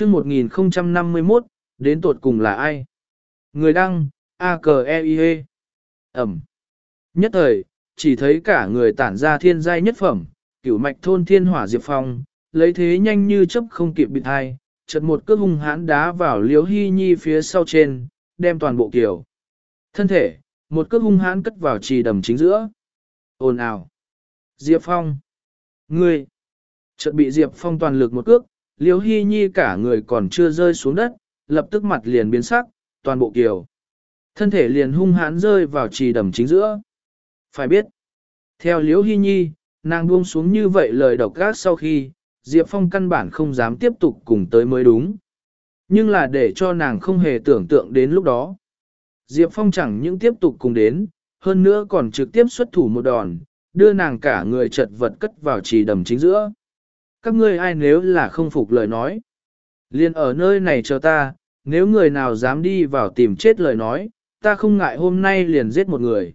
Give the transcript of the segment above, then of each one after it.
chương 1051, đến tột cùng là ai? Người đăng, a k e i -E. Ẩm. Nhất thời, chỉ thấy cả người tản ra thiên giai nhất phẩm, cửu mạch thôn thiên hỏa diệp phong, lấy thế nhanh như chấp không kịp bị thai, chợt một cước hung hãn đá vào liếu hy nhi phía sau trên, đem toàn bộ kiểu. Thân thể, một cước hung hãn cất vào trì đầm chính giữa. Ồn ào. Diệp Phong. Ngươi. Chợt bị Diệp Phong toàn lực một cước, Liêu hy nhi cả người còn chưa rơi xuống đất, lập tức mặt liền biến sắc, toàn bộ kiều Thân thể liền hung hãn rơi vào trì đầm chính giữa. Phải biết, theo Liêu hy nhi, nàng buông xuống như vậy lời độc gác sau khi, Diệp Phong căn bản không dám tiếp tục cùng tới mới đúng. Nhưng là để cho nàng không hề tưởng tượng đến lúc đó. Diệp Phong chẳng những tiếp tục cùng đến, hơn nữa còn trực tiếp xuất thủ một đòn, đưa nàng cả người chật vật cất vào trì đầm chính giữa. Các ngươi ai nếu là không phục lời nói. liền ở nơi này chờ ta, nếu người nào dám đi vào tìm chết lời nói, ta không ngại hôm nay liền giết một người.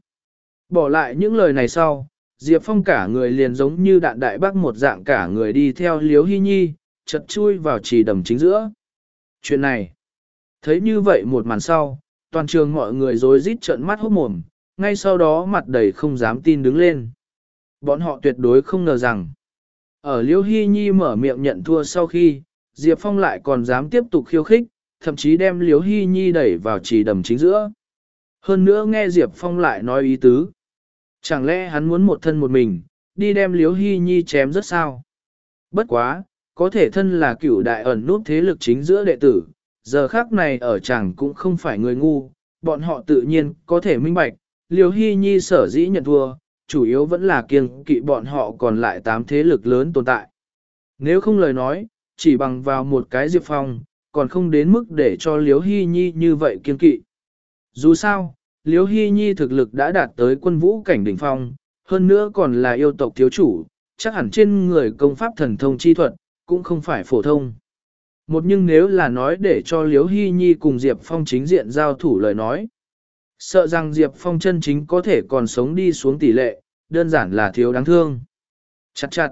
Bỏ lại những lời này sau, Diệp Phong cả người liền giống như đạn đại bác một dạng cả người đi theo Liếu Hy Nhi, chật chui vào trì đầm chính giữa. Chuyện này, thấy như vậy một màn sau, toàn trường mọi người rối rít trợn mắt hốt mồm, ngay sau đó mặt đầy không dám tin đứng lên. Bọn họ tuyệt đối không ngờ rằng, ở Liêu Hy Nhi mở miệng nhận thua sau khi, Diệp Phong lại còn dám tiếp tục khiêu khích, thậm chí đem Liêu Hy Nhi đẩy vào trì đầm chính giữa. Hơn nữa nghe Diệp Phong lại nói ý tứ. Chẳng lẽ hắn muốn một thân một mình, đi đem Liêu Hy Nhi chém rất sao? Bất quá, có thể thân là cửu đại ẩn nút thế lực chính giữa đệ tử, giờ khác này ở chàng cũng không phải người ngu, bọn họ tự nhiên có thể minh bạch, Liêu Hy Nhi sở dĩ nhận thua, chủ yếu vẫn là kiêng kỵ bọn họ còn lại tám thế lực lớn tồn tại. Nếu không lời nói, chỉ bằng vào một cái diệp phong, còn không đến mức để cho Liếu Hy Nhi như vậy kiêng kỵ. Dù sao, Liếu Hy Nhi thực lực đã đạt tới quân vũ cảnh đỉnh phong, hơn nữa còn là yêu tộc thiếu chủ, chắc hẳn trên người công pháp thần thông chi thuật, cũng không phải phổ thông. Một nhưng nếu là nói để cho Liễu Hy Nhi cùng Diệp Phong chính diện giao thủ lời nói. Sợ rằng Diệp Phong chân chính có thể còn sống đi xuống tỷ lệ, đơn giản là thiếu đáng thương. Chặt chặt.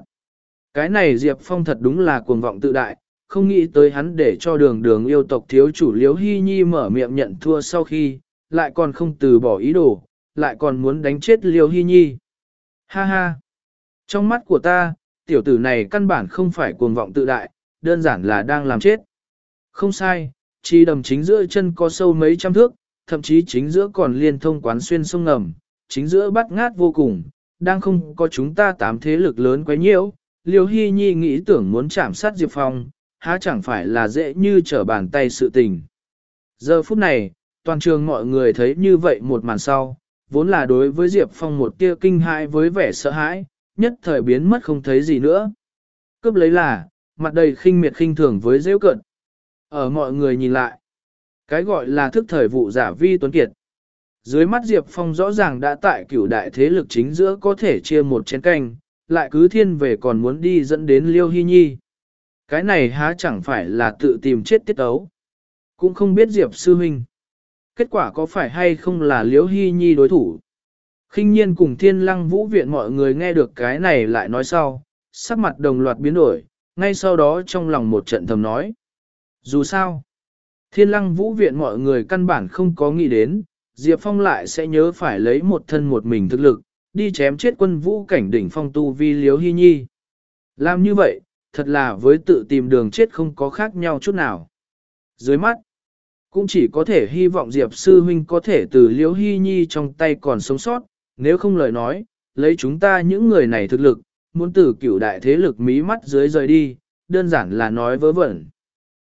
Cái này Diệp Phong thật đúng là cuồng vọng tự đại, không nghĩ tới hắn để cho đường đường yêu tộc thiếu chủ Liễu Hy Nhi mở miệng nhận thua sau khi, lại còn không từ bỏ ý đồ, lại còn muốn đánh chết Liễu Hy Nhi. Ha ha! Trong mắt của ta, tiểu tử này căn bản không phải cuồng vọng tự đại, đơn giản là đang làm chết. Không sai, chi đầm chính giữa chân có sâu mấy trăm thước, thậm chí chính giữa còn liên thông quán xuyên sông ngầm, chính giữa bắt ngát vô cùng, đang không có chúng ta tám thế lực lớn quấy nhiễu. Liêu Hy Nhi nghĩ tưởng muốn chạm sát Diệp Phong, há chẳng phải là dễ như trở bàn tay sự tình. Giờ phút này, toàn trường mọi người thấy như vậy một màn sau, vốn là đối với Diệp Phong một tia kinh hãi với vẻ sợ hãi, nhất thời biến mất không thấy gì nữa. Cướp lấy là, mặt đầy khinh miệt khinh thường với rêu cận. Ở mọi người nhìn lại, cái gọi là thức thời vụ giả vi tuấn kiệt. Dưới mắt Diệp Phong rõ ràng đã tại cửu đại thế lực chính giữa có thể chia một chén canh, lại cứ thiên về còn muốn đi dẫn đến Liêu Hy Nhi. Cái này há chẳng phải là tự tìm chết tiết ấu. Cũng không biết Diệp Sư Minh. Kết quả có phải hay không là Liêu Hy Nhi đối thủ. khinh nhiên cùng thiên lăng vũ viện mọi người nghe được cái này lại nói sau, sắc mặt đồng loạt biến đổi, ngay sau đó trong lòng một trận thầm nói. Dù sao, thiên lăng vũ viện mọi người căn bản không có nghĩ đến, Diệp Phong lại sẽ nhớ phải lấy một thân một mình thực lực, đi chém chết quân vũ cảnh đỉnh phong tu vi liếu hy nhi. Làm như vậy, thật là với tự tìm đường chết không có khác nhau chút nào. Dưới mắt, cũng chỉ có thể hy vọng Diệp Sư Huynh có thể từ liếu hy nhi trong tay còn sống sót, nếu không lời nói, lấy chúng ta những người này thực lực, muốn từ cửu đại thế lực mí mắt dưới rời đi, đơn giản là nói vớ vẩn.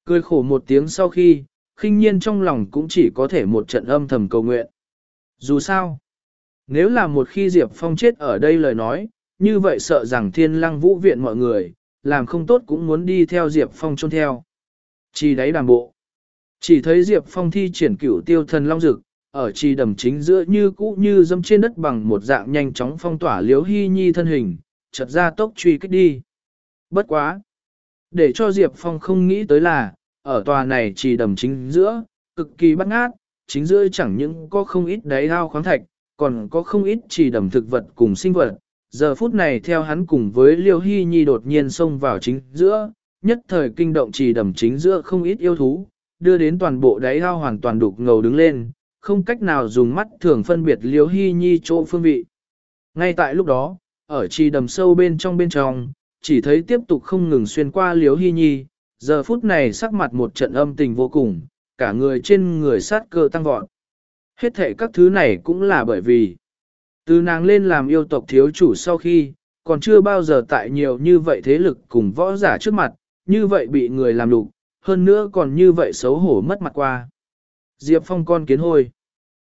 Cười khổ một tiếng sau khi, khinh nhiên trong lòng cũng chỉ có thể một trận âm thầm cầu nguyện. Dù sao, nếu là một khi Diệp Phong chết ở đây lời nói, như vậy sợ rằng thiên lăng vũ viện mọi người, làm không tốt cũng muốn đi theo Diệp Phong trôn theo. Chỉ đáy đàm bộ. Chỉ thấy Diệp Phong thi triển cửu tiêu thần long dực, ở trì đầm chính giữa như cũ như dâm trên đất bằng một dạng nhanh chóng phong tỏa liếu hy nhi thân hình, chợt ra tốc truy kích đi. Bất quá! Để cho Diệp Phong không nghĩ tới là, ở tòa này chỉ đầm chính giữa, cực kỳ bắt ngát, chính giữa chẳng những có không ít đáy ao khoáng thạch, còn có không ít chỉ đầm thực vật cùng sinh vật. Giờ phút này theo hắn cùng với Liêu Hy Nhi đột nhiên xông vào chính giữa, nhất thời kinh động trì đầm chính giữa không ít yêu thú, đưa đến toàn bộ đáy ao hoàn toàn đục ngầu đứng lên, không cách nào dùng mắt thường phân biệt liêu hy nhi chỗ phương vị. Ngay tại lúc đó, ở trì đầm sâu bên trong bên trong, chỉ thấy tiếp tục không ngừng xuyên qua liêu hy nhi, giờ phút này sắc mặt một trận âm tình vô cùng, cả người trên người sát cơ tăng vọt. Hết thể các thứ này cũng là bởi vì, từ nàng lên làm yêu tộc thiếu chủ sau khi, còn chưa bao giờ tại nhiều như vậy thế lực cùng võ giả trước mặt, như vậy bị người làm lục, hơn nữa còn như vậy xấu hổ mất mặt qua. Diệp Phong con kiến hôi.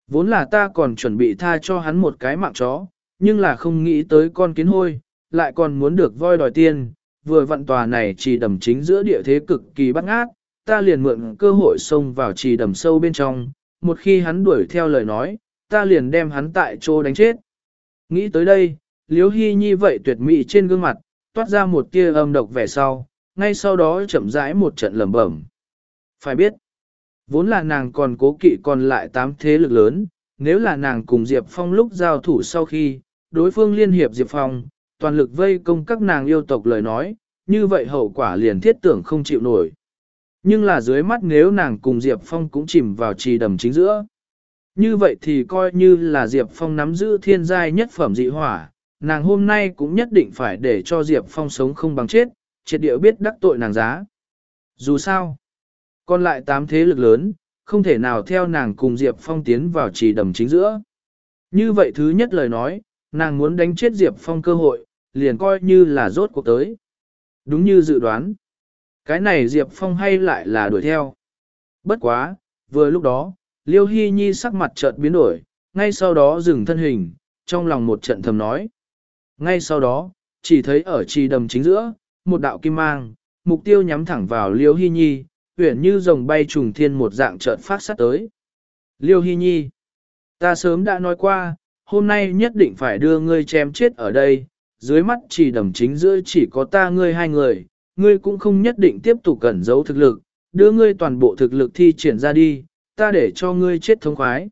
Vốn là ta còn chuẩn bị tha cho hắn một cái mạng chó, nhưng là không nghĩ tới con kiến hôi, lại còn muốn được voi đòi tiền, vừa vận tòa này trì đầm chính giữa địa thế cực kỳ bắt ngát, ta liền mượn cơ hội xông vào trì đầm sâu bên trong, một khi hắn đuổi theo lời nói, ta liền đem hắn tại chỗ đánh chết. Nghĩ tới đây, Liễu Hy Nhi vậy tuyệt mỹ trên gương mặt, toát ra một tia âm độc vẻ sau, ngay sau đó chậm rãi một trận lẩm bẩm. Phải biết, vốn là nàng còn cố kỵ còn lại tám thế lực lớn, nếu là nàng cùng Diệp Phong lúc giao thủ sau khi, đối phương liên hiệp Diệp Phong, toàn lực vây công các nàng yêu tộc lời nói, như vậy hậu quả liền thiết tưởng không chịu nổi. Nhưng là dưới mắt nếu nàng cùng Diệp Phong cũng chìm vào trì đầm chính giữa. Như vậy thì coi như là Diệp Phong nắm giữ thiên giai nhất phẩm dị hỏa, nàng hôm nay cũng nhất định phải để cho Diệp Phong sống không bằng chết, triệt địa biết đắc tội nàng giá. Dù sao, còn lại tám thế lực lớn, không thể nào theo nàng cùng Diệp Phong tiến vào trì đầm chính giữa. Như vậy thứ nhất lời nói, nàng muốn đánh chết Diệp Phong cơ hội, liền coi như là rốt cuộc tới. Đúng như dự đoán. Cái này Diệp Phong hay lại là đuổi theo. Bất quá, vừa lúc đó, Liêu Hy Nhi sắc mặt chợt biến đổi, ngay sau đó dừng thân hình, trong lòng một trận thầm nói. Ngay sau đó, chỉ thấy ở trì đầm chính giữa, một đạo kim mang, mục tiêu nhắm thẳng vào Liêu Hy Nhi, huyển như rồng bay trùng thiên một dạng chợt phát sát tới. Liêu Hy Nhi, ta sớm đã nói qua, hôm nay nhất định phải đưa ngươi chém chết ở đây, dưới mắt chỉ đầm chính giữa chỉ có ta ngươi hai người, ngươi cũng không nhất định tiếp tục cẩn giấu thực lực, đưa ngươi toàn bộ thực lực thi triển ra đi, ta để cho ngươi chết thống khoái.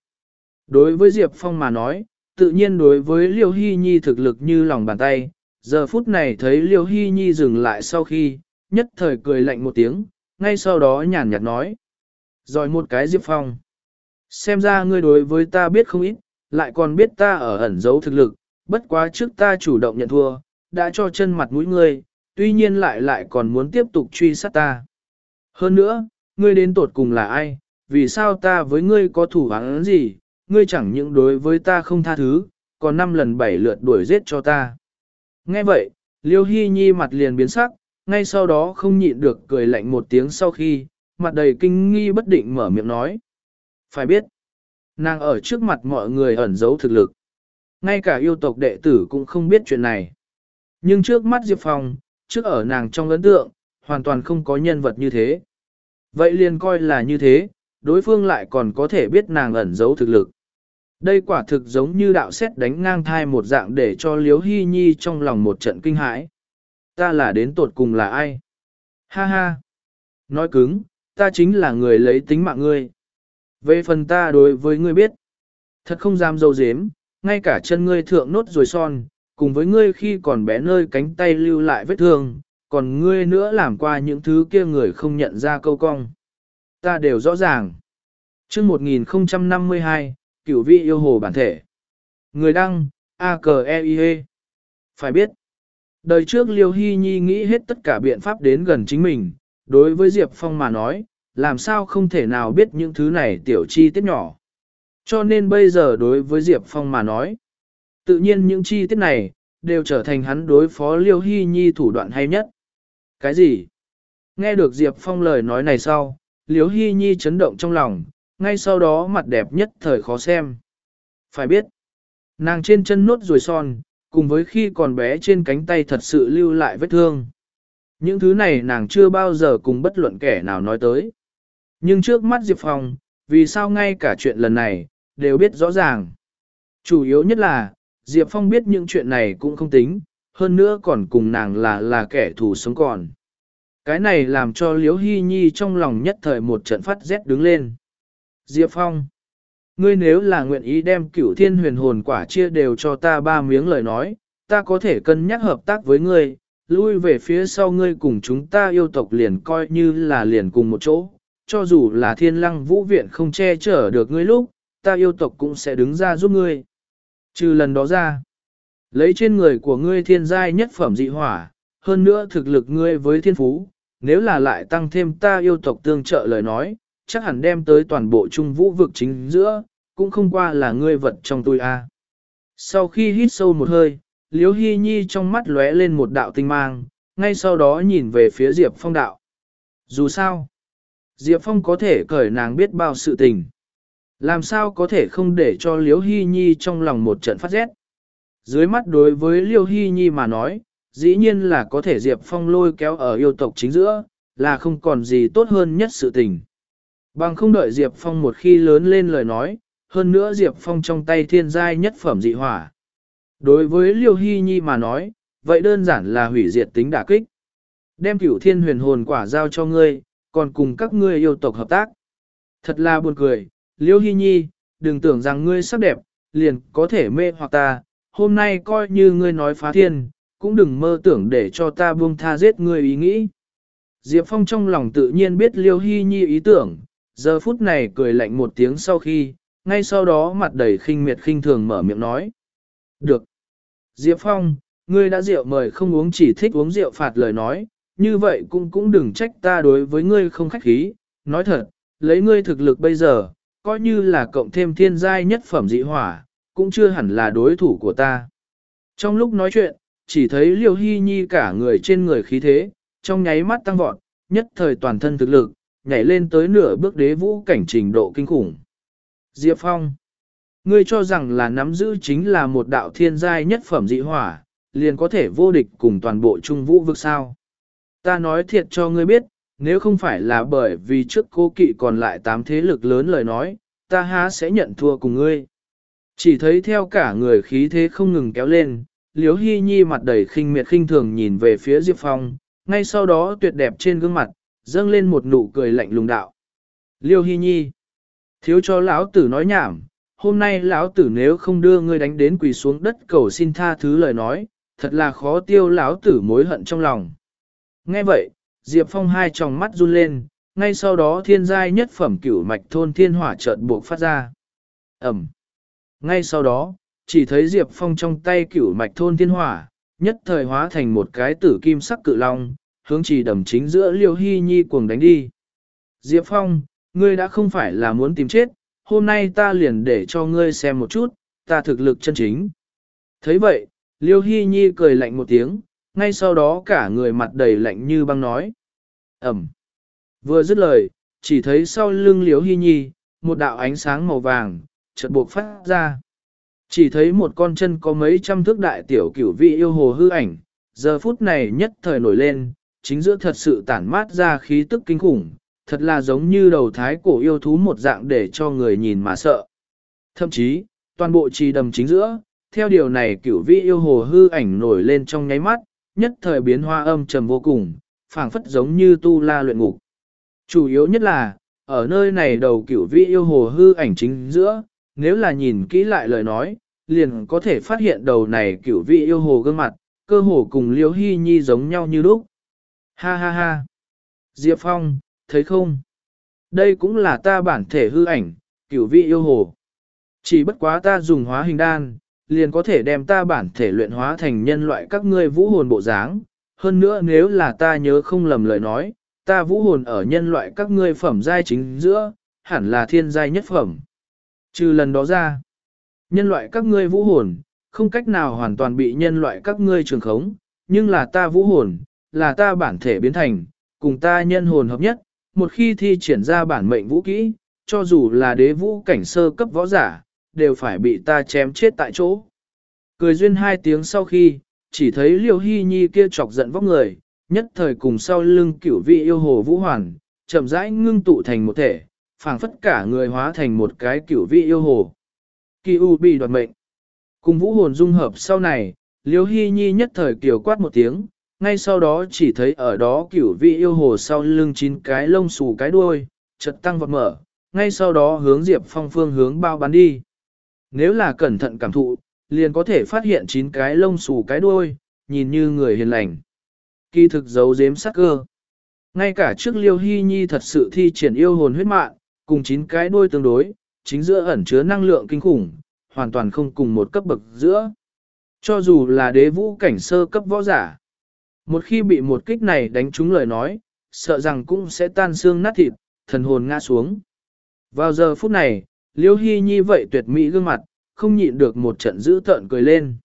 Đối với Diệp Phong mà nói, tự nhiên đối với Liêu Hy Nhi thực lực như lòng bàn tay, giờ phút này thấy Liêu Hy Nhi dừng lại sau khi, nhất thời cười lạnh một tiếng, ngay sau đó nhàn nhạt nói. Rồi một cái Diệp Phong. Xem ra ngươi đối với ta biết không ít, lại còn biết ta ở ẩn giấu thực lực, bất quá trước ta chủ động nhận thua, đã cho chân mặt mũi ngươi, tuy nhiên lại lại còn muốn tiếp tục truy sát ta. Hơn nữa, ngươi đến tột cùng là ai, vì sao ta với ngươi có thủ án gì, ngươi chẳng những đối với ta không tha thứ, còn năm lần bảy lượt đuổi giết cho ta. Nghe vậy, Liêu Hy Nhi mặt liền biến sắc, ngay sau đó không nhịn được cười lạnh một tiếng sau khi, mặt đầy kinh nghi bất định mở miệng nói. Phải biết, nàng ở trước mặt mọi người ẩn giấu thực lực. Ngay cả yêu tộc đệ tử cũng không biết chuyện này. Nhưng trước mắt Diệp Phong, trước ở nàng trong ấn tượng, hoàn toàn không có nhân vật như thế. Vậy liền coi là như thế, đối phương lại còn có thể biết nàng ẩn giấu thực lực. Đây quả thực giống như đạo xét đánh ngang thai một dạng để cho Liếu Hy Nhi trong lòng một trận kinh hãi. Ta là đến tột cùng là ai? Ha ha! Nói cứng, ta chính là người lấy tính mạng ngươi. Về phần ta đối với ngươi biết, thật không dám dâu dếm, ngay cả chân ngươi thượng nốt rồi son, cùng với ngươi khi còn bé nơi cánh tay lưu lại vết thương, còn ngươi nữa làm qua những thứ kia người không nhận ra câu cong. Ta đều rõ ràng. chương 1052, cửu vị yêu hồ bản thể. Người đăng, a k e i -E. Phải biết, đời trước Liêu Hy Nhi nghĩ hết tất cả biện pháp đến gần chính mình, đối với Diệp Phong mà nói, làm sao không thể nào biết những thứ này tiểu chi tiết nhỏ. Cho nên bây giờ đối với Diệp Phong mà nói, tự nhiên những chi tiết này, đều trở thành hắn đối phó Liêu Hy Nhi thủ đoạn hay nhất. Cái gì? Nghe được Diệp Phong lời nói này sau, Liêu Hy Nhi chấn động trong lòng, ngay sau đó mặt đẹp nhất thời khó xem. Phải biết, nàng trên chân nốt rồi son, cùng với khi còn bé trên cánh tay thật sự lưu lại vết thương. Những thứ này nàng chưa bao giờ cùng bất luận kẻ nào nói tới. Nhưng trước mắt Diệp Phong, vì sao ngay cả chuyện lần này, đều biết rõ ràng. Chủ yếu nhất là, Diệp Phong biết những chuyện này cũng không tính, hơn nữa còn cùng nàng là là kẻ thù sống còn. Cái này làm cho Liễu Hy Nhi trong lòng nhất thời một trận phát rét đứng lên. Diệp Phong, ngươi nếu là nguyện ý đem cửu thiên huyền hồn quả chia đều cho ta ba miếng lời nói, ta có thể cân nhắc hợp tác với ngươi, lui về phía sau ngươi cùng chúng ta yêu tộc liền coi như là liền cùng một chỗ, cho dù là thiên lăng vũ viện không che chở được ngươi lúc, ta yêu tộc cũng sẽ đứng ra giúp ngươi. Trừ lần đó ra, lấy trên người của ngươi thiên giai nhất phẩm dị hỏa, hơn nữa thực lực ngươi với thiên phú, nếu là lại tăng thêm ta yêu tộc tương trợ lời nói, chắc hẳn đem tới toàn bộ trung vũ vực chính giữa, cũng không qua là ngươi vật trong tôi a. Sau khi hít sâu một hơi, Liễu Hy Nhi trong mắt lóe lên một đạo tinh mang, ngay sau đó nhìn về phía Diệp Phong đạo. Dù sao, Diệp Phong có thể cởi nàng biết bao sự tình. Làm sao có thể không để cho Liễu Hy Nhi trong lòng một trận phát rét. Dưới mắt đối với Liễu Hy Nhi mà nói, dĩ nhiên là có thể Diệp Phong lôi kéo ở yêu tộc chính giữa, là không còn gì tốt hơn nhất sự tình. Bằng không đợi Diệp Phong một khi lớn lên lời nói, hơn nữa Diệp Phong trong tay thiên giai nhất phẩm dị hỏa. Đối với Liêu Hy Nhi mà nói, vậy đơn giản là hủy diệt tính đả kích. Đem cửu thiên huyền hồn quả giao cho ngươi, còn cùng các ngươi yêu tộc hợp tác. Thật là buồn cười, Liêu Hy Nhi, đừng tưởng rằng ngươi sắc đẹp, liền có thể mê hoặc ta, hôm nay coi như ngươi nói phá thiên, cũng đừng mơ tưởng để cho ta buông tha giết ngươi ý nghĩ. Diệp Phong trong lòng tự nhiên biết Liêu Hy Nhi ý tưởng, giờ phút này cười lạnh một tiếng sau khi, ngay sau đó mặt đầy khinh miệt khinh thường mở miệng nói. Được. Diệp Phong, ngươi đã rượu mời không uống chỉ thích uống rượu phạt lời nói, như vậy cũng cũng đừng trách ta đối với ngươi không khách khí, nói thật, lấy ngươi thực lực bây giờ, coi như là cộng thêm thiên giai nhất phẩm dị hỏa, cũng chưa hẳn là đối thủ của ta. Trong lúc nói chuyện, chỉ thấy Liêu Hy Nhi cả người trên người khí thế, trong nháy mắt tăng vọt, nhất thời toàn thân thực lực, nhảy lên tới nửa bước đế vũ cảnh trình độ kinh khủng. Diệp Phong Ngươi cho rằng là nắm giữ chính là một đạo thiên giai nhất phẩm dị hỏa, liền có thể vô địch cùng toàn bộ trung vũ vực sao. Ta nói thiệt cho ngươi biết, nếu không phải là bởi vì trước cô kỵ còn lại tám thế lực lớn lời nói, ta há sẽ nhận thua cùng ngươi. Chỉ thấy theo cả người khí thế không ngừng kéo lên, Liễu hy nhi mặt đầy khinh miệt khinh thường nhìn về phía Diệp Phong, ngay sau đó tuyệt đẹp trên gương mặt, dâng lên một nụ cười lạnh lùng đạo. Liêu hy nhi, thiếu cho lão tử nói nhảm, hôm nay lão tử nếu không đưa ngươi đánh đến quỳ xuống đất cầu xin tha thứ lời nói, thật là khó tiêu lão tử mối hận trong lòng. Nghe vậy, Diệp Phong hai tròng mắt run lên, ngay sau đó thiên giai nhất phẩm cửu mạch thôn thiên hỏa chợt buộc phát ra. Ẩm. Ngay sau đó, chỉ thấy Diệp Phong trong tay cửu mạch thôn thiên hỏa, nhất thời hóa thành một cái tử kim sắc cự long, hướng chỉ đầm chính giữa liêu hy nhi cuồng đánh đi. Diệp Phong, ngươi đã không phải là muốn tìm chết, hôm nay ta liền để cho ngươi xem một chút, ta thực lực chân chính. thấy vậy, Liêu Hy Nhi cười lạnh một tiếng, ngay sau đó cả người mặt đầy lạnh như băng nói. Ẩm. Vừa dứt lời, chỉ thấy sau lưng liếu Hy Nhi, một đạo ánh sáng màu vàng, chợt buộc phát ra. Chỉ thấy một con chân có mấy trăm thước đại tiểu cửu vị yêu hồ hư ảnh, giờ phút này nhất thời nổi lên, chính giữa thật sự tản mát ra khí tức kinh khủng, thật là giống như đầu thái cổ yêu thú một dạng để cho người nhìn mà sợ. Thậm chí, toàn bộ trì đầm chính giữa, theo điều này cửu vị yêu hồ hư ảnh nổi lên trong nháy mắt, nhất thời biến hoa âm trầm vô cùng, phảng phất giống như tu la luyện ngục. Chủ yếu nhất là, ở nơi này đầu cửu vị yêu hồ hư ảnh chính giữa, nếu là nhìn kỹ lại lời nói, liền có thể phát hiện đầu này cửu vị yêu hồ gương mặt, cơ hồ cùng liễu hy nhi giống nhau như lúc. Ha ha ha! Diệp Phong, thấy không? Đây cũng là ta bản thể hư ảnh, cửu vị yêu hồ. Chỉ bất quá ta dùng hóa hình đan, liền có thể đem ta bản thể luyện hóa thành nhân loại các ngươi vũ hồn bộ dáng. Hơn nữa nếu là ta nhớ không lầm lời nói, ta vũ hồn ở nhân loại các ngươi phẩm giai chính giữa, hẳn là thiên giai nhất phẩm. Trừ lần đó ra, nhân loại các ngươi vũ hồn, không cách nào hoàn toàn bị nhân loại các ngươi trường khống, nhưng là ta vũ hồn, là ta bản thể biến thành, cùng ta nhân hồn hợp nhất, một khi thi triển ra bản mệnh vũ kỹ, cho dù là đế vũ cảnh sơ cấp võ giả, đều phải bị ta chém chết tại chỗ. Cười duyên hai tiếng sau khi, chỉ thấy liêu hy nhi kia chọc giận vóc người, nhất thời cùng sau lưng cửu vị yêu hồ vũ hoàn, chậm rãi ngưng tụ thành một thể, phảng phất cả người hóa thành một cái cửu vị yêu hồ. Kỳ u bị đoạt mệnh. Cùng vũ hồn dung hợp sau này, liêu hy nhi nhất thời kiều quát một tiếng, ngay sau đó chỉ thấy ở đó cửu vị yêu hồ sau lưng chín cái lông xù cái đuôi, chật tăng vọt mở, ngay sau đó hướng Diệp Phong phương hướng bao bắn đi. Nếu là cẩn thận cảm thụ, liền có thể phát hiện chín cái lông xù cái đuôi, nhìn như người hiền lành. kỳ thực giấu giếm sắc cơ. Ngay cả trước Liêu Hy Nhi thật sự thi triển yêu hồn huyết mạng, cùng chín cái đuôi tương đối, chính giữa ẩn chứa năng lượng kinh khủng, hoàn toàn không cùng một cấp bậc giữa. Cho dù là đế vũ cảnh sơ cấp võ giả, một khi bị một kích này đánh trúng lời nói, sợ rằng cũng sẽ tan xương nát thịt, thần hồn ngã xuống. Vào giờ phút này, Liêu Hy Nhi vậy tuyệt mỹ gương mặt, không nhịn được một trận dữ tợn cười lên.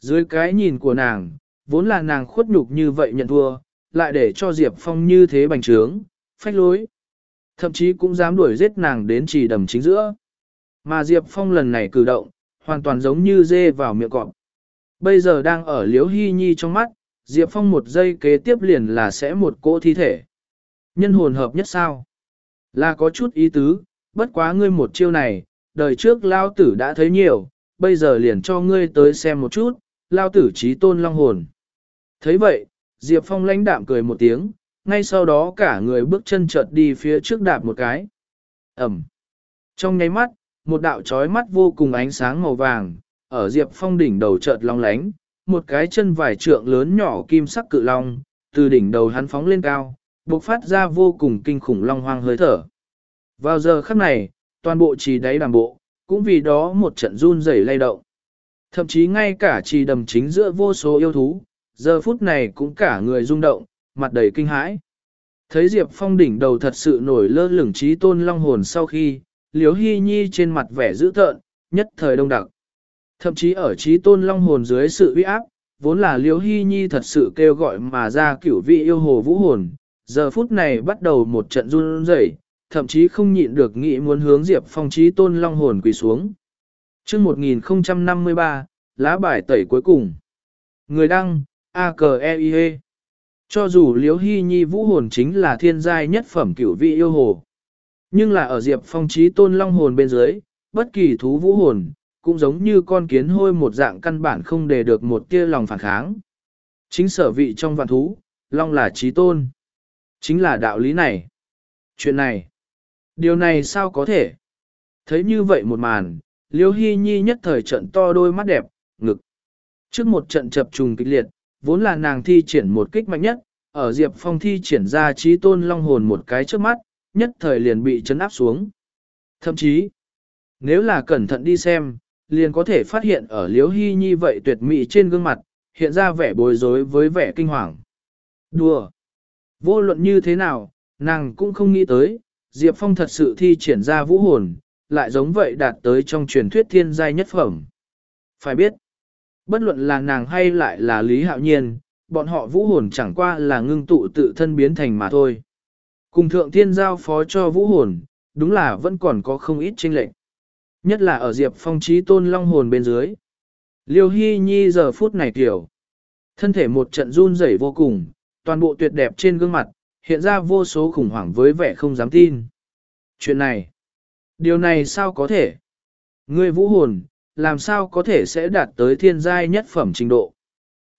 Dưới cái nhìn của nàng, vốn là nàng khuất nhục như vậy nhận thua, lại để cho Diệp Phong như thế bành trướng, phách lối. Thậm chí cũng dám đuổi giết nàng đến chỉ đầm chính giữa. Mà Diệp Phong lần này cử động, hoàn toàn giống như dê vào miệng cọp. Bây giờ đang ở Liễu hy nhi trong mắt, Diệp Phong một giây kế tiếp liền là sẽ một cỗ thi thể. Nhân hồn hợp nhất sao? Là có chút ý tứ, bất quá ngươi một chiêu này, đời trước lao tử đã thấy nhiều, bây giờ liền cho ngươi tới xem một chút, lao tử trí tôn long hồn. thấy vậy, Diệp Phong lãnh đạm cười một tiếng, ngay sau đó cả người bước chân chợt đi phía trước đạp một cái. Ẩm. Trong nháy mắt, một đạo trói mắt vô cùng ánh sáng màu vàng, ở Diệp Phong đỉnh đầu chợt long lánh, một cái chân vải trượng lớn nhỏ kim sắc cự long, từ đỉnh đầu hắn phóng lên cao, bộc phát ra vô cùng kinh khủng long hoang hơi thở. Vào giờ khắc này, toàn bộ trì đáy đàm bộ, cũng vì đó một trận run rẩy lay động. Thậm chí ngay cả trì đầm chính giữa vô số yêu thú, giờ phút này cũng cả người rung động, mặt đầy kinh hãi. Thấy Diệp Phong đỉnh đầu thật sự nổi lơ lửng trí tôn long hồn sau khi, liếu hy nhi trên mặt vẻ dữ tợn, nhất thời đông đặc. Thậm chí ở trí tôn long hồn dưới sự uy áp, vốn là liếu hy nhi thật sự kêu gọi mà ra cửu vị yêu hồ vũ hồn, giờ phút này bắt đầu một trận run rẩy, thậm chí không nhịn được nghĩ muốn hướng Diệp Phong trí tôn long hồn quỳ xuống. chương 1053, lá bài tẩy cuối cùng. Người đăng, a k e i -E. Cho dù liễu hy nhi vũ hồn chính là thiên giai nhất phẩm cửu vị yêu hồ. Nhưng là ở Diệp Phong trí tôn long hồn bên dưới, bất kỳ thú vũ hồn, cũng giống như con kiến hôi một dạng căn bản không để được một tia lòng phản kháng. Chính sở vị trong vạn thú, long là trí tôn. Chính là đạo lý này. Chuyện này, điều này sao có thể? Thấy như vậy một màn, liêu hy nhi nhất thời trận to đôi mắt đẹp, ngực. Trước một trận chập trùng kịch liệt, vốn là nàng thi triển một kích mạnh nhất, ở Diệp Phong thi triển ra trí tôn long hồn một cái trước mắt, nhất thời liền bị chấn áp xuống. Thậm chí, nếu là cẩn thận đi xem, liền có thể phát hiện ở Liêu hy nhi vậy tuyệt mỹ trên gương mặt, hiện ra vẻ bối rối với vẻ kinh hoàng. Đùa! Vô luận như thế nào, nàng cũng không nghĩ tới, Diệp Phong thật sự thi triển ra vũ hồn, lại giống vậy đạt tới trong truyền thuyết thiên giai nhất phẩm. Phải biết, bất luận là nàng hay lại là Lý Hạo Nhiên, bọn họ vũ hồn chẳng qua là ngưng tụ tự thân biến thành mà thôi. Cùng thượng thiên giao phó cho vũ hồn, đúng là vẫn còn có không ít tranh lệch. Nhất là ở Diệp Phong trí tôn long hồn bên dưới. Liêu Hy Nhi giờ phút này kiểu. Thân thể một trận run rẩy vô cùng, toàn bộ tuyệt đẹp trên gương mặt, hiện ra vô số khủng hoảng với vẻ không dám tin. Chuyện này, điều này sao có thể? Ngươi vũ hồn, làm sao có thể sẽ đạt tới thiên giai nhất phẩm trình độ?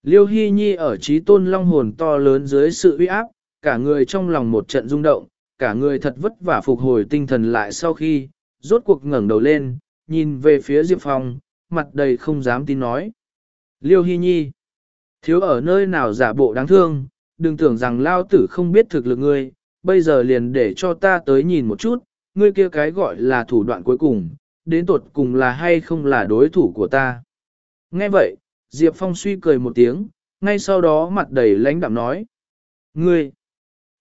Liêu Hy Nhi ở trí tôn long hồn to lớn dưới sự uy áp, cả người trong lòng một trận rung động, cả người thật vất vả phục hồi tinh thần lại sau khi, rốt cuộc ngẩng đầu lên, nhìn về phía Diệp Phong, mặt đầy không dám tin nói. Liêu Hy Nhi, thiếu ở nơi nào giả bộ đáng thương, đừng tưởng rằng lao tử không biết thực lực ngươi, bây giờ liền để cho ta tới nhìn một chút, ngươi kia cái gọi là thủ đoạn cuối cùng, đến tột cùng là hay không là đối thủ của ta. Nghe vậy, Diệp Phong suy cười một tiếng, ngay sau đó mặt đầy lãnh đạm nói. Ngươi!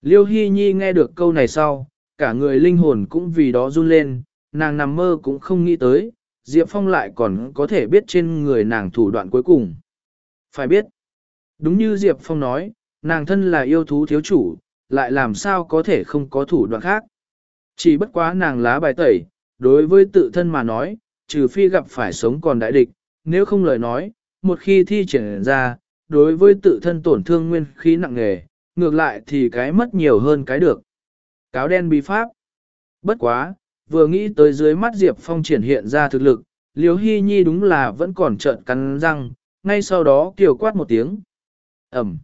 Liêu Hy Nhi nghe được câu này sau, cả người linh hồn cũng vì đó run lên, nàng nằm mơ cũng không nghĩ tới, Diệp Phong lại còn có thể biết trên người nàng thủ đoạn cuối cùng. Phải biết, đúng như Diệp Phong nói, nàng thân là yêu thú thiếu chủ, lại làm sao có thể không có thủ đoạn khác. Chỉ bất quá nàng lá bài tẩy, đối với tự thân mà nói, trừ phi gặp phải sống còn đại địch, nếu không lời nói, một khi thi triển ra, đối với tự thân tổn thương nguyên khí nặng nề, ngược lại thì cái mất nhiều hơn cái được. Cáo đen bí pháp. Bất quá, vừa nghĩ tới dưới mắt Diệp Phong triển hiện ra thực lực, Liêu Hy Nhi đúng là vẫn còn trợn cắn răng, ngay sau đó kiều quát một tiếng. Ẩm.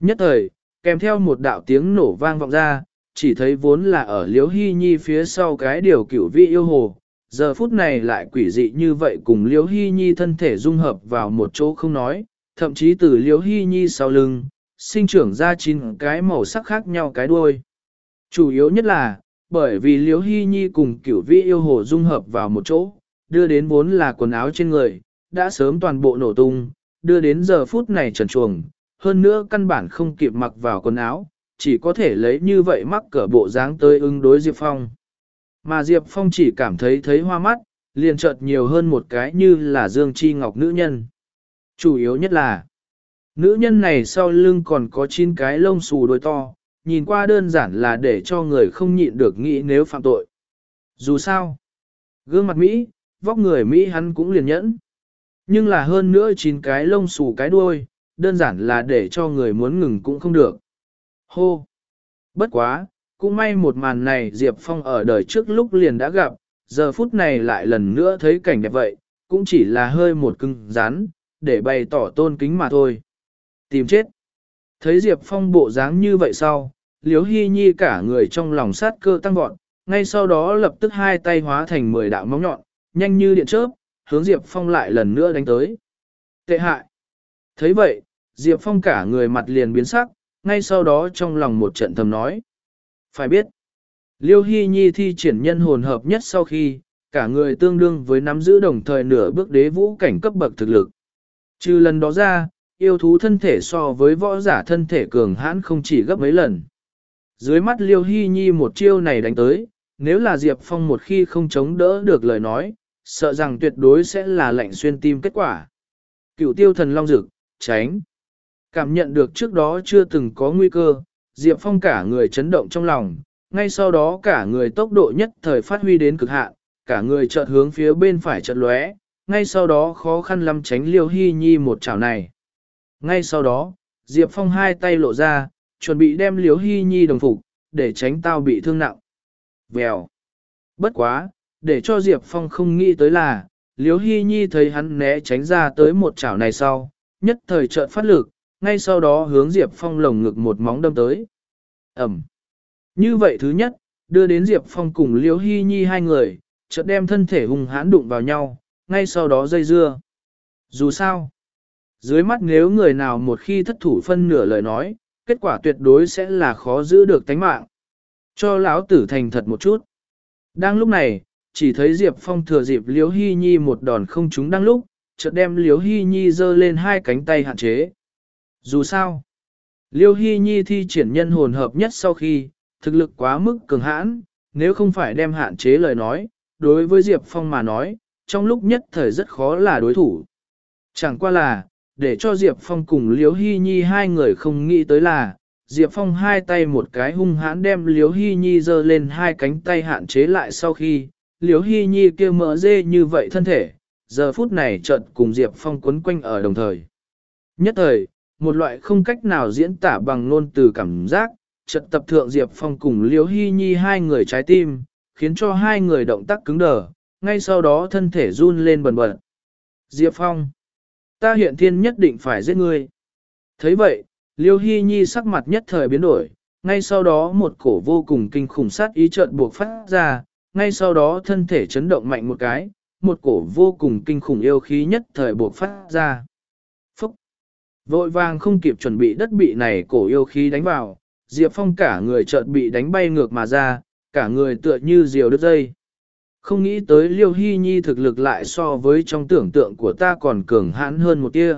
Nhất thời, kèm theo một đạo tiếng nổ vang vọng ra, chỉ thấy vốn là ở Liễu Hy Nhi phía sau cái điều cửu vị yêu hồ, giờ phút này lại quỷ dị như vậy cùng Liễu Hy Nhi thân thể dung hợp vào một chỗ không nói, thậm chí từ Liễu Hy Nhi sau lưng, sinh trưởng ra chín cái màu sắc khác nhau cái đuôi. Chủ yếu nhất là, bởi vì Liễu Hy Nhi cùng cửu vĩ yêu hồ dung hợp vào một chỗ, đưa đến vốn là quần áo trên người, đã sớm toàn bộ nổ tung, đưa đến giờ phút này trần chuồng, hơn nữa căn bản không kịp mặc vào quần áo, chỉ có thể lấy như vậy mắc cỡ bộ dáng tới ứng đối Diệp Phong. Mà Diệp Phong chỉ cảm thấy thấy hoa mắt, liền chợt nhiều hơn một cái như là Dương Chi Ngọc nữ nhân. Chủ yếu nhất là, nữ nhân này sau lưng còn có 9 cái lông xù đôi to, nhìn qua đơn giản là để cho người không nhịn được nghĩ nếu phạm tội. Dù sao, gương mặt Mỹ, vóc người Mỹ hắn cũng liền nhẫn. Nhưng là hơn nữa 9 cái lông xù cái đuôi, đơn giản là để cho người muốn ngừng cũng không được. Hô! Bất quá, cũng may một màn này Diệp Phong ở đời trước lúc liền đã gặp, giờ phút này lại lần nữa thấy cảnh đẹp vậy, cũng chỉ là hơi một cưng rán, để bày tỏ tôn kính mà thôi. Tìm chết! Thấy Diệp Phong bộ dáng như vậy sau, Liếu Hy Nhi cả người trong lòng sát cơ tăng vọt, ngay sau đó lập tức hai tay hóa thành mười đạo móng nhọn, nhanh như điện chớp, hướng Diệp Phong lại lần nữa đánh tới. Tệ hại! thấy vậy, Diệp Phong cả người mặt liền biến sắc, ngay sau đó trong lòng một trận thầm nói. Phải biết, Liêu Hy Nhi thi triển nhân hồn hợp nhất sau khi, cả người tương đương với nắm giữ đồng thời nửa bước đế vũ cảnh cấp bậc thực lực. Trừ lần đó ra, yêu thú thân thể so với võ giả thân thể cường hãn không chỉ gấp mấy lần. Dưới mắt Liêu Hy Nhi một chiêu này đánh tới, nếu là Diệp Phong một khi không chống đỡ được lời nói, sợ rằng tuyệt đối sẽ là lệnh xuyên tim kết quả. Cựu tiêu thần long dực, tránh. Cảm nhận được trước đó chưa từng có nguy cơ, Diệp Phong cả người chấn động trong lòng, ngay sau đó cả người tốc độ nhất thời phát huy đến cực hạn, cả người chợt hướng phía bên phải chợt lóe, ngay sau đó khó khăn lắm tránh Liêu Hy Nhi một chảo này. Ngay sau đó, Diệp Phong hai tay lộ ra, chuẩn bị đem Liêu Hy Nhi đồng phục, để tránh tao bị thương nặng. Vèo. Bất quá, để cho Diệp Phong không nghĩ tới là, Liêu Hy Nhi thấy hắn né tránh ra tới một chảo này sau, nhất thời chợt phát lực, ngay sau đó hướng Diệp Phong lồng ngực một móng đâm tới. Ẩm. Như vậy thứ nhất, đưa đến Diệp Phong cùng Liễu Hy Nhi hai người, chợt đem thân thể hùng hãn đụng vào nhau, ngay sau đó dây dưa. Dù sao, dưới mắt nếu người nào một khi thất thủ phân nửa lời nói, kết quả tuyệt đối sẽ là khó giữ được tánh mạng. Cho lão tử thành thật một chút. Đang lúc này, chỉ thấy Diệp Phong thừa dịp Liễu Hy Nhi một đòn không trúng đang lúc, chợt đem Liễu Hy Nhi giơ lên hai cánh tay hạn chế. Dù sao, Liêu Hy Nhi thi triển nhân hồn hợp nhất sau khi, thực lực quá mức cường hãn, nếu không phải đem hạn chế lời nói, đối với Diệp Phong mà nói, trong lúc nhất thời rất khó là đối thủ. Chẳng qua là, để cho Diệp Phong cùng Liêu Hy Nhi hai người không nghĩ tới là, Diệp Phong hai tay một cái hung hãn đem Liêu Hy Nhi giơ lên hai cánh tay hạn chế lại sau khi, Liêu Hy Nhi kia mỡ dê như vậy thân thể, giờ phút này chợt cùng Diệp Phong quấn quanh ở đồng thời. Nhất thời, một loại không cách nào diễn tả bằng ngôn từ cảm giác, trận tập thượng Diệp Phong cùng Liễu Hy Nhi hai người trái tim, khiến cho hai người động tác cứng đờ, ngay sau đó thân thể run lên bần bật. Diệp Phong, ta hiện thiên nhất định phải giết ngươi. thấy vậy, Liêu Hy Nhi sắc mặt nhất thời biến đổi, ngay sau đó một cổ vô cùng kinh khủng sát ý trợn buộc phát ra, ngay sau đó thân thể chấn động mạnh một cái, một cổ vô cùng kinh khủng yêu khí nhất thời buộc phát ra. Vội vàng không kịp chuẩn bị đất bị này cổ yêu khí đánh vào, Diệp Phong cả người chợt bị đánh bay ngược mà ra, cả người tựa như diều đứt dây. Không nghĩ tới Liêu Hy Nhi thực lực lại so với trong tưởng tượng của ta còn cường hãn hơn một tia.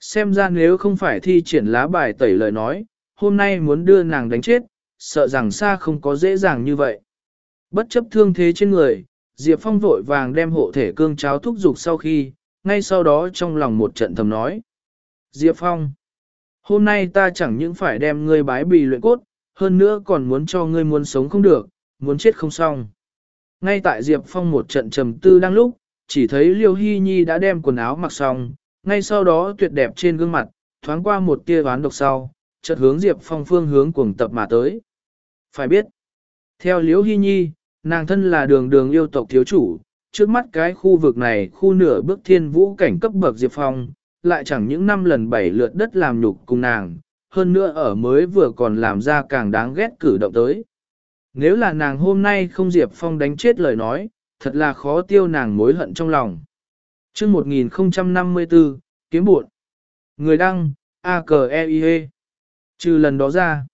Xem ra nếu không phải thi triển lá bài tẩy lời nói, hôm nay muốn đưa nàng đánh chết, sợ rằng xa không có dễ dàng như vậy. Bất chấp thương thế trên người, Diệp Phong vội vàng đem hộ thể cương cháo thúc dục sau khi, ngay sau đó trong lòng một trận thầm nói. Diệp Phong, hôm nay ta chẳng những phải đem ngươi bái bì luyện cốt, hơn nữa còn muốn cho ngươi muốn sống không được, muốn chết không xong. Ngay tại Diệp Phong một trận trầm tư đang lúc, chỉ thấy Liêu Hy Nhi đã đem quần áo mặc xong, ngay sau đó tuyệt đẹp trên gương mặt, thoáng qua một tia ván độc sau, chợt hướng Diệp Phong phương hướng cuồng tập mà tới. Phải biết, theo Liêu Hy Nhi, nàng thân là đường đường yêu tộc thiếu chủ, trước mắt cái khu vực này khu nửa bước thiên vũ cảnh cấp bậc Diệp Phong, lại chẳng những năm lần bảy lượt đất làm nhục cùng nàng, hơn nữa ở mới vừa còn làm ra càng đáng ghét cử động tới. Nếu là nàng hôm nay không Diệp Phong đánh chết lời nói, thật là khó tiêu nàng mối hận trong lòng. chương 1054, kiếm buộn. Người đăng, a k e i -E. Trừ lần đó ra,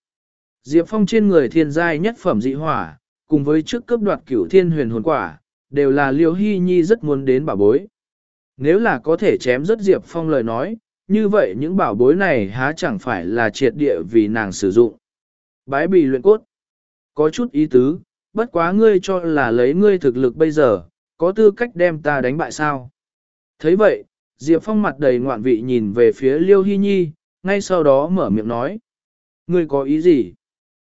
Diệp Phong trên người thiên giai nhất phẩm dị hỏa, cùng với trước cấp đoạt cửu thiên huyền hồn quả, đều là Liêu Hy Nhi rất muốn đến bảo bối. Nếu là có thể chém rất Diệp Phong lời nói, như vậy những bảo bối này há chẳng phải là triệt địa vì nàng sử dụng. Bái bì luyện cốt. Có chút ý tứ, bất quá ngươi cho là lấy ngươi thực lực bây giờ, có tư cách đem ta đánh bại sao. thấy vậy, Diệp Phong mặt đầy ngoạn vị nhìn về phía Liêu Hy Nhi, ngay sau đó mở miệng nói. Ngươi có ý gì?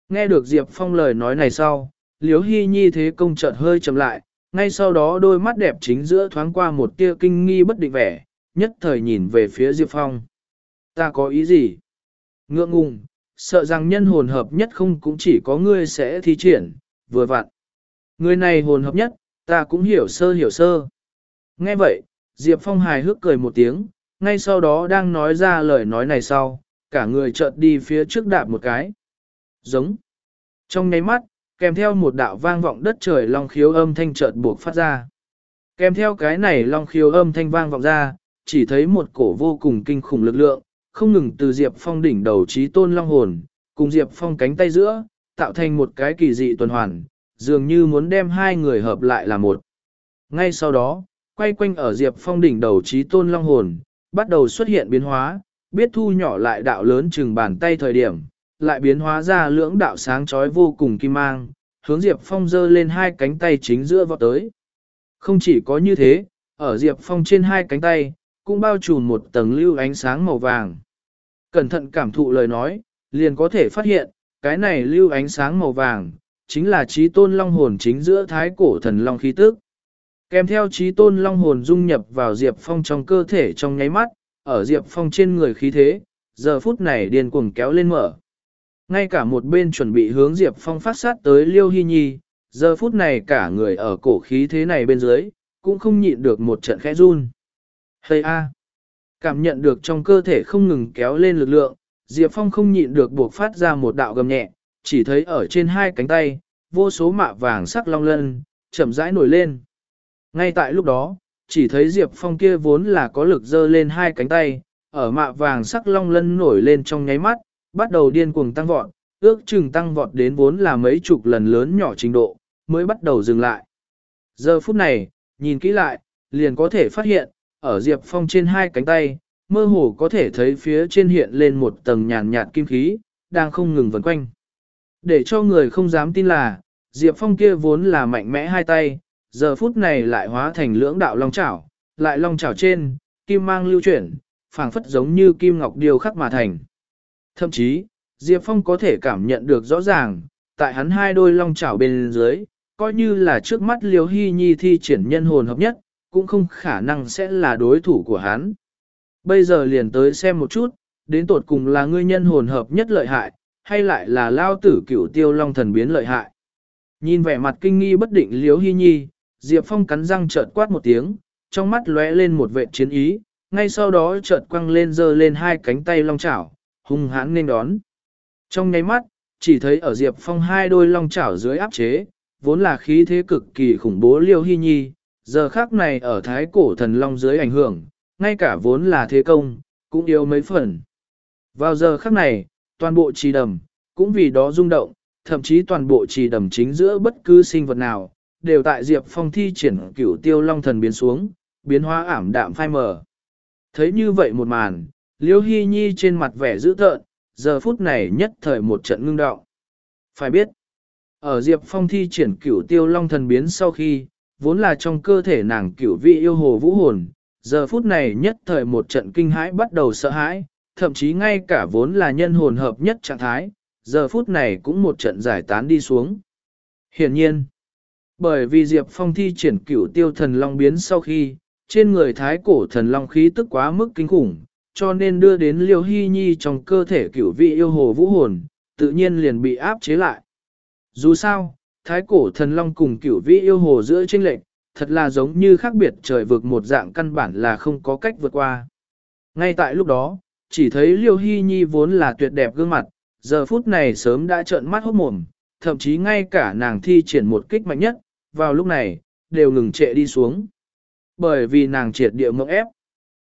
Nghe được Diệp Phong lời nói này sau, Liêu Hy Nhi thế công chợt hơi chậm lại, ngay sau đó đôi mắt đẹp chính giữa thoáng qua một tia kinh nghi bất định vẻ, nhất thời nhìn về phía Diệp Phong. Ta có ý gì? Ngượng ngùng, sợ rằng nhân hồn hợp nhất không cũng chỉ có ngươi sẽ thi triển, vừa vặn. Người này hồn hợp nhất, ta cũng hiểu sơ hiểu sơ. Nghe vậy, Diệp Phong hài hước cười một tiếng, ngay sau đó đang nói ra lời nói này sau, cả người chợt đi phía trước đạp một cái. Giống. Trong nháy mắt, kèm theo một đạo vang vọng đất trời long khiếu âm thanh chợt buộc phát ra. Kèm theo cái này long khiếu âm thanh vang vọng ra, chỉ thấy một cổ vô cùng kinh khủng lực lượng, không ngừng từ Diệp Phong đỉnh đầu trí tôn long hồn, cùng Diệp Phong cánh tay giữa, tạo thành một cái kỳ dị tuần hoàn, dường như muốn đem hai người hợp lại là một. Ngay sau đó, quay quanh ở Diệp Phong đỉnh đầu trí tôn long hồn, bắt đầu xuất hiện biến hóa, biết thu nhỏ lại đạo lớn chừng bàn tay thời điểm, lại biến hóa ra lưỡng đạo sáng chói vô cùng kim mang, hướng Diệp Phong giơ lên hai cánh tay chính giữa vọt tới. Không chỉ có như thế, ở Diệp Phong trên hai cánh tay, cũng bao trùm một tầng lưu ánh sáng màu vàng. Cẩn thận cảm thụ lời nói, liền có thể phát hiện, cái này lưu ánh sáng màu vàng, chính là trí tôn long hồn chính giữa thái cổ thần long khí tức. Kèm theo trí tôn long hồn dung nhập vào Diệp Phong trong cơ thể trong nháy mắt, ở Diệp Phong trên người khí thế, giờ phút này điên cuồng kéo lên mở. Ngay cả một bên chuẩn bị hướng Diệp Phong phát sát tới Liêu Hy Nhi, giờ phút này cả người ở cổ khí thế này bên dưới, cũng không nhịn được một trận khẽ run. Hây a! Cảm nhận được trong cơ thể không ngừng kéo lên lực lượng, Diệp Phong không nhịn được buộc phát ra một đạo gầm nhẹ, chỉ thấy ở trên hai cánh tay, vô số mạ vàng sắc long lân, chậm rãi nổi lên. Ngay tại lúc đó, chỉ thấy Diệp Phong kia vốn là có lực dơ lên hai cánh tay, ở mạ vàng sắc long lân nổi lên trong nháy mắt, bắt đầu điên cuồng tăng vọt, ước chừng tăng vọt đến vốn là mấy chục lần lớn nhỏ trình độ, mới bắt đầu dừng lại. Giờ phút này, nhìn kỹ lại, liền có thể phát hiện, ở Diệp Phong trên hai cánh tay, mơ hồ có thể thấy phía trên hiện lên một tầng nhàn nhạt kim khí, đang không ngừng vần quanh. Để cho người không dám tin là, Diệp Phong kia vốn là mạnh mẽ hai tay, giờ phút này lại hóa thành lưỡng đạo long chảo, lại long chảo trên, kim mang lưu chuyển, phảng phất giống như kim ngọc điêu khắc mà thành. Thậm chí, Diệp Phong có thể cảm nhận được rõ ràng, tại hắn hai đôi long chảo bên dưới, coi như là trước mắt Liêu Hy Nhi thi triển nhân hồn hợp nhất, cũng không khả năng sẽ là đối thủ của hắn. Bây giờ liền tới xem một chút, đến tột cùng là ngươi nhân hồn hợp nhất lợi hại, hay lại là lao tử cửu tiêu long thần biến lợi hại. Nhìn vẻ mặt kinh nghi bất định Liêu Hy Nhi, Diệp Phong cắn răng chợt quát một tiếng, trong mắt lóe lên một vệ chiến ý, ngay sau đó chợt quăng lên giơ lên hai cánh tay long chảo, hung hãn nên đón. Trong nháy mắt, chỉ thấy ở Diệp Phong hai đôi long chảo dưới áp chế, vốn là khí thế cực kỳ khủng bố Liêu Hy Nhi, giờ khác này ở thái cổ thần long dưới ảnh hưởng, ngay cả vốn là thế công, cũng yếu mấy phần. Vào giờ khắc này, toàn bộ trì đầm, cũng vì đó rung động, thậm chí toàn bộ trì đầm chính giữa bất cứ sinh vật nào, đều tại Diệp Phong thi triển cửu tiêu long thần biến xuống, biến hóa ảm đạm phai mờ. Thấy như vậy một màn, Liêu Hy Nhi trên mặt vẻ dữ tợn, giờ phút này nhất thời một trận ngưng đọng. Phải biết, ở Diệp Phong thi triển cửu tiêu long thần biến sau khi, vốn là trong cơ thể nàng cửu vị yêu hồ vũ hồn, giờ phút này nhất thời một trận kinh hãi bắt đầu sợ hãi, thậm chí ngay cả vốn là nhân hồn hợp nhất trạng thái, giờ phút này cũng một trận giải tán đi xuống. Hiển nhiên, bởi vì Diệp Phong thi triển cửu tiêu thần long biến sau khi, trên người thái cổ thần long khí tức quá mức kinh khủng, cho nên đưa đến liêu hy nhi trong cơ thể cửu vị yêu hồ vũ hồn, tự nhiên liền bị áp chế lại. Dù sao, thái cổ thần long cùng cửu vị yêu hồ giữa tranh lệch, thật là giống như khác biệt trời vực một dạng căn bản là không có cách vượt qua. Ngay tại lúc đó, chỉ thấy liêu hy nhi vốn là tuyệt đẹp gương mặt, giờ phút này sớm đã trợn mắt hốt mồm, thậm chí ngay cả nàng thi triển một kích mạnh nhất, vào lúc này, đều ngừng trệ đi xuống. Bởi vì nàng triệt địa mộng ép.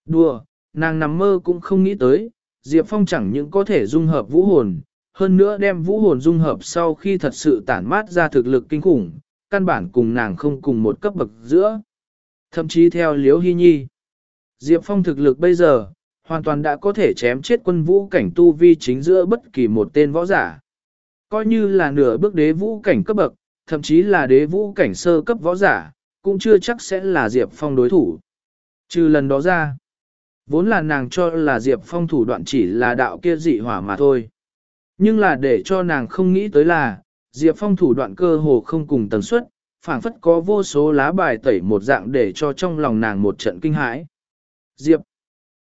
Đùa, nàng nằm mơ cũng không nghĩ tới, Diệp Phong chẳng những có thể dung hợp vũ hồn, hơn nữa đem vũ hồn dung hợp sau khi thật sự tản mát ra thực lực kinh khủng, căn bản cùng nàng không cùng một cấp bậc giữa. Thậm chí theo Liễu Hy Nhi, Diệp Phong thực lực bây giờ, hoàn toàn đã có thể chém chết quân vũ cảnh tu vi chính giữa bất kỳ một tên võ giả. Coi như là nửa bước đế vũ cảnh cấp bậc, thậm chí là đế vũ cảnh sơ cấp võ giả, cũng chưa chắc sẽ là Diệp Phong đối thủ. Trừ lần đó ra, vốn là nàng cho là Diệp Phong thủ đoạn chỉ là đạo kia dị hỏa mà thôi. Nhưng là để cho nàng không nghĩ tới là, Diệp Phong thủ đoạn cơ hồ không cùng tần suất, phảng phất có vô số lá bài tẩy một dạng để cho trong lòng nàng một trận kinh hãi. Diệp,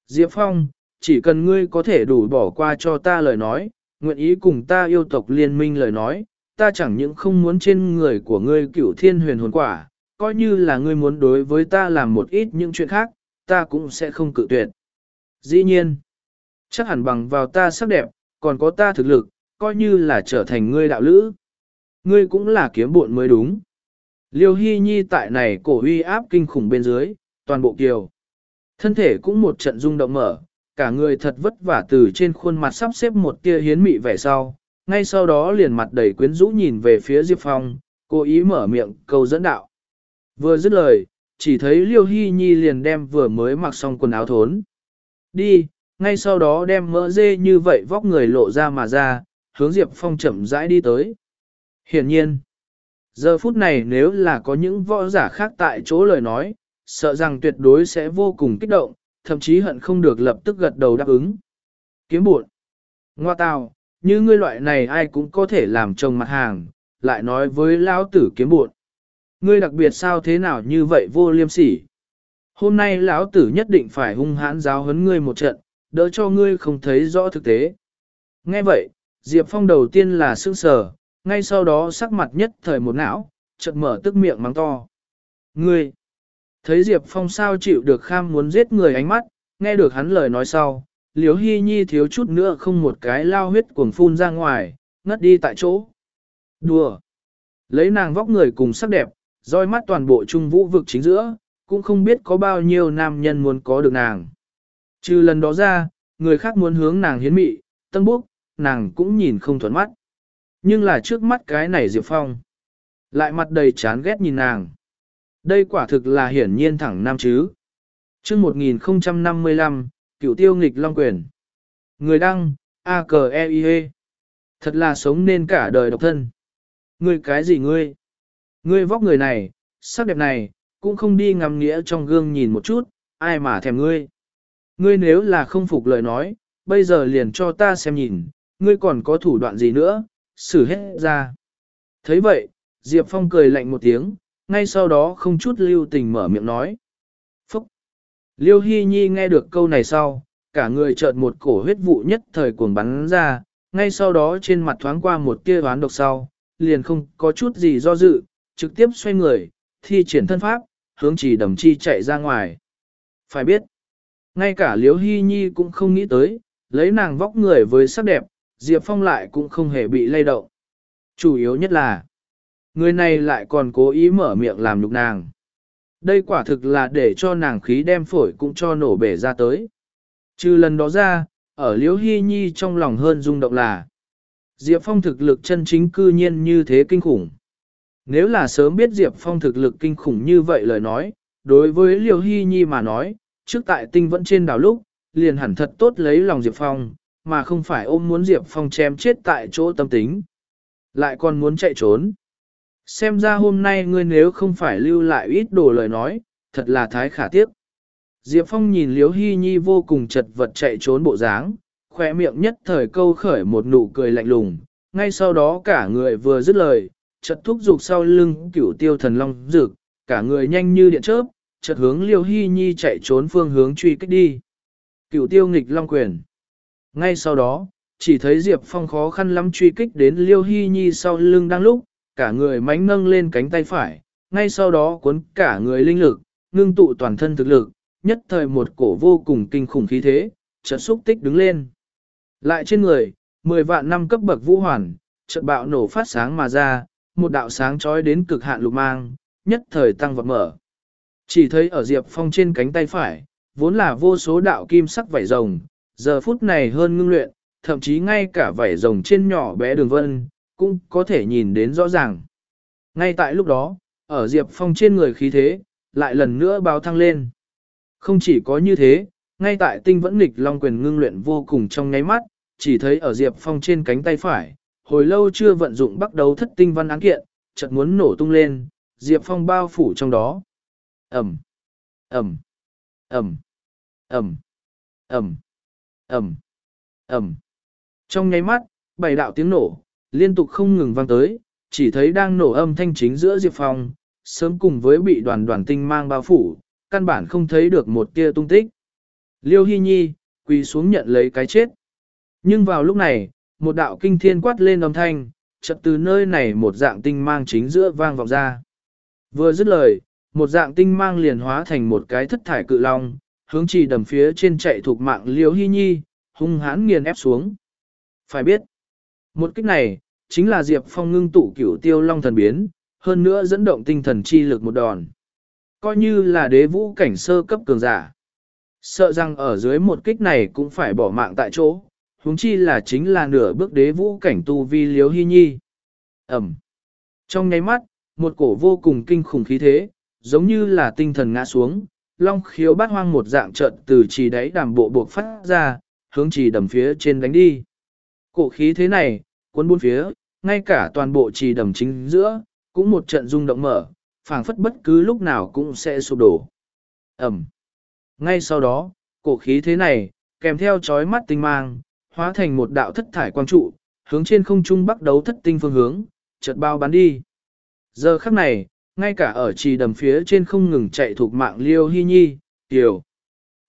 Diệp Phong, chỉ cần ngươi có thể đủ bỏ qua cho ta lời nói, nguyện ý cùng ta yêu tộc liên minh lời nói, ta chẳng những không muốn trên người của ngươi cửu thiên huyền hồn quả, coi như là ngươi muốn đối với ta làm một ít những chuyện khác, ta cũng sẽ không cự tuyệt. Dĩ nhiên, chắc hẳn bằng vào ta sắc đẹp, còn có ta thực lực, coi như là trở thành ngươi đạo lữ. Ngươi cũng là kiếm buộn mới đúng. Liêu Hy Nhi tại này cổ uy áp kinh khủng bên dưới, toàn bộ kiều. Thân thể cũng một trận rung động mở, cả người thật vất vả từ trên khuôn mặt sắp xếp một tia hiến mị vẻ sau, ngay sau đó liền mặt đầy quyến rũ nhìn về phía Diệp Phong, cố ý mở miệng câu dẫn đạo. Vừa dứt lời, chỉ thấy Liêu Hy Nhi liền đem vừa mới mặc xong quần áo thốn. Đi, ngay sau đó đem mỡ dê như vậy vóc người lộ ra mà ra, hướng Diệp Phong chậm rãi đi tới. Hiển nhiên, giờ phút này nếu là có những võ giả khác tại chỗ lời nói, sợ rằng tuyệt đối sẽ vô cùng kích động, thậm chí hận không được lập tức gật đầu đáp ứng. Kiếm buồn. Ngoa tào, như ngươi loại này ai cũng có thể làm chồng mặt hàng, lại nói với lão tử kiếm buồn. Ngươi đặc biệt sao thế nào như vậy vô liêm sỉ. Hôm nay lão tử nhất định phải hung hãn giáo huấn ngươi một trận, đỡ cho ngươi không thấy rõ thực tế. Nghe vậy, Diệp Phong đầu tiên là sững sờ, ngay sau đó sắc mặt nhất thời một não, chợt mở tức miệng mắng to. Ngươi! Thấy Diệp Phong sao chịu được kham muốn giết người ánh mắt, nghe được hắn lời nói sau, Liễu Hy Nhi thiếu chút nữa không một cái lao huyết cuồng phun ra ngoài, ngất đi tại chỗ. Đùa! Lấy nàng vóc người cùng sắc đẹp, roi mắt toàn bộ trung vũ vực chính giữa, cũng không biết có bao nhiêu nam nhân muốn có được nàng. Trừ lần đó ra, người khác muốn hướng nàng hiến mị, tân bốc, nàng cũng nhìn không thuận mắt. Nhưng là trước mắt cái này Diệp Phong. Lại mặt đầy chán ghét nhìn nàng. Đây quả thực là hiển nhiên thẳng nam chứ. chương 1055, cựu tiêu nghịch long quyền. Người đăng, a k e i -E. Thật là sống nên cả đời độc thân. Ngươi cái gì ngươi? Ngươi vóc người này, sắc đẹp này, cũng không đi ngắm nghĩa trong gương nhìn một chút, ai mà thèm ngươi. Ngươi nếu là không phục lời nói, bây giờ liền cho ta xem nhìn, ngươi còn có thủ đoạn gì nữa, xử hết ra. thấy vậy, Diệp Phong cười lạnh một tiếng, ngay sau đó không chút lưu tình mở miệng nói. Phúc! Liêu Hy Nhi nghe được câu này sau, cả người chợt một cổ huyết vụ nhất thời cuồng bắn ra, ngay sau đó trên mặt thoáng qua một tia đoán độc sau, liền không có chút gì do dự, trực tiếp xoay người, thi triển thân pháp, hướng chỉ đầm chi chạy ra ngoài. Phải biết, ngay cả Liễu Hy Nhi cũng không nghĩ tới, lấy nàng vóc người với sắc đẹp, Diệp Phong lại cũng không hề bị lay động. Chủ yếu nhất là, người này lại còn cố ý mở miệng làm nhục nàng. Đây quả thực là để cho nàng khí đem phổi cũng cho nổ bể ra tới. Trừ lần đó ra, ở Liễu Hy Nhi trong lòng hơn rung động là Diệp Phong thực lực chân chính cư nhiên như thế kinh khủng. Nếu là sớm biết Diệp Phong thực lực kinh khủng như vậy lời nói, đối với Liêu Hy Nhi mà nói, trước tại tinh vẫn trên đảo lúc, liền hẳn thật tốt lấy lòng Diệp Phong, mà không phải ôm muốn Diệp Phong chém chết tại chỗ tâm tính. Lại còn muốn chạy trốn. Xem ra hôm nay ngươi nếu không phải lưu lại ít đồ lời nói, thật là thái khả tiếc. Diệp Phong nhìn Liêu Hy Nhi vô cùng chật vật chạy trốn bộ dáng, khỏe miệng nhất thời câu khởi một nụ cười lạnh lùng, ngay sau đó cả người vừa dứt lời, chợt thúc giục sau lưng cửu tiêu thần long dược cả người nhanh như điện chớp, chợt hướng liêu Hy Nhi chạy trốn phương hướng truy kích đi. Cửu tiêu nghịch long quyền. Ngay sau đó, chỉ thấy Diệp Phong khó khăn lắm truy kích đến Liêu Hy Nhi sau lưng đang lúc, cả người mánh nâng lên cánh tay phải, ngay sau đó cuốn cả người linh lực, ngưng tụ toàn thân thực lực, nhất thời một cổ vô cùng kinh khủng khí thế, chợt xúc tích đứng lên. Lại trên người, 10 vạn năm cấp bậc vũ hoàn, chợt bạo nổ phát sáng mà ra, một đạo sáng chói đến cực hạn lục mang, nhất thời tăng vật mở. Chỉ thấy ở Diệp Phong trên cánh tay phải, vốn là vô số đạo kim sắc vảy rồng, giờ phút này hơn ngưng luyện, thậm chí ngay cả vảy rồng trên nhỏ bé đường vân, cũng có thể nhìn đến rõ ràng. Ngay tại lúc đó, ở Diệp Phong trên người khí thế, lại lần nữa báo thăng lên. Không chỉ có như thế, ngay tại tinh vẫn nghịch long quyền ngưng luyện vô cùng trong nháy mắt, chỉ thấy ở Diệp Phong trên cánh tay phải, hồi lâu chưa vận dụng bắt đầu thất tinh văn án kiện, chợt muốn nổ tung lên, Diệp Phong bao phủ trong đó. Ẩm, Ẩm, Ẩm, Ẩm, Ẩm, Ẩm, Ẩm. Trong nháy mắt, bảy đạo tiếng nổ, liên tục không ngừng vang tới, chỉ thấy đang nổ âm thanh chính giữa Diệp Phong, sớm cùng với bị đoàn đoàn tinh mang bao phủ, căn bản không thấy được một tia tung tích. Liêu Hy Nhi, quỳ xuống nhận lấy cái chết. Nhưng vào lúc này, một đạo kinh thiên quát lên âm thanh, chợt từ nơi này một dạng tinh mang chính giữa vang vọng ra. Vừa dứt lời, một dạng tinh mang liền hóa thành một cái thất thải cự long, hướng chỉ đầm phía trên chạy thuộc mạng liễu Hy Nhi, hung hãn nghiền ép xuống. Phải biết, một kích này, chính là Diệp Phong ngưng tụ cửu tiêu long thần biến, hơn nữa dẫn động tinh thần chi lực một đòn. Coi như là đế vũ cảnh sơ cấp cường giả. Sợ rằng ở dưới một kích này cũng phải bỏ mạng tại chỗ, huống chi là chính là nửa bước đế vũ cảnh tu vi liếu hy nhi. Ẩm. Trong nháy mắt, một cổ vô cùng kinh khủng khí thế, giống như là tinh thần ngã xuống, long khiếu bát hoang một dạng trận từ trì đáy đàm bộ buộc phát ra, hướng trì đầm phía trên đánh đi. Cổ khí thế này, cuốn buôn phía, ngay cả toàn bộ trì đầm chính giữa, cũng một trận rung động mở, phảng phất bất cứ lúc nào cũng sẽ sụp đổ. Ẩm. Ngay sau đó, cổ khí thế này, kèm theo chói mắt tinh mang, hóa thành một đạo thất thải quang trụ, hướng trên không trung bắt đấu thất tinh phương hướng, chợt bao bắn đi. Giờ khắc này, ngay cả ở trì đầm phía trên không ngừng chạy thuộc mạng liêu hy nhi, tiểu.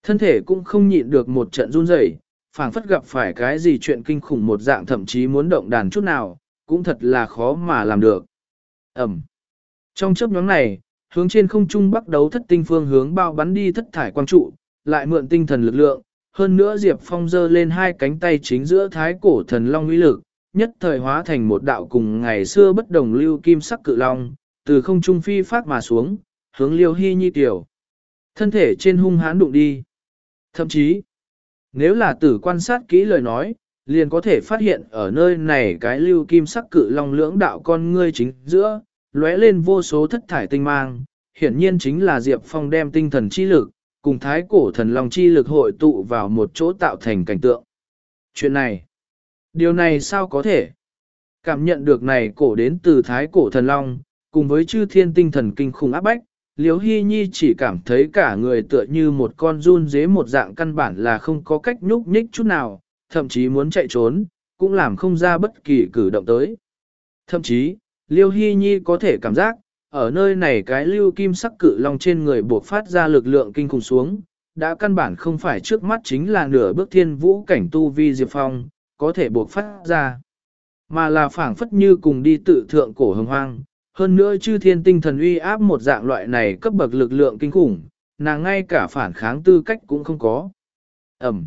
Thân thể cũng không nhịn được một trận run rẩy, phảng phất gặp phải cái gì chuyện kinh khủng một dạng thậm chí muốn động đàn chút nào, cũng thật là khó mà làm được. Ẩm. Trong chớp nhóm này, hướng trên không trung bắt đấu thất tinh phương hướng bao bắn đi thất thải quang trụ, lại mượn tinh thần lực lượng, hơn nữa Diệp Phong giơ lên hai cánh tay chính giữa thái cổ thần long uy lực, nhất thời hóa thành một đạo cùng ngày xưa bất đồng lưu kim sắc cự long, từ không trung phi phát mà xuống, hướng liêu hy nhi tiểu. Thân thể trên hung hãn đụng đi. Thậm chí, nếu là tử quan sát kỹ lời nói, liền có thể phát hiện ở nơi này cái lưu kim sắc cự long lưỡng đạo con ngươi chính giữa, lóe lên vô số thất thải tinh mang, hiển nhiên chính là Diệp Phong đem tinh thần chi lực, cùng thái cổ thần long chi lực hội tụ vào một chỗ tạo thành cảnh tượng. Chuyện này, điều này sao có thể? Cảm nhận được này cổ đến từ thái cổ thần long, cùng với chư thiên tinh thần kinh khủng áp bách, Liễu Hy Nhi chỉ cảm thấy cả người tựa như một con run dế một dạng căn bản là không có cách nhúc nhích chút nào, thậm chí muốn chạy trốn, cũng làm không ra bất kỳ cử động tới. Thậm chí, Liêu Hy Nhi có thể cảm giác, ở nơi này cái lưu kim sắc cự long trên người buộc phát ra lực lượng kinh khủng xuống, đã căn bản không phải trước mắt chính là nửa bước thiên vũ cảnh tu vi Diệp Phong, có thể buộc phát ra. Mà là phảng phất như cùng đi tự thượng cổ hồng hoang, hơn nữa chư thiên tinh thần uy áp một dạng loại này cấp bậc lực lượng kinh khủng, nàng ngay cả phản kháng tư cách cũng không có. Ẩm.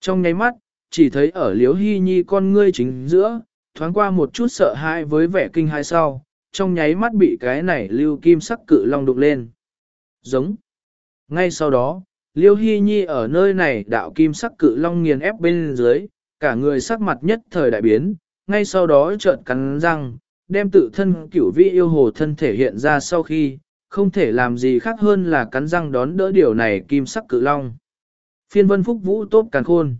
Trong nháy mắt, chỉ thấy ở liếu hy nhi con ngươi chính giữa, thoáng qua một chút sợ hãi với vẻ kinh hai sau, trong nháy mắt bị cái này lưu kim sắc cự long đụng lên. Giống. Ngay sau đó, liêu hy nhi ở nơi này đạo kim sắc cự long nghiền ép bên dưới, cả người sắc mặt nhất thời đại biến, ngay sau đó chợt cắn răng, đem tự thân cửu vị yêu hồ thân thể hiện ra sau khi, không thể làm gì khác hơn là cắn răng đón đỡ điều này kim sắc cự long. Phiên vân phúc vũ tốt càn khôn.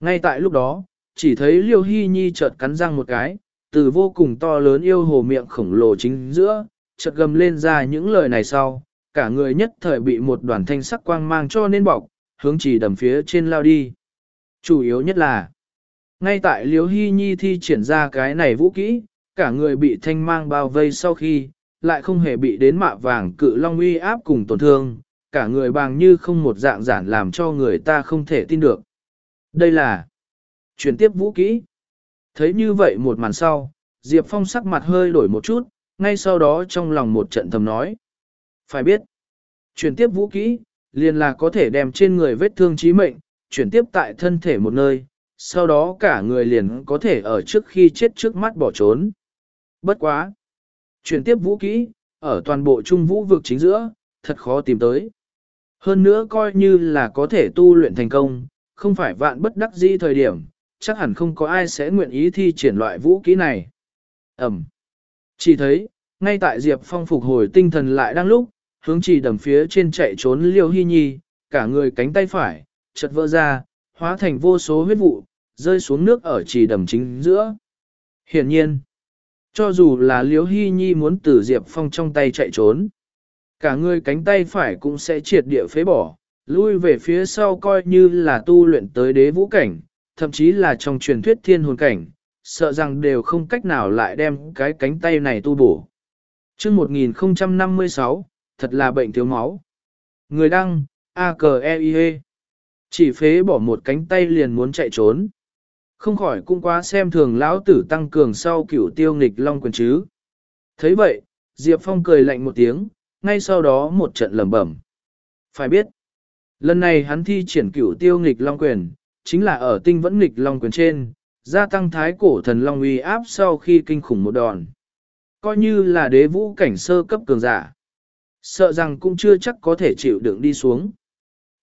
Ngay tại lúc đó, chỉ thấy Liêu Hy Nhi chợt cắn răng một cái, từ vô cùng to lớn yêu hồ miệng khổng lồ chính giữa, chợt gầm lên ra những lời này sau, cả người nhất thời bị một đoàn thanh sắc quang mang cho nên bọc, hướng chỉ đầm phía trên lao đi. Chủ yếu nhất là, ngay tại liếu Hy Nhi thi triển ra cái này vũ kỹ, cả người bị thanh mang bao vây sau khi, lại không hề bị đến mạ vàng cự long uy áp cùng tổn thương, cả người bàng như không một dạng giản làm cho người ta không thể tin được. Đây là chuyển tiếp vũ kỹ. Thấy như vậy một màn sau, Diệp Phong sắc mặt hơi đổi một chút, ngay sau đó trong lòng một trận thầm nói. Phải biết, chuyển tiếp vũ kỹ, liền là có thể đem trên người vết thương chí mệnh, chuyển tiếp tại thân thể một nơi, sau đó cả người liền có thể ở trước khi chết trước mắt bỏ trốn. Bất quá. Chuyển tiếp vũ kỹ, ở toàn bộ trung vũ vực chính giữa, thật khó tìm tới. Hơn nữa coi như là có thể tu luyện thành công, không phải vạn bất đắc dĩ thời điểm, chắc hẳn không có ai sẽ nguyện ý thi triển loại vũ kỹ này. Ẩm. Chỉ thấy, ngay tại Diệp Phong phục hồi tinh thần lại đang lúc, hướng chỉ đầm phía trên chạy trốn Liêu Hy Nhi, cả người cánh tay phải, chật vỡ ra, hóa thành vô số huyết vụ, rơi xuống nước ở chỉ đầm chính giữa. Hiển nhiên, cho dù là Liêu Hy Nhi muốn từ Diệp Phong trong tay chạy trốn, cả người cánh tay phải cũng sẽ triệt địa phế bỏ, lui về phía sau coi như là tu luyện tới đế vũ cảnh, thậm chí là trong truyền thuyết thiên hồn cảnh, sợ rằng đều không cách nào lại đem cái cánh tay này tu bổ. chương 1056, thật là bệnh thiếu máu. Người đăng, a k e i -E. Chỉ phế bỏ một cánh tay liền muốn chạy trốn. Không khỏi cũng quá xem thường lão tử tăng cường sau cửu tiêu nghịch long quyền chứ. thấy vậy, Diệp Phong cười lạnh một tiếng, ngay sau đó một trận lầm bẩm. Phải biết, lần này hắn thi triển cửu tiêu nghịch long quyền, chính là ở tinh vẫn nghịch long quyền trên, gia tăng thái cổ thần long uy áp sau khi kinh khủng một đòn. Coi như là đế vũ cảnh sơ cấp cường giả. Sợ rằng cũng chưa chắc có thể chịu đựng đi xuống.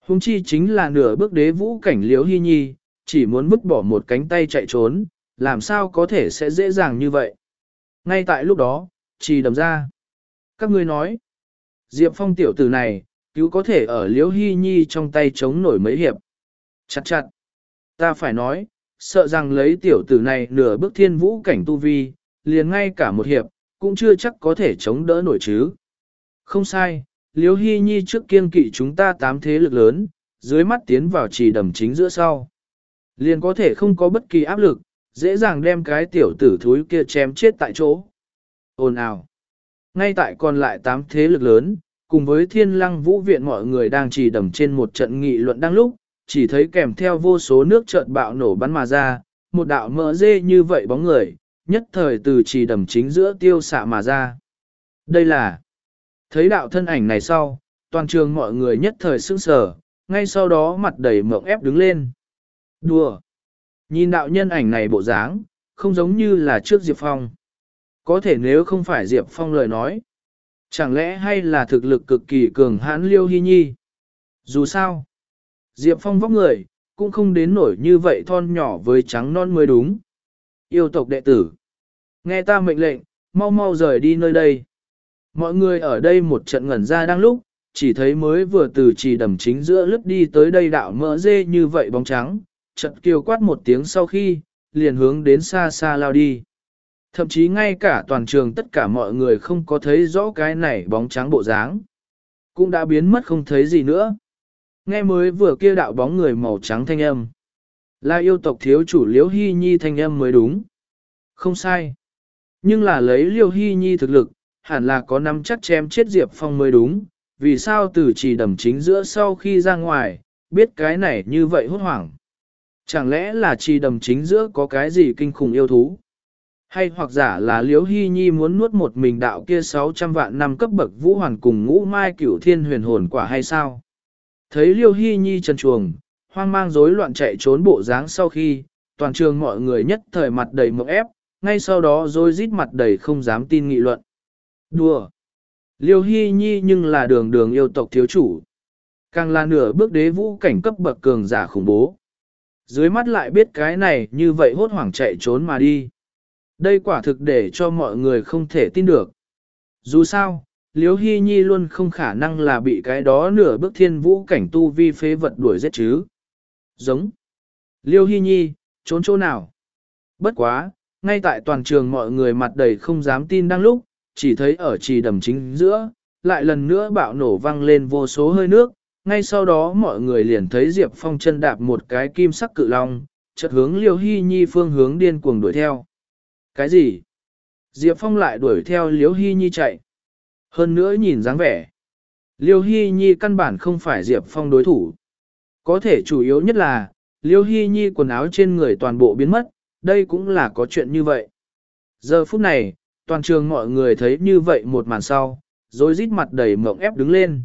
Hùng chi chính là nửa bước đế vũ cảnh liếu hy nhi, chỉ muốn vứt bỏ một cánh tay chạy trốn, làm sao có thể sẽ dễ dàng như vậy. Ngay tại lúc đó, chỉ đầm ra. Các ngươi nói, Diệp Phong tiểu tử này, cứu có thể ở liếu hy nhi trong tay chống nổi mấy hiệp. Chặt chặt. Ta phải nói, sợ rằng lấy tiểu tử này nửa bước thiên vũ cảnh tu vi, liền ngay cả một hiệp, cũng chưa chắc có thể chống đỡ nổi chứ. Không sai, Liêu Hy Nhi trước kiên kỵ chúng ta tám thế lực lớn, dưới mắt tiến vào chỉ đầm chính giữa sau. Liền có thể không có bất kỳ áp lực, dễ dàng đem cái tiểu tử thúi kia chém chết tại chỗ. Ồn ào. Ngay tại còn lại tám thế lực lớn, cùng với thiên lăng vũ viện mọi người đang chỉ đầm trên một trận nghị luận đang lúc, chỉ thấy kèm theo vô số nước chợt bạo nổ bắn mà ra, một đạo mỡ dê như vậy bóng người, nhất thời từ chỉ đầm chính giữa tiêu xạ mà ra. Đây là, thấy đạo thân ảnh này sau, toàn trường mọi người nhất thời sững sờ, ngay sau đó mặt đầy mộng ép đứng lên. Đùa! Nhìn đạo nhân ảnh này bộ dáng, không giống như là trước Diệp Phong. Có thể nếu không phải Diệp Phong lời nói, chẳng lẽ hay là thực lực cực kỳ cường hãn liêu hy nhi? Dù sao, Diệp Phong vóc người, cũng không đến nổi như vậy thon nhỏ với trắng non mới đúng. Yêu tộc đệ tử. Nghe ta mệnh lệnh, mau mau rời đi nơi đây. Mọi người ở đây một trận ngẩn ra đang lúc, chỉ thấy mới vừa từ trì đầm chính giữa lướt đi tới đây đạo mỡ dê như vậy bóng trắng, trận kêu quát một tiếng sau khi, liền hướng đến xa xa lao đi. Thậm chí ngay cả toàn trường tất cả mọi người không có thấy rõ cái này bóng trắng bộ dáng. Cũng đã biến mất không thấy gì nữa. Nghe mới vừa kia đạo bóng người màu trắng thanh âm. Là yêu tộc thiếu chủ Liễu Hy Nhi thanh âm mới đúng. Không sai. Nhưng là lấy Liễu Hy Nhi thực lực, hẳn là có nắm chắc chém chết Diệp Phong mới đúng. Vì sao từ chỉ đầm chính giữa sau khi ra ngoài, biết cái này như vậy hốt hoảng. Chẳng lẽ là chỉ đầm chính giữa có cái gì kinh khủng yêu thú? Hay hoặc giả là Liễu Hy Nhi muốn nuốt một mình đạo kia 600 vạn năm cấp bậc vũ hoàn cùng ngũ mai cửu thiên huyền hồn quả hay sao? Thấy Liêu Hy Nhi trần chuồng, hoang mang rối loạn chạy trốn bộ dáng sau khi, toàn trường mọi người nhất thời mặt đầy mộng ép, ngay sau đó rồi rít mặt đầy không dám tin nghị luận. Đùa! Liêu Hy Nhi nhưng là đường đường yêu tộc thiếu chủ. Càng là nửa bước đế vũ cảnh cấp bậc cường giả khủng bố. Dưới mắt lại biết cái này như vậy hốt hoảng chạy trốn mà đi. Đây quả thực để cho mọi người không thể tin được. Dù sao, Liễu Hy Nhi luôn không khả năng là bị cái đó nửa bước thiên vũ cảnh tu vi phế vật đuổi giết chứ. Giống. Liêu Hy Nhi, trốn chỗ nào? Bất quá, ngay tại toàn trường mọi người mặt đầy không dám tin đang lúc, chỉ thấy ở trì đầm chính giữa, lại lần nữa bạo nổ văng lên vô số hơi nước, ngay sau đó mọi người liền thấy Diệp Phong chân đạp một cái kim sắc cự long, chợt hướng Liêu Hy Nhi phương hướng điên cuồng đuổi theo. Cái gì? Diệp Phong lại đuổi theo Liêu Hy Nhi chạy. Hơn nữa nhìn dáng vẻ. Liêu Hy Nhi căn bản không phải Diệp Phong đối thủ. Có thể chủ yếu nhất là, Liêu Hy Nhi quần áo trên người toàn bộ biến mất, đây cũng là có chuyện như vậy. Giờ phút này, toàn trường mọi người thấy như vậy một màn sau, rồi rít mặt đầy mộng ép đứng lên.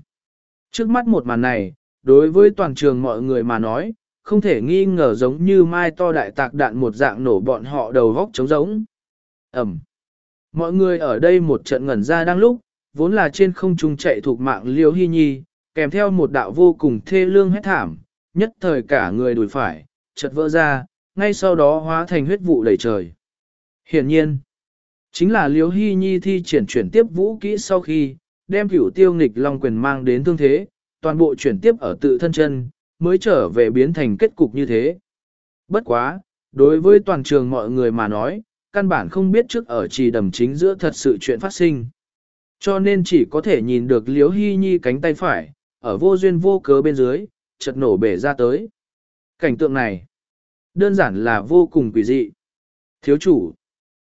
Trước mắt một màn này, đối với toàn trường mọi người mà nói, không thể nghi ngờ giống như mai to đại tạc đạn một dạng nổ bọn họ đầu vóc trống giống. Ẩm. Mọi người ở đây một trận ngẩn ra đang lúc, vốn là trên không trung chạy thuộc mạng liêu hy nhi, kèm theo một đạo vô cùng thê lương hét thảm, nhất thời cả người đùi phải, chật vỡ ra, ngay sau đó hóa thành huyết vụ đầy trời. Hiển nhiên, chính là Liễu Hy Nhi thi triển chuyển tiếp vũ kỹ sau khi, đem cửu tiêu nghịch long quyền mang đến thương thế, toàn bộ chuyển tiếp ở tự thân chân, mới trở về biến thành kết cục như thế. Bất quá, đối với toàn trường mọi người mà nói, căn bản không biết trước ở trì đầm chính giữa thật sự chuyện phát sinh. Cho nên chỉ có thể nhìn được Liễu Hy Nhi cánh tay phải, ở vô duyên vô cớ bên dưới, chợt nổ bể ra tới. Cảnh tượng này, đơn giản là vô cùng quỷ dị. Thiếu chủ,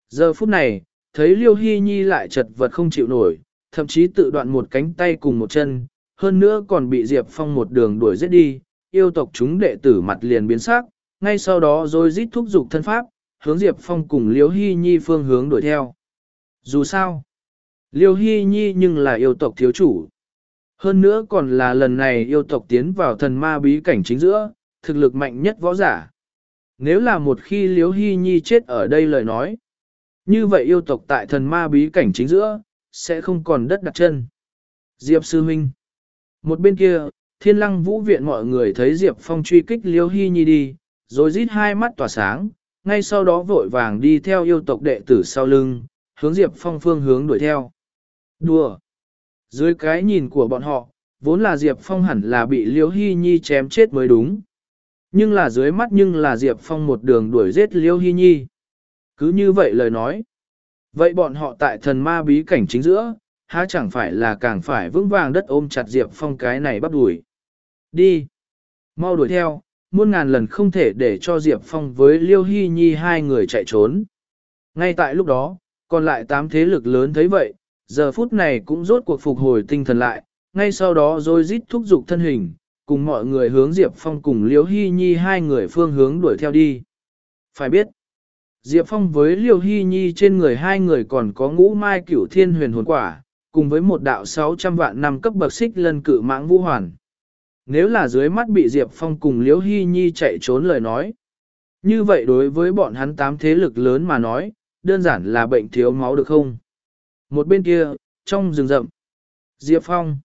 giờ phút này, thấy Liêu Hy Nhi lại chật vật không chịu nổi, thậm chí tự đoạn một cánh tay cùng một chân, hơn nữa còn bị Diệp Phong một đường đuổi giết đi, yêu tộc chúng đệ tử mặt liền biến sắc, ngay sau đó rồi rít thúc dục thân pháp, hướng Diệp Phong cùng Liêu Hy Nhi phương hướng đuổi theo. Dù sao, Liêu Hy Nhi nhưng là yêu tộc thiếu chủ. Hơn nữa còn là lần này yêu tộc tiến vào thần ma bí cảnh chính giữa, thực lực mạnh nhất võ giả. Nếu là một khi Liêu Hy Nhi chết ở đây lời nói, như vậy yêu tộc tại thần ma bí cảnh chính giữa, sẽ không còn đất đặt chân. Diệp Sư Minh Một bên kia, thiên lăng vũ viện mọi người thấy Diệp Phong truy kích Liêu Hy Nhi đi, rồi rít hai mắt tỏa sáng, ngay sau đó vội vàng đi theo yêu tộc đệ tử sau lưng, hướng Diệp Phong phương hướng đuổi theo. Đùa! Dưới cái nhìn của bọn họ, vốn là Diệp Phong hẳn là bị Liễu Hy Nhi chém chết mới đúng. Nhưng là dưới mắt nhưng là Diệp Phong một đường đuổi giết Liễu Hy Nhi. Cứ như vậy lời nói. Vậy bọn họ tại thần ma bí cảnh chính giữa, há chẳng phải là càng phải vững vàng đất ôm chặt Diệp Phong cái này bắt đuổi. Đi! Mau đuổi theo, muôn ngàn lần không thể để cho Diệp Phong với Liêu Hy Nhi hai người chạy trốn. Ngay tại lúc đó, còn lại tám thế lực lớn thấy vậy, giờ phút này cũng rốt cuộc phục hồi tinh thần lại, ngay sau đó rồi rít thúc giục thân hình, cùng mọi người hướng Diệp Phong cùng Liêu Hy Nhi hai người phương hướng đuổi theo đi. Phải biết, Diệp Phong với Liêu Hy Nhi trên người hai người còn có ngũ mai cửu thiên huyền hồn quả, cùng với một đạo 600 vạn năm cấp bậc xích lân cự mãng vũ hoàn. Nếu là dưới mắt bị Diệp Phong cùng Liễu Hy Nhi chạy trốn lời nói, như vậy đối với bọn hắn tám thế lực lớn mà nói, đơn giản là bệnh thiếu máu được không? Một bên kia, trong rừng rậm, Diệp Phong,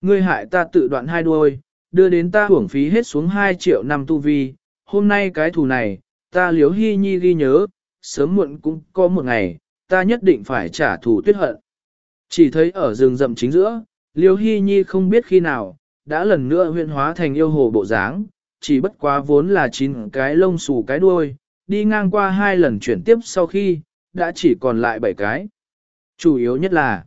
ngươi hại ta tự đoạn hai đuôi, đưa đến ta hưởng phí hết xuống 2 triệu năm tu vi, hôm nay cái thù này, ta liếu Hy Nhi ghi nhớ, sớm muộn cũng có một ngày, ta nhất định phải trả thù tuyết hận. Chỉ thấy ở rừng rậm chính giữa, liếu Hy Nhi không biết khi nào, đã lần nữa huyện hóa thành yêu hồ bộ dáng, chỉ bất quá vốn là chín cái lông xù cái đuôi, đi ngang qua hai lần chuyển tiếp sau khi, đã chỉ còn lại bảy cái. Chủ yếu nhất là,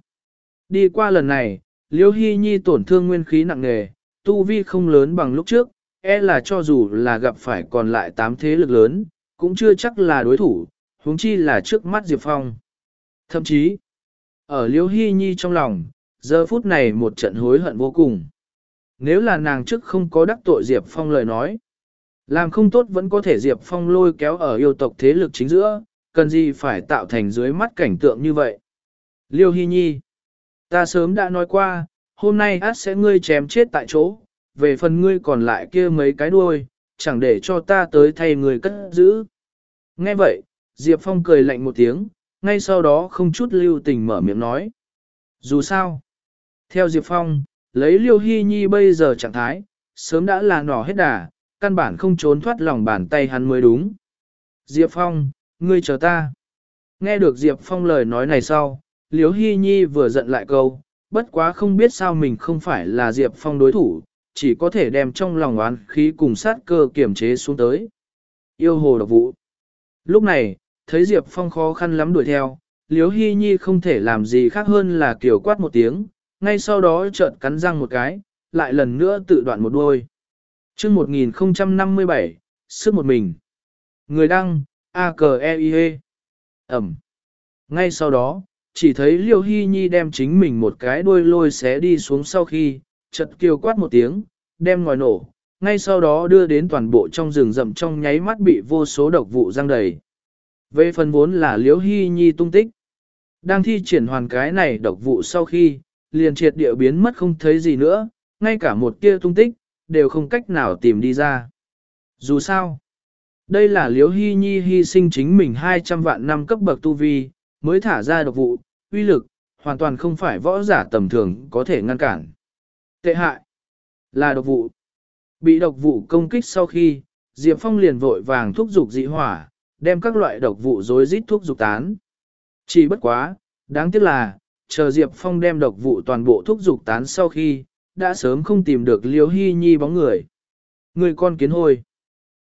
đi qua lần này, Liêu Hy Nhi tổn thương nguyên khí nặng nề, tu vi không lớn bằng lúc trước, e là cho dù là gặp phải còn lại tám thế lực lớn, cũng chưa chắc là đối thủ, huống chi là trước mắt Diệp Phong. Thậm chí, ở Liêu Hy Nhi trong lòng, giờ phút này một trận hối hận vô cùng nếu là nàng trước không có đắc tội Diệp Phong lời nói. Làm không tốt vẫn có thể Diệp Phong lôi kéo ở yêu tộc thế lực chính giữa, cần gì phải tạo thành dưới mắt cảnh tượng như vậy. Liêu Hy Nhi, ta sớm đã nói qua, hôm nay át sẽ ngươi chém chết tại chỗ, về phần ngươi còn lại kia mấy cái đuôi, chẳng để cho ta tới thay người cất giữ. Nghe vậy, Diệp Phong cười lạnh một tiếng, ngay sau đó không chút lưu tình mở miệng nói. Dù sao, theo Diệp Phong, lấy liêu hy nhi bây giờ trạng thái, sớm đã là nỏ hết đà, căn bản không trốn thoát lòng bàn tay hắn mới đúng. Diệp Phong, ngươi chờ ta. Nghe được Diệp Phong lời nói này sau, Liễu hy nhi vừa giận lại câu, bất quá không biết sao mình không phải là Diệp Phong đối thủ, chỉ có thể đem trong lòng oán khí cùng sát cơ kiểm chế xuống tới. Yêu hồ độc vụ. Lúc này, thấy Diệp Phong khó khăn lắm đuổi theo, Liếu Hy Nhi không thể làm gì khác hơn là kiểu quát một tiếng, ngay sau đó chợt cắn răng một cái, lại lần nữa tự đoạn một đuôi. chương 1057, sức một mình. Người đăng, a k e i -E. Ẩm. Ngay sau đó, chỉ thấy Liêu Hy Nhi đem chính mình một cái đuôi lôi xé đi xuống sau khi, chợt kêu quát một tiếng, đem ngòi nổ, ngay sau đó đưa đến toàn bộ trong rừng rậm trong nháy mắt bị vô số độc vụ răng đầy. Về phần vốn là Liêu Hy Nhi tung tích. Đang thi triển hoàn cái này độc vụ sau khi, liền triệt địa biến mất không thấy gì nữa, ngay cả một tia tung tích, đều không cách nào tìm đi ra. Dù sao, đây là liễu hy nhi hy sinh chính mình 200 vạn năm cấp bậc tu vi, mới thả ra độc vụ, uy lực, hoàn toàn không phải võ giả tầm thường có thể ngăn cản. Tệ hại, là độc vụ. Bị độc vụ công kích sau khi, Diệp Phong liền vội vàng thúc dục dị hỏa, đem các loại độc vụ rối rít thuốc dục tán. Chỉ bất quá, đáng tiếc là, chờ Diệp Phong đem độc vụ toàn bộ thuốc dục tán sau khi, đã sớm không tìm được Liêu Hy Nhi bóng người. Người con kiến hôi,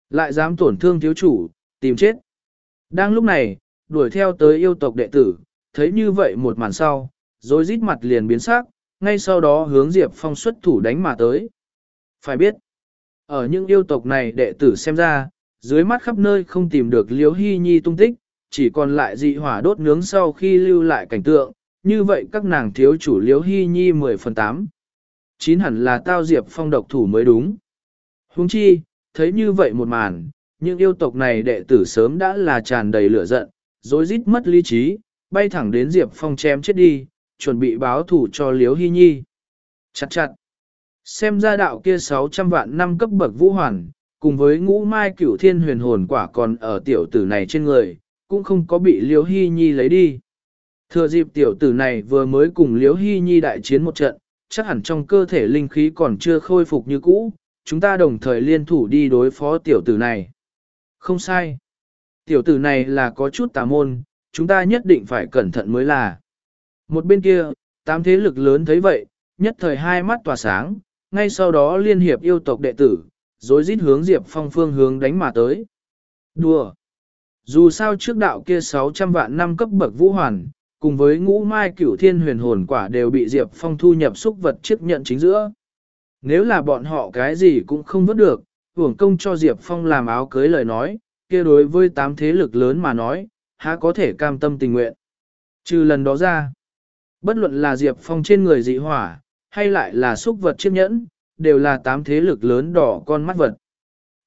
lại dám tổn thương thiếu chủ, tìm chết. Đang lúc này, đuổi theo tới yêu tộc đệ tử, thấy như vậy một màn sau, rồi rít mặt liền biến sắc, ngay sau đó hướng Diệp Phong xuất thủ đánh mà tới. Phải biết, ở những yêu tộc này đệ tử xem ra, dưới mắt khắp nơi không tìm được Liễu Hy Nhi tung tích, chỉ còn lại dị hỏa đốt nướng sau khi lưu lại cảnh tượng, như vậy các nàng thiếu chủ Liễu Hy Nhi 10 phần 8. Chín hẳn là tao Diệp Phong độc thủ mới đúng. Huống chi, thấy như vậy một màn, những yêu tộc này đệ tử sớm đã là tràn đầy lửa giận, rối rít mất lý trí, bay thẳng đến Diệp Phong chém chết đi, chuẩn bị báo thủ cho Liễu Hy Nhi. Chặt chặt. Xem ra đạo kia 600 vạn năm cấp bậc vũ hoàn, cùng với ngũ mai cửu thiên huyền hồn quả còn ở tiểu tử này trên người, cũng không có bị Liễu Hy Nhi lấy đi. Thừa dịp tiểu tử này vừa mới cùng Liễu Hy Nhi đại chiến một trận, chắc hẳn trong cơ thể linh khí còn chưa khôi phục như cũ, chúng ta đồng thời liên thủ đi đối phó tiểu tử này. Không sai. Tiểu tử này là có chút tà môn, chúng ta nhất định phải cẩn thận mới là. Một bên kia, tám thế lực lớn thấy vậy, nhất thời hai mắt tỏa sáng, ngay sau đó liên hiệp yêu tộc đệ tử, rồi rít hướng Diệp Phong phương hướng đánh mà tới. Đùa! Dù sao trước đạo kia 600 vạn năm cấp bậc vũ hoàn, cùng với ngũ mai cửu thiên huyền hồn quả đều bị Diệp Phong thu nhập xúc vật chiếc nhận chính giữa. Nếu là bọn họ cái gì cũng không vớt được, hưởng công cho Diệp Phong làm áo cưới lời nói, kia đối với tám thế lực lớn mà nói, há có thể cam tâm tình nguyện. Trừ lần đó ra, bất luận là Diệp Phong trên người dị hỏa, hay lại là xúc vật chiếc nhẫn, đều là tám thế lực lớn đỏ con mắt vật.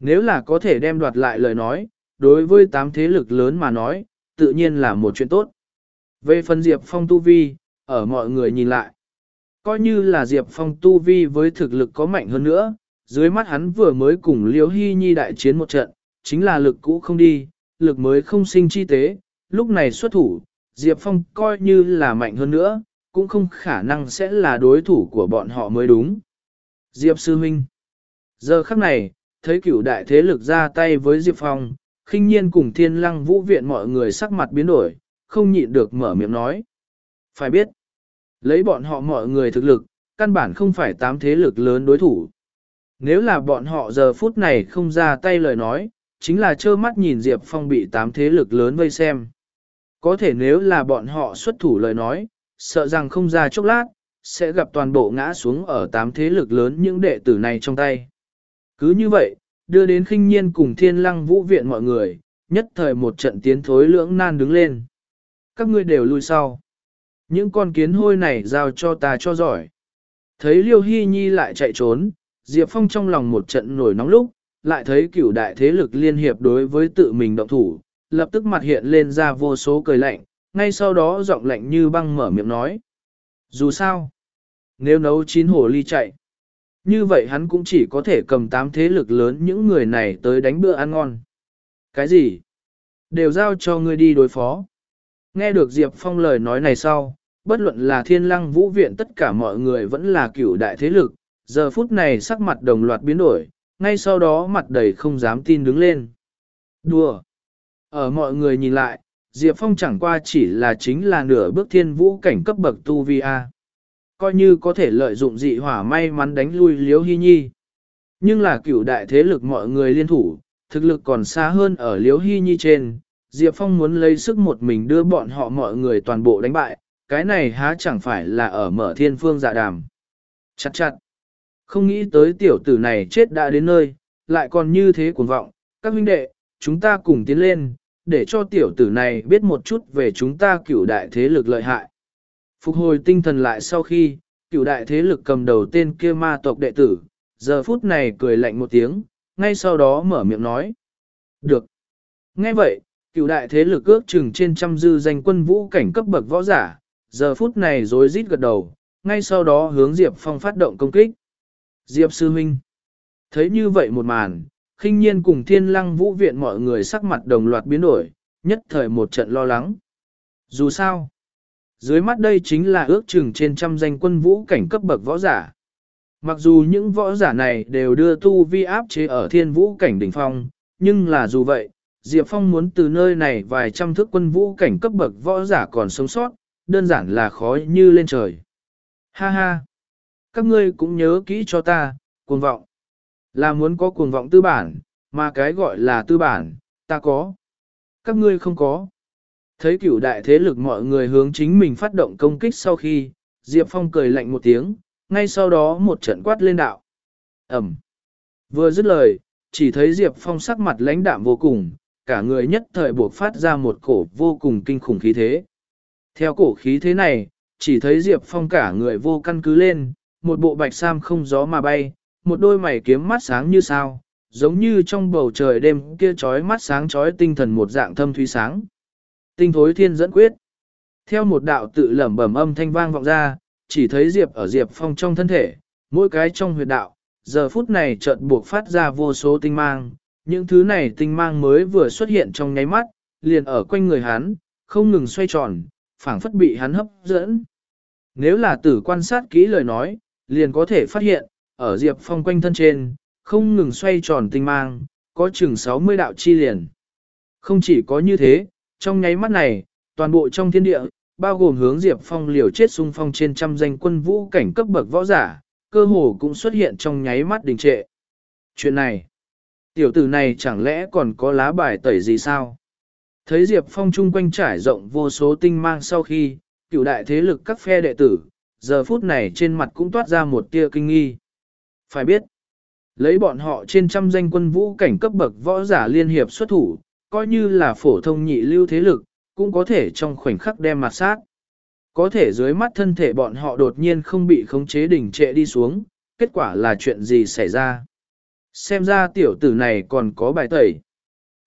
Nếu là có thể đem đoạt lại lời nói, đối với tám thế lực lớn mà nói, tự nhiên là một chuyện tốt. Về phần Diệp Phong tu vi, ở mọi người nhìn lại, coi như là Diệp Phong tu vi với thực lực có mạnh hơn nữa, dưới mắt hắn vừa mới cùng Liễu Hy Nhi đại chiến một trận, chính là lực cũ không đi, lực mới không sinh chi tế, lúc này xuất thủ, Diệp Phong coi như là mạnh hơn nữa, cũng không khả năng sẽ là đối thủ của bọn họ mới đúng. Diệp Sư Minh Giờ khắc này, thấy cửu đại thế lực ra tay với Diệp Phong, khinh nhiên cùng thiên lăng vũ viện mọi người sắc mặt biến đổi, không nhịn được mở miệng nói. Phải biết, lấy bọn họ mọi người thực lực, căn bản không phải tám thế lực lớn đối thủ. Nếu là bọn họ giờ phút này không ra tay lời nói, chính là trơ mắt nhìn Diệp Phong bị tám thế lực lớn vây xem. Có thể nếu là bọn họ xuất thủ lời nói, sợ rằng không ra chốc lát, sẽ gặp toàn bộ ngã xuống ở tám thế lực lớn những đệ tử này trong tay. Cứ như vậy, đưa đến khinh nhiên cùng thiên lăng vũ viện mọi người, nhất thời một trận tiến thối lưỡng nan đứng lên. Các ngươi đều lui sau. Những con kiến hôi này giao cho ta cho giỏi. Thấy Liêu Hy Nhi lại chạy trốn, Diệp Phong trong lòng một trận nổi nóng lúc, lại thấy cửu đại thế lực liên hiệp đối với tự mình động thủ, lập tức mặt hiện lên ra vô số cười lạnh, ngay sau đó giọng lạnh như băng mở miệng nói. Dù sao, nếu nấu chín hồ ly chạy, như vậy hắn cũng chỉ có thể cầm tám thế lực lớn những người này tới đánh bữa ăn ngon. Cái gì? Đều giao cho ngươi đi đối phó. Nghe được Diệp Phong lời nói này sau, bất luận là thiên lăng vũ viện tất cả mọi người vẫn là cửu đại thế lực, giờ phút này sắc mặt đồng loạt biến đổi, ngay sau đó mặt đầy không dám tin đứng lên. Đùa! Ở mọi người nhìn lại, Diệp Phong chẳng qua chỉ là chính là nửa bước thiên vũ cảnh cấp bậc tu vi A. Coi như có thể lợi dụng dị hỏa may mắn đánh lui Liễu hy nhi. Nhưng là cửu đại thế lực mọi người liên thủ, thực lực còn xa hơn ở Liễu hy nhi trên. Diệp Phong muốn lấy sức một mình đưa bọn họ mọi người toàn bộ đánh bại, cái này há chẳng phải là ở mở thiên phương dạ đàm. Chặt chặt. Không nghĩ tới tiểu tử này chết đã đến nơi, lại còn như thế cuồng vọng. Các huynh đệ, chúng ta cùng tiến lên, để cho tiểu tử này biết một chút về chúng ta cửu đại thế lực lợi hại. Phục hồi tinh thần lại sau khi, cửu đại thế lực cầm đầu tên kia ma tộc đệ tử, giờ phút này cười lạnh một tiếng, ngay sau đó mở miệng nói. Được. Nghe vậy, cửu đại thế lực ước chừng trên trăm dư danh quân vũ cảnh cấp bậc võ giả, giờ phút này rối rít gật đầu, ngay sau đó hướng Diệp Phong phát động công kích. Diệp Sư Minh. Thấy như vậy một màn, khinh nhiên cùng thiên lăng vũ viện mọi người sắc mặt đồng loạt biến đổi, nhất thời một trận lo lắng. Dù sao, dưới mắt đây chính là ước chừng trên trăm danh quân vũ cảnh cấp bậc võ giả. Mặc dù những võ giả này đều đưa tu vi áp chế ở thiên vũ cảnh đỉnh phong, nhưng là dù vậy, Diệp Phong muốn từ nơi này vài trăm thước quân vũ cảnh cấp bậc võ giả còn sống sót, đơn giản là khó như lên trời. Ha ha! Các ngươi cũng nhớ kỹ cho ta, cuồng vọng. Là muốn có cuồng vọng tư bản, mà cái gọi là tư bản, ta có. Các ngươi không có. Thấy cửu đại thế lực mọi người hướng chính mình phát động công kích sau khi, Diệp Phong cười lạnh một tiếng, ngay sau đó một trận quát lên đạo. Ẩm. Vừa dứt lời, chỉ thấy Diệp Phong sắc mặt lãnh đạm vô cùng, cả người nhất thời buộc phát ra một cổ vô cùng kinh khủng khí thế. Theo cổ khí thế này, chỉ thấy Diệp Phong cả người vô căn cứ lên, một bộ bạch sam không gió mà bay, một đôi mày kiếm mắt sáng như sao, giống như trong bầu trời đêm kia trói mắt sáng trói tinh thần một dạng thâm thúy sáng. Tinh thối thiên dẫn quyết. Theo một đạo tự lẩm bẩm âm thanh vang vọng ra, chỉ thấy Diệp ở Diệp Phong trong thân thể, mỗi cái trong huyệt đạo, giờ phút này chợt buộc phát ra vô số tinh mang, những thứ này tinh mang mới vừa xuất hiện trong nháy mắt, liền ở quanh người hắn, không ngừng xoay tròn, phảng phất bị hắn hấp dẫn. Nếu là tử quan sát kỹ lời nói, liền có thể phát hiện, ở Diệp Phong quanh thân trên, không ngừng xoay tròn tinh mang, có chừng 60 đạo chi liền. Không chỉ có như thế, trong nháy mắt này, toàn bộ trong thiên địa, bao gồm hướng Diệp Phong liều chết xung phong trên trăm danh quân vũ cảnh cấp bậc võ giả, cơ hồ cũng xuất hiện trong nháy mắt đình trệ. Chuyện này, tiểu tử này chẳng lẽ còn có lá bài tẩy gì sao? Thấy Diệp Phong chung quanh trải rộng vô số tinh mang sau khi, cựu đại thế lực các phe đệ tử, giờ phút này trên mặt cũng toát ra một tia kinh nghi. Phải biết, lấy bọn họ trên trăm danh quân vũ cảnh cấp bậc võ giả liên hiệp xuất thủ, coi như là phổ thông nhị lưu thế lực, cũng có thể trong khoảnh khắc đem mặt sát. Có thể dưới mắt thân thể bọn họ đột nhiên không bị khống chế đỉnh trệ đi xuống, kết quả là chuyện gì xảy ra. Xem ra tiểu tử này còn có bài tẩy.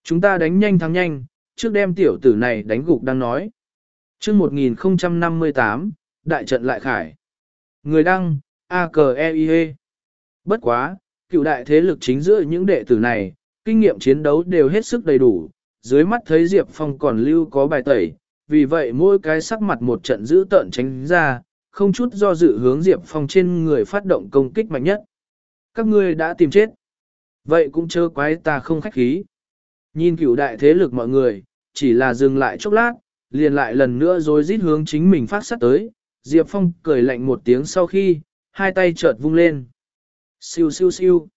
Chúng ta đánh nhanh thắng nhanh, trước đem tiểu tử này đánh gục đang nói. chương 1058, đại trận lại khải. Người đăng, a k e i -E. Bất quá, cựu đại thế lực chính giữa những đệ tử này, kinh nghiệm chiến đấu đều hết sức đầy đủ, dưới mắt thấy Diệp Phong còn lưu có bài tẩy, vì vậy mỗi cái sắc mặt một trận giữ tợn tránh ra, không chút do dự hướng Diệp Phong trên người phát động công kích mạnh nhất. Các ngươi đã tìm chết. Vậy cũng chớ quái ta không khách khí. Nhìn cửu đại thế lực mọi người, chỉ là dừng lại chốc lát, liền lại lần nữa rồi rít hướng chính mình phát sát tới. Diệp Phong cười lạnh một tiếng sau khi, hai tay chợt vung lên. Siêu siêu siêu.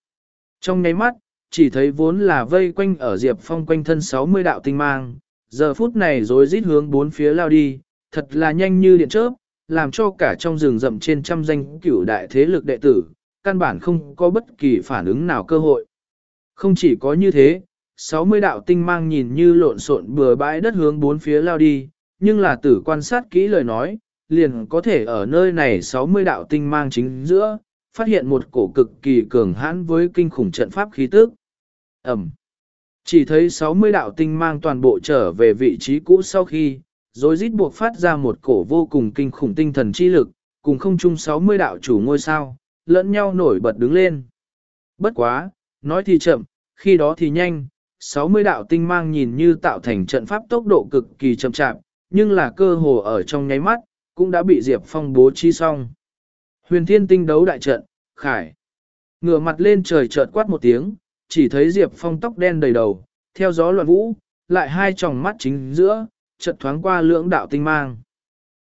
Trong nháy mắt, chỉ thấy vốn là vây quanh ở Diệp Phong quanh thân 60 đạo tinh mang, giờ phút này rồi rít hướng bốn phía lao đi, thật là nhanh như điện chớp, làm cho cả trong rừng rậm trên trăm danh cửu đại thế lực đệ tử, căn bản không có bất kỳ phản ứng nào cơ hội. Không chỉ có như thế, 60 đạo tinh mang nhìn như lộn xộn bừa bãi đất hướng bốn phía lao đi, nhưng là tử quan sát kỹ lời nói, liền có thể ở nơi này 60 đạo tinh mang chính giữa, phát hiện một cổ cực kỳ cường hãn với kinh khủng trận pháp khí tức. Ẩm. Chỉ thấy 60 đạo tinh mang toàn bộ trở về vị trí cũ sau khi, rồi rít buộc phát ra một cổ vô cùng kinh khủng tinh thần chi lực, cùng không chung 60 đạo chủ ngôi sao, lẫn nhau nổi bật đứng lên. Bất quá, nói thì chậm, khi đó thì nhanh, 60 đạo tinh mang nhìn như tạo thành trận pháp tốc độ cực kỳ chậm chạp, nhưng là cơ hồ ở trong nháy mắt, cũng đã bị Diệp Phong bố trí xong. Huyền thiên tinh đấu đại trận, khải. Ngửa mặt lên trời chợt quát một tiếng, chỉ thấy Diệp Phong tóc đen đầy đầu, theo gió loạn vũ, lại hai tròng mắt chính giữa, chợt thoáng qua lưỡng đạo tinh mang.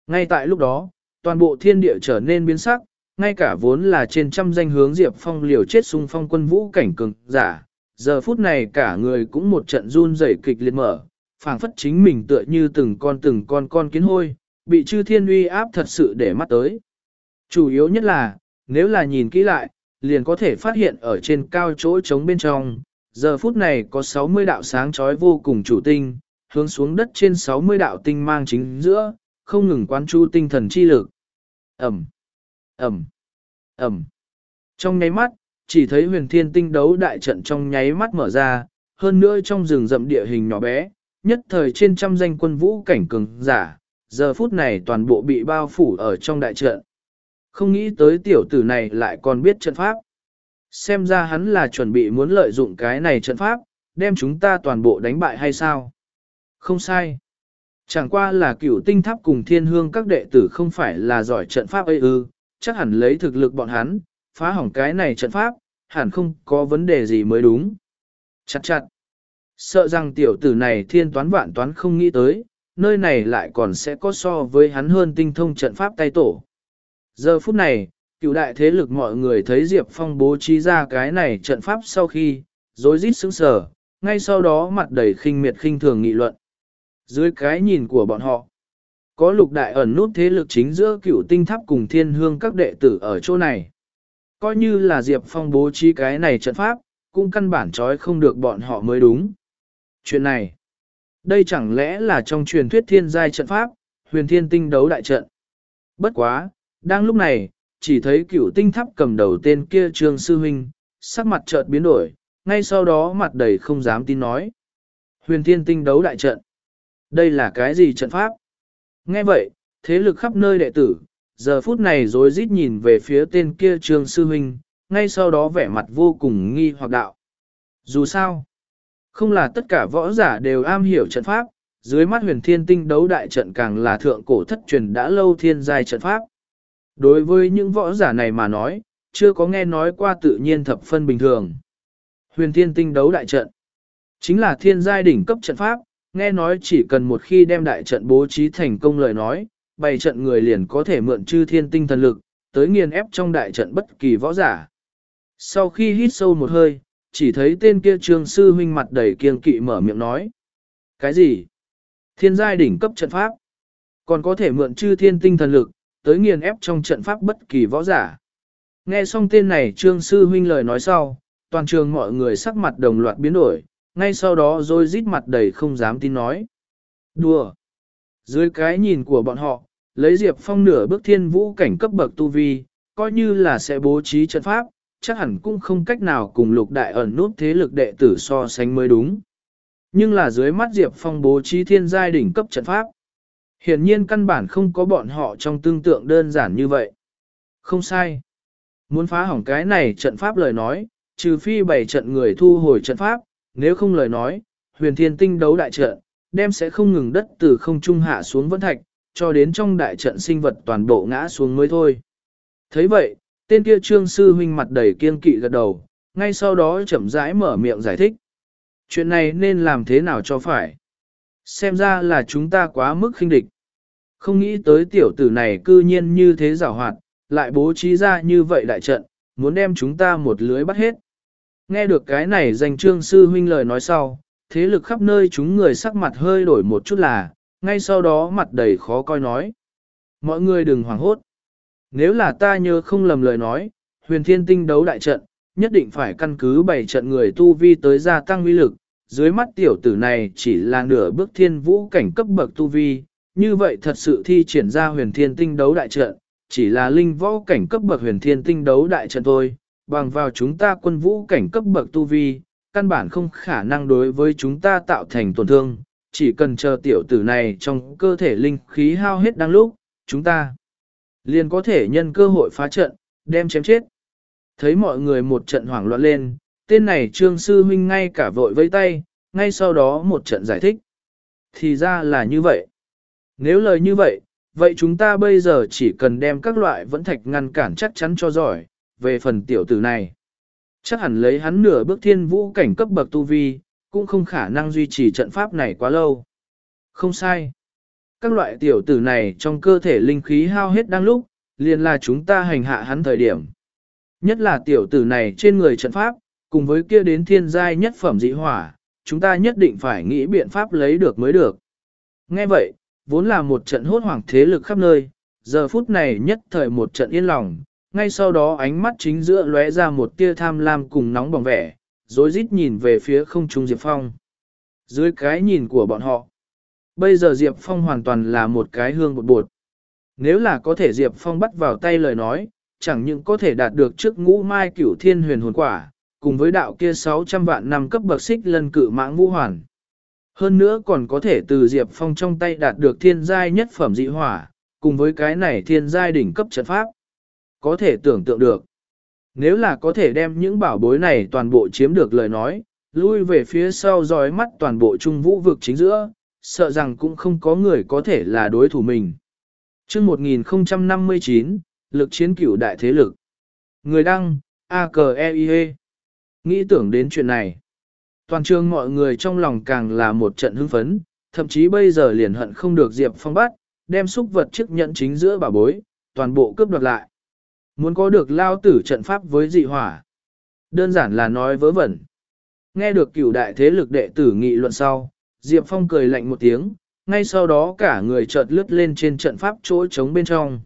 Ngay tại lúc đó, toàn bộ thiên địa trở nên biến sắc, ngay cả vốn là trên trăm danh hướng Diệp Phong liều chết xung phong quân vũ cảnh cường giả, giờ phút này cả người cũng một trận run rẩy kịch liệt mở, phảng phất chính mình tựa như từng con từng con con kiến hôi, bị chư thiên uy áp thật sự để mắt tới. Chủ yếu nhất là, nếu là nhìn kỹ lại, liền có thể phát hiện ở trên cao chỗ trống bên trong, giờ phút này có 60 đạo sáng chói vô cùng chủ tinh, hướng xuống đất trên 60 đạo tinh mang chính giữa, không ngừng quán chu tinh thần chi lực. Ẩm, Ẩm, Ẩm. Trong nháy mắt, chỉ thấy huyền thiên tinh đấu đại trận trong nháy mắt mở ra, hơn nữa trong rừng rậm địa hình nhỏ bé, nhất thời trên trăm danh quân vũ cảnh cường giả, giờ phút này toàn bộ bị bao phủ ở trong đại trận. Không nghĩ tới tiểu tử này lại còn biết trận pháp. Xem ra hắn là chuẩn bị muốn lợi dụng cái này trận pháp, đem chúng ta toàn bộ đánh bại hay sao? Không sai. Chẳng qua là cựu tinh tháp cùng thiên hương các đệ tử không phải là giỏi trận pháp ấy ư, chắc hẳn lấy thực lực bọn hắn, phá hỏng cái này trận pháp, hẳn không có vấn đề gì mới đúng. Chặt chặt. Sợ rằng tiểu tử này thiên toán vạn toán không nghĩ tới, nơi này lại còn sẽ có so với hắn hơn tinh thông trận pháp tay tổ. Giờ phút này, cựu đại thế lực mọi người thấy Diệp Phong bố trí ra cái này trận pháp sau khi, rối rít sững sờ, ngay sau đó mặt đầy khinh miệt khinh thường nghị luận. Dưới cái nhìn của bọn họ, có lục đại ẩn nút thế lực chính giữa cựu tinh tháp cùng thiên hương các đệ tử ở chỗ này. Coi như là Diệp Phong bố trí cái này trận pháp, cũng căn bản trói không được bọn họ mới đúng. Chuyện này, đây chẳng lẽ là trong truyền thuyết thiên giai trận pháp, huyền thiên tinh đấu đại trận. Bất quá, đang lúc này, chỉ thấy cựu tinh tháp cầm đầu tên kia trương sư huynh, sắc mặt chợt biến đổi, ngay sau đó mặt đầy không dám tin nói. Huyền thiên tinh đấu đại trận. Đây là cái gì trận pháp? Nghe vậy, thế lực khắp nơi đệ tử, giờ phút này rối rít nhìn về phía tên kia trương sư huynh, ngay sau đó vẻ mặt vô cùng nghi hoặc đạo. Dù sao, không là tất cả võ giả đều am hiểu trận pháp, dưới mắt huyền thiên tinh đấu đại trận càng là thượng cổ thất truyền đã lâu thiên giai trận pháp. Đối với những võ giả này mà nói, chưa có nghe nói qua tự nhiên thập phân bình thường. Huyền thiên tinh đấu đại trận chính là thiên giai đỉnh cấp trận pháp, nghe nói chỉ cần một khi đem đại trận bố trí thành công lời nói, bày trận người liền có thể mượn chư thiên tinh thần lực, tới nghiền ép trong đại trận bất kỳ võ giả. Sau khi hít sâu một hơi, chỉ thấy tên kia trương sư huynh mặt đầy kiêng kỵ mở miệng nói. Cái gì? Thiên giai đỉnh cấp trận pháp. Còn có thể mượn chư thiên tinh thần lực, tới nghiền ép trong trận pháp bất kỳ võ giả. Nghe xong tên này trương sư huynh lời nói sau, toàn trường mọi người sắc mặt đồng loạt biến đổi, ngay sau đó rồi rít mặt đầy không dám tin nói. Đùa! Dưới cái nhìn của bọn họ, lấy Diệp Phong nửa bước thiên vũ cảnh cấp bậc tu vi, coi như là sẽ bố trí trận pháp, chắc hẳn cũng không cách nào cùng lục đại ẩn nút thế lực đệ tử so sánh mới đúng. Nhưng là dưới mắt Diệp Phong bố trí thiên giai đỉnh cấp trận pháp. Hiển nhiên căn bản không có bọn họ trong tương tượng đơn giản như vậy. Không sai. Muốn phá hỏng cái này trận pháp lời nói, trừ phi bảy trận người thu hồi trận pháp, nếu không lời nói, huyền thiên tinh đấu đại trận, đem sẽ không ngừng đất từ không trung hạ xuống vẫn thạch, cho đến trong đại trận sinh vật toàn bộ ngã xuống mới thôi. thấy vậy, tên kia trương sư huynh mặt đầy kiên kỵ gật đầu, ngay sau đó chậm rãi mở miệng giải thích. Chuyện này nên làm thế nào cho phải? Xem ra là chúng ta quá mức khinh địch. Không nghĩ tới tiểu tử này cư nhiên như thế giảo hoạt, lại bố trí ra như vậy đại trận, muốn đem chúng ta một lưới bắt hết. Nghe được cái này dành trương sư huynh lời nói sau, thế lực khắp nơi chúng người sắc mặt hơi đổi một chút là, ngay sau đó mặt đầy khó coi nói. Mọi người đừng hoảng hốt. Nếu là ta nhớ không lầm lời nói, huyền thiên tinh đấu đại trận, nhất định phải căn cứ bảy trận người tu vi tới gia tăng uy lực. Dưới mắt tiểu tử này chỉ là nửa bước thiên vũ cảnh cấp bậc tu vi, như vậy thật sự thi triển ra huyền thiên tinh đấu đại trận, chỉ là linh võ cảnh cấp bậc huyền thiên tinh đấu đại trận thôi, bằng vào chúng ta quân vũ cảnh cấp bậc tu vi, căn bản không khả năng đối với chúng ta tạo thành tổn thương, chỉ cần chờ tiểu tử này trong cơ thể linh khí hao hết đang lúc, chúng ta liền có thể nhân cơ hội phá trận, đem chém chết. Thấy mọi người một trận hoảng loạn lên, tên này trương sư huynh ngay cả vội vây tay, ngay sau đó một trận giải thích. Thì ra là như vậy. Nếu lời như vậy, vậy chúng ta bây giờ chỉ cần đem các loại vẫn thạch ngăn cản chắc chắn cho giỏi, về phần tiểu tử này. Chắc hẳn lấy hắn nửa bước thiên vũ cảnh cấp bậc tu vi, cũng không khả năng duy trì trận pháp này quá lâu. Không sai. Các loại tiểu tử này trong cơ thể linh khí hao hết đang lúc, liền là chúng ta hành hạ hắn thời điểm. Nhất là tiểu tử này trên người trận pháp, cùng với kia đến thiên giai nhất phẩm dị hỏa, chúng ta nhất định phải nghĩ biện pháp lấy được mới được. Nghe vậy, vốn là một trận hốt hoảng thế lực khắp nơi, giờ phút này nhất thời một trận yên lòng, ngay sau đó ánh mắt chính giữa lóe ra một tia tham lam cùng nóng bỏng vẻ, rối rít nhìn về phía không trung Diệp Phong. Dưới cái nhìn của bọn họ, bây giờ Diệp Phong hoàn toàn là một cái hương bột bột. Nếu là có thể Diệp Phong bắt vào tay lời nói, chẳng những có thể đạt được trước ngũ mai cửu thiên huyền hồn quả, cùng với đạo kia 600 vạn năm cấp bậc xích lân cự mãng vũ hoàn. Hơn nữa còn có thể từ Diệp Phong trong tay đạt được thiên giai nhất phẩm dị hỏa, cùng với cái này thiên giai đỉnh cấp trận pháp. Có thể tưởng tượng được. Nếu là có thể đem những bảo bối này toàn bộ chiếm được lời nói, lui về phía sau dõi mắt toàn bộ trung vũ vực chính giữa, sợ rằng cũng không có người có thể là đối thủ mình. chương 1059, lực chiến cửu đại thế lực. Người đăng, a k e i -E. Nghĩ tưởng đến chuyện này. Toàn trường mọi người trong lòng càng là một trận hưng phấn, thậm chí bây giờ liền hận không được Diệp Phong bắt, đem xúc vật chức nhận chính giữa bà bối, toàn bộ cướp đoạt lại. Muốn có được lao tử trận pháp với dị hỏa. Đơn giản là nói vớ vẩn. Nghe được cửu đại thế lực đệ tử nghị luận sau, Diệp Phong cười lạnh một tiếng, ngay sau đó cả người chợt lướt lên trên trận pháp chỗ trống bên trong.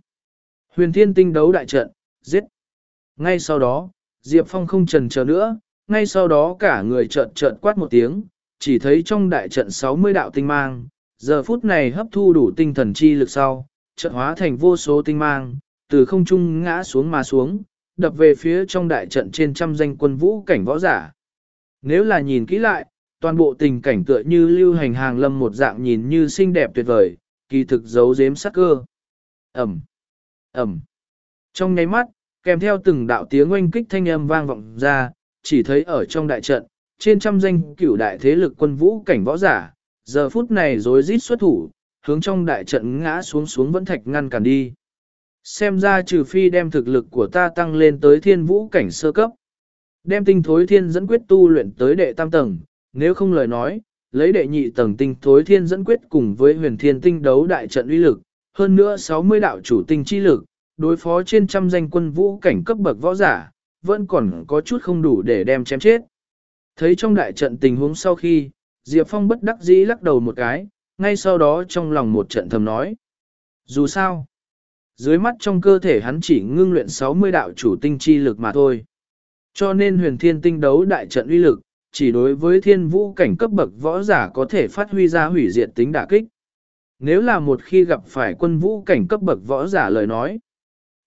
Huyền thiên tinh đấu đại trận, giết. Ngay sau đó, Diệp Phong không trần chờ nữa, ngay sau đó cả người chợt chợt quát một tiếng, chỉ thấy trong đại trận 60 đạo tinh mang, giờ phút này hấp thu đủ tinh thần chi lực sau, chợt hóa thành vô số tinh mang, từ không trung ngã xuống mà xuống, đập về phía trong đại trận trên trăm danh quân vũ cảnh võ giả. Nếu là nhìn kỹ lại, toàn bộ tình cảnh tựa như lưu hành hàng lâm một dạng nhìn như xinh đẹp tuyệt vời, kỳ thực giấu giếm sắc cơ. Ẩm, Ẩm. Trong nháy mắt, kèm theo từng đạo tiếng oanh kích thanh âm vang vọng ra, chỉ thấy ở trong đại trận, trên trăm danh cửu đại thế lực quân vũ cảnh võ giả, giờ phút này rối rít xuất thủ, hướng trong đại trận ngã xuống xuống vẫn thạch ngăn cản đi. Xem ra trừ phi đem thực lực của ta tăng lên tới thiên vũ cảnh sơ cấp. Đem tinh thối thiên dẫn quyết tu luyện tới đệ tam tầng, nếu không lời nói, lấy đệ nhị tầng tinh thối thiên dẫn quyết cùng với huyền thiên tinh đấu đại trận uy lực, hơn nữa 60 đạo chủ tinh chi lực, đối phó trên trăm danh quân vũ cảnh cấp bậc võ giả, vẫn còn có chút không đủ để đem chém chết. Thấy trong đại trận tình huống sau khi, Diệp Phong bất đắc dĩ lắc đầu một cái, ngay sau đó trong lòng một trận thầm nói. Dù sao, dưới mắt trong cơ thể hắn chỉ ngưng luyện 60 đạo chủ tinh chi lực mà thôi. Cho nên huyền thiên tinh đấu đại trận uy lực, chỉ đối với thiên vũ cảnh cấp bậc võ giả có thể phát huy ra hủy diệt tính đả kích. Nếu là một khi gặp phải quân vũ cảnh cấp bậc võ giả lời nói,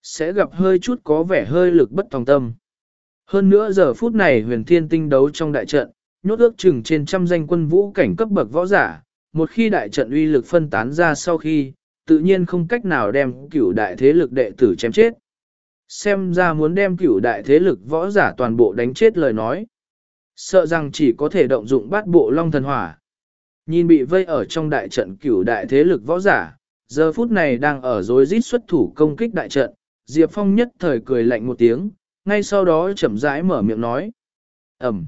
sẽ gặp hơi chút có vẻ hơi lực bất tòng tâm. Hơn nữa giờ phút này huyền thiên tinh đấu trong đại trận, nhốt ước chừng trên trăm danh quân vũ cảnh cấp bậc võ giả, một khi đại trận uy lực phân tán ra sau khi, tự nhiên không cách nào đem cửu đại thế lực đệ tử chém chết. Xem ra muốn đem cửu đại thế lực võ giả toàn bộ đánh chết lời nói. Sợ rằng chỉ có thể động dụng bát bộ long thần hỏa. Nhìn bị vây ở trong đại trận cửu đại thế lực võ giả, giờ phút này đang ở dối rít xuất thủ công kích đại trận, Diệp Phong nhất thời cười lạnh một tiếng, ngay sau đó chậm rãi mở miệng nói. Ẩm.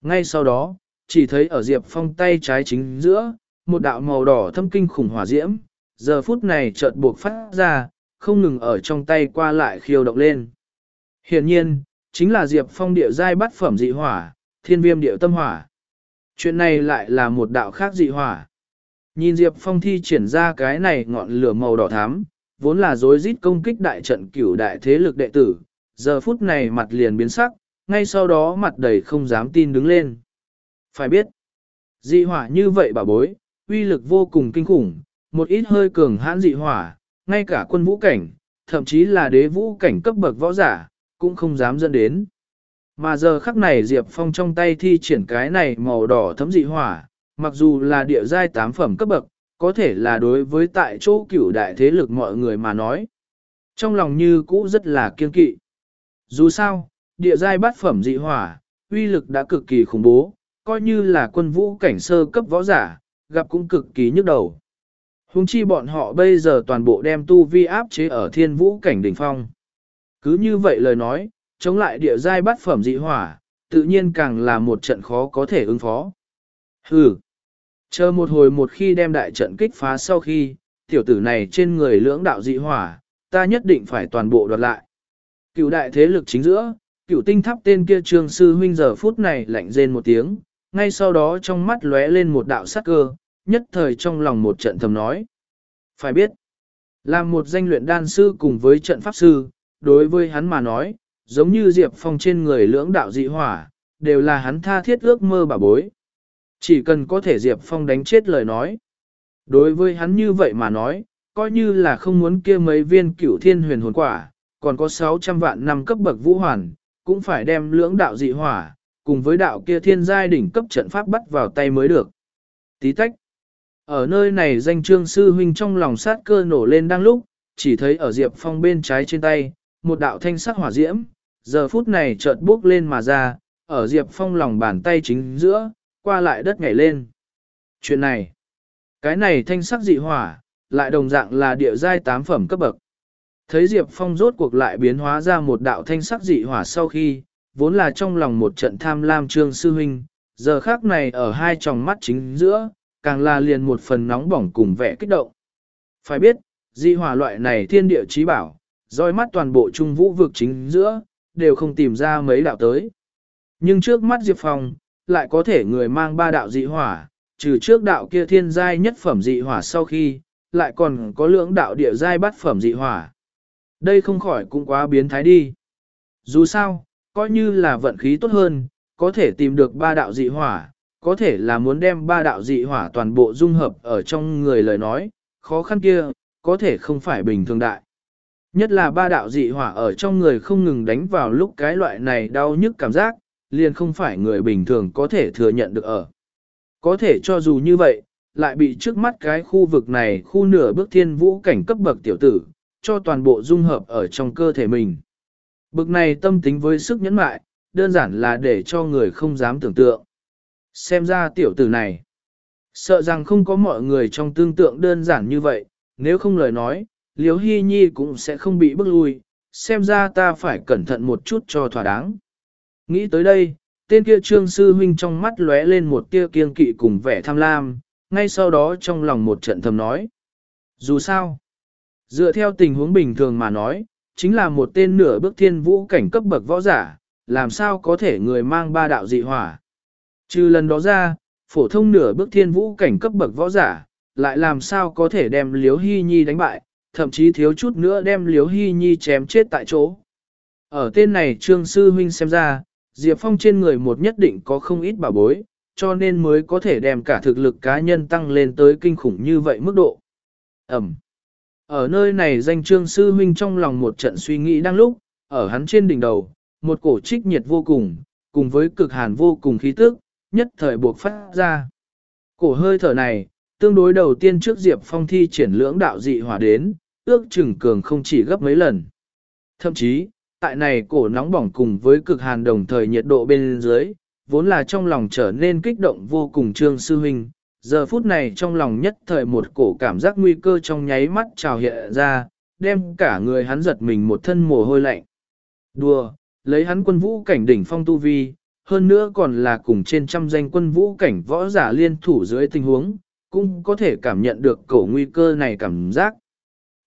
Ngay sau đó, chỉ thấy ở Diệp Phong tay trái chính giữa, một đạo màu đỏ thâm kinh khủng hỏa diễm, giờ phút này chợt buộc phát ra, không ngừng ở trong tay qua lại khiêu động lên. Hiện nhiên, chính là Diệp Phong địa giai bát phẩm dị hỏa, thiên viêm điệu tâm hỏa. Chuyện này lại là một đạo khác dị hỏa. Nhìn Diệp Phong thi triển ra cái này ngọn lửa màu đỏ thắm, vốn là dối rít công kích đại trận cửu đại thế lực đệ tử, giờ phút này mặt liền biến sắc, ngay sau đó mặt đầy không dám tin đứng lên. Phải biết, dị hỏa như vậy bà bối, uy lực vô cùng kinh khủng, một ít hơi cường hãn dị hỏa, ngay cả quân vũ cảnh, thậm chí là đế vũ cảnh cấp bậc võ giả, cũng không dám dẫn đến. Mà giờ khắc này Diệp Phong trong tay thi triển cái này màu đỏ thấm dị hỏa, mặc dù là địa giai tám phẩm cấp bậc, có thể là đối với tại chỗ cửu đại thế lực mọi người mà nói. Trong lòng như cũ rất là kiên kỵ. Dù sao, địa giai bát phẩm dị hỏa, uy lực đã cực kỳ khủng bố, coi như là quân vũ cảnh sơ cấp võ giả, gặp cũng cực kỳ nhức đầu. Hùng chi bọn họ bây giờ toàn bộ đem tu vi áp chế ở thiên vũ cảnh đỉnh phong. Cứ như vậy lời nói, chống lại địa giai bát phẩm dị hỏa, tự nhiên càng là một trận khó có thể ứng phó. Hừ, chờ một hồi một khi đem đại trận kích phá sau khi, tiểu tử này trên người lưỡng đạo dị hỏa, ta nhất định phải toàn bộ đoạt lại. Cựu đại thế lực chính giữa, cựu tinh tháp tên kia trương sư huynh giờ phút này lạnh rên một tiếng, ngay sau đó trong mắt lóe lên một đạo sắc cơ, nhất thời trong lòng một trận thầm nói. Phải biết, làm một danh luyện đan sư cùng với trận pháp sư, đối với hắn mà nói, giống như Diệp Phong trên người lưỡng đạo dị hỏa, đều là hắn tha thiết ước mơ bà bối. Chỉ cần có thể Diệp Phong đánh chết lời nói. Đối với hắn như vậy mà nói, coi như là không muốn kia mấy viên cửu thiên huyền hồn quả, còn có 600 vạn năm cấp bậc vũ hoàn, cũng phải đem lưỡng đạo dị hỏa, cùng với đạo kia thiên giai đỉnh cấp trận pháp bắt vào tay mới được. Tí tách. Ở nơi này danh trương sư huynh trong lòng sát cơ nổ lên đang lúc, chỉ thấy ở Diệp Phong bên trái trên tay, một đạo thanh sắc hỏa diễm, giờ phút này chợt bước lên mà ra, ở Diệp Phong lòng bàn tay chính giữa, qua lại đất nhảy lên. Chuyện này, cái này thanh sắc dị hỏa, lại đồng dạng là địa giai tám phẩm cấp bậc. Thấy Diệp Phong rốt cuộc lại biến hóa ra một đạo thanh sắc dị hỏa sau khi, vốn là trong lòng một trận tham lam trương sư huynh, giờ khác này ở hai tròng mắt chính giữa, càng là liền một phần nóng bỏng cùng vẻ kích động. Phải biết, dị hỏa loại này thiên địa trí bảo, roi mắt toàn bộ trung vũ vực chính giữa, đều không tìm ra mấy đạo tới. Nhưng trước mắt Diệp Phong, lại có thể người mang ba đạo dị hỏa, trừ trước đạo kia thiên giai nhất phẩm dị hỏa sau khi, lại còn có lưỡng đạo địa giai bát phẩm dị hỏa. Đây không khỏi cũng quá biến thái đi. Dù sao, coi như là vận khí tốt hơn, có thể tìm được ba đạo dị hỏa, có thể là muốn đem ba đạo dị hỏa toàn bộ dung hợp ở trong người lời nói, khó khăn kia, có thể không phải bình thường đại. Nhất là ba đạo dị hỏa ở trong người không ngừng đánh vào lúc cái loại này đau nhức cảm giác, liền không phải người bình thường có thể thừa nhận được ở. Có thể cho dù như vậy, lại bị trước mắt cái khu vực này khu nửa bước thiên vũ cảnh cấp bậc tiểu tử, cho toàn bộ dung hợp ở trong cơ thể mình. Bực này tâm tính với sức nhẫn mại, đơn giản là để cho người không dám tưởng tượng. Xem ra tiểu tử này, sợ rằng không có mọi người trong tương tượng đơn giản như vậy, nếu không lời nói, Liễu Hy Nhi cũng sẽ không bị bức lui, xem ra ta phải cẩn thận một chút cho thỏa đáng. Nghĩ tới đây, tên kia trương sư huynh trong mắt lóe lên một tia kiên kỵ cùng vẻ tham lam, ngay sau đó trong lòng một trận thầm nói. Dù sao, dựa theo tình huống bình thường mà nói, chính là một tên nửa bước thiên vũ cảnh cấp bậc võ giả, làm sao có thể người mang ba đạo dị hỏa. Trừ lần đó ra, phổ thông nửa bước thiên vũ cảnh cấp bậc võ giả, lại làm sao có thể đem Liếu Hy Nhi đánh bại, thậm chí thiếu chút nữa đem Liếu Hy Nhi chém chết tại chỗ. Ở tên này Trương Sư Huynh xem ra, Diệp Phong trên người một nhất định có không ít bảo bối, cho nên mới có thể đem cả thực lực cá nhân tăng lên tới kinh khủng như vậy mức độ. Ẩm. Ở nơi này danh Trương Sư Huynh trong lòng một trận suy nghĩ đang lúc, ở hắn trên đỉnh đầu, một cổ trích nhiệt vô cùng, cùng với cực hàn vô cùng khí tức, nhất thời buộc phát ra. Cổ hơi thở này, tương đối đầu tiên trước Diệp Phong thi triển lưỡng đạo dị hỏa đến, ước chừng cường không chỉ gấp mấy lần. Thậm chí, tại này cổ nóng bỏng cùng với cực hàn đồng thời nhiệt độ bên dưới, vốn là trong lòng trở nên kích động vô cùng trương sư huynh. Giờ phút này trong lòng nhất thời một cổ cảm giác nguy cơ trong nháy mắt trào hiện ra, đem cả người hắn giật mình một thân mồ hôi lạnh. Đùa, lấy hắn quân vũ cảnh đỉnh phong tu vi, hơn nữa còn là cùng trên trăm danh quân vũ cảnh võ giả liên thủ dưới tình huống, cũng có thể cảm nhận được cổ nguy cơ này cảm giác.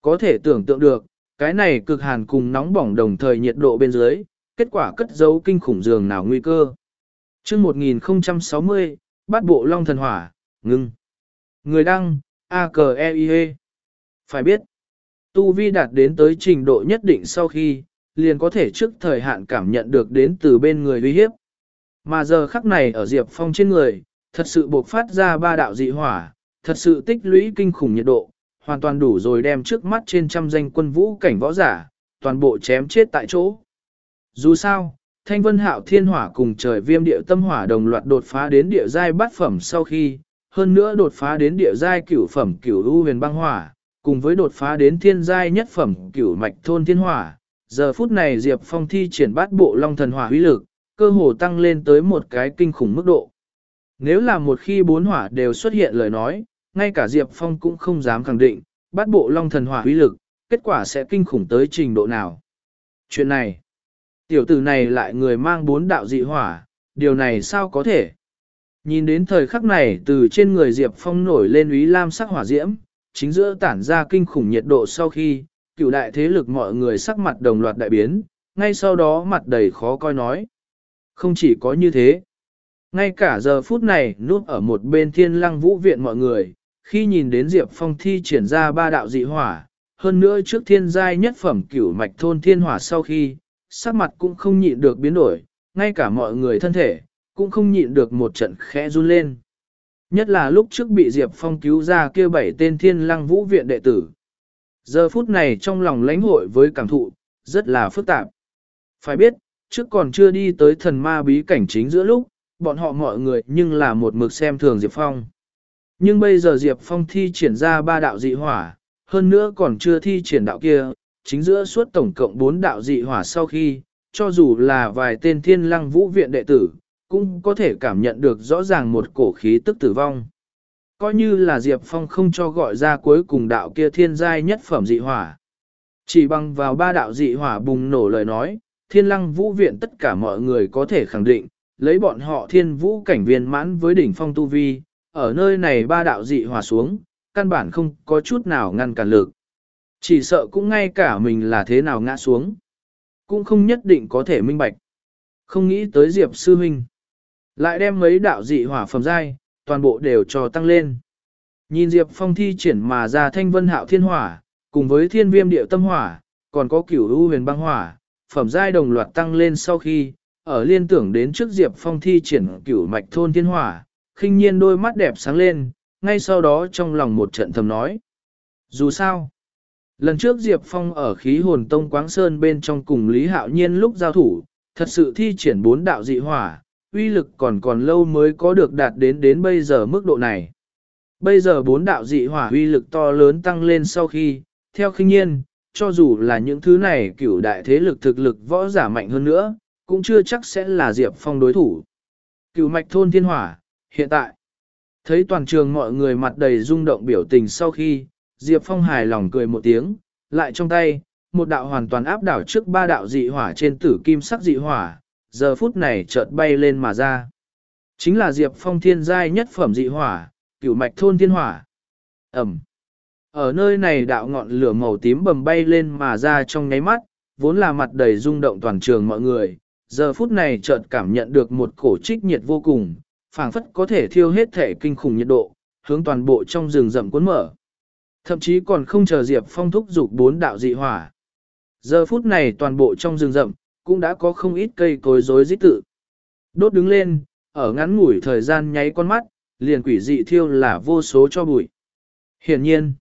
Có thể tưởng tượng được, cái này cực hàn cùng nóng bỏng đồng thời nhiệt độ bên dưới, kết quả cất giấu kinh khủng dường nào nguy cơ. chương 1060, bắt bộ long thần hỏa, ngưng. Người đăng, a k e i -E. Phải biết, tu vi đạt đến tới trình độ nhất định sau khi, liền có thể trước thời hạn cảm nhận được đến từ bên người uy hiếp. Mà giờ khắc này ở Diệp Phong trên người, thật sự bộc phát ra ba đạo dị hỏa, thật sự tích lũy kinh khủng nhiệt độ, hoàn toàn đủ rồi đem trước mắt trên trăm danh quân vũ cảnh võ giả, toàn bộ chém chết tại chỗ. Dù sao, Thanh Vân Hạo Thiên Hỏa cùng trời viêm địa tâm hỏa đồng loạt đột phá đến địa giai bát phẩm sau khi, hơn nữa đột phá đến địa giai cửu phẩm cửu u huyền băng hỏa, cùng với đột phá đến thiên giai nhất phẩm cửu mạch thôn thiên hỏa. Giờ phút này Diệp Phong thi triển bát bộ long thần hỏa uy lực, cơ hồ tăng lên tới một cái kinh khủng mức độ. Nếu là một khi bốn hỏa đều xuất hiện lời nói, ngay cả Diệp Phong cũng không dám khẳng định, bắt bộ long thần hỏa uy lực, kết quả sẽ kinh khủng tới trình độ nào. Chuyện này, tiểu tử này lại người mang bốn đạo dị hỏa, điều này sao có thể? Nhìn đến thời khắc này từ trên người Diệp Phong nổi lên úy lam sắc hỏa diễm, chính giữa tản ra kinh khủng nhiệt độ sau khi, cựu đại thế lực mọi người sắc mặt đồng loạt đại biến, ngay sau đó mặt đầy khó coi nói. Không chỉ có như thế, ngay cả giờ phút này núp ở một bên thiên lăng vũ viện mọi người, khi nhìn đến Diệp Phong thi triển ra ba đạo dị hỏa, hơn nữa trước thiên giai nhất phẩm cửu mạch thôn thiên hỏa sau khi, sắc mặt cũng không nhịn được biến đổi, ngay cả mọi người thân thể, cũng không nhịn được một trận khẽ run lên. Nhất là lúc trước bị Diệp Phong cứu ra kia bảy tên thiên lăng vũ viện đệ tử. Giờ phút này trong lòng lãnh hội với cảm thụ, rất là phức tạp. Phải biết, trước còn chưa đi tới thần ma bí cảnh chính giữa lúc, bọn họ mọi người nhưng là một mực xem thường Diệp Phong. Nhưng bây giờ Diệp Phong thi triển ra ba đạo dị hỏa, hơn nữa còn chưa thi triển đạo kia, chính giữa suốt tổng cộng bốn đạo dị hỏa sau khi, cho dù là vài tên thiên lăng vũ viện đệ tử, cũng có thể cảm nhận được rõ ràng một cổ khí tức tử vong. Coi như là Diệp Phong không cho gọi ra cuối cùng đạo kia thiên giai nhất phẩm dị hỏa. Chỉ bằng vào ba đạo dị hỏa bùng nổ lời nói, thiên lăng vũ viện tất cả mọi người có thể khẳng định, lấy bọn họ thiên vũ cảnh viên mãn với đỉnh phong tu vi, ở nơi này ba đạo dị hòa xuống, căn bản không có chút nào ngăn cản lực. Chỉ sợ cũng ngay cả mình là thế nào ngã xuống. Cũng không nhất định có thể minh bạch. Không nghĩ tới Diệp Sư Minh. Lại đem mấy đạo dị hỏa phẩm giai, toàn bộ đều cho tăng lên. Nhìn Diệp Phong thi triển mà ra thanh vân hạo thiên hỏa, cùng với thiên viêm điệu tâm hỏa, còn có cửu u huyền băng hỏa, phẩm giai đồng loạt tăng lên sau khi, ở liên tưởng đến trước Diệp Phong thi triển cửu mạch thôn thiên hỏa, khinh nhiên đôi mắt đẹp sáng lên, ngay sau đó trong lòng một trận thầm nói. Dù sao, lần trước Diệp Phong ở khí hồn tông Quáng Sơn bên trong cùng Lý Hạo Nhiên lúc giao thủ, thật sự thi triển bốn đạo dị hỏa, uy lực còn còn lâu mới có được đạt đến đến bây giờ mức độ này. Bây giờ bốn đạo dị hỏa uy lực to lớn tăng lên sau khi, theo khinh nhiên, cho dù là những thứ này cửu đại thế lực thực lực võ giả mạnh hơn nữa, cũng chưa chắc sẽ là Diệp Phong đối thủ. Cửu mạch thôn thiên hỏa, hiện tại, thấy toàn trường mọi người mặt đầy rung động biểu tình sau khi, Diệp Phong hài lòng cười một tiếng, lại trong tay, một đạo hoàn toàn áp đảo trước ba đạo dị hỏa trên tử kim sắc dị hỏa, giờ phút này chợt bay lên mà ra. Chính là Diệp Phong thiên giai nhất phẩm dị hỏa, cửu mạch thôn thiên hỏa. Ẩm. Ở nơi này đạo ngọn lửa màu tím bầm bay lên mà ra trong nháy mắt, vốn là mặt đầy rung động toàn trường mọi người, giờ phút này chợt cảm nhận được một cổ trích nhiệt vô cùng, phảng phất có thể thiêu hết thể kinh khủng nhiệt độ, hướng toàn bộ trong rừng rậm cuốn mở. Thậm chí còn không chờ Diệp Phong thúc dục bốn đạo dị hỏa. Giờ phút này toàn bộ trong rừng rậm, cũng đã có không ít cây cối rối rít tự. Đốt đứng lên, ở ngắn ngủi thời gian nháy con mắt, liền quỷ dị thiêu là vô số cho bụi. Hiển nhiên,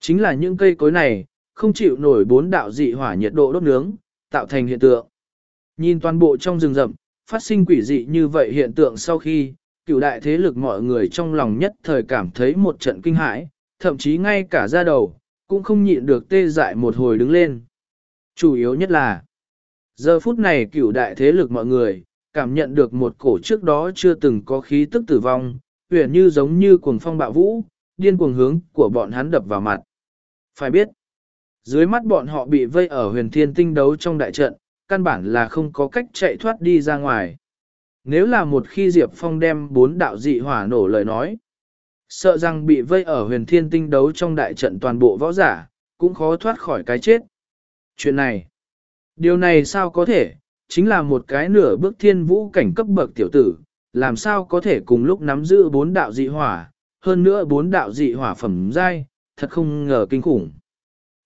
chính là những cây cối này, không chịu nổi bốn đạo dị hỏa nhiệt độ đốt nướng, tạo thành hiện tượng. Nhìn toàn bộ trong rừng rậm, phát sinh quỷ dị như vậy hiện tượng sau khi, cựu đại thế lực mọi người trong lòng nhất thời cảm thấy một trận kinh hãi, thậm chí ngay cả ra đầu, cũng không nhịn được tê dại một hồi đứng lên. Chủ yếu nhất là, giờ phút này cựu đại thế lực mọi người, cảm nhận được một cổ trước đó chưa từng có khí tức tử vong, huyền như giống như cuồng phong bạo vũ, điên cuồng hướng của bọn hắn đập vào mặt. Phải biết, dưới mắt bọn họ bị vây ở huyền thiên tinh đấu trong đại trận, căn bản là không có cách chạy thoát đi ra ngoài. Nếu là một khi Diệp Phong đem bốn đạo dị hỏa nổ lời nói, sợ rằng bị vây ở huyền thiên tinh đấu trong đại trận toàn bộ võ giả, cũng khó thoát khỏi cái chết. Chuyện này, điều này sao có thể, chính là một cái nửa bước thiên vũ cảnh cấp bậc tiểu tử, làm sao có thể cùng lúc nắm giữ bốn đạo dị hỏa, hơn nữa bốn đạo dị hỏa phẩm giai, thật không ngờ kinh khủng.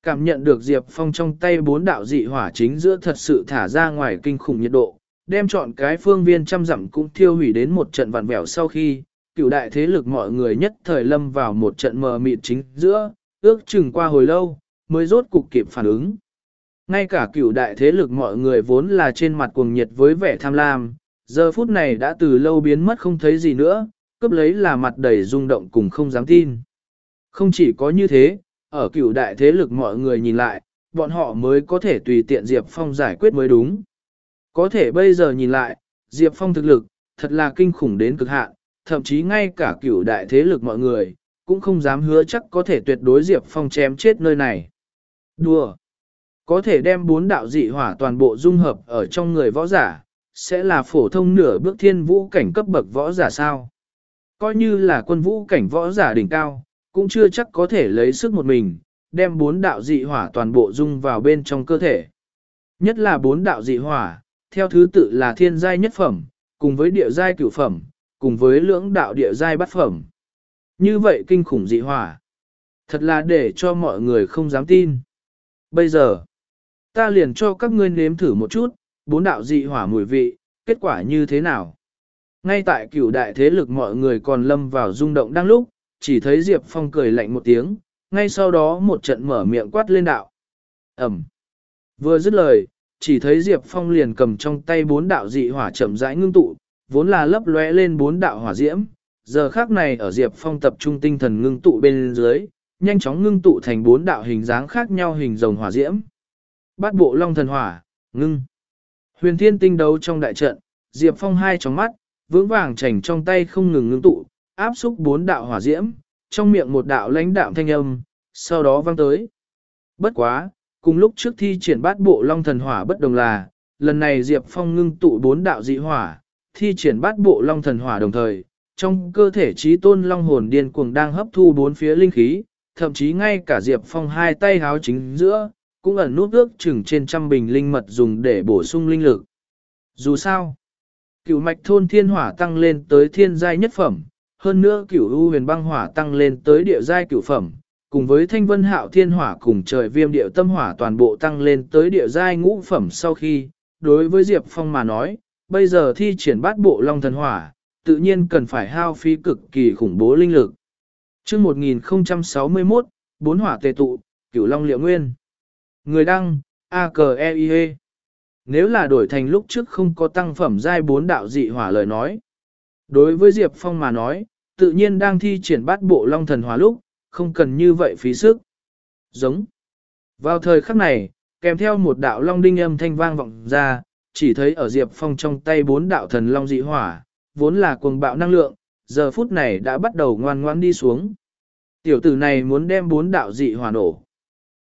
Cảm nhận được Diệp Phong trong tay bốn đạo dị hỏa chính giữa thật sự thả ra ngoài kinh khủng nhiệt độ, đem chọn cái phương viên trăm dặm cũng thiêu hủy đến một trận vạn vẹo sau khi, cựu đại thế lực mọi người nhất thời lâm vào một trận mờ mịt chính giữa, ước chừng qua hồi lâu, mới rốt cục kịp phản ứng. Ngay cả cựu đại thế lực mọi người vốn là trên mặt cuồng nhiệt với vẻ tham lam, giờ phút này đã từ lâu biến mất không thấy gì nữa, cướp lấy là mặt đầy rung động cùng không dám tin. Không chỉ có như thế, ở cựu đại thế lực mọi người nhìn lại, bọn họ mới có thể tùy tiện Diệp Phong giải quyết mới đúng. Có thể bây giờ nhìn lại, Diệp Phong thực lực, thật là kinh khủng đến cực hạn, thậm chí ngay cả cựu đại thế lực mọi người, cũng không dám hứa chắc có thể tuyệt đối Diệp Phong chém chết nơi này. Đùa! Có thể đem bốn đạo dị hỏa toàn bộ dung hợp ở trong người võ giả, sẽ là phổ thông nửa bước thiên vũ cảnh cấp bậc võ giả sao. Coi như là quân vũ cảnh võ giả đỉnh cao, cũng chưa chắc có thể lấy sức một mình, đem bốn đạo dị hỏa toàn bộ dung vào bên trong cơ thể. Nhất là bốn đạo dị hỏa, theo thứ tự là thiên giai nhất phẩm, cùng với địa giai cửu phẩm, cùng với lưỡng đạo địa giai bát phẩm. Như vậy kinh khủng dị hỏa. Thật là để cho mọi người không dám tin. Bây giờ, ta liền cho các ngươi nếm thử một chút, bốn đạo dị hỏa mùi vị, kết quả như thế nào. Ngay tại cửu đại thế lực mọi người còn lâm vào rung động đang lúc, chỉ thấy Diệp Phong cười lạnh một tiếng, ngay sau đó một trận mở miệng quát lên đạo. Ẩm. Vừa dứt lời, chỉ thấy Diệp Phong liền cầm trong tay bốn đạo dị hỏa chậm rãi ngưng tụ, vốn là lấp lóe lên bốn đạo hỏa diễm, giờ khác này ở Diệp Phong tập trung tinh thần ngưng tụ bên dưới, nhanh chóng ngưng tụ thành bốn đạo hình dáng khác nhau hình rồng hỏa diễm. Bát bộ long thần hỏa, ngưng. Huyền thiên tinh đấu trong đại trận, Diệp Phong hai tròng mắt, vững vàng chảnh trong tay không ngừng ngưng tụ, áp xúc bốn đạo hỏa diễm, trong miệng một đạo lãnh đạo thanh âm, sau đó vang tới. Bất quá, cùng lúc trước thi triển bát bộ long thần hỏa bất đồng là, lần này Diệp Phong ngưng tụ bốn đạo dị hỏa, thi triển bát bộ long thần hỏa đồng thời, trong cơ thể trí tôn long hồn điên cuồng đang hấp thu bốn phía linh khí, thậm chí ngay cả Diệp Phong hai tay háo chính giữa, cũng ẩn nút ước chừng trên trăm bình linh mật dùng để bổ sung linh lực. Dù sao, cựu mạch thôn thiên hỏa tăng lên tới thiên giai nhất phẩm, hơn nữa cửu u huyền băng hỏa tăng lên tới địa giai cửu phẩm, cùng với thanh vân hạo thiên hỏa cùng trời viêm địa tâm hỏa toàn bộ tăng lên tới địa giai ngũ phẩm sau khi, đối với Diệp Phong mà nói, bây giờ thi triển bát bộ long thần hỏa, tự nhiên cần phải hao phí cực kỳ khủng bố linh lực. chương 1061, bốn hỏa tề tụ, cửu long liệu nguyên. Người đăng, a k e i -E. Nếu là đổi thành lúc trước không có tăng phẩm giai bốn đạo dị hỏa lời nói. Đối với Diệp Phong mà nói, tự nhiên đang thi triển bát bộ long thần Hóa lúc, không cần như vậy phí sức. Giống. Vào thời khắc này, kèm theo một đạo long đinh âm thanh vang vọng ra, chỉ thấy ở Diệp Phong trong tay bốn đạo thần long dị hỏa, vốn là cuồng bạo năng lượng, giờ phút này đã bắt đầu ngoan ngoãn đi xuống. Tiểu tử này muốn đem bốn đạo dị hỏa nổ.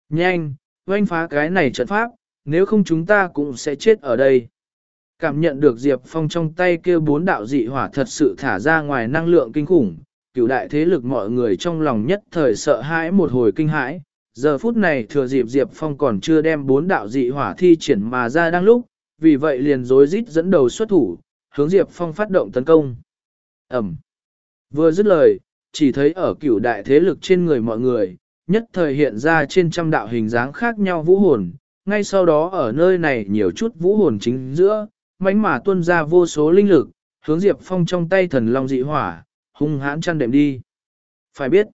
Nhanh, oanh phá cái này trận pháp, nếu không chúng ta cũng sẽ chết ở đây. Cảm nhận được Diệp Phong trong tay kia bốn đạo dị hỏa thật sự thả ra ngoài năng lượng kinh khủng, cửu đại thế lực mọi người trong lòng nhất thời sợ hãi một hồi kinh hãi. Giờ phút này thừa dịp Diệp Phong còn chưa đem bốn đạo dị hỏa thi triển mà ra đang lúc, vì vậy liền rối rít dẫn đầu xuất thủ, hướng Diệp Phong phát động tấn công. Ẩm. Vừa dứt lời, chỉ thấy ở cửu đại thế lực trên người mọi người, nhất thời hiện ra trên trăm đạo hình dáng khác nhau vũ hồn, ngay sau đó ở nơi này nhiều chút vũ hồn chính giữa, mánh mà tuôn ra vô số linh lực, hướng Diệp Phong trong tay thần long dị hỏa, hung hãn chăn đệm đi. Phải biết,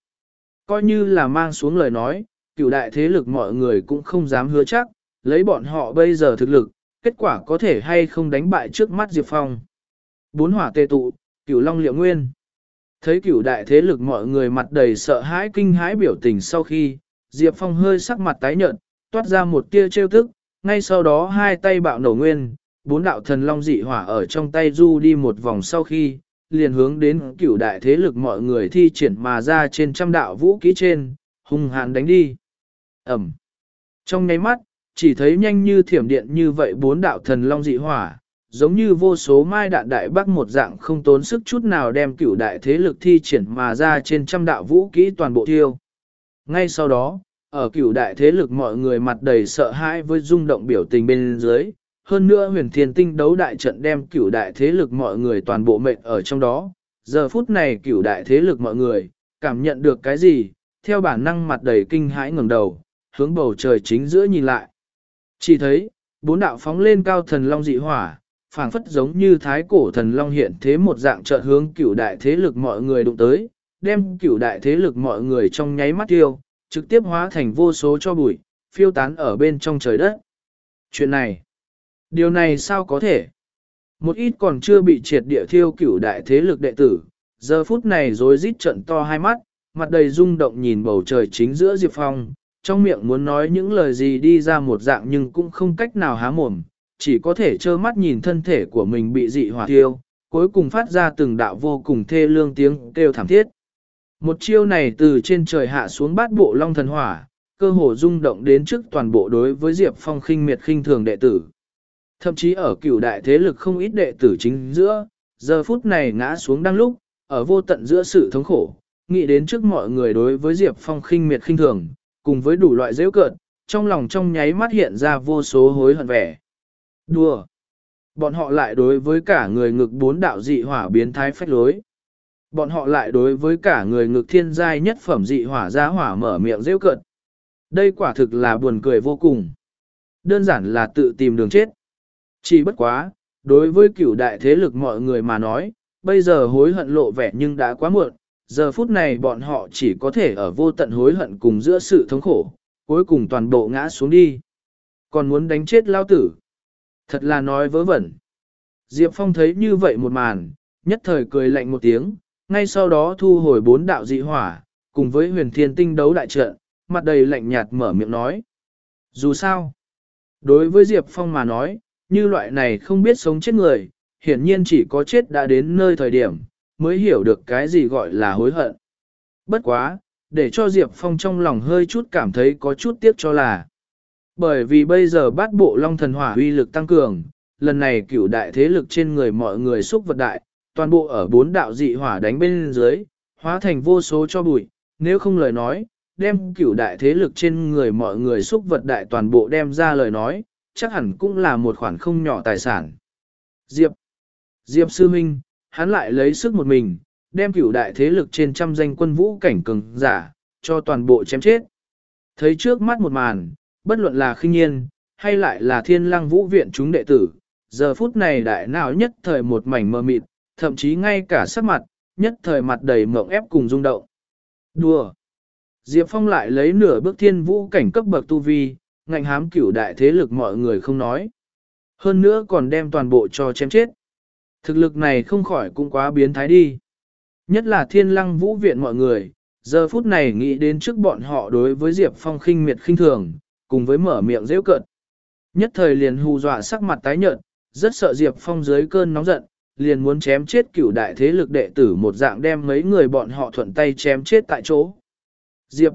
coi như là mang xuống lời nói, cửu đại thế lực mọi người cũng không dám hứa chắc, lấy bọn họ bây giờ thực lực, kết quả có thể hay không đánh bại trước mắt Diệp Phong. Bốn hỏa tề tụ, cửu long liệu nguyên. Thấy cửu đại thế lực mọi người mặt đầy sợ hãi kinh hãi biểu tình sau khi, Diệp Phong hơi sắc mặt tái nhợt, toát ra một tia trêu tức, ngay sau đó hai tay bạo nổ nguyên, bốn đạo thần long dị hỏa ở trong tay du đi một vòng sau khi, liền hướng đến cửu đại thế lực mọi người thi triển mà ra trên trăm đạo vũ kỹ trên, hung hãn đánh đi. Ẩm. Trong nháy mắt, chỉ thấy nhanh như thiểm điện như vậy bốn đạo thần long dị hỏa, giống như vô số mai đạn đại bắc một dạng không tốn sức chút nào đem cửu đại thế lực thi triển mà ra trên trăm đạo vũ kỹ toàn bộ thiêu. Ngay sau đó, ở cửu đại thế lực mọi người mặt đầy sợ hãi với rung động biểu tình bên dưới, hơn nữa huyền thiên tinh đấu đại trận đem cửu đại thế lực mọi người toàn bộ mệnh ở trong đó. Giờ phút này cửu đại thế lực mọi người, cảm nhận được cái gì, theo bản năng mặt đầy kinh hãi ngẩng đầu, hướng bầu trời chính giữa nhìn lại. Chỉ thấy, bốn đạo phóng lên cao thần long dị hỏa, phảng phất giống như thái cổ thần long hiện thế một dạng trợ hướng cửu đại thế lực mọi người đụng tới, đem cửu đại thế lực mọi người trong nháy mắt tiêu, trực tiếp hóa thành vô số cho bụi, phiêu tán ở bên trong trời đất. Chuyện này, điều này sao có thể? Một ít còn chưa bị triệt địa thiêu cửu đại thế lực đệ tử, giờ phút này rối rít trận to hai mắt, mặt đầy rung động nhìn bầu trời chính giữa Diệp Phong, trong miệng muốn nói những lời gì đi ra một dạng nhưng cũng không cách nào há mồm, chỉ có thể trơ mắt nhìn thân thể của mình bị dị hỏa thiêu, cuối cùng phát ra từng đạo vô cùng thê lương tiếng kêu thảm thiết. Một chiêu này từ trên trời hạ xuống bát bộ long thần hỏa, cơ hồ rung động đến trước toàn bộ đối với Diệp Phong khinh miệt khinh thường đệ tử. Thậm chí ở cửu đại thế lực không ít đệ tử chính giữa, giờ phút này ngã xuống đang lúc, ở vô tận giữa sự thống khổ, nghĩ đến trước mọi người đối với Diệp Phong khinh miệt khinh thường, cùng với đủ loại dễ cợt, trong lòng trong nháy mắt hiện ra vô số hối hận vẻ. Đùa! Bọn họ lại đối với cả người ngực bốn đạo dị hỏa biến thái phách lối. Bọn họ lại đối với cả người ngực thiên giai nhất phẩm dị hỏa ra hỏa mở miệng rêu cợt. Đây quả thực là buồn cười vô cùng. Đơn giản là tự tìm đường chết. Chỉ bất quá, đối với cửu đại thế lực mọi người mà nói, bây giờ hối hận lộ vẻ nhưng đã quá muộn, giờ phút này bọn họ chỉ có thể ở vô tận hối hận cùng giữa sự thống khổ, cuối cùng toàn bộ ngã xuống đi. Còn muốn đánh chết lao tử. Thật là nói vớ vẩn. Diệp Phong thấy như vậy một màn, nhất thời cười lạnh một tiếng, ngay sau đó thu hồi bốn đạo dị hỏa, cùng với huyền thiên tinh đấu đại trận, mặt đầy lạnh nhạt mở miệng nói. Dù sao, đối với Diệp Phong mà nói, như loại này không biết sống chết người, hiển nhiên chỉ có chết đã đến nơi thời điểm, mới hiểu được cái gì gọi là hối hận. Bất quá, để cho Diệp Phong trong lòng hơi chút cảm thấy có chút tiếc cho là. Bởi vì bây giờ bát bộ long thần hỏa uy lực tăng cường, lần này cửu đại thế lực trên người mọi người xúc vật đại, toàn bộ ở bốn đạo dị hỏa đánh bên dưới, hóa thành vô số cho bụi, nếu không lời nói, đem cửu đại thế lực trên người mọi người xúc vật đại toàn bộ đem ra lời nói, chắc hẳn cũng là một khoản không nhỏ tài sản. Diệp Diệp Sư Minh, hắn lại lấy sức một mình, đem cửu đại thế lực trên trăm danh quân vũ cảnh cường giả, cho toàn bộ chém chết. Thấy trước mắt một màn, bất luận là khinh nhiên, hay lại là thiên lăng vũ viện chúng đệ tử, giờ phút này đại nào nhất thời một mảnh mờ mịt, thậm chí ngay cả sắc mặt, nhất thời mặt đầy mộng ép cùng rung động. Đùa! Diệp Phong lại lấy nửa bước thiên vũ cảnh cấp bậc tu vi, ngạnh hám cửu đại thế lực mọi người không nói. Hơn nữa còn đem toàn bộ cho chém chết. Thực lực này không khỏi cũng quá biến thái đi. Nhất là thiên lăng vũ viện mọi người, giờ phút này nghĩ đến trước bọn họ đối với Diệp Phong khinh miệt khinh thường, cùng với mở miệng rêu cợt. Nhất thời liền hù dọa sắc mặt tái nhợt, rất sợ Diệp Phong dưới cơn nóng giận, liền muốn chém chết cửu đại thế lực đệ tử một dạng đem mấy người bọn họ thuận tay chém chết tại chỗ. Diệp,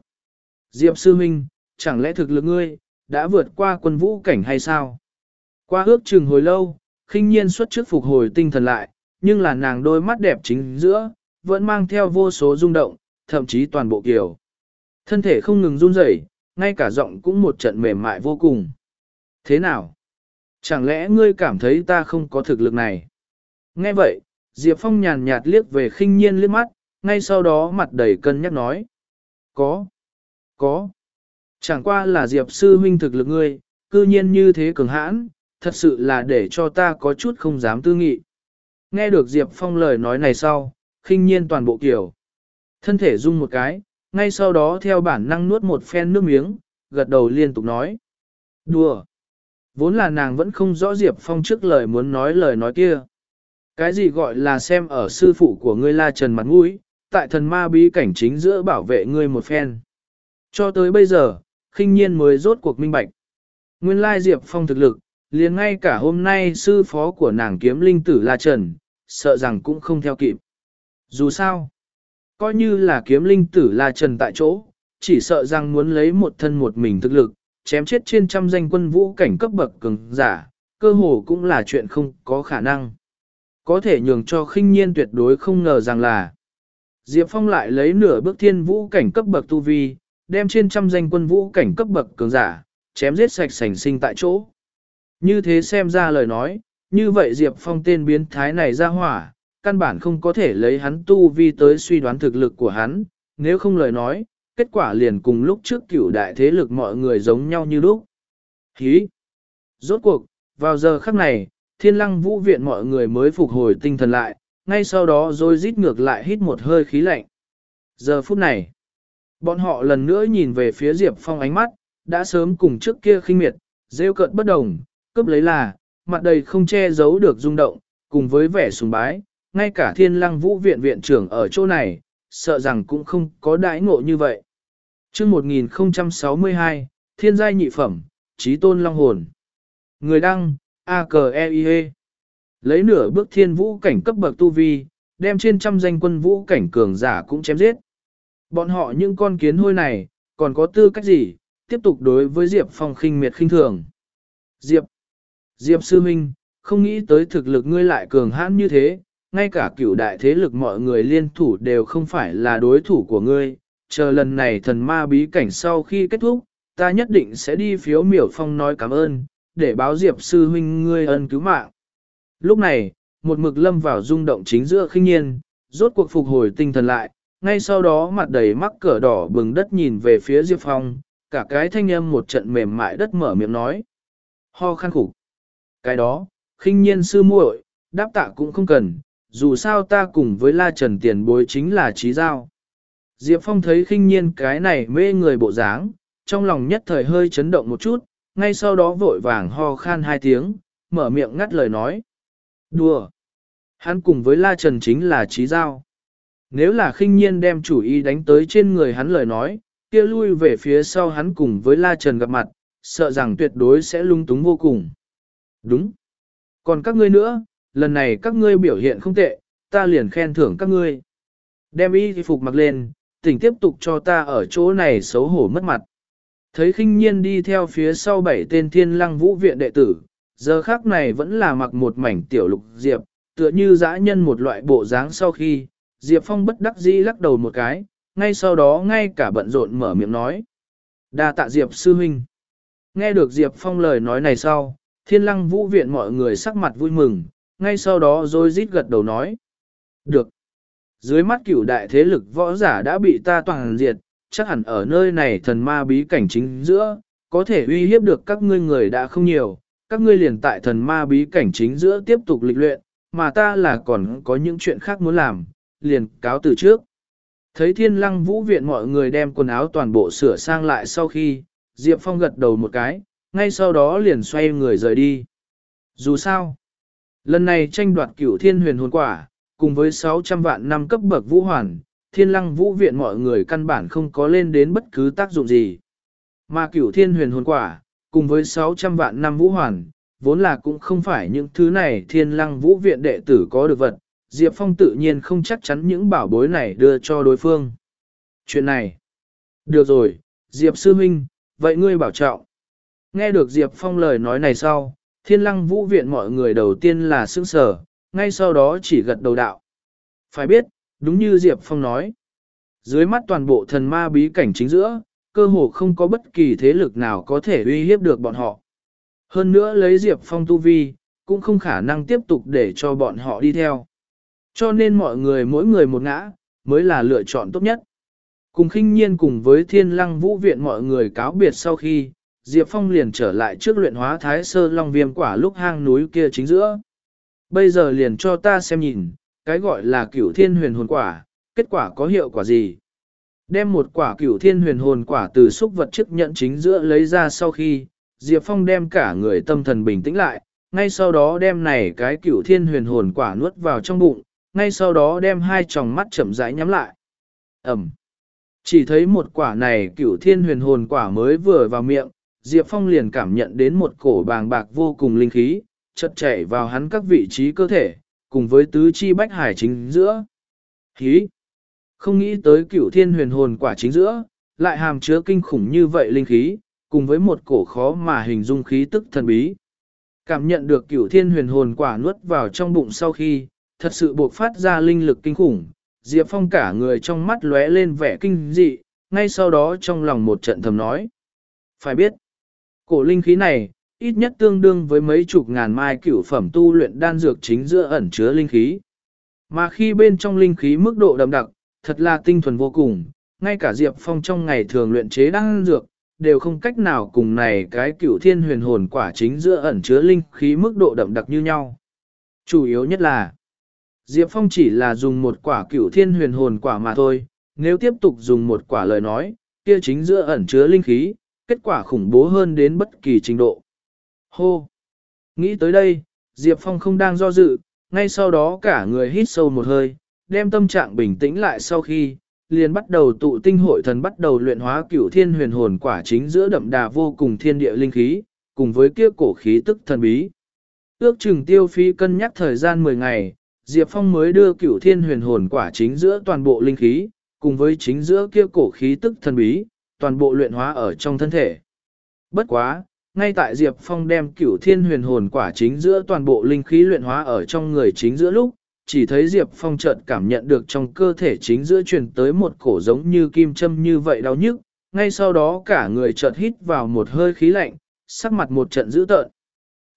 Diệp sư huynh, chẳng lẽ thực lực ngươi, đã vượt qua quân vũ cảnh hay sao? Qua ước chừng hồi lâu, khinh nhiên xuất trước phục hồi tinh thần lại, nhưng là nàng đôi mắt đẹp chính giữa, vẫn mang theo vô số rung động, thậm chí toàn bộ kiều. Thân thể không ngừng run rẩy, ngay cả giọng cũng một trận mềm mại vô cùng. Thế nào? Chẳng lẽ ngươi cảm thấy ta không có thực lực này? Nghe vậy, Diệp Phong nhàn nhạt liếc về khinh nhiên liếc mắt, ngay sau đó mặt đầy cân nhắc nói. Có. Có. Chẳng qua là Diệp sư huynh thực lực ngươi, cư nhiên như thế cường hãn, thật sự là để cho ta có chút không dám tư nghị. Nghe được Diệp Phong lời nói này sau, khinh nhiên toàn bộ kiểu. Thân thể rung một cái, ngay sau đó theo bản năng nuốt một phen nước miếng, gật đầu liên tục nói. Đùa! Vốn là nàng vẫn không rõ Diệp Phong trước lời muốn nói lời nói kia. Cái gì gọi là xem ở sư phụ của ngươi la trần mặt mũi, tại thần ma bí cảnh chính giữa bảo vệ ngươi một phen. Cho tới bây giờ, khinh nhiên mới rốt cuộc minh bạch. Nguyên lai Diệp Phong thực lực, liền ngay cả hôm nay sư phó của nàng kiếm linh tử La Trần, sợ rằng cũng không theo kịp. Dù sao, coi như là kiếm linh tử La Trần tại chỗ, chỉ sợ rằng muốn lấy một thân một mình thực lực, chém chết trên trăm danh quân vũ cảnh cấp bậc cường giả, cơ hồ cũng là chuyện không có khả năng. Có thể nhường cho khinh nhiên tuyệt đối không ngờ rằng là Diệp Phong lại lấy nửa bước thiên vũ cảnh cấp bậc tu vi, đem trên trăm danh quân vũ cảnh cấp bậc cường giả, chém giết sạch sành sinh tại chỗ. Như thế xem ra lời nói, như vậy Diệp Phong tên biến thái này ra hỏa, căn bản không có thể lấy hắn tu vi tới suy đoán thực lực của hắn, nếu không lời nói, kết quả liền cùng lúc trước cửu đại thế lực mọi người giống nhau như lúc. Hí! Rốt cuộc, vào giờ khắc này, thiên lăng vũ viện mọi người mới phục hồi tinh thần lại, ngay sau đó rồi rít ngược lại hít một hơi khí lạnh. Giờ phút này, bọn họ lần nữa nhìn về phía Diệp Phong ánh mắt, đã sớm cùng trước kia khinh miệt, rêu cợt bất đồng, cướp lấy là, mặt đầy không che giấu được rung động, cùng với vẻ sùng bái, ngay cả thiên lăng vũ viện viện trưởng ở chỗ này, sợ rằng cũng không có đãi ngộ như vậy. chương 1062, Thiên giai nhị phẩm, trí tôn long hồn. Người đăng, a k e i -E. Lấy nửa bước thiên vũ cảnh cấp bậc tu vi, đem trên trăm danh quân vũ cảnh cường giả cũng chém giết. Bọn họ những con kiến hôi này, còn có tư cách gì, tiếp tục đối với Diệp Phong khinh miệt khinh thường. Diệp, Diệp Sư Minh, không nghĩ tới thực lực ngươi lại cường hãn như thế, ngay cả cửu đại thế lực mọi người liên thủ đều không phải là đối thủ của ngươi, chờ lần này thần ma bí cảnh sau khi kết thúc, ta nhất định sẽ đi phiếu miểu phong nói cảm ơn, để báo Diệp Sư Huynh ngươi ân cứu mạng. Lúc này, một mực lâm vào rung động chính giữa khinh nhiên, rốt cuộc phục hồi tinh thần lại, ngay sau đó mặt đầy mắc cỡ đỏ bừng đất nhìn về phía Diệp Phong, cả cái thanh âm một trận mềm mại đất mở miệng nói. Ho khăn khủng. Cái đó, khinh nhiên sư muội, đáp tạ cũng không cần, dù sao ta cùng với la trần tiền bối chính là trí giao. Diệp Phong thấy khinh nhiên cái này mê người bộ dáng, trong lòng nhất thời hơi chấn động một chút, ngay sau đó vội vàng ho khan hai tiếng, mở miệng ngắt lời nói. Đùa! Hắn cùng với La Trần chính là trí giao. Nếu là khinh nhiên đem chủ ý đánh tới trên người hắn lời nói, kia lui về phía sau hắn cùng với La Trần gặp mặt, sợ rằng tuyệt đối sẽ lung túng vô cùng. Đúng. Còn các ngươi nữa, lần này các ngươi biểu hiện không tệ, ta liền khen thưởng các ngươi. Đem y phục mặc lên, tỉnh tiếp tục cho ta ở chỗ này xấu hổ mất mặt. Thấy khinh nhiên đi theo phía sau bảy tên thiên lăng vũ viện đệ tử, giờ khác này vẫn là mặc một mảnh tiểu lục diệp, tựa như dã nhân một loại bộ dáng sau khi, Diệp Phong bất đắc dĩ lắc đầu một cái, ngay sau đó ngay cả bận rộn mở miệng nói. đa tạ Diệp sư huynh. Nghe được Diệp Phong lời nói này sau, thiên lăng vũ viện mọi người sắc mặt vui mừng, ngay sau đó rồi rít gật đầu nói. Được. Dưới mắt cửu đại thế lực võ giả đã bị ta toàn diệt, chắc hẳn ở nơi này thần ma bí cảnh chính giữa, có thể uy hiếp được các ngươi người đã không nhiều, các ngươi liền tại thần ma bí cảnh chính giữa tiếp tục lịch luyện, mà ta là còn có những chuyện khác muốn làm, liền cáo từ trước. Thấy thiên lăng vũ viện mọi người đem quần áo toàn bộ sửa sang lại sau khi, Diệp Phong gật đầu một cái, ngay sau đó liền xoay người rời đi. Dù sao, lần này tranh đoạt cửu thiên huyền hồn quả, cùng với 600 vạn năm cấp bậc vũ hoàn, thiên lăng vũ viện mọi người căn bản không có lên đến bất cứ tác dụng gì. Mà cửu thiên huyền hồn quả, cùng với 600 vạn năm vũ hoàn, vốn là cũng không phải những thứ này thiên lăng vũ viện đệ tử có được vật, Diệp Phong tự nhiên không chắc chắn những bảo bối này đưa cho đối phương. Chuyện này, được rồi, Diệp Sư Minh, vậy ngươi bảo trọng. Nghe được Diệp Phong lời nói này sau, thiên lăng vũ viện mọi người đầu tiên là sững sở, ngay sau đó chỉ gật đầu đạo. Phải biết, đúng như Diệp Phong nói, dưới mắt toàn bộ thần ma bí cảnh chính giữa, cơ hồ không có bất kỳ thế lực nào có thể uy hiếp được bọn họ. Hơn nữa lấy Diệp Phong tu vi, cũng không khả năng tiếp tục để cho bọn họ đi theo. Cho nên mọi người mỗi người một ngã, mới là lựa chọn tốt nhất. Cùng khinh nhiên cùng với thiên lăng vũ viện mọi người cáo biệt sau khi, Diệp Phong liền trở lại trước luyện hóa thái sơ long viêm quả lúc hang núi kia chính giữa. Bây giờ liền cho ta xem nhìn, cái gọi là cửu thiên huyền hồn quả, kết quả có hiệu quả gì. Đem một quả cửu thiên huyền hồn quả từ xúc vật chức nhận chính giữa lấy ra sau khi, Diệp Phong đem cả người tâm thần bình tĩnh lại, ngay sau đó đem này cái cửu thiên huyền hồn quả nuốt vào trong bụng, ngay sau đó đem hai tròng mắt chậm rãi nhắm lại. Ẩm. Chỉ thấy một quả này cửu thiên huyền hồn quả mới vừa vào miệng, Diệp Phong liền cảm nhận đến một cổ bàng bạc vô cùng linh khí, chật chảy vào hắn các vị trí cơ thể, cùng với tứ chi bách hải chính giữa. Khí! Không nghĩ tới cửu thiên huyền hồn quả chính giữa, lại hàm chứa kinh khủng như vậy linh khí, cùng với một cổ khó mà hình dung khí tức thần bí. Cảm nhận được cửu thiên huyền hồn quả nuốt vào trong bụng sau khi, thật sự buộc phát ra linh lực kinh khủng, Diệp Phong cả người trong mắt lóe lên vẻ kinh dị, ngay sau đó trong lòng một trận thầm nói. Phải biết, cổ linh khí này, ít nhất tương đương với mấy chục ngàn mai cửu phẩm tu luyện đan dược chính giữa ẩn chứa linh khí. Mà khi bên trong linh khí mức độ đậm đặc, thật là tinh thuần vô cùng, ngay cả Diệp Phong trong ngày thường luyện chế đan dược, đều không cách nào cùng này cái cửu thiên huyền hồn quả chính giữa ẩn chứa linh khí mức độ đậm đặc như nhau. Chủ yếu nhất là, Diệp Phong chỉ là dùng một quả cửu thiên huyền hồn quả mà thôi, nếu tiếp tục dùng một quả lời nói, kia chính giữa ẩn chứa linh khí, kết quả khủng bố hơn đến bất kỳ trình độ. Hô! Nghĩ tới đây, Diệp Phong không đang do dự, ngay sau đó cả người hít sâu một hơi, đem tâm trạng bình tĩnh lại sau khi, liền bắt đầu tụ tinh hội thần bắt đầu luyện hóa cửu thiên huyền hồn quả chính giữa đậm đà vô cùng thiên địa linh khí, cùng với kia cổ khí tức thần bí. Ước chừng tiêu phí cân nhắc thời gian 10 ngày, Diệp Phong mới đưa cửu thiên huyền hồn quả chính giữa toàn bộ linh khí, cùng với chính giữa kia cổ khí tức thần bí, toàn bộ luyện hóa ở trong thân thể. Bất quá, ngay tại Diệp Phong đem cửu thiên huyền hồn quả chính giữa toàn bộ linh khí luyện hóa ở trong người chính giữa lúc, chỉ thấy Diệp Phong chợt cảm nhận được trong cơ thể chính giữa truyền tới một cổ giống như kim châm như vậy đau nhức, ngay sau đó cả người chợt hít vào một hơi khí lạnh, sắc mặt một trận dữ tợn.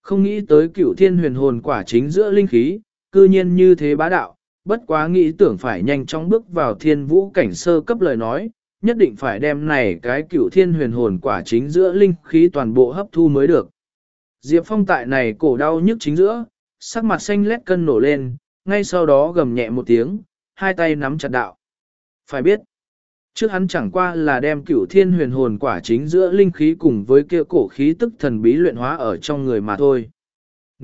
Không nghĩ tới cửu thiên huyền hồn quả chính giữa linh khí, cư nhiên như thế bá đạo, bất quá nghĩ tưởng phải nhanh chóng bước vào thiên vũ cảnh sơ cấp lời nói, nhất định phải đem này cái cựu thiên huyền hồn quả chính giữa linh khí toàn bộ hấp thu mới được. Diệp Phong tại này cổ đau nhức chính giữa, sắc mặt xanh lét cân nổ lên, ngay sau đó gầm nhẹ một tiếng, hai tay nắm chặt đạo. Phải biết, trước hắn chẳng qua là đem cửu thiên huyền hồn quả chính giữa linh khí cùng với kia cổ khí tức thần bí luyện hóa ở trong người mà thôi.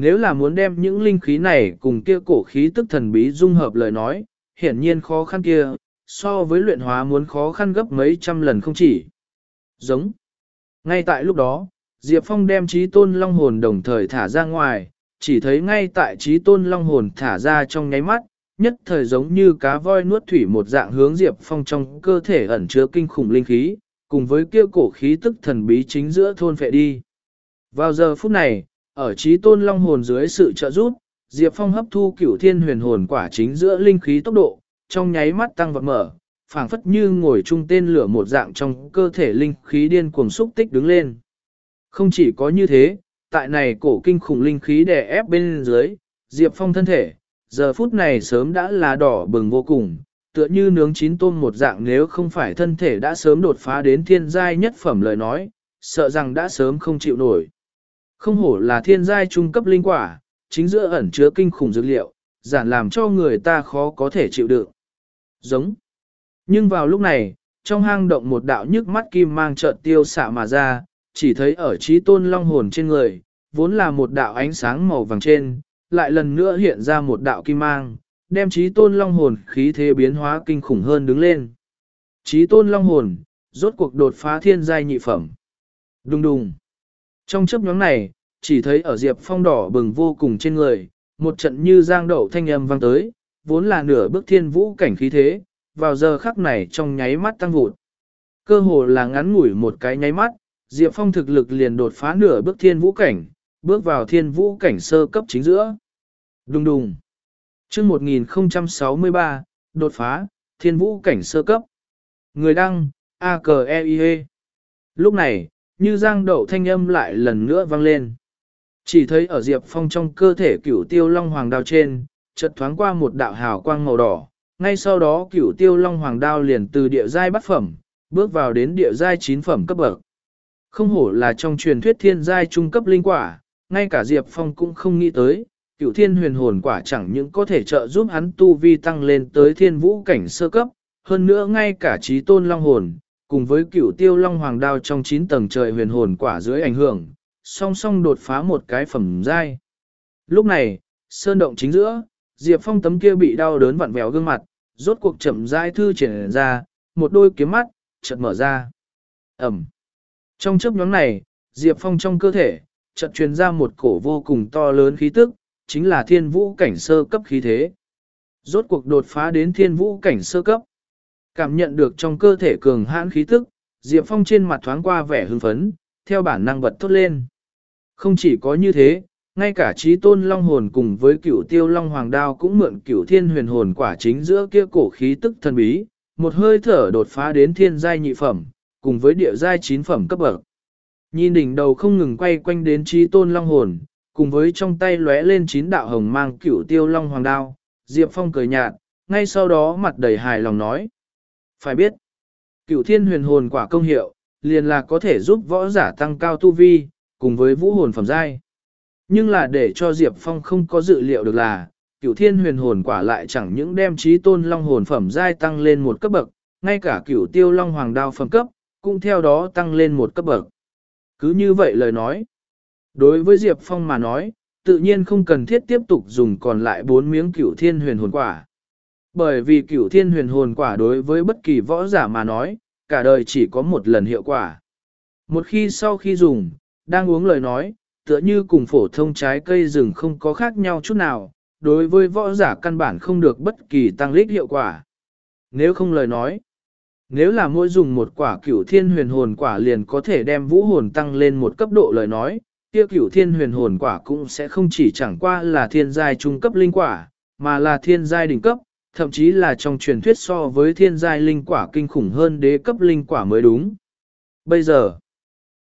Nếu là muốn đem những linh khí này cùng kia cổ khí tức thần bí dung hợp lời nói, hiển nhiên khó khăn kia, so với luyện hóa muốn khó khăn gấp mấy trăm lần không chỉ. Giống. Ngay tại lúc đó, Diệp Phong đem trí tôn long hồn đồng thời thả ra ngoài, chỉ thấy ngay tại trí tôn long hồn thả ra trong nháy mắt, nhất thời giống như cá voi nuốt thủy một dạng hướng Diệp Phong trong cơ thể ẩn chứa kinh khủng linh khí, cùng với kia cổ khí tức thần bí chính giữa thôn phệ đi. Vào giờ phút này, ở trí tôn long hồn dưới sự trợ giúp, Diệp Phong hấp thu cửu thiên huyền hồn quả chính giữa linh khí tốc độ, trong nháy mắt tăng vật mở, phảng phất như ngồi chung tên lửa một dạng trong cơ thể linh khí điên cuồng xúc tích đứng lên. Không chỉ có như thế, tại này cổ kinh khủng linh khí đè ép bên dưới, Diệp Phong thân thể, giờ phút này sớm đã là đỏ bừng vô cùng, tựa như nướng chín tôm một dạng nếu không phải thân thể đã sớm đột phá đến thiên giai nhất phẩm lời nói, sợ rằng đã sớm không chịu nổi. Không hổ là thiên giai trung cấp linh quả, chính giữa ẩn chứa kinh khủng dược liệu, giản làm cho người ta khó có thể chịu đựng. Giống. Nhưng vào lúc này, trong hang động một đạo nhức mắt kim mang chợt tiêu xạ mà ra, chỉ thấy ở trí tôn long hồn trên người, vốn là một đạo ánh sáng màu vàng trên, lại lần nữa hiện ra một đạo kim mang, đem trí tôn long hồn khí thế biến hóa kinh khủng hơn đứng lên. Trí tôn long hồn, rốt cuộc đột phá thiên giai nhị phẩm. Đùng đùng. Trong chấp nhóm này, chỉ thấy ở diệp phong đỏ bừng vô cùng trên người, một trận như giang đậu thanh âm vang tới, vốn là nửa bước thiên vũ cảnh khí thế, vào giờ khắc này trong nháy mắt tăng vụt. Cơ hồ là ngắn ngủi một cái nháy mắt, Diệp Phong thực lực liền đột phá nửa bước thiên vũ cảnh, bước vào thiên vũ cảnh sơ cấp chính giữa. Đùng đùng. chương 1063, đột phá, thiên vũ cảnh sơ cấp. Người đăng, a k e i -E. Lúc này, như giang đậu thanh âm lại lần nữa vang lên. Chỉ thấy ở Diệp Phong trong cơ thể cửu tiêu long hoàng đao trên, chợt thoáng qua một đạo hào quang màu đỏ. Ngay sau đó cửu tiêu long hoàng đao liền từ địa giai bắt phẩm, bước vào đến địa giai chín phẩm cấp bậc. Không hổ là trong truyền thuyết thiên giai trung cấp linh quả, ngay cả Diệp Phong cũng không nghĩ tới, cửu thiên huyền hồn quả chẳng những có thể trợ giúp hắn tu vi tăng lên tới thiên vũ cảnh sơ cấp, hơn nữa ngay cả trí tôn long hồn, cùng với cửu tiêu long hoàng đao trong 9 tầng trời huyền hồn quả dưới ảnh hưởng, song song đột phá một cái phẩm giai. Lúc này, sơn động chính giữa, Diệp Phong tấm kia bị đau đớn vặn vẹo gương mặt, rốt cuộc chậm rãi thư triển ra, một đôi kiếm mắt, chợt mở ra. Ẩm. Trong chấp nhóm này, Diệp Phong trong cơ thể, chợt truyền ra một cổ vô cùng to lớn khí tức, chính là thiên vũ cảnh sơ cấp khí thế. Rốt cuộc đột phá đến thiên vũ cảnh sơ cấp. Cảm nhận được trong cơ thể cường hãn khí tức, Diệp Phong trên mặt thoáng qua vẻ hưng phấn, theo bản năng bật thốt lên. Không chỉ có như thế, ngay cả trí tôn long hồn cùng với cửu tiêu long hoàng đao cũng mượn cửu thiên huyền hồn quả chính giữa kia cổ khí tức thần bí, một hơi thở đột phá đến thiên giai nhị phẩm, cùng với địa giai chín phẩm cấp bậc. Nhìn đỉnh đầu không ngừng quay quanh đến trí tôn long hồn, cùng với trong tay lóe lên chín đạo hồng mang cửu tiêu long hoàng đao, Diệp Phong cười nhạt, ngay sau đó mặt đầy hài lòng nói. Phải biết, cửu thiên huyền hồn quả công hiệu, liền là có thể giúp võ giả tăng cao tu vi, cùng với vũ hồn phẩm giai. Nhưng là để cho Diệp Phong không có dự liệu được là, cửu thiên huyền hồn quả lại chẳng những đem trí tôn long hồn phẩm giai tăng lên một cấp bậc, ngay cả cửu tiêu long hoàng đao phẩm cấp, cũng theo đó tăng lên một cấp bậc. Cứ như vậy lời nói. Đối với Diệp Phong mà nói, tự nhiên không cần thiết tiếp tục dùng còn lại bốn miếng cửu thiên huyền hồn quả. Bởi vì cửu thiên huyền hồn quả đối với bất kỳ võ giả mà nói, cả đời chỉ có một lần hiệu quả. Một khi sau khi dùng, đang uống lời nói, tựa như cùng phổ thông trái cây rừng không có khác nhau chút nào, đối với võ giả căn bản không được bất kỳ tăng lít hiệu quả. Nếu không lời nói, nếu là mỗi dùng một quả cửu thiên huyền hồn quả liền có thể đem vũ hồn tăng lên một cấp độ lời nói, kia cửu thiên huyền hồn quả cũng sẽ không chỉ chẳng qua là thiên giai trung cấp linh quả, mà là thiên giai đỉnh cấp, thậm chí là trong truyền thuyết so với thiên giai linh quả kinh khủng hơn đế cấp linh quả mới đúng. Bây giờ,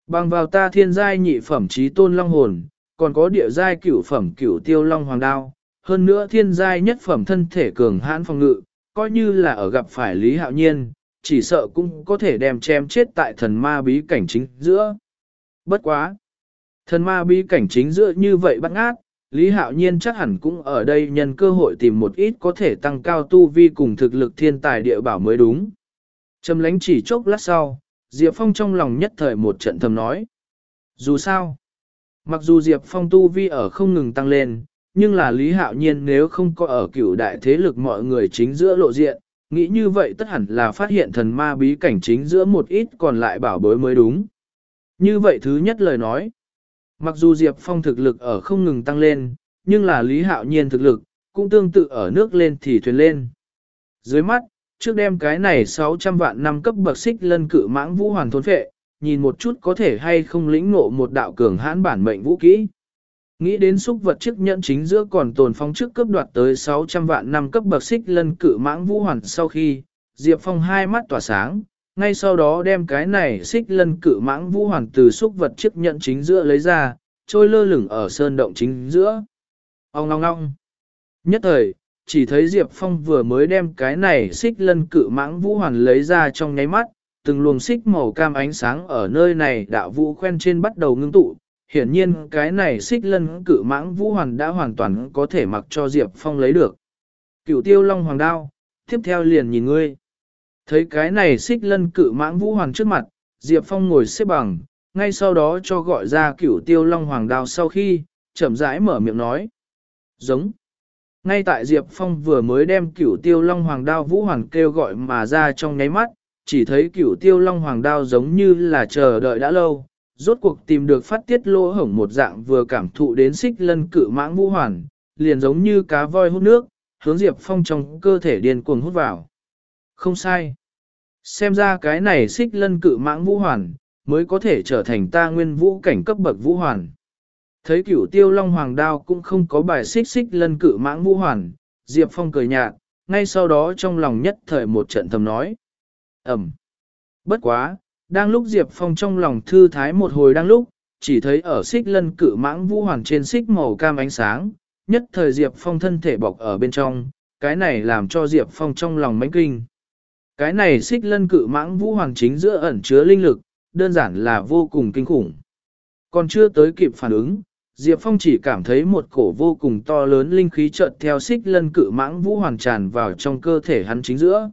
bằng vào ta thiên giai nhị phẩm trí tôn long hồn, còn có địa giai cửu phẩm cửu tiêu long hoàng đao, hơn nữa thiên giai nhất phẩm thân thể cường hãn phòng ngự, coi như là ở gặp phải Lý Hạo Nhiên, chỉ sợ cũng có thể đem chém chết tại thần ma bí cảnh chính giữa. Bất quá! Thần ma bí cảnh chính giữa như vậy bắt ngát, Lý Hạo Nhiên chắc hẳn cũng ở đây nhân cơ hội tìm một ít có thể tăng cao tu vi cùng thực lực thiên tài địa bảo mới đúng. Trầm lánh chỉ chốc lát sau, Diệp Phong trong lòng nhất thời một trận thầm nói. Dù sao, mặc dù Diệp Phong tu vi ở không ngừng tăng lên, nhưng là Lý Hạo Nhiên nếu không có ở cửu đại thế lực mọi người chính giữa lộ diện, nghĩ như vậy tất hẳn là phát hiện thần ma bí cảnh chính giữa một ít còn lại bảo bối mới đúng. Như vậy thứ nhất lời nói, mặc dù Diệp Phong thực lực ở không ngừng tăng lên, nhưng là Lý Hạo Nhiên thực lực, cũng tương tự ở nước lên thì thuyền lên. Dưới mắt, trước đem cái này 600 vạn năm cấp bậc xích lân cự mãng vũ hoàn thôn phệ, nhìn một chút có thể hay không lĩnh ngộ một đạo cường hãn bản mệnh vũ kỹ. Nghĩ đến xúc vật chức nhẫn chính giữa còn tồn phong trước cấp đoạt tới 600 vạn năm cấp bậc xích lân cự mãng vũ hoàn sau khi, Diệp Phong hai mắt tỏa sáng, ngay sau đó đem cái này xích lân cự mãng vũ hoàn từ xúc vật chiếc nhẫn chính giữa lấy ra, trôi lơ lửng ở sơn động chính giữa. Ông ngong ngong. Nhất thời, chỉ thấy Diệp Phong vừa mới đem cái này xích lân cự mãng vũ hoàn lấy ra trong nháy mắt, từng luồng xích màu cam ánh sáng ở nơi này đạo vũ khoen trên bắt đầu ngưng tụ. Hiển nhiên cái này xích lân cự mãng vũ hoàn đã hoàn toàn có thể mặc cho Diệp Phong lấy được. Cửu tiêu long hoàng đao, tiếp theo liền nhìn ngươi. Thấy cái này xích lân cự mãng vũ hoàng trước mặt, Diệp Phong ngồi xếp bằng, ngay sau đó cho gọi ra cửu tiêu long hoàng đao sau khi, chậm rãi mở miệng nói. Giống. Ngay tại Diệp Phong vừa mới đem cửu tiêu long hoàng đao vũ hoàng kêu gọi mà ra trong nháy mắt, chỉ thấy cửu tiêu long hoàng đao giống như là chờ đợi đã lâu, rốt cuộc tìm được phát tiết lỗ hổng một dạng vừa cảm thụ đến xích lân cự mãng vũ hoàn, liền giống như cá voi hút nước, hướng Diệp Phong trong cơ thể điên cuồng hút vào. Không sai. Xem ra cái này xích lân cự mãng vũ hoàn, mới có thể trở thành ta nguyên vũ cảnh cấp bậc vũ hoàn. Thấy cửu tiêu long hoàng đao cũng không có bài xích xích lân cự mãng vũ hoàn, Diệp Phong cười nhạt, ngay sau đó trong lòng nhất thời một trận thầm nói. Ẩm. Bất quá, đang lúc Diệp Phong trong lòng thư thái một hồi đang lúc, chỉ thấy ở xích lân cự mãng vũ hoàn trên xích màu cam ánh sáng, nhất thời Diệp Phong thân thể bọc ở bên trong, cái này làm cho Diệp Phong trong lòng mánh kinh. Cái này xích lân cự mãng vũ hoàng chính giữa ẩn chứa linh lực, đơn giản là vô cùng kinh khủng. Còn chưa tới kịp phản ứng, Diệp Phong chỉ cảm thấy một cổ vô cùng to lớn linh khí chợt theo xích lân cự mãng vũ hoàn tràn vào trong cơ thể hắn chính giữa.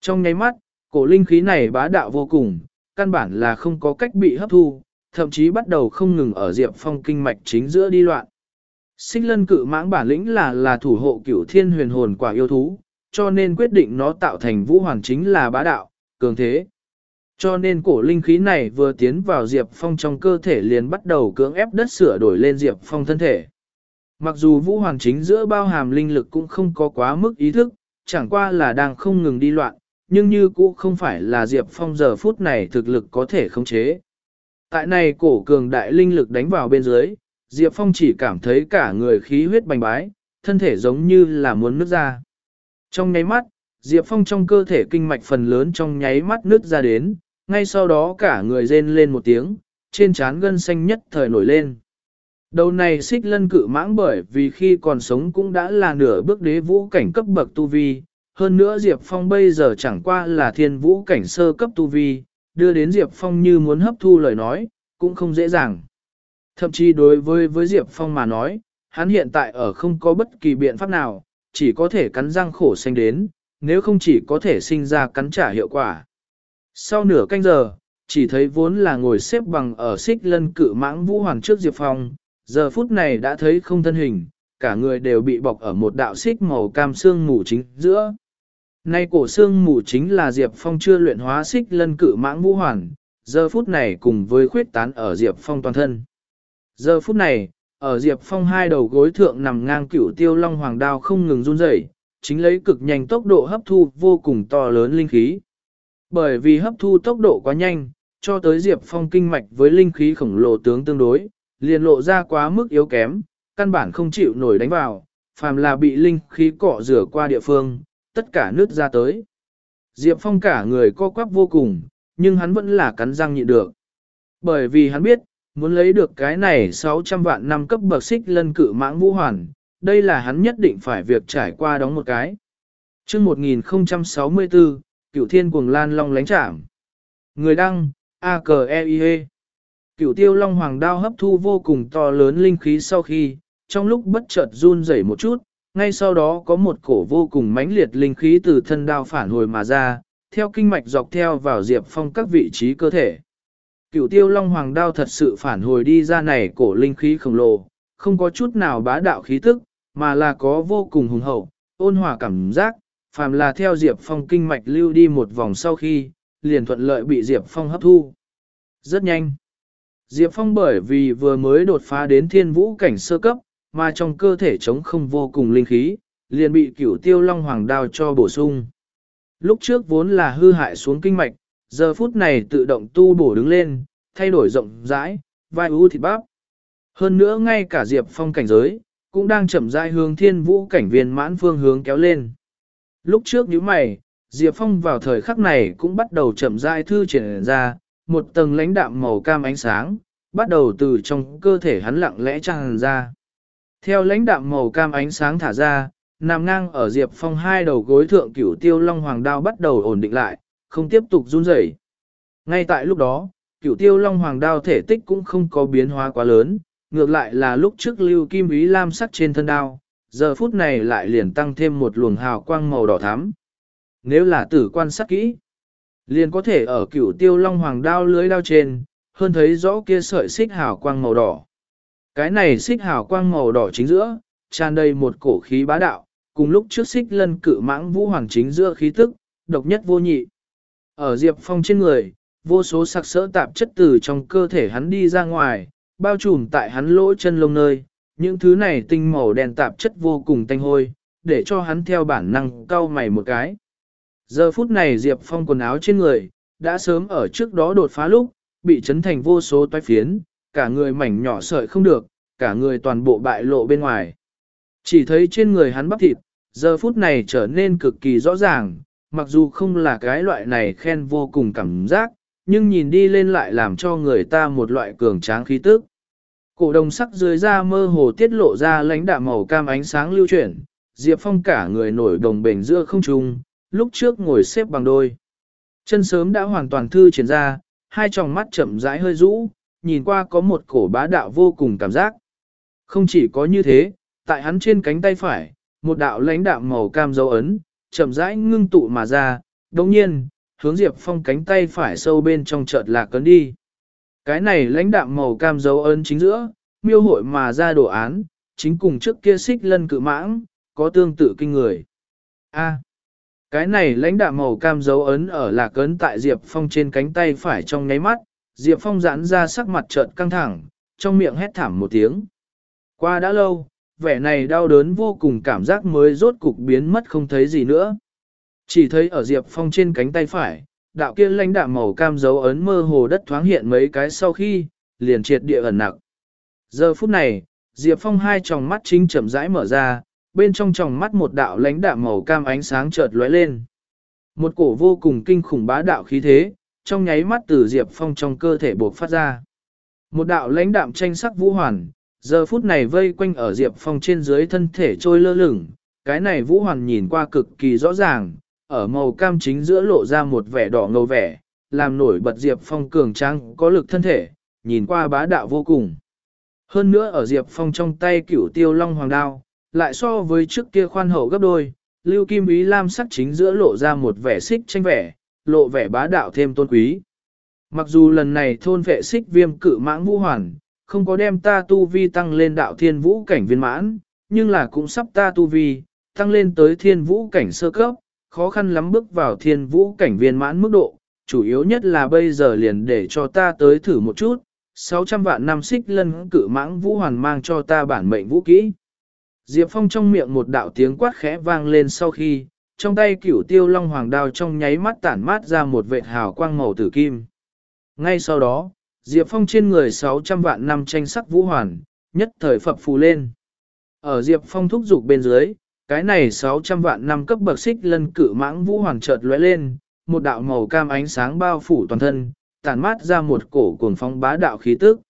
Trong nháy mắt, cổ linh khí này bá đạo vô cùng, căn bản là không có cách bị hấp thu, thậm chí bắt đầu không ngừng ở Diệp Phong kinh mạch chính giữa đi loạn. Xích lân cự mãng bản lĩnh là là thủ hộ cửu thiên huyền hồn quả yêu thú, cho nên quyết định nó tạo thành vũ hoàn chính là bá đạo, cường thế. Cho nên cổ linh khí này vừa tiến vào Diệp Phong trong cơ thể liền bắt đầu cưỡng ép đất sửa đổi lên Diệp Phong thân thể. Mặc dù vũ hoàn chính giữa bao hàm linh lực cũng không có quá mức ý thức, chẳng qua là đang không ngừng đi loạn, nhưng như cũ không phải là Diệp Phong giờ phút này thực lực có thể khống chế. Tại này cổ cường đại linh lực đánh vào bên dưới, Diệp Phong chỉ cảm thấy cả người khí huyết bành bái, thân thể giống như là muốn nứt ra. Trong nháy mắt, Diệp Phong trong cơ thể kinh mạch phần lớn trong nháy mắt nứt ra đến, ngay sau đó cả người rên lên một tiếng, trên trán gân xanh nhất thời nổi lên. Đầu này xích lân cự mãng bởi vì khi còn sống cũng đã là nửa bước đế vũ cảnh cấp bậc tu vi, hơn nữa Diệp Phong bây giờ chẳng qua là thiên vũ cảnh sơ cấp tu vi, đưa đến Diệp Phong như muốn hấp thu lời nói, cũng không dễ dàng. Thậm chí đối với với Diệp Phong mà nói, hắn hiện tại ở không có bất kỳ biện pháp nào, chỉ có thể cắn răng khổ xanh đến, nếu không chỉ có thể sinh ra cắn trả hiệu quả. Sau nửa canh giờ, chỉ thấy vốn là ngồi xếp bằng ở xích lân cự mãng vũ hoàng trước Diệp Phong, giờ phút này đã thấy không thân hình, cả người đều bị bọc ở một đạo xích màu cam xương mù chính giữa. Nay cổ xương mù chính là Diệp Phong chưa luyện hóa xích lân cự mãng vũ hoàn, giờ phút này cùng với khuyết tán ở Diệp Phong toàn thân. Giờ phút này, ở Diệp Phong hai đầu gối thượng nằm ngang cửu tiêu long hoàng đao không ngừng run rẩy, chính lấy cực nhanh tốc độ hấp thu vô cùng to lớn linh khí. Bởi vì hấp thu tốc độ quá nhanh, cho tới Diệp Phong kinh mạch với linh khí khổng lồ tướng tương đối, liền lộ ra quá mức yếu kém, căn bản không chịu nổi đánh vào, phàm là bị linh khí cọ rửa qua địa phương, tất cả nước ra tới. Diệp Phong cả người co quắp vô cùng, nhưng hắn vẫn là cắn răng nhịn được. Bởi vì hắn biết, muốn lấy được cái này 600 vạn năm cấp bậc xích lân cự mãng vũ hoàn, đây là hắn nhất định phải việc trải qua đóng một cái. chương 1064, cửu thiên cuồng lan long lánh chạm. Người đăng, a k e i -E. Cửu tiêu long hoàng đao hấp thu vô cùng to lớn linh khí sau khi, trong lúc bất chợt run rẩy một chút, ngay sau đó có một cổ vô cùng mãnh liệt linh khí từ thân đao phản hồi mà ra, theo kinh mạch dọc theo vào Diệp Phong các vị trí cơ thể. Cửu tiêu long hoàng đao thật sự phản hồi đi ra này cổ linh khí khổng lồ, không có chút nào bá đạo khí tức, mà là có vô cùng hùng hậu, ôn hòa cảm giác, phàm là theo Diệp Phong kinh mạch lưu đi một vòng sau khi, liền thuận lợi bị Diệp Phong hấp thu. Rất nhanh. Diệp Phong bởi vì vừa mới đột phá đến thiên vũ cảnh sơ cấp, mà trong cơ thể chống không vô cùng linh khí, liền bị cửu tiêu long hoàng đao cho bổ sung. Lúc trước vốn là hư hại xuống kinh mạch, giờ phút này tự động tu bổ đứng lên, thay đổi rộng rãi, vai ưu thịt bắp. Hơn nữa ngay cả Diệp Phong cảnh giới, cũng đang chậm rãi hướng thiên vũ cảnh viên mãn phương hướng kéo lên. Lúc trước những mày, Diệp Phong vào thời khắc này cũng bắt đầu chậm rãi thư triển ra, một tầng lãnh đạm màu cam ánh sáng, bắt đầu từ trong cơ thể hắn lặng lẽ tràn ra. Theo lãnh đạm màu cam ánh sáng thả ra, nằm ngang ở Diệp Phong hai đầu gối thượng cửu tiêu long hoàng đao bắt đầu ổn định lại, không tiếp tục run rẩy. Ngay tại lúc đó, cửu tiêu long hoàng đao thể tích cũng không có biến hóa quá lớn, ngược lại là lúc trước lưu kim ý lam sắc trên thân đao, giờ phút này lại liền tăng thêm một luồng hào quang màu đỏ thắm. Nếu là tử quan sát kỹ, liền có thể ở cửu tiêu long hoàng đao lưới đao trên, hơn thấy rõ kia sợi xích hào quang màu đỏ. Cái này xích hào quang màu đỏ chính giữa, tràn đầy một cổ khí bá đạo, cùng lúc trước xích lân cự mãng vũ hoàng chính giữa khí tức, độc nhất vô nhị. Ở Diệp Phong trên người, vô số sặc sỡ tạp chất từ trong cơ thể hắn đi ra ngoài, bao trùm tại hắn lỗ chân lông nơi, những thứ này tinh màu đen tạp chất vô cùng tanh hôi, để cho hắn theo bản năng cau mày một cái. Giờ phút này Diệp Phong quần áo trên người, đã sớm ở trước đó đột phá lúc, bị chấn thành vô số toái phiến, cả người mảnh nhỏ sợi không được, cả người toàn bộ bại lộ bên ngoài. Chỉ thấy trên người hắn bắp thịt, giờ phút này trở nên cực kỳ rõ ràng, mặc dù không là cái loại này khen vô cùng cảm giác, nhưng nhìn đi lên lại làm cho người ta một loại cường tráng khí tức. Cổ đồng sắc dưới da mơ hồ tiết lộ ra lãnh đạm màu cam ánh sáng lưu chuyển, Diệp Phong cả người nổi đồng bền giữa không trung, lúc trước ngồi xếp bằng đôi. Chân sớm đã hoàn toàn thư triển ra, hai tròng mắt chậm rãi hơi rũ, nhìn qua có một cổ bá đạo vô cùng cảm giác. Không chỉ có như thế, tại hắn trên cánh tay phải, một đạo lãnh đạm màu cam dấu ấn, chậm rãi ngưng tụ mà ra, đồng nhiên, hướng Diệp Phong cánh tay phải sâu bên trong chợt là cấn đi. Cái này lãnh đạm màu cam dấu ấn chính giữa, miêu hội mà ra đồ án, chính cùng trước kia xích lân cự mãng, có tương tự kinh người. A. cái này lãnh đạm màu cam dấu ấn ở lạc cấn tại Diệp Phong trên cánh tay phải trong nháy mắt, Diệp Phong giãn ra sắc mặt chợt căng thẳng, trong miệng hét thảm một tiếng. Qua đã lâu, vẻ này đau đớn vô cùng cảm giác mới rốt cục biến mất không thấy gì nữa. Chỉ thấy ở Diệp Phong trên cánh tay phải, đạo kia lãnh đạm màu cam dấu ấn mơ hồ đất thoáng hiện mấy cái sau khi, liền triệt địa ẩn nặng. Giờ phút này, Diệp Phong hai tròng mắt chính chậm rãi mở ra, bên trong tròng mắt một đạo lãnh đạm màu cam ánh sáng chợt lóe lên. Một cổ vô cùng kinh khủng bá đạo khí thế, trong nháy mắt từ Diệp Phong trong cơ thể buộc phát ra. Một đạo lãnh đạm tranh sắc vũ hoàn, giờ phút này vây quanh ở Diệp Phong trên dưới thân thể trôi lơ lửng, cái này vũ hoàn nhìn qua cực kỳ rõ ràng, ở màu cam chính giữa lộ ra một vẻ đỏ ngầu vẻ, làm nổi bật Diệp Phong cường tráng có lực thân thể, nhìn qua bá đạo vô cùng. Hơn nữa ở Diệp Phong trong tay cửu tiêu long hoàng đao, lại so với trước kia khoan hậu gấp đôi, lưu kim ý lam sắc chính giữa lộ ra một vẻ xích tranh vẻ, lộ vẻ bá đạo thêm tôn quý. Mặc dù lần này thôn vệ xích viêm cự mãng vũ hoàn, không có đem ta tu vi tăng lên đạo thiên vũ cảnh viên mãn, nhưng là cũng sắp ta tu vi, tăng lên tới thiên vũ cảnh sơ cấp, khó khăn lắm bước vào thiên vũ cảnh viên mãn mức độ, chủ yếu nhất là bây giờ liền để cho ta tới thử một chút, 600 vạn năm xích lân cự mãng vũ hoàn mang cho ta bản mệnh vũ kỹ. Diệp Phong trong miệng một đạo tiếng quát khẽ vang lên sau khi, trong tay cửu tiêu long hoàng đao trong nháy mắt tản mát ra một vệt hào quang màu tử kim. Ngay sau đó, Diệp Phong trên người 600 vạn năm tranh sắc vũ hoàn, nhất thời phập phù lên. Ở Diệp Phong thúc dục bên dưới, cái này 600 vạn năm cấp bậc xích lân cử mãng vũ hoàn chợt lóe lên, một đạo màu cam ánh sáng bao phủ toàn thân, tản mát ra một cổ cuồng phong bá đạo khí tức.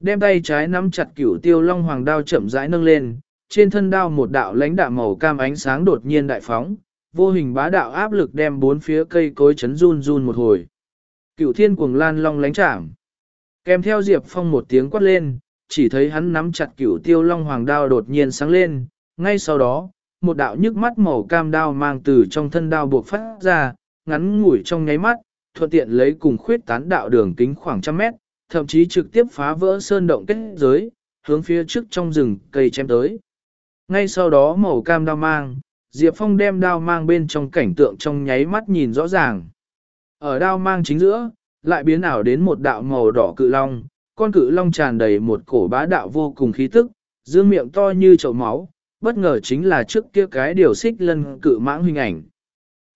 Đem tay trái nắm chặt cửu tiêu long hoàng đao chậm rãi nâng lên, trên thân đao một đạo lãnh đạo màu cam ánh sáng đột nhiên đại phóng, vô hình bá đạo áp lực đem bốn phía cây cối chấn run run một hồi. Cửu thiên cuồng lan long lánh chạm. Kèm theo Diệp Phong một tiếng quát lên, chỉ thấy hắn nắm chặt cửu tiêu long hoàng đao đột nhiên sáng lên, ngay sau đó, một đạo nhức mắt màu cam đao mang từ trong thân đao buộc phát ra, ngắn ngủi trong nháy mắt, thuận tiện lấy cùng khuyết tán đạo đường kính khoảng trăm mét, thậm chí trực tiếp phá vỡ sơn động kết giới, hướng phía trước trong rừng cây chém tới. Ngay sau đó màu cam đao mang, Diệp Phong đem đao mang bên trong cảnh tượng trong nháy mắt nhìn rõ ràng. Ở đao mang chính giữa, lại biến ảo đến một đạo màu đỏ cự long, con cự long tràn đầy một cổ bá đạo vô cùng khí tức, dương miệng to như chậu máu, bất ngờ chính là trước kia cái điều xích lân cự mãng hình ảnh.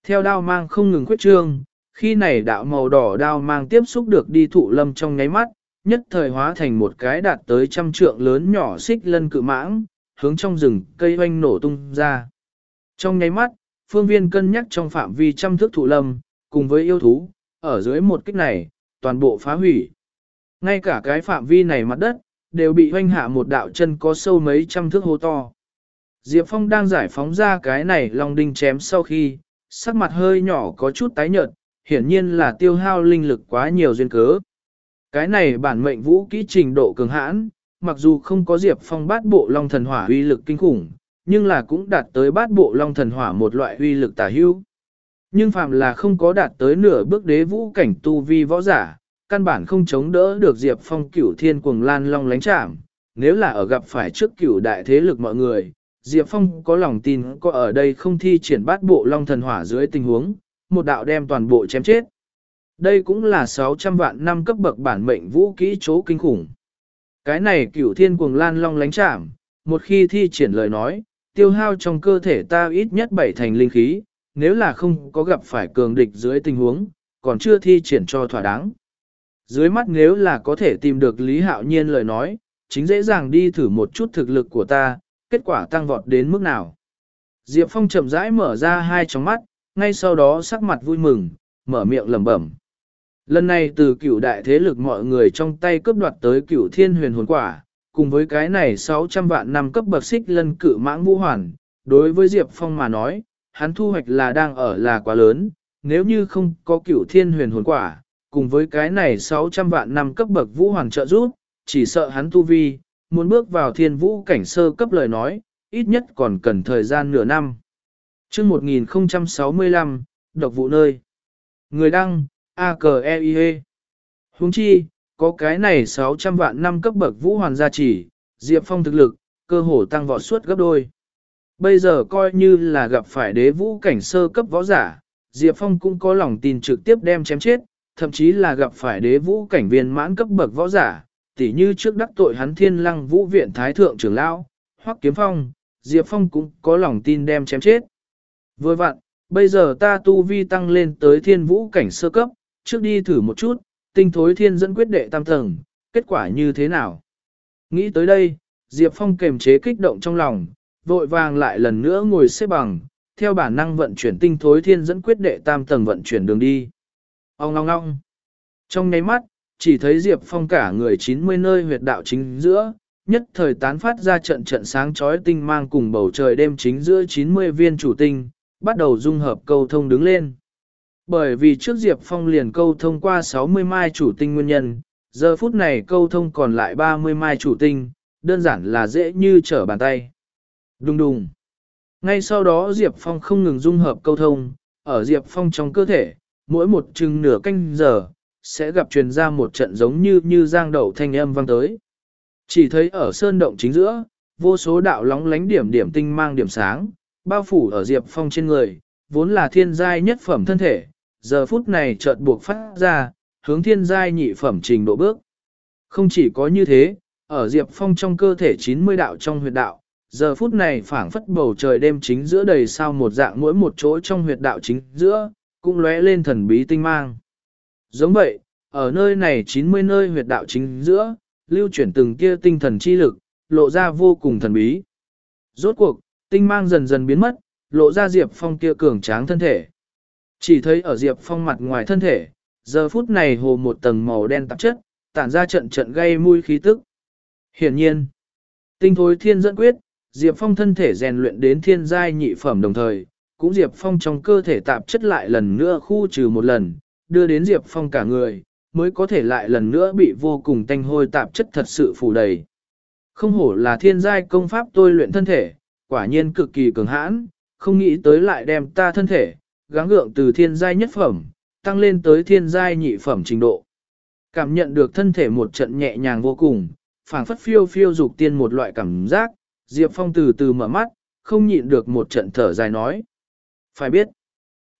Theo đao mang không ngừng khuyết trương, khi này đạo màu đỏ đao mang tiếp xúc được đi thụ lâm trong nháy mắt, nhất thời hóa thành một cái đạt tới trăm trượng lớn nhỏ xích lân cự mãng, hướng trong rừng cây hoanh nổ tung ra. Trong nháy mắt, phương viên cân nhắc trong phạm vi trăm thước thụ lâm, cùng với yêu thú, ở dưới một kích này, toàn bộ phá hủy. Ngay cả cái phạm vi này mặt đất, đều bị hoanh hạ một đạo chân có sâu mấy trăm thước hố to. Diệp Phong đang giải phóng ra cái này long đinh chém sau khi, sắc mặt hơi nhỏ có chút tái nhợt, hiển nhiên là tiêu hao linh lực quá nhiều duyên cớ. Cái này bản mệnh vũ kỹ trình độ cường hãn, mặc dù không có Diệp Phong bát bộ long thần hỏa uy lực kinh khủng, nhưng là cũng đạt tới bát bộ long thần hỏa một loại uy lực tả hữu. Nhưng phạm là không có đạt tới nửa bước đế vũ cảnh tu vi võ giả, căn bản không chống đỡ được Diệp Phong cửu thiên cuồng lan long lánh chạm. Nếu là ở gặp phải trước cửu đại thế lực mọi người, Diệp Phong có lòng tin có ở đây không thi triển bát bộ long thần hỏa dưới tình huống, một đạo đem toàn bộ chém chết. Đây cũng là 600 vạn năm cấp bậc bản mệnh vũ kỹ chỗ kinh khủng. Cái này cửu thiên cuồng lan long lánh chạm, một khi thi triển lời nói, tiêu hao trong cơ thể ta ít nhất bảy thành linh khí, nếu là không có gặp phải cường địch dưới tình huống, còn chưa thi triển cho thỏa đáng. Dưới mắt nếu là có thể tìm được Lý Hạo Nhiên lời nói, chính dễ dàng đi thử một chút thực lực của ta, kết quả tăng vọt đến mức nào. Diệp Phong chậm rãi mở ra hai tròng mắt, ngay sau đó sắc mặt vui mừng, mở miệng lẩm bẩm. Lần này từ cửu đại thế lực mọi người trong tay cướp đoạt tới cửu thiên huyền hồn quả, cùng với cái này 600 vạn năm cấp bậc xích lân cự mãng vũ hoàn, đối với Diệp Phong mà nói, hắn thu hoạch là đang ở là quá lớn, nếu như không có cửu thiên huyền hồn quả, cùng với cái này 600 vạn năm cấp bậc vũ hoàng trợ giúp, chỉ sợ hắn tu vi, muốn bước vào thiên vũ cảnh sơ cấp lời nói, ít nhất còn cần thời gian nửa năm. chương 1065, độc vụ nơi. Người đăng, a k e i -E. Húng chi, có cái này 600 vạn năm cấp bậc vũ hoàn gia chỉ, Diệp Phong thực lực, cơ hồ tăng vọt suốt gấp đôi. Bây giờ coi như là gặp phải đế vũ cảnh sơ cấp võ giả, Diệp Phong cũng có lòng tin trực tiếp đem chém chết, thậm chí là gặp phải đế vũ cảnh viên mãn cấp bậc võ giả, tỉ như trước đắc tội hắn thiên lăng vũ viện thái thượng trưởng lão, hoặc kiếm phong, Diệp Phong cũng có lòng tin đem chém chết. Vừa vặn, bây giờ ta tu vi tăng lên tới thiên vũ cảnh sơ cấp, trước đi thử một chút, tinh thối thiên dẫn quyết đệ tam tầng, kết quả như thế nào? Nghĩ tới đây, Diệp Phong kềm chế kích động trong lòng, vội vàng lại lần nữa ngồi xếp bằng, theo bản năng vận chuyển tinh thối thiên dẫn quyết đệ tam tầng vận chuyển đường đi. Ông ngong ngong. Trong nháy mắt, chỉ thấy Diệp Phong cả người 90 nơi huyệt đạo chính giữa, nhất thời tán phát ra trận trận sáng chói tinh mang cùng bầu trời đêm chính giữa 90 viên chủ tinh, bắt đầu dung hợp câu thông đứng lên. Bởi vì trước Diệp Phong liền câu thông qua 60 mai chủ tinh nguyên nhân, giờ phút này câu thông còn lại 30 mai chủ tinh, đơn giản là dễ như trở bàn tay. Đùng đùng. Ngay sau đó Diệp Phong không ngừng dung hợp câu thông, ở Diệp Phong trong cơ thể, mỗi một chừng nửa canh giờ, sẽ gặp truyền ra một trận giống như như giang đậu thanh âm vang tới. Chỉ thấy ở sơn động chính giữa, vô số đạo lóng lánh điểm điểm tinh mang điểm sáng, bao phủ ở Diệp Phong trên người, vốn là thiên giai nhất phẩm thân thể, giờ phút này chợt buộc phát ra, hướng thiên giai nhị phẩm trình độ bước. Không chỉ có như thế, ở Diệp Phong trong cơ thể 90 đạo trong huyệt đạo, giờ phút này phảng phất bầu trời đêm chính giữa đầy sao một dạng mỗi một chỗ trong huyệt đạo chính giữa, cũng lóe lên thần bí tinh mang. Giống vậy, ở nơi này 90 nơi huyệt đạo chính giữa, lưu chuyển từng kia tinh thần chi lực, lộ ra vô cùng thần bí. Rốt cuộc, tinh mang dần dần biến mất, lộ ra Diệp Phong kia cường tráng thân thể. Chỉ thấy ở Diệp Phong mặt ngoài thân thể, giờ phút này hồ một tầng màu đen tạp chất, tản ra trận trận gây mùi khí tức. Hiển nhiên, tinh thối thiên dẫn quyết, Diệp Phong thân thể rèn luyện đến thiên giai nhị phẩm đồng thời, cũng Diệp Phong trong cơ thể tạp chất lại lần nữa khu trừ một lần, đưa đến Diệp Phong cả người, mới có thể lại lần nữa bị vô cùng tanh hôi tạp chất thật sự phủ đầy. Không hổ là thiên giai công pháp tôi luyện thân thể, quả nhiên cực kỳ cường hãn, không nghĩ tới lại đem ta thân thể, gắng gượng từ thiên giai nhất phẩm, tăng lên tới thiên giai nhị phẩm trình độ. Cảm nhận được thân thể một trận nhẹ nhàng vô cùng, phảng phất phiêu phiêu dục tiên một loại cảm giác, Diệp Phong từ từ mở mắt, không nhịn được một trận thở dài nói. Phải biết,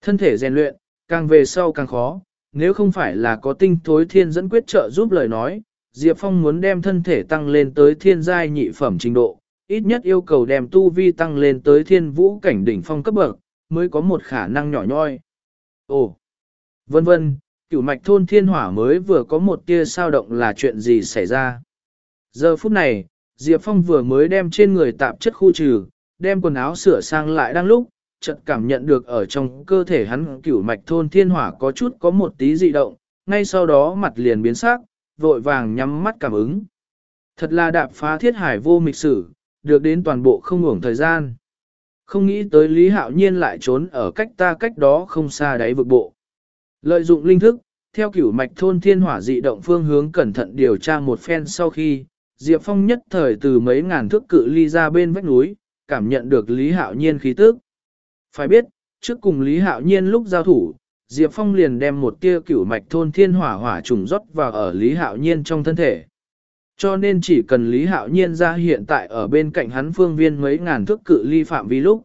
thân thể rèn luyện, càng về sau càng khó, nếu không phải là có tinh thối thiên dẫn quyết trợ giúp lời nói, Diệp Phong muốn đem thân thể tăng lên tới thiên giai nhị phẩm trình độ, ít nhất yêu cầu đem tu vi tăng lên tới thiên vũ cảnh đỉnh phong cấp bậc, mới có một khả năng nhỏ nhoi. Ồ, vân vân, cửu mạch thôn thiên hỏa mới vừa có một tia sao động là chuyện gì xảy ra. Giờ phút này, Diệp Phong vừa mới đem trên người tạp chất khu trừ, đem quần áo sửa sang lại đang lúc, chợt cảm nhận được ở trong cơ thể hắn cửu mạch thôn thiên hỏa có chút có một tí dị động, ngay sau đó mặt liền biến sắc, vội vàng nhắm mắt cảm ứng. Thật là đạp phá thiết hải vô mịch sử, được đến toàn bộ không ngủng thời gian. Không nghĩ tới Lý Hạo Nhiên lại trốn ở cách ta cách đó không xa đáy vực bộ. Lợi dụng linh thức, theo cửu mạch thôn thiên hỏa dị động phương hướng cẩn thận điều tra một phen sau khi, Diệp Phong nhất thời từ mấy ngàn thước cự ly ra bên vách núi, cảm nhận được Lý Hạo Nhiên khí tức. Phải biết, trước cùng Lý Hạo Nhiên lúc giao thủ, Diệp Phong liền đem một tia cửu mạch thôn thiên hỏa hỏa trùng rót vào ở Lý Hạo Nhiên trong thân thể. Cho nên chỉ cần Lý Hạo Nhiên ra hiện tại ở bên cạnh hắn phương viên mấy ngàn thước cự ly phạm vi lúc.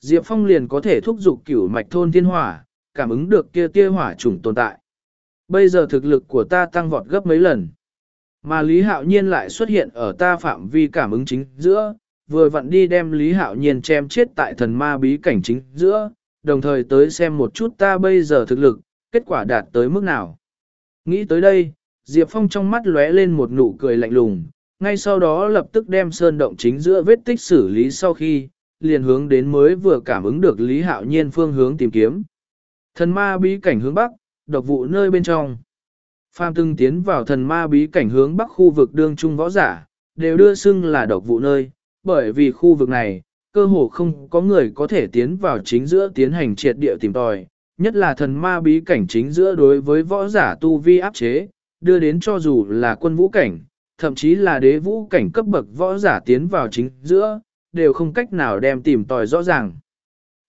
Diệp Phong liền có thể thúc giục cửu mạch thôn thiên hỏa, cảm ứng được kia tia hỏa trùng tồn tại. Bây giờ thực lực của ta tăng vọt gấp mấy lần. Mà Lý Hạo Nhiên lại xuất hiện ở ta phạm vi cảm ứng chính giữa, vừa vặn đi đem Lý Hạo Nhiên chém chết tại thần ma bí cảnh chính giữa, đồng thời tới xem một chút ta bây giờ thực lực, kết quả đạt tới mức nào. Nghĩ tới đây, Diệp Phong trong mắt lóe lên một nụ cười lạnh lùng, ngay sau đó lập tức đem sơn động chính giữa vết tích xử lý sau khi, liền hướng đến mới vừa cảm ứng được Lý Hạo Nhiên phương hướng tìm kiếm. Thần ma bí cảnh hướng bắc, độc vụ nơi bên trong. Phàm từng tiến vào thần ma bí cảnh hướng bắc khu vực đương trung võ giả, đều đưa xưng là độc vụ nơi, bởi vì khu vực này, cơ hồ không có người có thể tiến vào chính giữa tiến hành triệt địa tìm tòi, nhất là thần ma bí cảnh chính giữa đối với võ giả tu vi áp chế, đưa đến cho dù là quân vũ cảnh, thậm chí là đế vũ cảnh cấp bậc võ giả tiến vào chính giữa, đều không cách nào đem tìm tòi rõ ràng.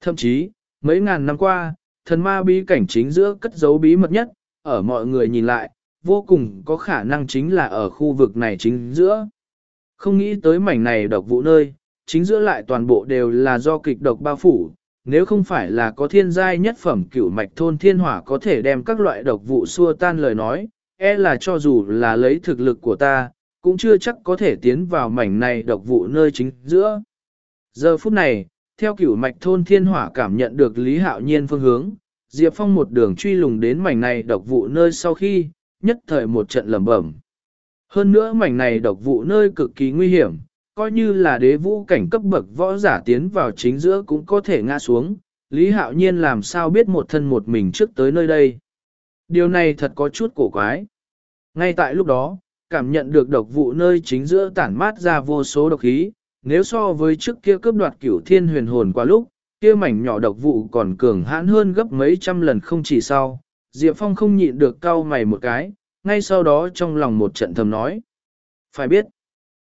Thậm chí, mấy ngàn năm qua, thần ma bí cảnh chính giữa cất giấu bí mật nhất, ở mọi người nhìn lại, vô cùng có khả năng chính là ở khu vực này chính giữa. Không nghĩ tới mảnh này độc vụ nơi, chính giữa lại toàn bộ đều là do kịch độc bao phủ, nếu không phải là có thiên giai nhất phẩm cửu mạch thôn thiên hỏa có thể đem các loại độc vụ xua tan lời nói, e là cho dù là lấy thực lực của ta, cũng chưa chắc có thể tiến vào mảnh này độc vụ nơi chính giữa. Giờ phút này, theo cửu mạch thôn thiên hỏa cảm nhận được Lý Hạo Nhiên phương hướng, Diệp Phong một đường truy lùng đến mảnh này độc vụ nơi sau khi, nhất thời một trận lầm bẩm. Hơn nữa mảnh này độc vụ nơi cực kỳ nguy hiểm, coi như là đế vũ cảnh cấp bậc võ giả tiến vào chính giữa cũng có thể ngã xuống, Lý Hạo Nhiên làm sao biết một thân một mình trước tới nơi đây. Điều này thật có chút cổ quái. Ngay tại lúc đó, cảm nhận được độc vụ nơi chính giữa tản mát ra vô số độc khí, nếu so với trước kia cướp đoạt cửu thiên huyền hồn qua lúc, kia mảnh nhỏ độc vụ còn cường hãn hơn gấp mấy trăm lần không chỉ sau, Diệp Phong không nhịn được cau mày một cái, ngay sau đó trong lòng một trận thầm nói. Phải biết,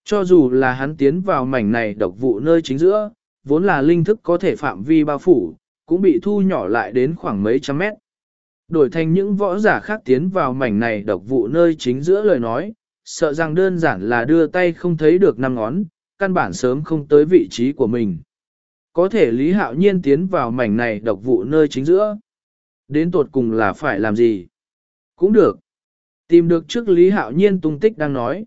cho dù là hắn tiến vào mảnh này độc vụ nơi chính giữa, vốn là linh thức có thể phạm vi bao phủ, cũng bị thu nhỏ lại đến khoảng mấy trăm mét. Đổi thành những võ giả khác tiến vào mảnh này độc vụ nơi chính giữa lời nói, sợ rằng đơn giản là đưa tay không thấy được năm ngón, căn bản sớm không tới vị trí của mình. Có thể Lý Hạo Nhiên tiến vào mảnh này độc vụ nơi chính giữa. Đến tột cùng là phải làm gì? Cũng được. Tìm được trước Lý Hạo Nhiên tung tích đang nói.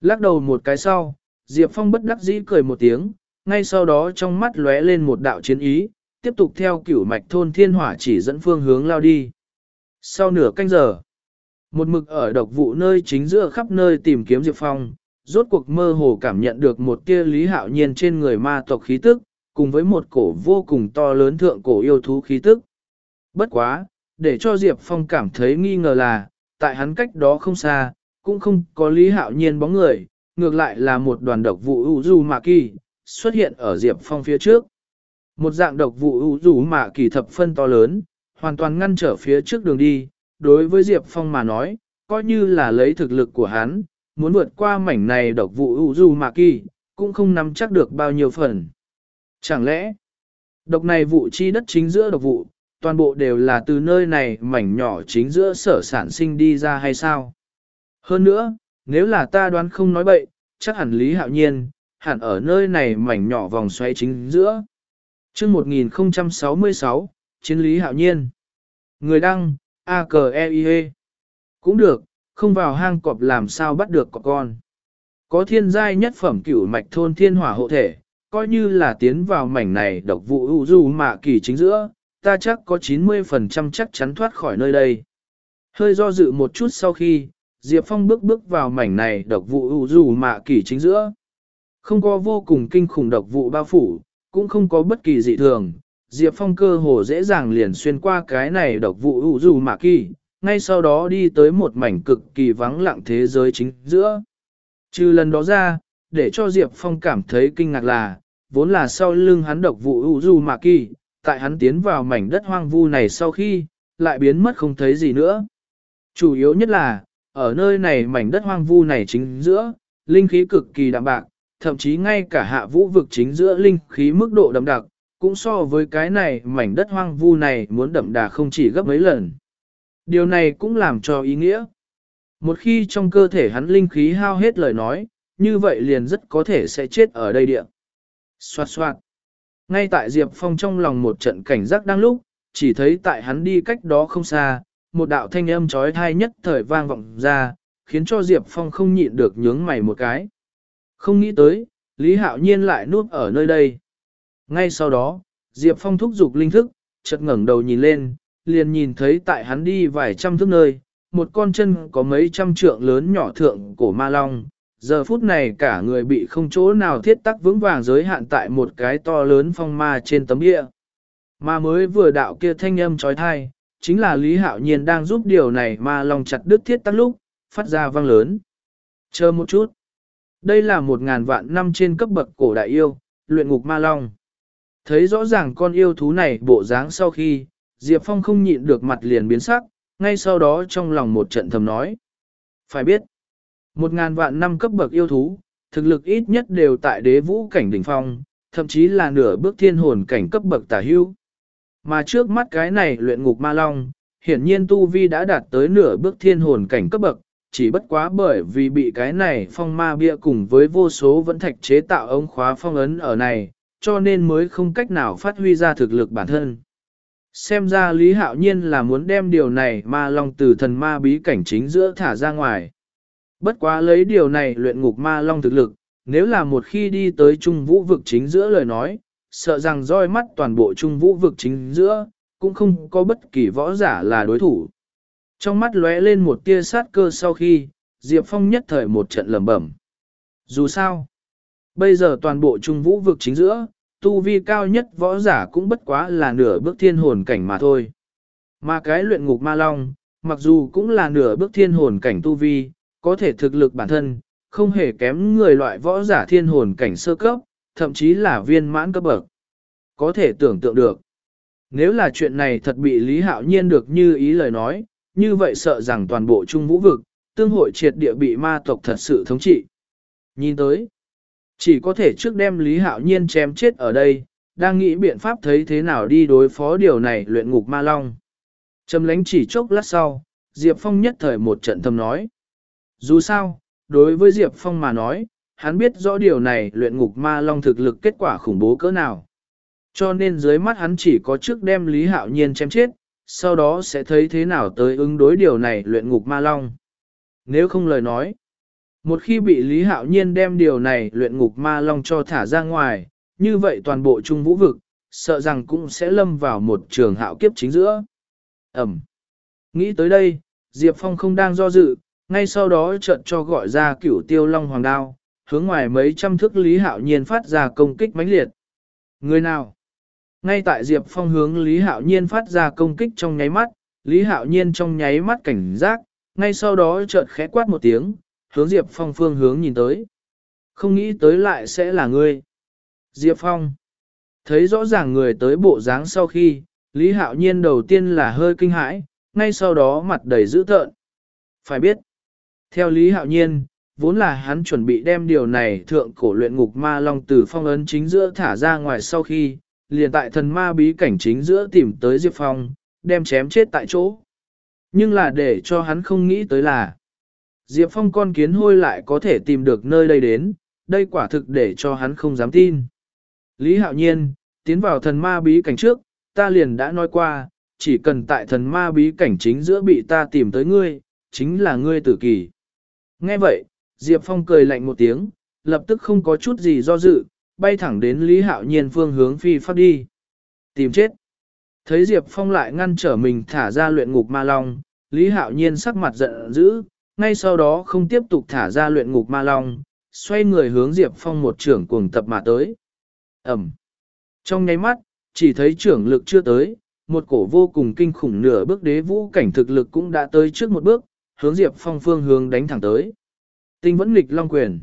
Lắc đầu một cái sau, Diệp Phong bất đắc dĩ cười một tiếng, ngay sau đó trong mắt lóe lên một đạo chiến ý, tiếp tục theo cửu mạch thôn thiên hỏa chỉ dẫn phương hướng lao đi. Sau nửa canh giờ, một mực ở độc vụ nơi chính giữa khắp nơi tìm kiếm Diệp Phong, rốt cuộc mơ hồ cảm nhận được một tia lý hạo nhiên trên người ma tộc khí tức, cùng với một cổ vô cùng to lớn thượng cổ yêu thú khí tức. Bất quá, để cho Diệp Phong cảm thấy nghi ngờ là, tại hắn cách đó không xa, cũng không có lý hạo nhiên bóng người, ngược lại là một đoàn độc vụ u du mạ kỳ, xuất hiện ở Diệp Phong phía trước. Một dạng độc vụ u du mạ kỳ thập phân to lớn, hoàn toàn ngăn trở phía trước đường đi, đối với Diệp Phong mà nói, coi như là lấy thực lực của hắn, muốn vượt qua mảnh này độc vụ u du mạ kỳ, cũng không nắm chắc được bao nhiêu phần. Chẳng lẽ, độc này vụ chi đất chính giữa độc vụ, toàn bộ đều là từ nơi này mảnh nhỏ chính giữa sở sản sinh đi ra hay sao? Hơn nữa, nếu là ta đoán không nói bậy, chắc hẳn Lý Hạo Nhiên, hẳn ở nơi này mảnh nhỏ vòng xoay chính giữa. chương 1066, Chiến Lý Hạo Nhiên. Người đăng, a k e i -E. Cũng được, không vào hang cọp làm sao bắt được cọp con. Có thiên giai nhất phẩm cửu mạch thôn thiên hỏa hộ thể, coi như là tiến vào mảnh này độc vụ ưu du mạ kỳ chính giữa, ta chắc có 90% chắc chắn thoát khỏi nơi đây. Hơi do dự một chút sau khi, Diệp Phong bước bước vào mảnh này độc vụ ưu du mạ kỳ chính giữa. Không có vô cùng kinh khủng độc vụ bao phủ, cũng không có bất kỳ dị thường. Diệp Phong cơ hồ dễ dàng liền xuyên qua cái này độc vụ ưu du mạ kỳ, ngay sau đó đi tới một mảnh cực kỳ vắng lặng thế giới chính giữa. Trừ lần đó ra, để cho Diệp Phong cảm thấy kinh ngạc là, vốn là sau lưng hắn độc vụ ưu du mạ kỳ, tại hắn tiến vào mảnh đất hoang vu này sau khi, lại biến mất không thấy gì nữa. Chủ yếu nhất là, ở nơi này mảnh đất hoang vu này chính giữa, linh khí cực kỳ đậm bạc, thậm chí ngay cả hạ vũ vực chính giữa linh khí mức độ đậm đặc, cũng so với cái này mảnh đất hoang vu này muốn đậm đà không chỉ gấp mấy lần. Điều này cũng làm cho ý nghĩa. Một khi trong cơ thể hắn linh khí hao hết lời nói, như vậy liền rất có thể sẽ chết ở đây địa. Xoạt xoạt. Ngay tại Diệp Phong trong lòng một trận cảnh giác đang lúc, chỉ thấy tại hắn đi cách đó không xa, một đạo thanh âm trói thai nhất thời vang vọng ra, khiến cho Diệp Phong không nhịn được nhướng mày một cái. Không nghĩ tới, Lý Hạo Nhiên lại nuốt ở nơi đây. Ngay sau đó, Diệp Phong thúc giục linh thức, chợt ngẩng đầu nhìn lên, liền nhìn thấy tại hắn đi vài trăm thước nơi, một con chân có mấy trăm trượng lớn nhỏ thượng cổ ma long. Giờ phút này cả người bị không chỗ nào thiết tắc vững vàng giới hạn tại một cái to lớn phong ma trên tấm địa. Mà mới vừa đạo kia thanh âm trói thai, chính là Lý Hạo Nhiên đang giúp điều này ma lòng chặt đứt thiết tắc lúc, phát ra vang lớn. Chờ một chút. Đây là một ngàn vạn năm trên cấp bậc cổ đại yêu, luyện ngục ma long. Thấy rõ ràng con yêu thú này bộ dáng sau khi, Diệp Phong không nhịn được mặt liền biến sắc, ngay sau đó trong lòng một trận thầm nói. Phải biết, một ngàn vạn năm cấp bậc yêu thú, thực lực ít nhất đều tại đế vũ cảnh đỉnh phong, thậm chí là nửa bước thiên hồn cảnh cấp bậc tả hưu. Mà trước mắt cái này luyện ngục ma long, hiển nhiên Tu Vi đã đạt tới nửa bước thiên hồn cảnh cấp bậc, chỉ bất quá bởi vì bị cái này phong ma bia cùng với vô số vẫn thạch chế tạo ống khóa phong ấn ở này, cho nên mới không cách nào phát huy ra thực lực bản thân. Xem ra Lý Hạo Nhiên là muốn đem điều này ma long từ thần ma bí cảnh chính giữa thả ra ngoài. Bất quá lấy điều này luyện ngục ma long thực lực, nếu là một khi đi tới trung vũ vực chính giữa lời nói, sợ rằng roi mắt toàn bộ trung vũ vực chính giữa, cũng không có bất kỳ võ giả là đối thủ. Trong mắt lóe lên một tia sát cơ sau khi, Diệp Phong nhất thời một trận lầm bẩm. Dù sao, bây giờ toàn bộ trung vũ vực chính giữa, tu vi cao nhất võ giả cũng bất quá là nửa bước thiên hồn cảnh mà thôi. Mà cái luyện ngục ma long, mặc dù cũng là nửa bước thiên hồn cảnh tu vi, có thể thực lực bản thân, không hề kém người loại võ giả thiên hồn cảnh sơ cấp, thậm chí là viên mãn cấp bậc. Có thể tưởng tượng được. Nếu là chuyện này thật bị Lý Hạo Nhiên được như ý lời nói, như vậy sợ rằng toàn bộ Trung Vũ vực, tương hội triệt địa bị ma tộc thật sự thống trị. Nhìn tới, chỉ có thể trước đem Lý Hạo Nhiên chém chết ở đây, đang nghĩ biện pháp thấy thế nào đi đối phó điều này luyện ngục ma long. Trầm lánh chỉ chốc lát sau, Diệp Phong nhất thời một trận thầm nói. Dù sao, đối với Diệp Phong mà nói, hắn biết rõ điều này luyện ngục ma long thực lực kết quả khủng bố cỡ nào. Cho nên dưới mắt hắn chỉ có trước đem Lý Hạo Nhiên chém chết, sau đó sẽ thấy thế nào tới ứng đối điều này luyện ngục ma long. Nếu không lời nói, một khi bị Lý Hạo Nhiên đem điều này luyện ngục ma long cho thả ra ngoài, như vậy toàn bộ trung vũ vực, sợ rằng cũng sẽ lâm vào một trường hạo kiếp chính giữa. Ẩm. Nghĩ tới đây, Diệp Phong không đang do dự, ngay sau đó chợt cho gọi ra cửu tiêu long hoàng đao, hướng ngoài mấy trăm thước Lý Hạo Nhiên phát ra công kích mãnh liệt. Người nào? Ngay tại Diệp Phong hướng Lý Hạo Nhiên phát ra công kích trong nháy mắt, Lý Hạo Nhiên trong nháy mắt cảnh giác, ngay sau đó chợt khẽ quát một tiếng, hướng Diệp Phong phương hướng nhìn tới. Không nghĩ tới lại sẽ là ngươi. Diệp Phong. Thấy rõ ràng người tới bộ dáng sau khi, Lý Hạo Nhiên đầu tiên là hơi kinh hãi, ngay sau đó mặt đầy dữ tợn. Phải biết, theo Lý Hạo Nhiên, vốn là hắn chuẩn bị đem điều này thượng cổ luyện ngục ma long từ phong ấn chính giữa thả ra ngoài sau khi, liền tại thần ma bí cảnh chính giữa tìm tới Diệp Phong, đem chém chết tại chỗ. Nhưng là để cho hắn không nghĩ tới là, Diệp Phong con kiến hôi lại có thể tìm được nơi đây đến, đây quả thực để cho hắn không dám tin. Lý Hạo Nhiên, tiến vào thần ma bí cảnh trước, ta liền đã nói qua, chỉ cần tại thần ma bí cảnh chính giữa bị ta tìm tới ngươi, chính là ngươi tử kỳ. Nghe vậy, Diệp Phong cười lạnh một tiếng, lập tức không có chút gì do dự, bay thẳng đến Lý Hạo Nhiên phương hướng phi phát đi. Tìm chết. Thấy Diệp Phong lại ngăn trở mình thả ra luyện ngục ma long, Lý Hạo Nhiên sắc mặt giận dữ, ngay sau đó không tiếp tục thả ra luyện ngục ma long, xoay người hướng Diệp Phong một trưởng cuồng tập mà tới. Ẩm. Trong nháy mắt, chỉ thấy trưởng lực chưa tới, một cổ vô cùng kinh khủng nửa bước đế vũ cảnh thực lực cũng đã tới trước một bước, hướng Diệp Phong phương hướng đánh thẳng tới. Tinh vẫn nghịch long quyền.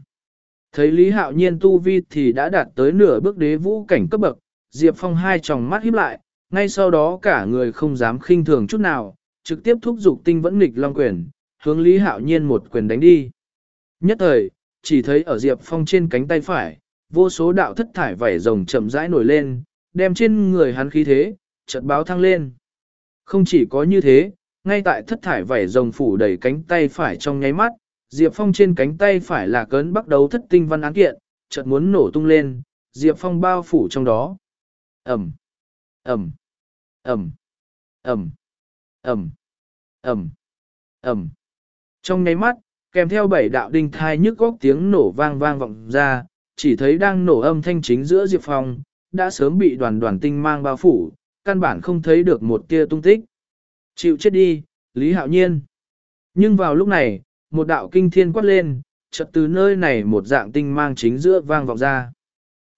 Thấy Lý Hạo Nhiên tu vi thì đã đạt tới nửa bước đế vũ cảnh cấp bậc, Diệp Phong hai tròng mắt híp lại, ngay sau đó cả người không dám khinh thường chút nào, trực tiếp thúc giục tinh vẫn nghịch long quyền, hướng Lý Hạo Nhiên một quyền đánh đi. Nhất thời, chỉ thấy ở Diệp Phong trên cánh tay phải, vô số đạo thất thải vảy rồng chậm rãi nổi lên, đem trên người hắn khí thế, chợt báo thăng lên. Không chỉ có như thế, ngay tại thất thải vảy rồng phủ đầy cánh tay phải trong nháy mắt, Diệp Phong trên cánh tay phải là cấn bắt đầu thất tinh văn án kiện, chợt muốn nổ tung lên, Diệp Phong bao phủ trong đó. Ẩm, Ẩm, Ẩm, Ẩm, Ẩm, Ẩm, Ẩm. Trong nháy mắt, kèm theo bảy đạo đinh thai nhức góc tiếng nổ vang vang vọng ra, chỉ thấy đang nổ âm thanh chính giữa Diệp Phong, đã sớm bị đoàn đoàn tinh mang bao phủ, căn bản không thấy được một tia tung tích. Chịu chết đi, Lý Hạo Nhiên. Nhưng vào lúc này, một đạo kinh thiên quát lên, chợt từ nơi này một dạng tinh mang chính giữa vang vọng ra.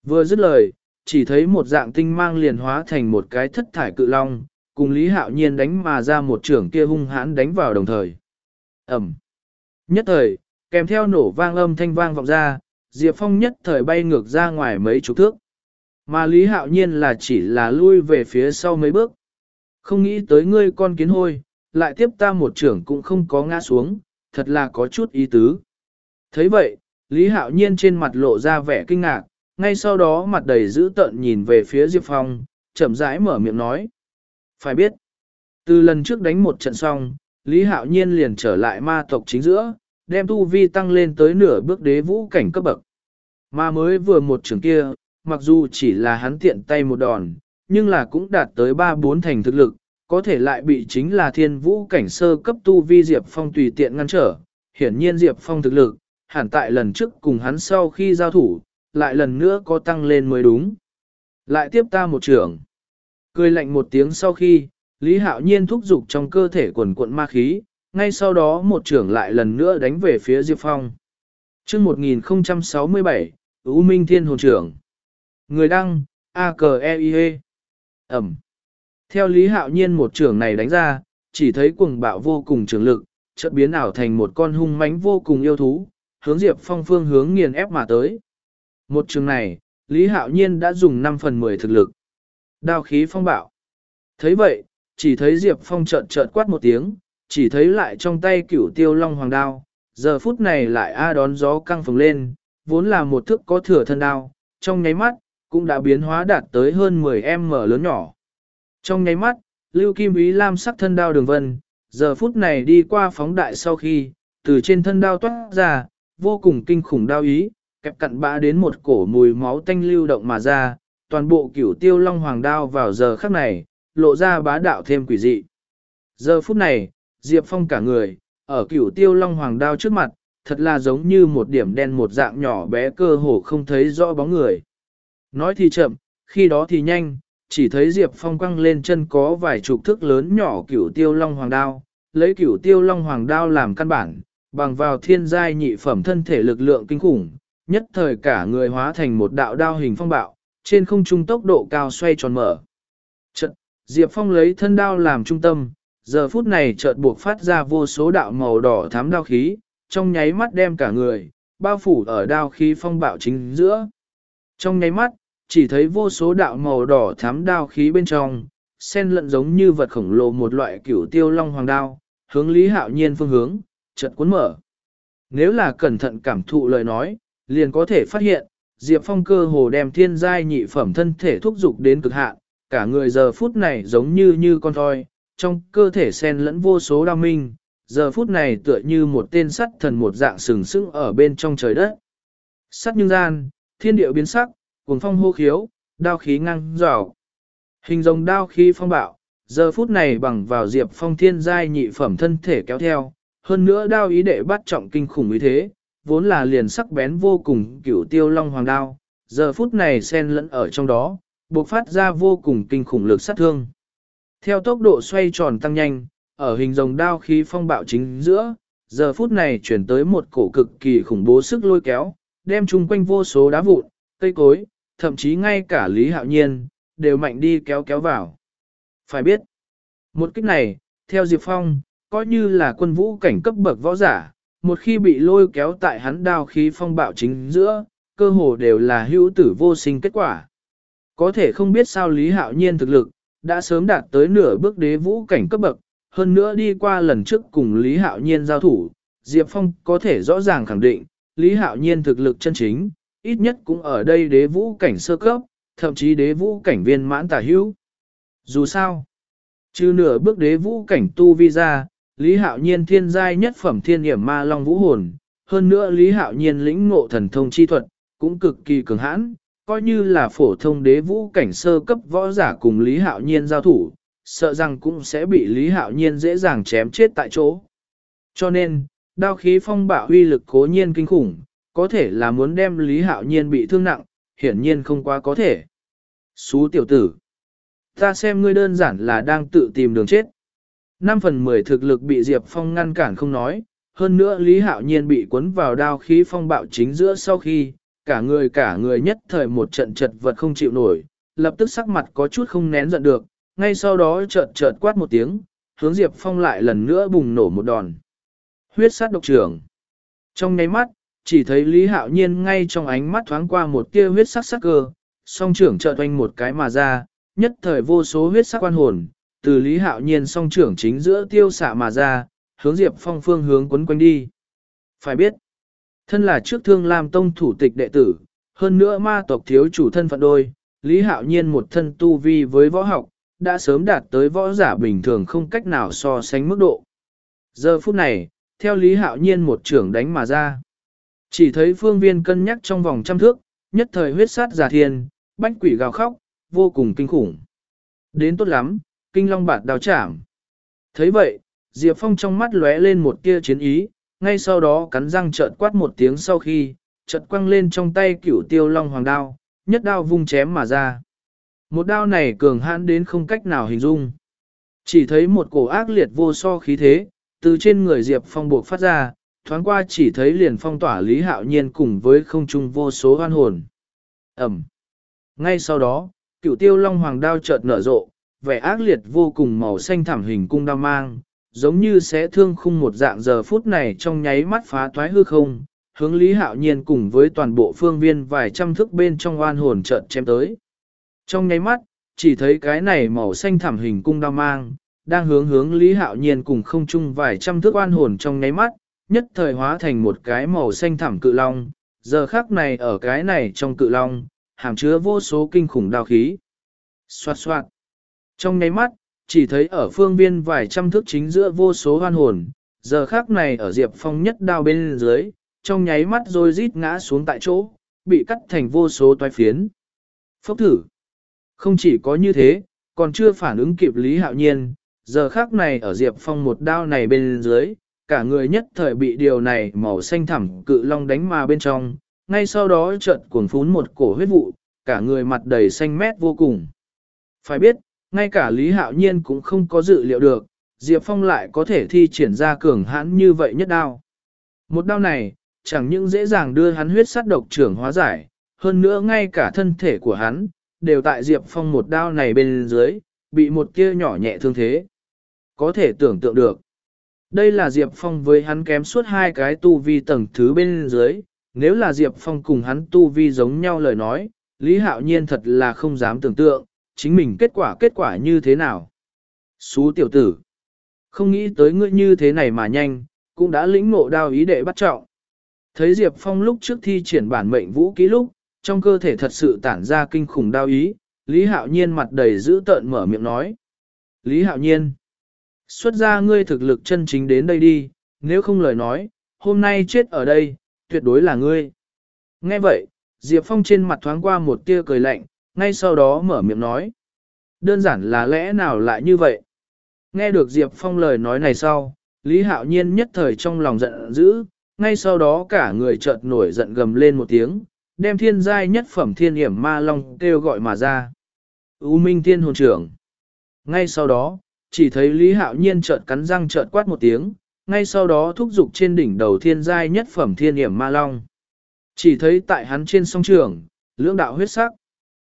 Vừa dứt lời, chỉ thấy một dạng tinh mang liền hóa thành một cái thất thải cự long, cùng Lý Hạo Nhiên đánh mà ra một trưởng kia hung hãn đánh vào đồng thời. Ẩm. Nhất thời, kèm theo nổ vang âm thanh vang vọng ra, Diệp Phong nhất thời bay ngược ra ngoài mấy chục thước. Mà Lý Hạo Nhiên là chỉ là lui về phía sau mấy bước. Không nghĩ tới ngươi con kiến hôi, lại tiếp ta một trưởng cũng không có ngã xuống, thật là có chút ý tứ. thấy vậy, Lý Hạo Nhiên trên mặt lộ ra vẻ kinh ngạc, ngay sau đó mặt đầy dữ tợn nhìn về phía Diệp Phong, chậm rãi mở miệng nói. Phải biết, từ lần trước đánh một trận xong, Lý Hạo Nhiên liền trở lại ma tộc chính giữa, đem tu vi tăng lên tới nửa bước đế vũ cảnh cấp bậc. Mà mới vừa một trường kia, mặc dù chỉ là hắn tiện tay một đòn, nhưng là cũng đạt tới 3-4 thành thực lực, có thể lại bị chính là thiên vũ cảnh sơ cấp tu vi Diệp Phong tùy tiện ngăn trở. Hiển nhiên Diệp Phong thực lực, hẳn tại lần trước cùng hắn sau khi giao thủ, lại lần nữa có tăng lên mới đúng. Lại tiếp ta một trưởng. Cười lạnh một tiếng sau khi, Lý Hạo Nhiên thúc giục trong cơ thể quần cuộn ma khí, ngay sau đó một trưởng lại lần nữa đánh về phía Diệp Phong. chương 1067, U Minh Thiên Hồn Trưởng. Người đăng, a k e i -E. Ẩm. Theo Lý Hạo Nhiên một trường này đánh ra, chỉ thấy cuồng bạo vô cùng trường lực, chợt biến ảo thành một con hung mãnh vô cùng yêu thú, hướng Diệp Phong phương hướng nghiền ép mà tới. Một trường này, Lý Hạo Nhiên đã dùng 5 phần 10 thực lực. Đao khí phong bạo. thấy vậy, chỉ thấy Diệp Phong chợt chợt quát một tiếng, chỉ thấy lại trong tay cửu tiêu long hoàng đao, giờ phút này lại a đón gió căng phồng lên, vốn là một thức có thừa thân đao, trong nháy mắt, cũng đã biến hóa đạt tới hơn 10m lớn nhỏ. Trong nháy mắt, Lưu Kim Ý Lam sắc thân đao đường vân, giờ phút này đi qua phóng đại sau khi, từ trên thân đao toát ra, vô cùng kinh khủng đao ý, kẹp cặn bã đến một cổ mùi máu tanh lưu động mà ra, toàn bộ cửu tiêu long hoàng đao vào giờ khắc này, lộ ra bá đạo thêm quỷ dị. Giờ phút này, Diệp Phong cả người, ở cửu tiêu long hoàng đao trước mặt, thật là giống như một điểm đen một dạng nhỏ bé cơ hồ không thấy rõ bóng người. Nói thì chậm, khi đó thì nhanh, chỉ thấy Diệp Phong quăng lên chân có vài chục thước lớn nhỏ cửu tiêu long hoàng đao, lấy cửu tiêu long hoàng đao làm căn bản, bằng vào thiên giai nhị phẩm thân thể lực lượng kinh khủng, nhất thời cả người hóa thành một đạo đao hình phong bạo, trên không trung tốc độ cao xoay tròn mở. Chật, Diệp Phong lấy thân đao làm trung tâm, giờ phút này chợt buộc phát ra vô số đạo màu đỏ thám đao khí, trong nháy mắt đem cả người, bao phủ ở đao khí phong bạo chính giữa. Trong nháy mắt, chỉ thấy vô số đạo màu đỏ thám đao khí bên trong, sen lẫn giống như vật khổng lồ một loại cửu tiêu long hoàng đao, hướng Lý Hạo Nhiên phương hướng, chợt cuốn mở. Nếu là cẩn thận cảm thụ lời nói, liền có thể phát hiện, Diệp Phong cơ hồ đem thiên giai nhị phẩm thân thể thúc dục đến cực hạn, cả người giờ phút này giống như như con thoi, trong cơ thể sen lẫn vô số đao minh, giờ phút này tựa như một tên sắt thần một dạng sừng sững ở bên trong trời đất. Sắt nhưng gian, thiên điệu biến sắc, cuồng phong hô khiếu, đao khí ngang rào. Hình rồng đao khí phong bạo, giờ phút này bằng vào diệp phong thiên giai nhị phẩm thân thể kéo theo, hơn nữa đao ý đệ bắt trọng kinh khủng như thế, vốn là liền sắc bén vô cùng cửu tiêu long hoàng đao, giờ phút này xen lẫn ở trong đó, bộc phát ra vô cùng kinh khủng lực sát thương. Theo tốc độ xoay tròn tăng nhanh, ở hình rồng đao khí phong bạo chính giữa, giờ phút này chuyển tới một cổ cực kỳ khủng bố sức lôi kéo, đem chung quanh vô số đá vụn, cây cối, thậm chí ngay cả Lý Hạo Nhiên, đều mạnh đi kéo kéo vào. Phải biết, một kích này, theo Diệp Phong, coi như là quân vũ cảnh cấp bậc võ giả, một khi bị lôi kéo tại hắn đao khí phong bạo chính giữa, cơ hồ đều là hữu tử vô sinh kết quả. Có thể không biết sao Lý Hạo Nhiên thực lực, đã sớm đạt tới nửa bước đế vũ cảnh cấp bậc, hơn nữa đi qua lần trước cùng Lý Hạo Nhiên giao thủ, Diệp Phong có thể rõ ràng khẳng định, Lý Hạo Nhiên thực lực chân chính, ít nhất cũng ở đây đế vũ cảnh sơ cấp, thậm chí đế vũ cảnh viên mãn tả hữu. Dù sao, trừ nửa bước đế vũ cảnh tu vi ra, Lý Hạo Nhiên thiên giai nhất phẩm thiên hiểm ma long vũ hồn, hơn nữa Lý Hạo Nhiên lĩnh ngộ thần thông chi thuật, cũng cực kỳ cường hãn, coi như là phổ thông đế vũ cảnh sơ cấp võ giả cùng Lý Hạo Nhiên giao thủ, sợ rằng cũng sẽ bị Lý Hạo Nhiên dễ dàng chém chết tại chỗ. Cho nên, đao khí phong bạo huy lực cố nhiên kinh khủng, có thể là muốn đem Lý Hạo Nhiên bị thương nặng, hiển nhiên không quá có thể. Xú tiểu tử, ta xem ngươi đơn giản là đang tự tìm đường chết. 5 phần 10 thực lực bị Diệp Phong ngăn cản không nói, hơn nữa Lý Hạo Nhiên bị cuốn vào đao khí phong bạo chính giữa sau khi, cả người cả người nhất thời một trận chật vật không chịu nổi, lập tức sắc mặt có chút không nén giận được, ngay sau đó chợt chợt quát một tiếng, hướng Diệp Phong lại lần nữa bùng nổ một đòn. Huyết sát độc trưởng. Trong nháy mắt, chỉ thấy Lý Hạo Nhiên ngay trong ánh mắt thoáng qua một tia huyết sắc sắc cơ, song trưởng chợt toanh một cái mà ra, nhất thời vô số huyết sắc quan hồn, từ Lý Hạo Nhiên song trưởng chính giữa tiêu xạ mà ra, hướng Diệp Phong phương hướng quấn quanh đi. Phải biết, thân là trước thương làm tông thủ tịch đệ tử, hơn nữa ma tộc thiếu chủ thân phận đôi, Lý Hạo Nhiên một thân tu vi với võ học, đã sớm đạt tới võ giả bình thường không cách nào so sánh mức độ. Giờ phút này, theo Lý Hạo Nhiên một trưởng đánh mà ra. Chỉ thấy phương viên cân nhắc trong vòng trăm thước, nhất thời huyết sát giả thiên, bách quỷ gào khóc, vô cùng kinh khủng. Đến tốt lắm, kinh long bạt đào chạm. thấy vậy, Diệp Phong trong mắt lóe lên một tia chiến ý, ngay sau đó cắn răng trợn quát một tiếng sau khi, chợt quăng lên trong tay cửu tiêu long hoàng đao, nhất đao vung chém mà ra. Một đao này cường hãn đến không cách nào hình dung. Chỉ thấy một cổ ác liệt vô so khí thế, từ trên người Diệp Phong buộc phát ra, thoáng qua chỉ thấy liền phong tỏa Lý Hạo Nhiên cùng với không trung vô số hoan hồn. Ẩm. Ngay sau đó, cựu tiêu long hoàng đao chợt nở rộ, vẻ ác liệt vô cùng màu xanh thảm hình cung đao mang, giống như sẽ thương khung một dạng giờ phút này trong nháy mắt phá thoái hư không, hướng Lý Hạo Nhiên cùng với toàn bộ phương viên vài trăm thước bên trong oan hồn chợt chém tới. Trong nháy mắt, chỉ thấy cái này màu xanh thảm hình cung đao mang, đang hướng hướng Lý Hạo Nhiên cùng không chung vài trăm thước oan hồn trong nháy mắt, nhất thời hóa thành một cái màu xanh thảm cự long, giờ khắc này ở cái này trong cự long, hàm chứa vô số kinh khủng đao khí. Xoạt xoạt. Trong nháy mắt, chỉ thấy ở phương viên vài trăm thước chính giữa vô số hoan hồn, giờ khắc này ở Diệp Phong nhất đao bên dưới, trong nháy mắt rồi rít ngã xuống tại chỗ, bị cắt thành vô số toái phiến. Phốc thử. Không chỉ có như thế, còn chưa phản ứng kịp Lý Hạo Nhiên, giờ khắc này ở Diệp Phong một đao này bên dưới, cả người nhất thời bị điều này màu xanh thẳm cự long đánh mà bên trong, ngay sau đó chợt cuồng phún một cổ huyết vụ, cả người mặt đầy xanh mét vô cùng. Phải biết, ngay cả Lý Hạo Nhiên cũng không có dự liệu được, Diệp Phong lại có thể thi triển ra cường hãn như vậy nhất đao. Một đao này, chẳng những dễ dàng đưa hắn huyết sát độc trưởng hóa giải, hơn nữa ngay cả thân thể của hắn, đều tại Diệp Phong một đao này bên dưới, bị một tia nhỏ nhẹ thương thế. Có thể tưởng tượng được. Đây là Diệp Phong với hắn kém suốt hai cái tu vi tầng thứ bên dưới, nếu là Diệp Phong cùng hắn tu vi giống nhau lời nói, Lý Hạo Nhiên thật là không dám tưởng tượng, chính mình kết quả kết quả như thế nào. Xú tiểu tử, không nghĩ tới ngươi như thế này mà nhanh, cũng đã lĩnh ngộ đao ý đệ bắt trọng. Thấy Diệp Phong lúc trước thi triển bản mệnh vũ ký lúc, trong cơ thể thật sự tản ra kinh khủng đao ý, Lý Hạo Nhiên mặt đầy dữ tợn mở miệng nói. Lý Hạo Nhiên, xuất ra ngươi thực lực chân chính đến đây đi, nếu không lời nói, hôm nay chết ở đây, tuyệt đối là ngươi. Nghe vậy, Diệp Phong trên mặt thoáng qua một tia cười lạnh, ngay sau đó mở miệng nói. Đơn giản là lẽ nào lại như vậy? Nghe được Diệp Phong lời nói này sau, Lý Hạo Nhiên nhất thời trong lòng giận dữ, ngay sau đó cả người chợt nổi giận gầm lên một tiếng, đem thiên giai nhất phẩm thiên hiểm ma long kêu gọi mà ra. U minh thiên hồn trưởng. Ngay sau đó, chỉ thấy Lý Hạo Nhiên chợt cắn răng chợt quát một tiếng, ngay sau đó thúc dục trên đỉnh đầu thiên giai nhất phẩm thiên hiểm ma long. Chỉ thấy tại hắn trên song trường, lưỡng đạo huyết sắc.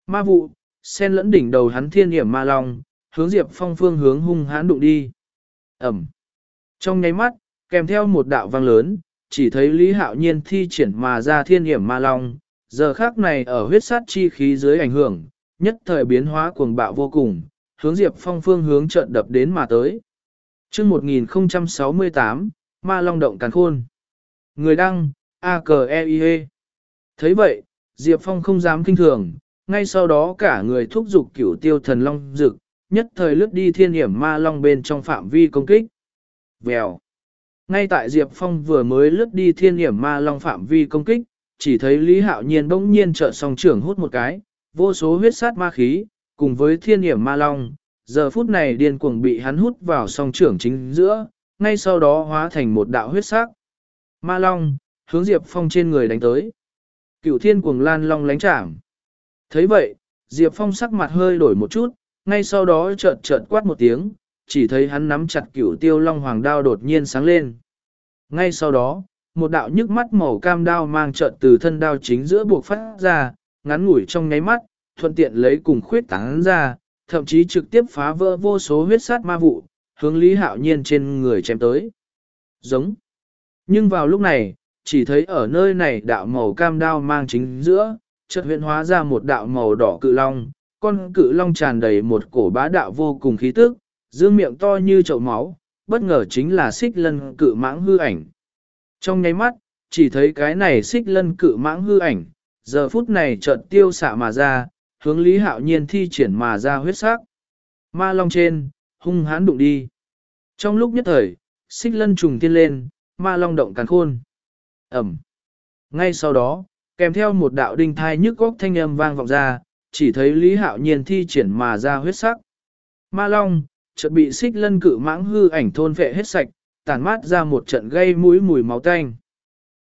Ma vụ, sen lẫn đỉnh đầu hắn thiên hiểm ma long, hướng Diệp Phong phương hướng hung hãn đụng đi. Ẩm. Trong nháy mắt, kèm theo một đạo vang lớn, chỉ thấy Lý Hạo Nhiên thi triển mà ra thiên hiểm ma long, giờ khác này ở huyết sát chi khí dưới ảnh hưởng, nhất thời biến hóa cuồng bạo vô cùng, hướng Diệp Phong phương hướng trận đập đến mà tới. chương 1068, Ma Long Động Càn Khôn. Người đăng, a k e i -E. thấy vậy, Diệp Phong không dám kinh thường, ngay sau đó cả người thúc giục cửu tiêu thần long dực, nhất thời lướt đi thiên hiểm ma long bên trong phạm vi công kích. Vèo. Ngay tại Diệp Phong vừa mới lướt đi thiên hiểm ma long phạm vi công kích, chỉ thấy Lý Hạo Nhiên bỗng nhiên trợ song trưởng hút một cái, vô số huyết sát ma khí, cùng với thiên hiểm ma long, giờ phút này điên cuồng bị hắn hút vào song trưởng chính giữa, ngay sau đó hóa thành một đạo huyết sắc. Ma long, hướng Diệp Phong trên người đánh tới. Cửu thiên cuồng lan long lánh chạm. thấy vậy, Diệp Phong sắc mặt hơi đổi một chút, ngay sau đó chợt chợt quát một tiếng, chỉ thấy hắn nắm chặt cửu tiêu long hoàng đao đột nhiên sáng lên. Ngay sau đó, một đạo nhức mắt màu cam đao mang chợt từ thân đao chính giữa buộc phát ra, ngắn ngủi trong nháy mắt, thuận tiện lấy cùng khuyết tán ra, thậm chí trực tiếp phá vỡ vô số huyết sát ma vụ, hướng Lý Hạo Nhiên trên người chém tới. Giống. Nhưng vào lúc này, chỉ thấy ở nơi này đạo màu cam đao mang chính giữa, chợt huyện hóa ra một đạo màu đỏ cự long, con cự long tràn đầy một cổ bá đạo vô cùng khí tức, dương miệng to như chậu máu, bất ngờ chính là xích lân cự mãng hư ảnh. Trong nháy mắt, chỉ thấy cái này xích lân cự mãng hư ảnh, giờ phút này chợt tiêu xạ mà ra, hướng Lý Hạo Nhiên thi triển mà ra huyết sắc. Ma long trên, hung hãn đụng đi. Trong lúc nhất thời, xích lân trùng tiên lên, ma long động càn khôn. Ẩm. Ngay sau đó, kèm theo một đạo đinh thai nhức góc thanh âm vang vọng ra, chỉ thấy Lý Hạo Nhiên thi triển mà ra huyết sắc. Ma long, chợt bị xích lân cự mãng hư ảnh thôn vệ hết sạch, tàn mát ra một trận gây mũi mùi máu tanh.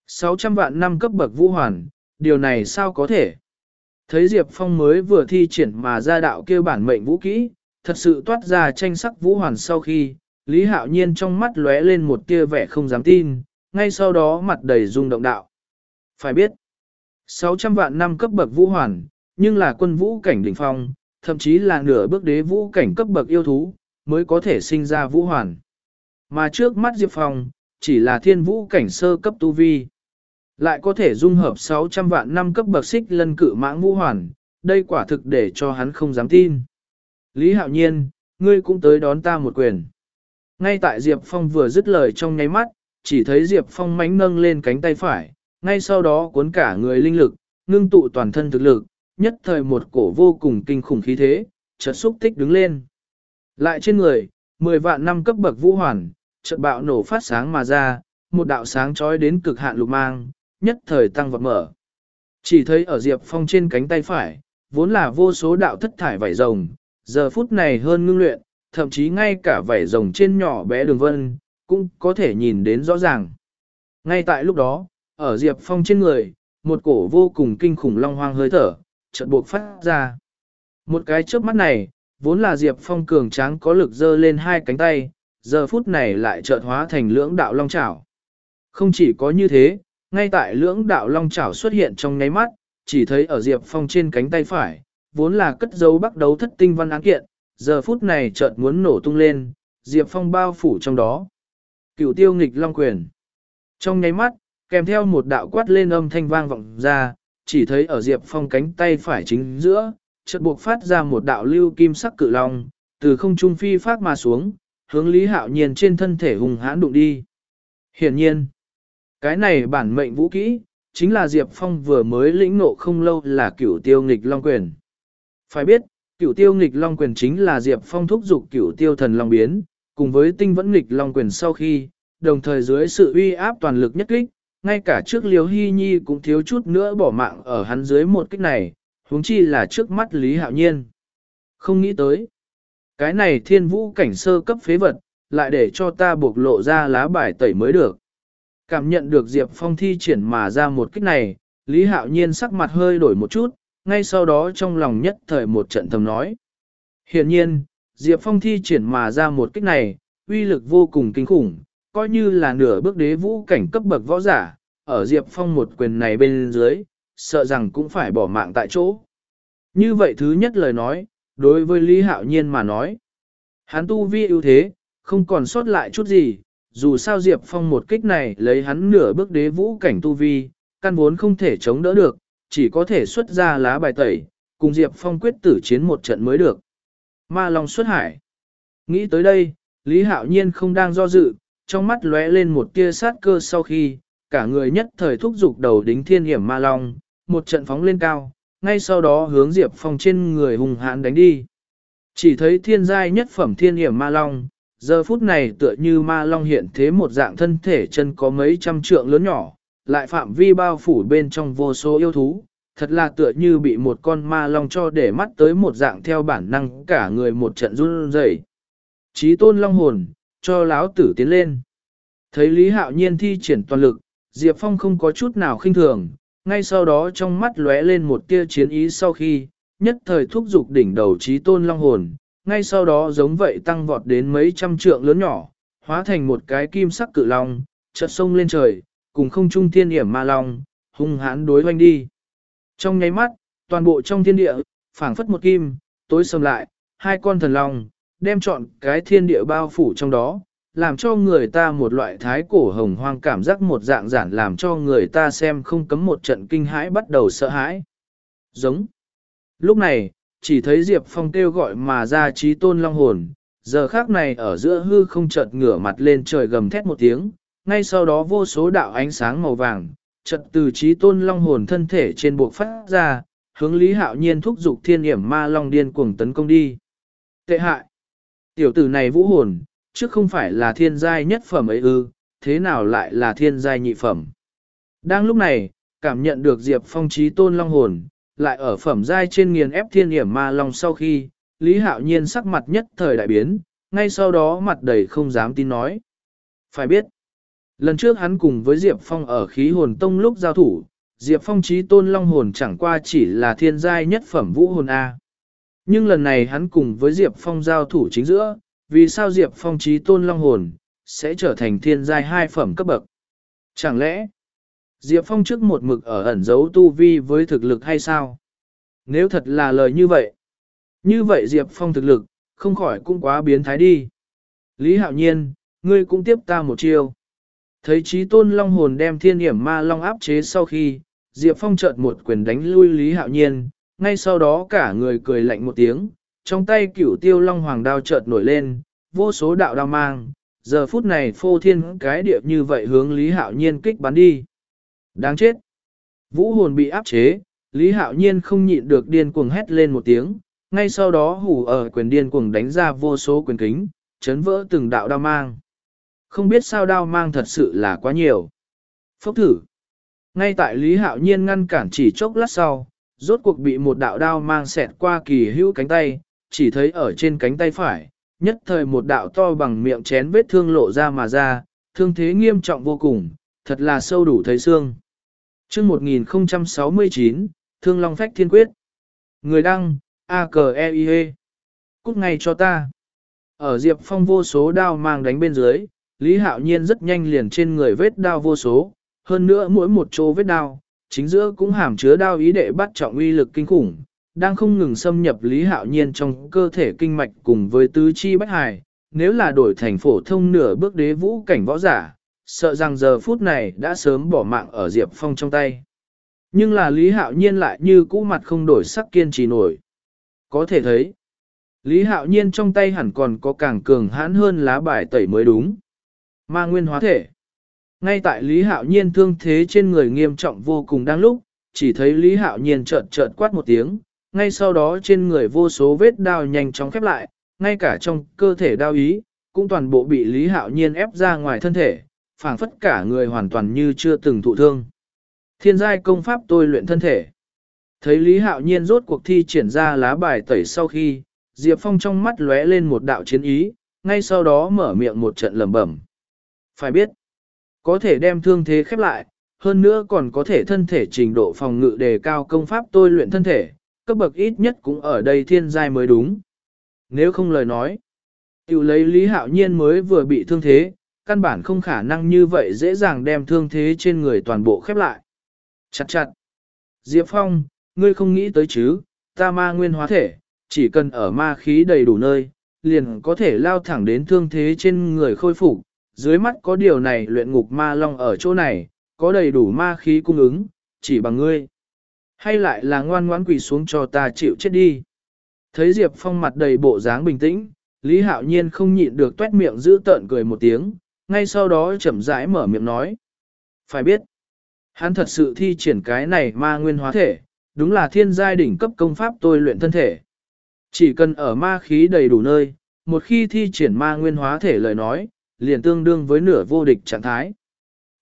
600 vạn năm cấp bậc vũ hoàn, điều này sao có thể? Thấy Diệp Phong mới vừa thi triển mà ra đạo kêu bản mệnh vũ kỹ, thật sự toát ra tranh sắc vũ hoàn sau khi, Lý Hạo Nhiên trong mắt lóe lên một tia vẻ không dám tin, ngay sau đó mặt đầy rung động đạo. Phải biết, 600 vạn năm cấp bậc vũ hoàn, nhưng là quân vũ cảnh đỉnh phong, thậm chí là nửa bước đế vũ cảnh cấp bậc yêu thú, mới có thể sinh ra vũ hoàn. Mà trước mắt Diệp Phong, chỉ là thiên vũ cảnh sơ cấp tu vi. Lại có thể dung hợp 600 vạn năm cấp bậc xích lân cự mãng vũ hoàn, đây quả thực để cho hắn không dám tin. Lý Hạo Nhiên, ngươi cũng tới đón ta một quyền. Ngay tại Diệp Phong vừa dứt lời trong nháy mắt, chỉ thấy Diệp Phong mánh nâng lên cánh tay phải, ngay sau đó cuốn cả người linh lực, ngưng tụ toàn thân thực lực, nhất thời một cổ vô cùng kinh khủng khí thế, chợt xúc tích đứng lên. Lại trên người, 10 vạn năm cấp bậc vũ hoàn, chợt bạo nổ phát sáng mà ra, một đạo sáng chói đến cực hạn lục mang, nhất thời tăng vọt mở. Chỉ thấy ở Diệp Phong trên cánh tay phải, vốn là vô số đạo thất thải vảy rồng, giờ phút này hơn ngưng luyện, thậm chí ngay cả vảy rồng trên nhỏ bé đường vân, cũng có thể nhìn đến rõ ràng. Ngay tại lúc đó, ở Diệp Phong trên người, một cổ vô cùng kinh khủng long hoang hơi thở, chợt buộc phát ra. Một cái chớp mắt này, vốn là Diệp Phong cường tráng có lực dơ lên hai cánh tay, giờ phút này lại chợt hóa thành lưỡng đạo long chảo. Không chỉ có như thế, ngay tại lưỡng đạo long chảo xuất hiện trong nháy mắt, chỉ thấy ở Diệp Phong trên cánh tay phải, vốn là cất dấu bắt đấu thất tinh văn án kiện, giờ phút này chợt muốn nổ tung lên, Diệp Phong bao phủ trong đó. Cửu tiêu nghịch long quyền. Trong nháy mắt, kèm theo một đạo quát lên âm thanh vang vọng ra, chỉ thấy ở Diệp Phong cánh tay phải chính giữa, chợt buộc phát ra một đạo lưu kim sắc cự long, từ không trung phi phát mà xuống, hướng Lý Hạo Nhiên trên thân thể hùng hãn đụng đi. Hiển nhiên, cái này bản mệnh vũ kỹ, chính là Diệp Phong vừa mới lĩnh ngộ không lâu là cửu tiêu nghịch long quyền. Phải biết, cửu tiêu nghịch long quyền chính là Diệp Phong thúc dục cửu tiêu thần long biến, cùng với tinh vẫn nghịch long quyền sau khi, đồng thời dưới sự uy áp toàn lực nhất kích, ngay cả trước liêu hy nhi cũng thiếu chút nữa bỏ mạng ở hắn dưới một kích này, huống chi là trước mắt Lý Hạo Nhiên. Không nghĩ tới, cái này thiên vũ cảnh sơ cấp phế vật, lại để cho ta buộc lộ ra lá bài tẩy mới được. Cảm nhận được Diệp Phong thi triển mà ra một kích này, Lý Hạo Nhiên sắc mặt hơi đổi một chút, ngay sau đó trong lòng nhất thời một trận thầm nói. Hiện nhiên, Diệp Phong thi triển mà ra một kích này, uy lực vô cùng kinh khủng, coi như là nửa bước đế vũ cảnh cấp bậc võ giả, ở Diệp Phong một quyền này bên dưới, sợ rằng cũng phải bỏ mạng tại chỗ. Như vậy thứ nhất lời nói, đối với Lý Hạo Nhiên mà nói, hắn tu vi ưu thế, không còn sót lại chút gì, dù sao Diệp Phong một kích này lấy hắn nửa bước đế vũ cảnh tu vi, căn vốn không thể chống đỡ được, chỉ có thể xuất ra lá bài tẩy, cùng Diệp Phong quyết tử chiến một trận mới được. Ma Long xuất hải. Nghĩ tới đây, Lý Hạo Nhiên không đang do dự, trong mắt lóe lên một tia sát cơ sau khi, cả người nhất thời thúc dục đầu đính thiên hiểm Ma Long, một trận phóng lên cao, ngay sau đó hướng Diệp Phong trên người hùng hãn đánh đi. Chỉ thấy thiên giai nhất phẩm thiên hiểm Ma Long, giờ phút này tựa như Ma Long hiện thế một dạng thân thể chân có mấy trăm trượng lớn nhỏ, lại phạm vi bao phủ bên trong vô số yêu thú, thật là tựa như bị một con ma long cho để mắt tới một dạng theo bản năng cả người một trận run rẩy. Chí tôn long hồn, cho láo tử tiến lên. Thấy Lý Hạo Nhiên thi triển toàn lực, Diệp Phong không có chút nào khinh thường, ngay sau đó trong mắt lóe lên một tia chiến ý sau khi, nhất thời thúc dục đỉnh đầu chí tôn long hồn, ngay sau đó giống vậy tăng vọt đến mấy trăm trượng lớn nhỏ, hóa thành một cái kim sắc cự long, chợt sông lên trời, cùng không trung thiên hiểm ma long, hung hãn đối hoanh đi. Trong nháy mắt, toàn bộ trong thiên địa, phảng phất một kim, tối sầm lại, hai con thần long, đem chọn cái thiên địa bao phủ trong đó, làm cho người ta một loại thái cổ hồng hoang cảm giác một dạng giản làm cho người ta xem không cấm một trận kinh hãi bắt đầu sợ hãi. Giống. Lúc này, chỉ thấy Diệp Phong kêu gọi mà ra trí tôn long hồn, giờ khác này ở giữa hư không chợt ngửa mặt lên trời gầm thét một tiếng, ngay sau đó vô số đạo ánh sáng màu vàng, chợt từ trí tôn long hồn thân thể trên buộc phát ra, hướng Lý Hạo Nhiên thúc giục thiên hiểm ma long điên cuồng tấn công đi. Tệ hại! Tiểu tử này vũ hồn, trước không phải là thiên giai nhất phẩm ấy ư, thế nào lại là thiên giai nhị phẩm? Đang lúc này, cảm nhận được Diệp Phong trí tôn long hồn, lại ở phẩm giai trên nghiền ép thiên hiểm ma long sau khi, Lý Hạo Nhiên sắc mặt nhất thời đại biến, ngay sau đó mặt đầy không dám tin nói. Phải biết, Lần trước hắn cùng với Diệp Phong ở khí hồn tông lúc giao thủ, Diệp Phong trí tôn long hồn chẳng qua chỉ là thiên giai nhất phẩm vũ hồn A. Nhưng lần này hắn cùng với Diệp Phong giao thủ chính giữa, vì sao Diệp Phong trí tôn long hồn sẽ trở thành thiên giai hai phẩm cấp bậc? Chẳng lẽ Diệp Phong trước một mực ở ẩn giấu tu vi với thực lực hay sao? Nếu thật là lời như vậy, như vậy Diệp Phong thực lực, không khỏi cũng quá biến thái đi. Lý Hạo Nhiên, ngươi cũng tiếp ta một chiêu. Thấy trí tôn long hồn đem thiên hiểm ma long áp chế sau khi, Diệp Phong chợt một quyền đánh lui Lý Hạo Nhiên, ngay sau đó cả người cười lạnh một tiếng, trong tay cửu tiêu long hoàng đao chợt nổi lên, vô số đạo đao mang, giờ phút này phô thiên cái điệp như vậy hướng Lý Hạo Nhiên kích bắn đi. Đáng chết! Vũ hồn bị áp chế, Lý Hạo Nhiên không nhịn được điên cuồng hét lên một tiếng, ngay sau đó hủ ở quyền điên cuồng đánh ra vô số quyền kính, chấn vỡ từng đạo đao mang. Không biết sao đao mang thật sự là quá nhiều. Phốc thử. Ngay tại Lý Hạo Nhiên ngăn cản chỉ chốc lát sau, rốt cuộc bị một đạo đao mang xẹt qua kỳ hữu cánh tay, chỉ thấy ở trên cánh tay phải, nhất thời một đạo to bằng miệng chén vết thương lộ ra mà ra, thương thế nghiêm trọng vô cùng, thật là sâu đủ thấy xương chương 1069, Thương Long Phách Thiên Quyết. Người đăng, a k e i -E. Cút ngay cho ta. Ở Diệp Phong vô số đao mang đánh bên dưới, Lý Hạo Nhiên rất nhanh liền trên người vết đao vô số, hơn nữa mỗi một chỗ vết đao, chính giữa cũng hàm chứa đao ý đệ bắt trọng uy lực kinh khủng, đang không ngừng xâm nhập Lý Hạo Nhiên trong cơ thể kinh mạch cùng với tứ chi bách hài, nếu là đổi thành phổ thông nửa bước đế vũ cảnh võ giả, sợ rằng giờ phút này đã sớm bỏ mạng ở Diệp Phong trong tay. Nhưng là Lý Hạo Nhiên lại như cũ mặt không đổi sắc kiên trì nổi. Có thể thấy, Lý Hạo Nhiên trong tay hẳn còn có càng cường hãn hơn lá bài tẩy mới đúng. Ma nguyên hóa thể. Ngay tại Lý Hạo Nhiên thương thế trên người nghiêm trọng vô cùng đang lúc, chỉ thấy Lý Hạo Nhiên chợt chợt quát một tiếng, ngay sau đó trên người vô số vết đao nhanh chóng khép lại, ngay cả trong cơ thể đao ý, cũng toàn bộ bị Lý Hạo Nhiên ép ra ngoài thân thể, phảng phất cả người hoàn toàn như chưa từng thụ thương. Thiên giai công pháp tôi luyện thân thể. Thấy Lý Hạo Nhiên rốt cuộc thi triển ra lá bài tẩy sau khi, Diệp Phong trong mắt lóe lên một đạo chiến ý, ngay sau đó mở miệng một trận lẩm bẩm. Phải biết, có thể đem thương thế khép lại, hơn nữa còn có thể thân thể trình độ phòng ngự đề cao công pháp tôi luyện thân thể, cấp bậc ít nhất cũng ở đây thiên giai mới đúng. Nếu không lời nói, tiểu lấy Lý Hạo Nhiên mới vừa bị thương thế, căn bản không khả năng như vậy dễ dàng đem thương thế trên người toàn bộ khép lại. Chặt chặt. Diệp Phong, ngươi không nghĩ tới chứ, ta ma nguyên hóa thể, chỉ cần ở ma khí đầy đủ nơi, liền có thể lao thẳng đến thương thế trên người khôi phục. Dưới mắt có điều này luyện ngục ma long ở chỗ này, có đầy đủ ma khí cung ứng, chỉ bằng ngươi. Hay lại là ngoan ngoãn quỳ xuống cho ta chịu chết đi. Thấy Diệp Phong mặt đầy bộ dáng bình tĩnh, Lý Hạo Nhiên không nhịn được tuét miệng giữ tợn cười một tiếng, ngay sau đó chậm rãi mở miệng nói. Phải biết, hắn thật sự thi triển cái này ma nguyên hóa thể, đúng là thiên giai đỉnh cấp công pháp tôi luyện thân thể. Chỉ cần ở ma khí đầy đủ nơi, một khi thi triển ma nguyên hóa thể lời nói, liền tương đương với nửa vô địch trạng thái.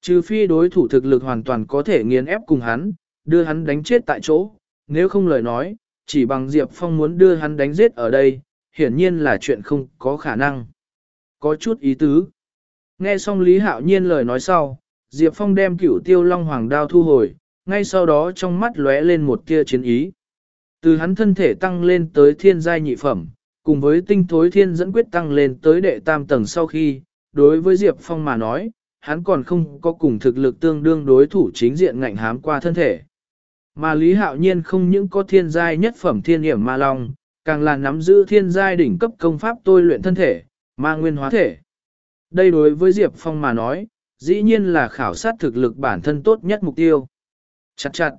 Trừ phi đối thủ thực lực hoàn toàn có thể nghiền ép cùng hắn, đưa hắn đánh chết tại chỗ, nếu không lời nói, chỉ bằng Diệp Phong muốn đưa hắn đánh giết ở đây, hiển nhiên là chuyện không có khả năng. Có chút ý tứ. Nghe xong Lý Hạo Nhiên lời nói sau, Diệp Phong đem cửu tiêu long hoàng đao thu hồi, ngay sau đó trong mắt lóe lên một tia chiến ý. Từ hắn thân thể tăng lên tới thiên giai nhị phẩm, cùng với tinh thối thiên dẫn quyết tăng lên tới đệ tam tầng sau khi, đối với Diệp Phong mà nói, hắn còn không có cùng thực lực tương đương đối thủ chính diện ngạnh hám qua thân thể. Mà Lý Hạo Nhiên không những có thiên giai nhất phẩm thiên hiểm ma long, càng là nắm giữ thiên giai đỉnh cấp công pháp tôi luyện thân thể, ma nguyên hóa thể. Đây đối với Diệp Phong mà nói, dĩ nhiên là khảo sát thực lực bản thân tốt nhất mục tiêu. Chặt chặt.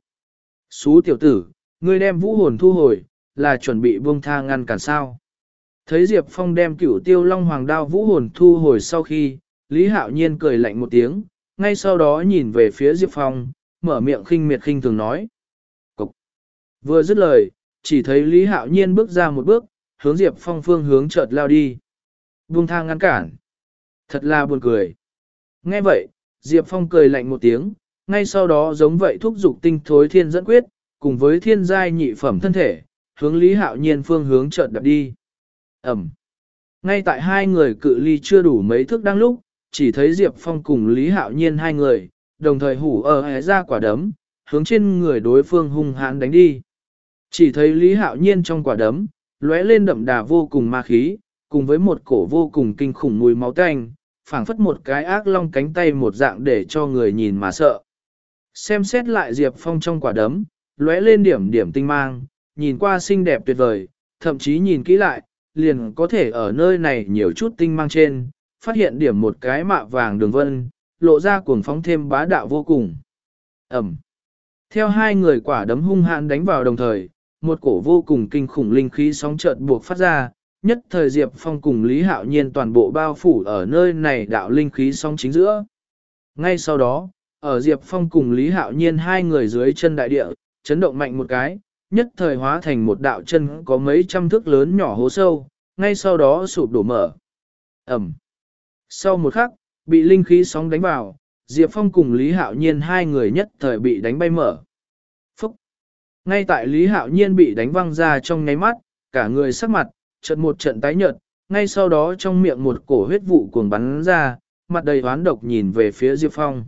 Xú tiểu tử, ngươi đem vũ hồn thu hồi, là chuẩn bị buông tha ngăn cản sao. Thấy Diệp Phong đem cửu tiêu long hoàng đao vũ hồn thu hồi sau khi, Lý Hạo Nhiên cười lạnh một tiếng, ngay sau đó nhìn về phía Diệp Phong, mở miệng khinh miệt khinh thường nói. Cục. Vừa dứt lời, chỉ thấy Lý Hạo Nhiên bước ra một bước, hướng Diệp Phong phương hướng chợt lao đi. Buông thang ngăn cản. Thật là buồn cười. Nghe vậy, Diệp Phong cười lạnh một tiếng, ngay sau đó giống vậy thúc dục tinh thối thiên dẫn quyết, cùng với thiên giai nhị phẩm thân thể, hướng Lý Hạo Nhiên phương hướng chợt đập đi. Ẩm. Ngay tại hai người cự ly chưa đủ mấy thước đang lúc, chỉ thấy Diệp Phong cùng Lý Hạo Nhiên hai người, đồng thời hủ ở hé ra quả đấm, hướng trên người đối phương hung hãn đánh đi. Chỉ thấy Lý Hạo Nhiên trong quả đấm, lóe lên đậm đà vô cùng ma khí, cùng với một cổ vô cùng kinh khủng mùi máu tanh, phảng phất một cái ác long cánh tay một dạng để cho người nhìn mà sợ. Xem xét lại Diệp Phong trong quả đấm, lóe lên điểm điểm tinh mang, nhìn qua xinh đẹp tuyệt vời, thậm chí nhìn kỹ lại, liền có thể ở nơi này nhiều chút tinh mang trên, phát hiện điểm một cái mạ vàng đường vân, lộ ra cuồng phóng thêm bá đạo vô cùng. Ẩm. Theo hai người quả đấm hung hãn đánh vào đồng thời, một cổ vô cùng kinh khủng linh khí sóng chợt buộc phát ra, nhất thời Diệp Phong cùng Lý Hạo Nhiên toàn bộ bao phủ ở nơi này đạo linh khí sóng chính giữa. Ngay sau đó, ở Diệp Phong cùng Lý Hạo Nhiên hai người dưới chân đại địa, chấn động mạnh một cái, nhất thời hóa thành một đạo chân có mấy trăm thước lớn nhỏ hố sâu, ngay sau đó sụp đổ mở. Ẩm. Sau một khắc, bị linh khí sóng đánh vào, Diệp Phong cùng Lý Hạo Nhiên hai người nhất thời bị đánh bay mở. Phúc! Ngay tại Lý Hạo Nhiên bị đánh văng ra trong nháy mắt, cả người sắc mặt, trận một trận tái nhợt, ngay sau đó trong miệng một cổ huyết vụ cuồng bắn ra, mặt đầy hoán độc nhìn về phía Diệp Phong.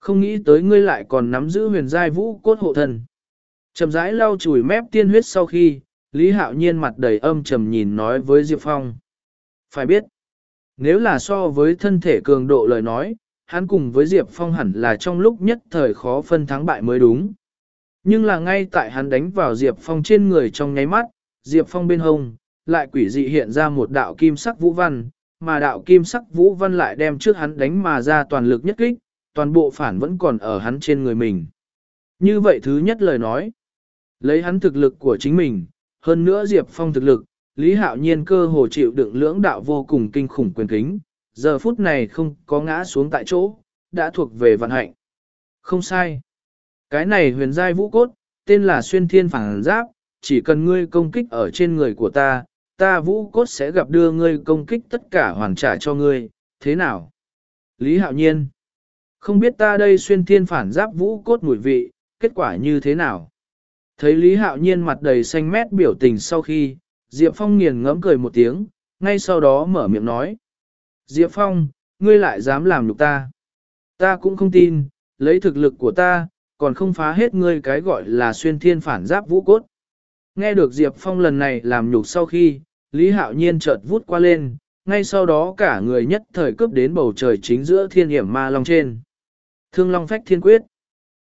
Không nghĩ tới ngươi lại còn nắm giữ huyền giai vũ cốt hộ thần. Chầm rãi lau chùi mép tiên huyết sau khi, Lý Hạo Nhiên mặt đầy âm trầm nhìn nói với Diệp Phong. Phải biết, nếu là so với thân thể cường độ lời nói, hắn cùng với Diệp Phong hẳn là trong lúc nhất thời khó phân thắng bại mới đúng. Nhưng là ngay tại hắn đánh vào Diệp Phong trên người trong nháy mắt, Diệp Phong bên hông, lại quỷ dị hiện ra một đạo kim sắc vũ văn, mà đạo kim sắc vũ văn lại đem trước hắn đánh mà ra toàn lực nhất kích, toàn bộ phản vẫn còn ở hắn trên người mình. Như vậy thứ nhất lời nói, lấy hắn thực lực của chính mình, hơn nữa Diệp Phong thực lực, Lý Hạo Nhiên cơ hồ chịu đựng lưỡng đạo vô cùng kinh khủng quyền kính, giờ phút này không có ngã xuống tại chỗ, đã thuộc về vận hạnh. Không sai. Cái này huyền giai vũ cốt, tên là xuyên thiên phản giáp, chỉ cần ngươi công kích ở trên người của ta, ta vũ cốt sẽ gặp đưa ngươi công kích tất cả hoàn trả cho ngươi, thế nào? Lý Hạo Nhiên. Không biết ta đây xuyên thiên phản giáp vũ cốt mùi vị, kết quả như thế nào? Thấy Lý Hạo Nhiên mặt đầy xanh mét biểu tình sau khi, Diệp Phong nghiền ngẫm cười một tiếng, ngay sau đó mở miệng nói. Diệp Phong, ngươi lại dám làm nhục ta. Ta cũng không tin, lấy thực lực của ta, còn không phá hết ngươi cái gọi là xuyên thiên phản giáp vũ cốt. Nghe được Diệp Phong lần này làm nhục sau khi, Lý Hạo Nhiên chợt vút qua lên, ngay sau đó cả người nhất thời cướp đến bầu trời chính giữa thiên hiểm ma long trên. Thương long phách thiên quyết.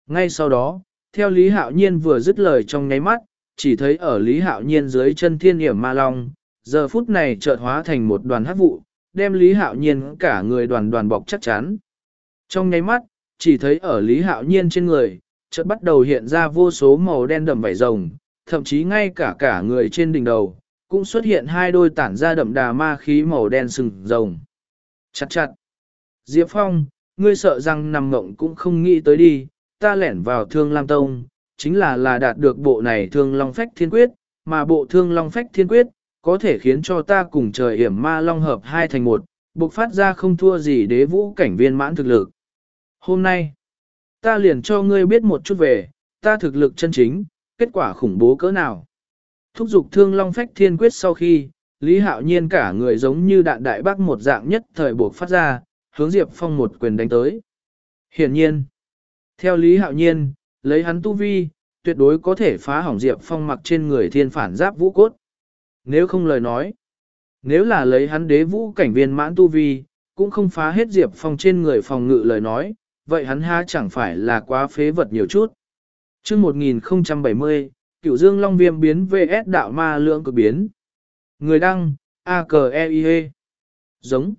Ngay sau đó, theo Lý Hạo Nhiên vừa dứt lời trong nháy mắt, chỉ thấy ở Lý Hạo Nhiên dưới chân thiên hiểm ma long, giờ phút này chợt hóa thành một đoàn hắc vụ, đem Lý Hạo Nhiên cả người đoàn đoàn bọc chắc chắn. Trong nháy mắt, chỉ thấy ở Lý Hạo Nhiên trên người, chợt bắt đầu hiện ra vô số màu đen đậm vảy rồng, thậm chí ngay cả cả người trên đỉnh đầu, cũng xuất hiện hai đôi tản ra đậm đà ma khí màu đen sừng rồng. Chặt chặt. Diệp Phong, ngươi sợ rằng nằm mộng cũng không nghĩ tới đi, ta lẻn vào thương Lam Tông, chính là là đạt được bộ này thương Long Phách Thiên Quyết, mà bộ thương Long Phách Thiên Quyết, có thể khiến cho ta cùng trời hiểm ma long hợp hai thành một, bộc phát ra không thua gì đế vũ cảnh viên mãn thực lực. Hôm nay, ta liền cho ngươi biết một chút về, ta thực lực chân chính, kết quả khủng bố cỡ nào. Thúc dục thương long phách thiên quyết sau khi, Lý Hạo Nhiên cả người giống như đạn đại bác một dạng nhất thời buộc phát ra, hướng Diệp Phong một quyền đánh tới. Hiển nhiên, theo Lý Hạo Nhiên, lấy hắn tu vi, tuyệt đối có thể phá hỏng Diệp Phong mặc trên người thiên phản giáp vũ cốt. Nếu không lời nói, nếu là lấy hắn đế vũ cảnh viên mãn tu vi, cũng không phá hết Diệp Phong trên người phòng ngự lời nói, vậy hắn ha chẳng phải là quá phế vật nhiều chút. trước 1070, cửu dương long viêm biến VS đạo ma lượng cực biến. Người đăng, a k e i -E. Giống.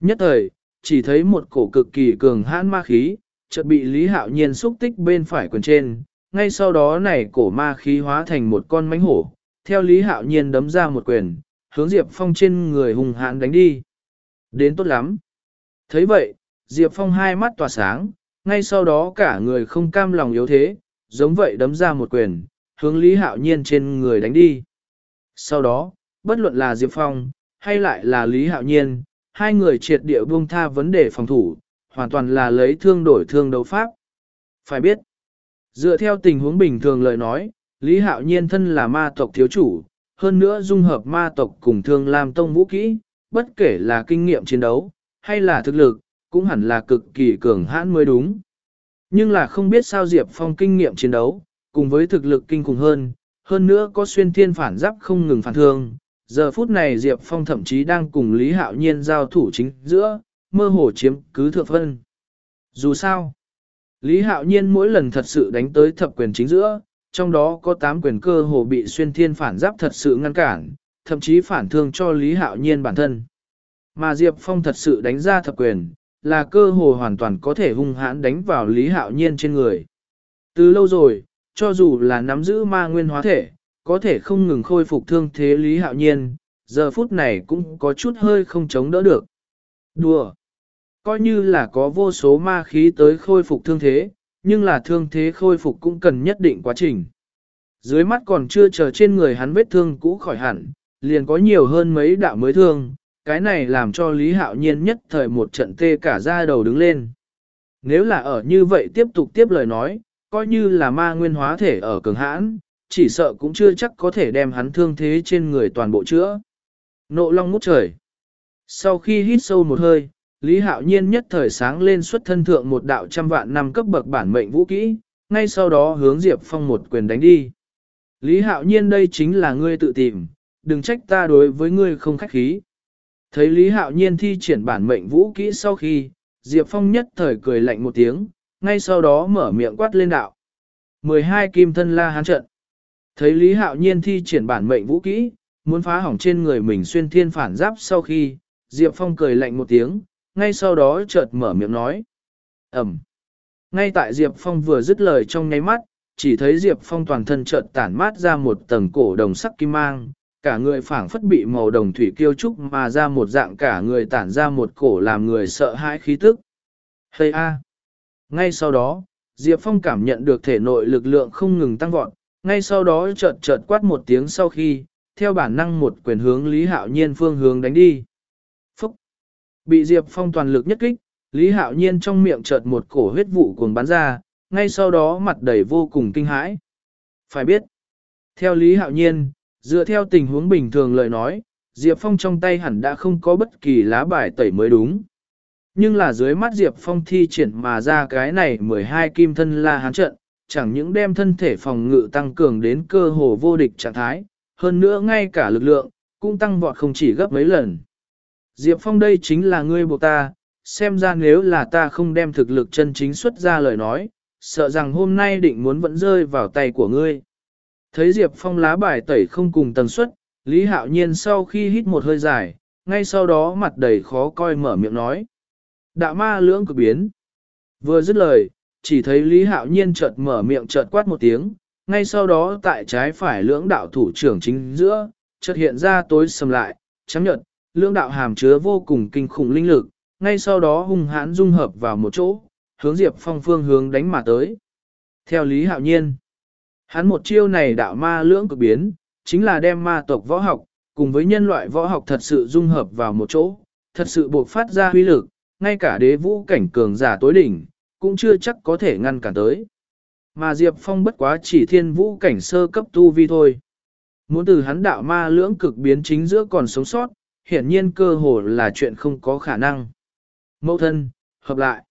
Nhất thời, chỉ thấy một cổ cực kỳ cường hãn ma khí, chợt bị Lý Hạo Nhiên xúc tích bên phải quần trên, ngay sau đó này cổ ma khí hóa thành một con mánh hổ, theo Lý Hạo Nhiên đấm ra một quyền, hướng Diệp Phong trên người hùng hãn đánh đi. Đến tốt lắm. thấy vậy, Diệp Phong hai mắt tỏa sáng, ngay sau đó cả người không cam lòng yếu thế, giống vậy đấm ra một quyền, hướng Lý Hạo Nhiên trên người đánh đi. Sau đó, bất luận là Diệp Phong, hay lại là Lý Hạo Nhiên, hai người triệt địa buông tha vấn đề phòng thủ, hoàn toàn là lấy thương đổi thương đấu pháp. Phải biết, dựa theo tình huống bình thường lời nói, Lý Hạo Nhiên thân là ma tộc thiếu chủ, hơn nữa dung hợp ma tộc cùng thương lam tông vũ kỹ, bất kể là kinh nghiệm chiến đấu, hay là thực lực, cũng hẳn là cực kỳ cường hãn mới đúng. Nhưng là không biết sao Diệp Phong kinh nghiệm chiến đấu, cùng với thực lực kinh khủng hơn, hơn nữa có xuyên thiên phản giáp không ngừng phản thương. Giờ phút này Diệp Phong thậm chí đang cùng Lý Hạo Nhiên giao thủ chính giữa, mơ hồ chiếm cứ thượng phân. Dù sao, Lý Hạo Nhiên mỗi lần thật sự đánh tới thập quyền chính giữa, trong đó có 8 quyền cơ hồ bị xuyên thiên phản giáp thật sự ngăn cản, thậm chí phản thương cho Lý Hạo Nhiên bản thân. Mà Diệp Phong thật sự đánh ra thập quyền, là cơ hồ hoàn toàn có thể hung hãn đánh vào Lý Hạo Nhiên trên người. Từ lâu rồi, cho dù là nắm giữ ma nguyên hóa thể, có thể không ngừng khôi phục thương thế Lý Hạo Nhiên, giờ phút này cũng có chút hơi không chống đỡ được. Đùa! Coi như là có vô số ma khí tới khôi phục thương thế, nhưng là thương thế khôi phục cũng cần nhất định quá trình. Dưới mắt còn chưa chờ trên người hắn vết thương cũ khỏi hẳn, liền có nhiều hơn mấy đạo mới thương, cái này làm cho Lý Hạo Nhiên nhất thời một trận tê cả da đầu đứng lên. Nếu là ở như vậy tiếp tục tiếp lời nói, coi như là ma nguyên hóa thể ở cường hãn, chỉ sợ cũng chưa chắc có thể đem hắn thương thế trên người toàn bộ chữa. Nộ long ngút trời. Sau khi hít sâu một hơi, Lý Hạo Nhiên nhất thời sáng lên xuất thân thượng một đạo trăm vạn năm cấp bậc bản mệnh vũ kỹ, ngay sau đó hướng Diệp Phong một quyền đánh đi. Lý Hạo Nhiên đây chính là ngươi tự tìm, đừng trách ta đối với ngươi không khách khí. Thấy Lý Hạo Nhiên thi triển bản mệnh vũ kỹ sau khi, Diệp Phong nhất thời cười lạnh một tiếng, ngay sau đó mở miệng quát lên đạo. 12 kim thân la hán trận. Thấy Lý Hạo Nhiên thi triển bản mệnh vũ kỹ, muốn phá hỏng trên người mình xuyên thiên phản giáp sau khi, Diệp Phong cười lạnh một tiếng, ngay sau đó chợt mở miệng nói. Ẩm. Ngay tại Diệp Phong vừa dứt lời trong nháy mắt, chỉ thấy Diệp Phong toàn thân chợt tản mát ra một tầng cổ đồng sắc kim mang, cả người phảng phất bị màu đồng thủy kiêu trúc mà ra một dạng cả người tản ra một cổ làm người sợ hãi khí tức. Hây a! Ngay sau đó, Diệp Phong cảm nhận được thể nội lực lượng không ngừng tăng vọt, ngay sau đó chợt chợt quát một tiếng sau khi, theo bản năng một quyền hướng Lý Hạo Nhiên phương hướng đánh đi. Phúc! Bị Diệp Phong toàn lực nhất kích, Lý Hạo Nhiên trong miệng chợt một cổ huyết vụ cuồng bắn ra, ngay sau đó mặt đầy vô cùng kinh hãi. Phải biết, theo Lý Hạo Nhiên, dựa theo tình huống bình thường lời nói, Diệp Phong trong tay hẳn đã không có bất kỳ lá bài tẩy mới đúng nhưng là dưới mắt Diệp Phong thi triển mà ra cái này 12 kim thân la hán trận, chẳng những đem thân thể phòng ngự tăng cường đến cơ hồ vô địch trạng thái, hơn nữa ngay cả lực lượng, cũng tăng vọt không chỉ gấp mấy lần. Diệp Phong đây chính là ngươi buộc ta, xem ra nếu là ta không đem thực lực chân chính xuất ra lời nói, sợ rằng hôm nay định muốn vẫn rơi vào tay của ngươi. Thấy Diệp Phong lá bài tẩy không cùng tần suất, Lý Hạo Nhiên sau khi hít một hơi dài, ngay sau đó mặt đầy khó coi mở miệng nói. Đạo ma lưỡng cực biến. Vừa dứt lời, chỉ thấy Lý Hạo Nhiên chợt mở miệng chợt quát một tiếng, ngay sau đó tại trái phải lưỡng đạo thủ trưởng chính giữa, chợt hiện ra tối sầm lại, chấm nhận, lưỡng đạo hàm chứa vô cùng kinh khủng linh lực, ngay sau đó hung hãn dung hợp vào một chỗ, hướng Diệp Phong phương hướng đánh mà tới. Theo Lý Hạo Nhiên, hắn một chiêu này đạo ma lưỡng cực biến, chính là đem ma tộc võ học, cùng với nhân loại võ học thật sự dung hợp vào một chỗ, thật sự buộc phát ra huy lực, ngay cả đế vũ cảnh cường giả tối đỉnh, cũng chưa chắc có thể ngăn cản tới. Mà Diệp Phong bất quá chỉ thiên vũ cảnh sơ cấp tu vi thôi. Muốn từ hắn đạo ma lưỡng cực biến chính giữa còn sống sót, hiển nhiên cơ hồ là chuyện không có khả năng. Mẫu thân, hợp lại.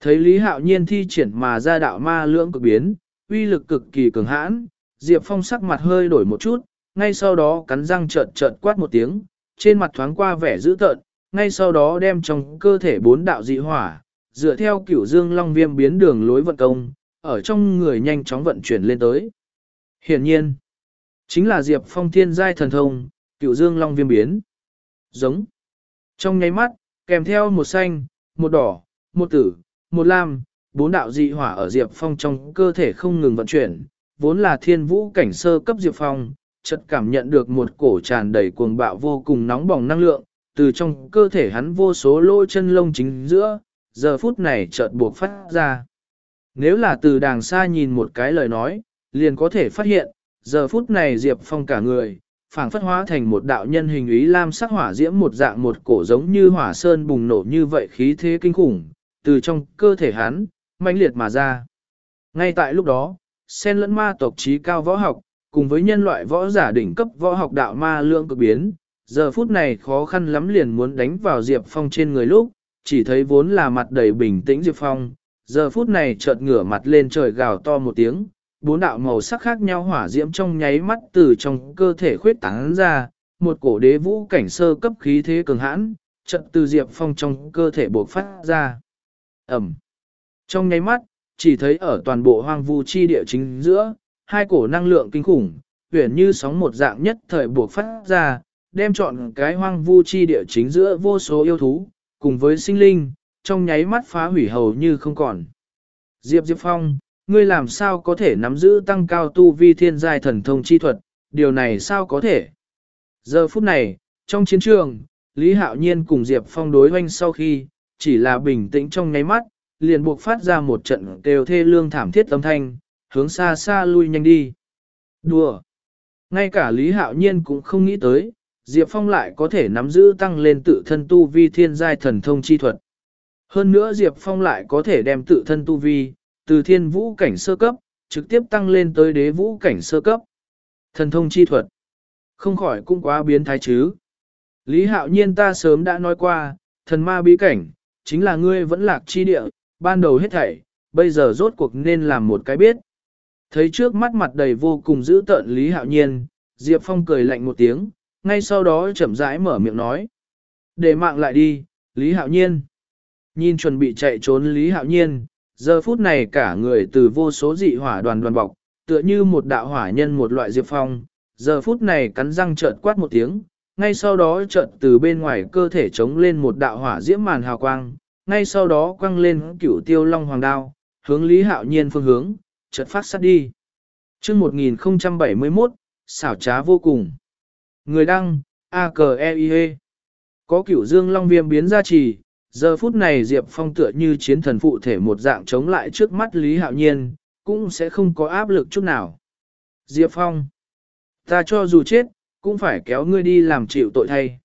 Thấy Lý Hạo Nhiên thi triển mà ra đạo ma lưỡng cực biến, uy lực cực kỳ cường hãn, Diệp Phong sắc mặt hơi đổi một chút, ngay sau đó cắn răng trợn trợn quát một tiếng, trên mặt thoáng qua vẻ dữ tợn, ngay sau đó đem trong cơ thể bốn đạo dị hỏa, dựa theo cửu dương long viêm biến đường lối vận công, ở trong người nhanh chóng vận chuyển lên tới. Hiển nhiên, chính là Diệp Phong thiên giai thần thông, cửu dương long viêm biến. Giống. Trong nháy mắt, kèm theo một xanh, một đỏ, một tử, một lam, bốn đạo dị hỏa ở Diệp Phong trong cơ thể không ngừng vận chuyển, vốn là thiên vũ cảnh sơ cấp Diệp Phong, chợt cảm nhận được một cổ tràn đầy cuồng bạo vô cùng nóng bỏng năng lượng, từ trong cơ thể hắn vô số lỗ chân lông chính giữa, giờ phút này chợt buộc phát ra. Nếu là từ đàng xa nhìn một cái lời nói, liền có thể phát hiện, giờ phút này Diệp Phong cả người, phảng phất hóa thành một đạo nhân hình ý lam sắc hỏa diễm một dạng một cổ giống như hỏa sơn bùng nổ như vậy khí thế kinh khủng, từ trong cơ thể hắn, mãnh liệt mà ra. Ngay tại lúc đó, sen lẫn ma tộc trí cao võ học, cùng với nhân loại võ giả đỉnh cấp võ học đạo ma lượng cực biến, giờ phút này khó khăn lắm liền muốn đánh vào Diệp Phong trên người lúc, chỉ thấy vốn là mặt đầy bình tĩnh Diệp Phong, giờ phút này chợt ngửa mặt lên trời gào to một tiếng, bốn đạo màu sắc khác nhau hỏa diễm trong nháy mắt từ trong cơ thể khuyết tán ra, một cổ đế vũ cảnh sơ cấp khí thế cường hãn, chợt từ Diệp Phong trong cơ thể bộc phát ra. Ẩm. Trong nháy mắt, chỉ thấy ở toàn bộ hoang vu chi địa chính giữa, hai cổ năng lượng kinh khủng, huyền như sóng một dạng nhất thời buộc phát ra, đem chọn cái hoang vu chi địa chính giữa vô số yêu thú, cùng với sinh linh, trong nháy mắt phá hủy hầu như không còn. Diệp Diệp Phong, ngươi làm sao có thể nắm giữ tăng cao tu vi thiên giai thần thông chi thuật, điều này sao có thể? Giờ phút này, trong chiến trường, Lý Hạo Nhiên cùng Diệp Phong đối hoanh sau khi, chỉ là bình tĩnh trong nháy mắt, liền buộc phát ra một trận kêu thê lương thảm thiết âm thanh, hướng xa xa lui nhanh đi. Đùa! Ngay cả Lý Hạo Nhiên cũng không nghĩ tới, Diệp Phong lại có thể nắm giữ tăng lên tự thân tu vi thiên giai thần thông chi thuật. Hơn nữa Diệp Phong lại có thể đem tự thân tu vi, từ thiên vũ cảnh sơ cấp, trực tiếp tăng lên tới đế vũ cảnh sơ cấp. Thần thông chi thuật. Không khỏi cũng quá biến thái chứ. Lý hạo nhiên ta sớm đã nói qua, thần ma bí cảnh, chính là ngươi vẫn lạc chi địa, ban đầu hết thảy, bây giờ rốt cuộc nên làm một cái biết. Thấy trước mắt mặt đầy vô cùng dữ tợn Lý hạo nhiên, Diệp Phong cười lạnh một tiếng, ngay sau đó chậm rãi mở miệng nói. Để mạng lại đi, Lý hạo nhiên. Nhìn chuẩn bị chạy trốn Lý hạo nhiên, giờ phút này cả người từ vô số dị hỏa đoàn đoàn bọc, tựa như một đạo hỏa nhân một loại Diệp Phong, giờ phút này cắn răng chợt quát một tiếng, ngay sau đó chợt từ bên ngoài cơ thể chống lên một đạo hỏa diễm màn hào quang, ngay sau đó quăng lên cửu tiêu long hoàng đao, hướng Lý Hạo Nhiên phương hướng, chợt phát sát đi. chương 1071, xảo trá vô cùng. Người đăng, a k e i -E. Có cửu dương long viêm biến ra trì, giờ phút này Diệp Phong tựa như chiến thần phụ thể một dạng chống lại trước mắt Lý Hạo Nhiên, cũng sẽ không có áp lực chút nào. Diệp Phong, ta cho dù chết, cũng phải kéo ngươi đi làm chịu tội thay.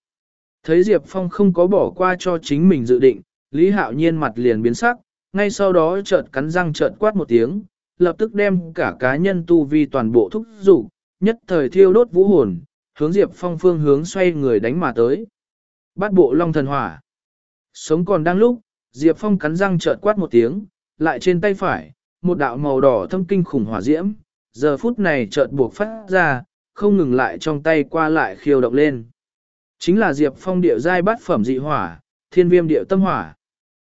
Thấy Diệp Phong không có bỏ qua cho chính mình dự định, Lý Hạo Nhiên mặt liền biến sắc, ngay sau đó chợt cắn răng chợt quát một tiếng, lập tức đem cả cá nhân tu vi toàn bộ thúc dục nhất thời thiêu đốt vũ hồn, hướng Diệp Phong phương hướng xoay người đánh mà tới. Bắt bộ long thần hỏa. Sống còn đang lúc, Diệp Phong cắn răng trợt quát một tiếng, lại trên tay phải, một đạo màu đỏ thâm kinh khủng hỏa diễm, giờ phút này chợt buộc phát ra, không ngừng lại trong tay qua lại khiêu động lên. Chính là Diệp Phong địa giai bát phẩm dị hỏa, thiên viêm địa tâm hỏa.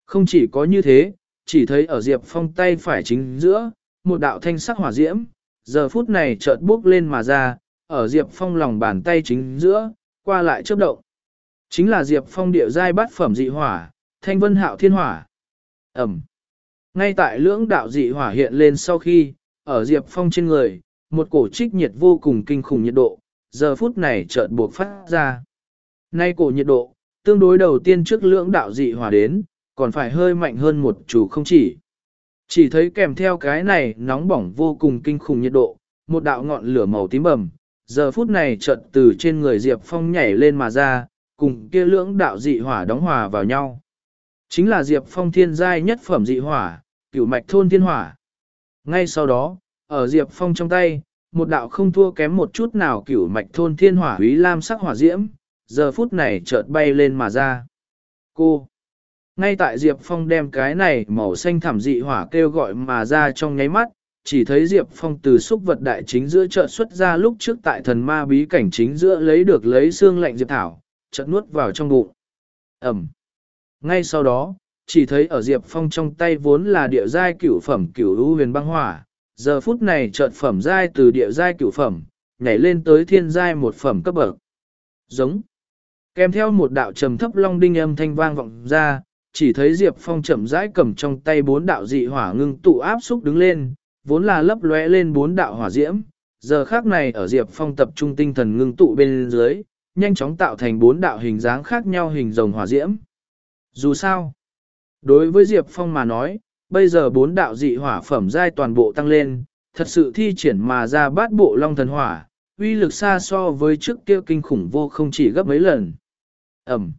Không chỉ có như thế, chỉ thấy ở Diệp Phong tay phải chính giữa, một đạo thanh sắc hỏa diễm, giờ phút này chợt bước lên mà ra, ở Diệp Phong lòng bàn tay chính giữa, qua lại chớp động. Chính là Diệp Phong địa giai bát phẩm dị hỏa, thanh vân hạo thiên hỏa. Ẩm. Ngay tại lưỡng đạo dị hỏa hiện lên sau khi, ở Diệp Phong trên người, một cổ trích nhiệt vô cùng kinh khủng nhiệt độ, giờ phút này chợt buộc phát ra. Nay cổ nhiệt độ, tương đối đầu tiên trước lưỡng đạo dị hỏa đến, còn phải hơi mạnh hơn một chủ không chỉ. Chỉ thấy kèm theo cái này nóng bỏng vô cùng kinh khủng nhiệt độ, một đạo ngọn lửa màu tím bầm, giờ phút này chợt từ trên người Diệp Phong nhảy lên mà ra, cùng kia lưỡng đạo dị hỏa đóng hòa vào nhau. Chính là Diệp Phong thiên giai nhất phẩm dị hỏa, cửu mạch thôn thiên hỏa. Ngay sau đó, ở Diệp Phong trong tay, một đạo không thua kém một chút nào cửu mạch thôn thiên hỏa húy lam sắc hỏa diễm, giờ phút này chợt bay lên mà ra. Cô! Ngay tại Diệp Phong đem cái này màu xanh thảm dị hỏa kêu gọi mà ra trong nháy mắt, chỉ thấy Diệp Phong từ xúc vật đại chính giữa chợ xuất ra lúc trước tại thần ma bí cảnh chính giữa lấy được lấy xương lạnh Diệp Thảo, chợt nuốt vào trong bụng. Ẩm! Ngay sau đó, chỉ thấy ở Diệp Phong trong tay vốn là địa giai cửu phẩm cửu u huyền băng hỏa, giờ phút này chợt phẩm giai từ địa giai cửu phẩm, nhảy lên tới thiên giai một phẩm cấp bậc. Giống. Kèm theo một đạo trầm thấp long đinh âm thanh vang vọng ra, chỉ thấy Diệp Phong chậm rãi cầm trong tay bốn đạo dị hỏa ngưng tụ áp xúc đứng lên, vốn là lấp lóe lên bốn đạo hỏa diễm, giờ khác này ở Diệp Phong tập trung tinh thần ngưng tụ bên dưới, nhanh chóng tạo thành bốn đạo hình dáng khác nhau hình rồng hỏa diễm. Dù sao, đối với Diệp Phong mà nói, bây giờ bốn đạo dị hỏa phẩm giai toàn bộ tăng lên, thật sự thi triển mà ra bát bộ long thần hỏa, uy lực xa so với trước kia kinh khủng vô không chỉ gấp mấy lần. Ẩm.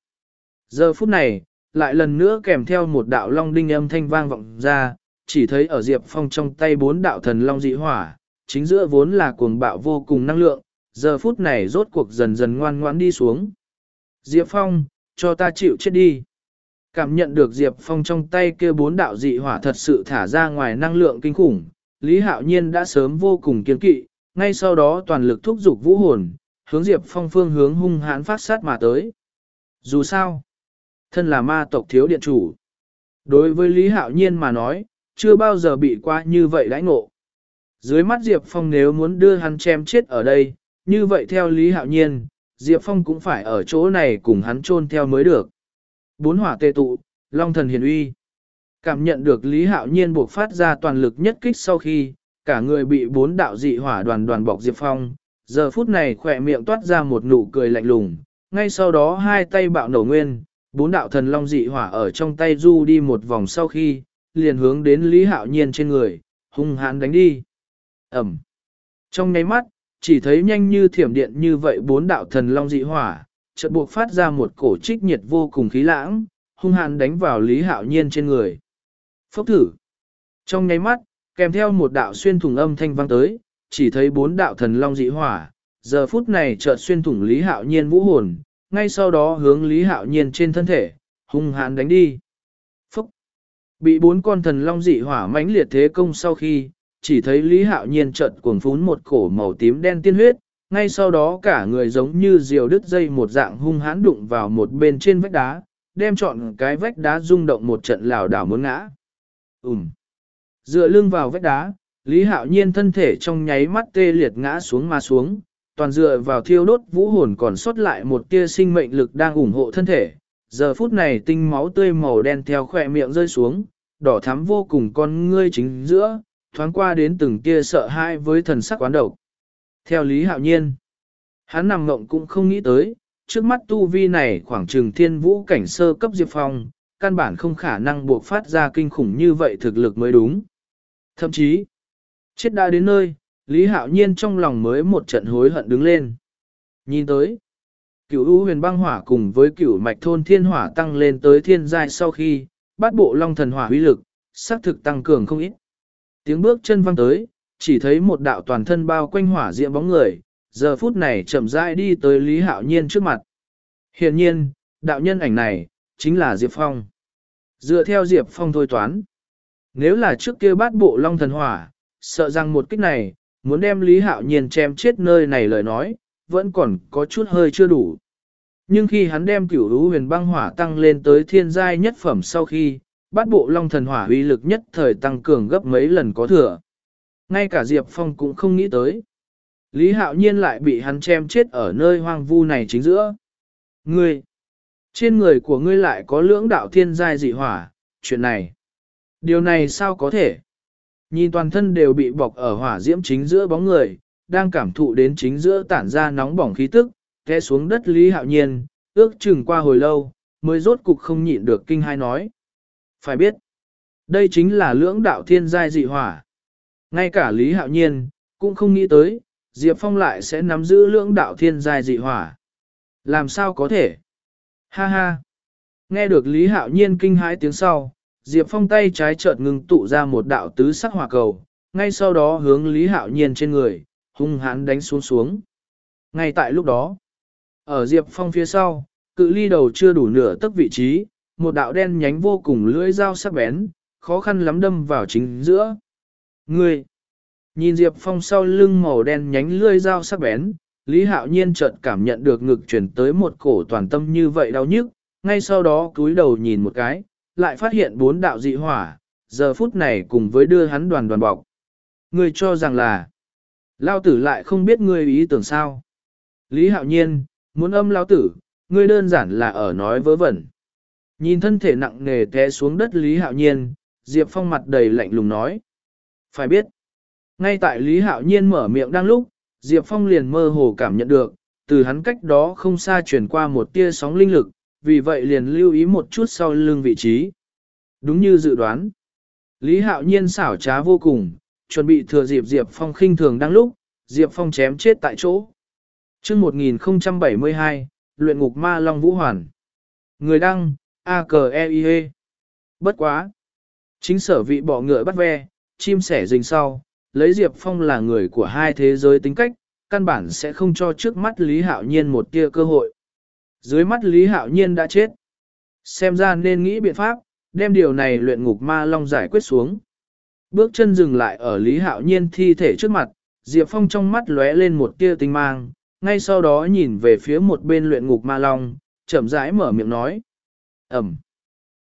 Giờ phút này, lại lần nữa kèm theo một đạo long đinh âm thanh vang vọng ra, chỉ thấy ở Diệp Phong trong tay bốn đạo thần long dị hỏa, chính giữa vốn là cuồng bạo vô cùng năng lượng, giờ phút này rốt cuộc dần dần ngoan ngoãn đi xuống. Diệp Phong, cho ta chịu chết đi. Cảm nhận được Diệp Phong trong tay kia bốn đạo dị hỏa thật sự thả ra ngoài năng lượng kinh khủng, Lý Hạo Nhiên đã sớm vô cùng kiên kỵ, ngay sau đó toàn lực thúc giục vũ hồn, hướng Diệp Phong phương hướng hung hãn phát sát mà tới. Dù sao, thân là ma tộc thiếu điện chủ. Đối với Lý Hạo Nhiên mà nói, chưa bao giờ bị qua như vậy đãi ngộ. Dưới mắt Diệp Phong nếu muốn đưa hắn chém chết ở đây, như vậy theo Lý Hạo Nhiên, Diệp Phong cũng phải ở chỗ này cùng hắn chôn theo mới được. Bốn hỏa tê tụ, Long thần hiền uy. Cảm nhận được Lý Hạo Nhiên buộc phát ra toàn lực nhất kích sau khi, cả người bị bốn đạo dị hỏa đoàn đoàn bọc Diệp Phong, giờ phút này khỏe miệng toát ra một nụ cười lạnh lùng, ngay sau đó hai tay bạo nổ nguyên, bốn đạo thần long dị hỏa ở trong tay du đi một vòng sau khi, liền hướng đến Lý Hạo Nhiên trên người, hung hãn đánh đi. Ẩm. Trong nháy mắt, chỉ thấy nhanh như thiểm điện như vậy bốn đạo thần long dị hỏa, chợt buộc phát ra một cổ trích nhiệt vô cùng khí lãng, hung hãn đánh vào Lý Hạo Nhiên trên người. Phốc thử. Trong nháy mắt, kèm theo một đạo xuyên thủng âm thanh vang tới, chỉ thấy bốn đạo thần long dị hỏa, giờ phút này chợt xuyên thủng Lý Hạo Nhiên vũ hồn, ngay sau đó hướng Lý Hạo Nhiên trên thân thể, hung hãn đánh đi. Bị bốn con thần long dị hỏa mãnh liệt thế công sau khi, chỉ thấy Lý Hạo Nhiên chợt cuồng phún một cổ màu tím đen tiên huyết, ngay sau đó cả người giống như diều đứt dây một dạng hung hãn đụng vào một bên trên vách đá, đem chọn cái vách đá rung động một trận lảo đảo muốn ngã. Ùm. Dựa lưng vào vách đá, Lý Hạo Nhiên thân thể trong nháy mắt tê liệt ngã xuống mà xuống, toàn dựa vào thiêu đốt vũ hồn còn sót lại một tia sinh mệnh lực đang ủng hộ thân thể. Giờ phút này tinh máu tươi màu đen theo khỏe miệng rơi xuống, đỏ thắm vô cùng con ngươi chính giữa, thoáng qua đến từng tia sợ hãi với thần sắc quán độc. Theo Lý Hạo Nhiên, hắn nằm ngộng cũng không nghĩ tới, trước mắt tu vi này khoảng trừng thiên vũ cảnh sơ cấp diệp phong, căn bản không khả năng buộc phát ra kinh khủng như vậy thực lực mới đúng. Thậm chí, chết đã đến nơi, Lý Hạo Nhiên trong lòng mới một trận hối hận đứng lên. Nhìn tới, cửu u huyền băng hỏa cùng với cửu mạch thôn thiên hỏa tăng lên tới thiên giai sau khi, bát bộ long thần hỏa uy lực, xác thực tăng cường không ít. Tiếng bước chân văng tới, chỉ thấy một đạo toàn thân bao quanh hỏa diễm bóng người, giờ phút này chậm rãi đi tới Lý Hạo Nhiên trước mặt. Hiện nhiên, đạo nhân ảnh này, chính là Diệp Phong. Dựa theo Diệp Phong thôi toán. Nếu là trước kia bát bộ long thần hỏa, sợ rằng một kích này, muốn đem Lý Hạo Nhiên chém chết nơi này lời nói, vẫn còn có chút hơi chưa đủ. Nhưng khi hắn đem cửu lũ huyền băng hỏa tăng lên tới thiên giai nhất phẩm sau khi, bát bộ long thần hỏa uy lực nhất thời tăng cường gấp mấy lần có thừa. Ngay cả Diệp Phong cũng không nghĩ tới. Lý Hạo Nhiên lại bị hắn chém chết ở nơi hoang vu này chính giữa. Ngươi! Trên người của ngươi lại có lưỡng đạo thiên giai dị hỏa, chuyện này. Điều này sao có thể? Nhìn toàn thân đều bị bọc ở hỏa diễm chính giữa bóng người, đang cảm thụ đến chính giữa tản ra nóng bỏng khí tức, té xuống đất Lý Hạo Nhiên, ước chừng qua hồi lâu, mới rốt cục không nhịn được kinh hai nói. Phải biết, đây chính là lưỡng đạo thiên giai dị hỏa. Ngay cả Lý Hạo Nhiên, cũng không nghĩ tới, Diệp Phong lại sẽ nắm giữ lưỡng đạo thiên giai dị hỏa. Làm sao có thể? Ha ha! Nghe được Lý Hạo Nhiên kinh hãi tiếng sau, Diệp Phong tay trái chợt ngừng tụ ra một đạo tứ sắc hỏa cầu, ngay sau đó hướng Lý Hạo Nhiên trên người, hung hãn đánh xuống xuống. Ngay tại lúc đó, ở Diệp Phong phía sau, cự ly đầu chưa đủ nửa tấc vị trí, một đạo đen nhánh vô cùng lưỡi dao sắc bén, khó khăn lắm đâm vào chính giữa. Ngươi! Nhìn Diệp Phong sau lưng màu đen nhánh lưỡi dao sắc bén, Lý Hạo Nhiên chợt cảm nhận được ngực chuyển tới một cổ toàn tâm như vậy đau nhức, ngay sau đó cúi đầu nhìn một cái, lại phát hiện bốn đạo dị hỏa, giờ phút này cùng với đưa hắn đoàn đoàn bọc. Người cho rằng là, lao tử lại không biết ngươi ý tưởng sao. Lý Hạo Nhiên, muốn âm lao tử, ngươi đơn giản là ở nói vớ vẩn. Nhìn thân thể nặng nề té xuống đất Lý Hạo Nhiên, Diệp Phong mặt đầy lạnh lùng nói. Phải biết, ngay tại Lý Hạo Nhiên mở miệng đang lúc, Diệp Phong liền mơ hồ cảm nhận được, từ hắn cách đó không xa chuyển qua một tia sóng linh lực, vì vậy liền lưu ý một chút sau lưng vị trí. Đúng như dự đoán, Lý Hạo Nhiên xảo trá vô cùng, chuẩn bị thừa dịp Diệp Phong khinh thường đang lúc, Diệp Phong chém chết tại chỗ. chương 1072, luyện ngục ma Long Vũ Hoàn. Người đăng, a k e i -E. Bất quá. Chính sở vị bỏ ngựa bắt ve, chim sẻ rình sau, lấy Diệp Phong là người của hai thế giới tính cách, căn bản sẽ không cho trước mắt Lý Hạo Nhiên một tia cơ hội. Dưới mắt Lý Hạo Nhiên đã chết. Xem ra nên nghĩ biện pháp, đem điều này luyện ngục ma long giải quyết xuống. Bước chân dừng lại ở Lý Hạo Nhiên thi thể trước mặt, Diệp Phong trong mắt lóe lên một tia tinh mang, ngay sau đó nhìn về phía một bên luyện ngục ma long, chậm rãi mở miệng nói. Ẩm.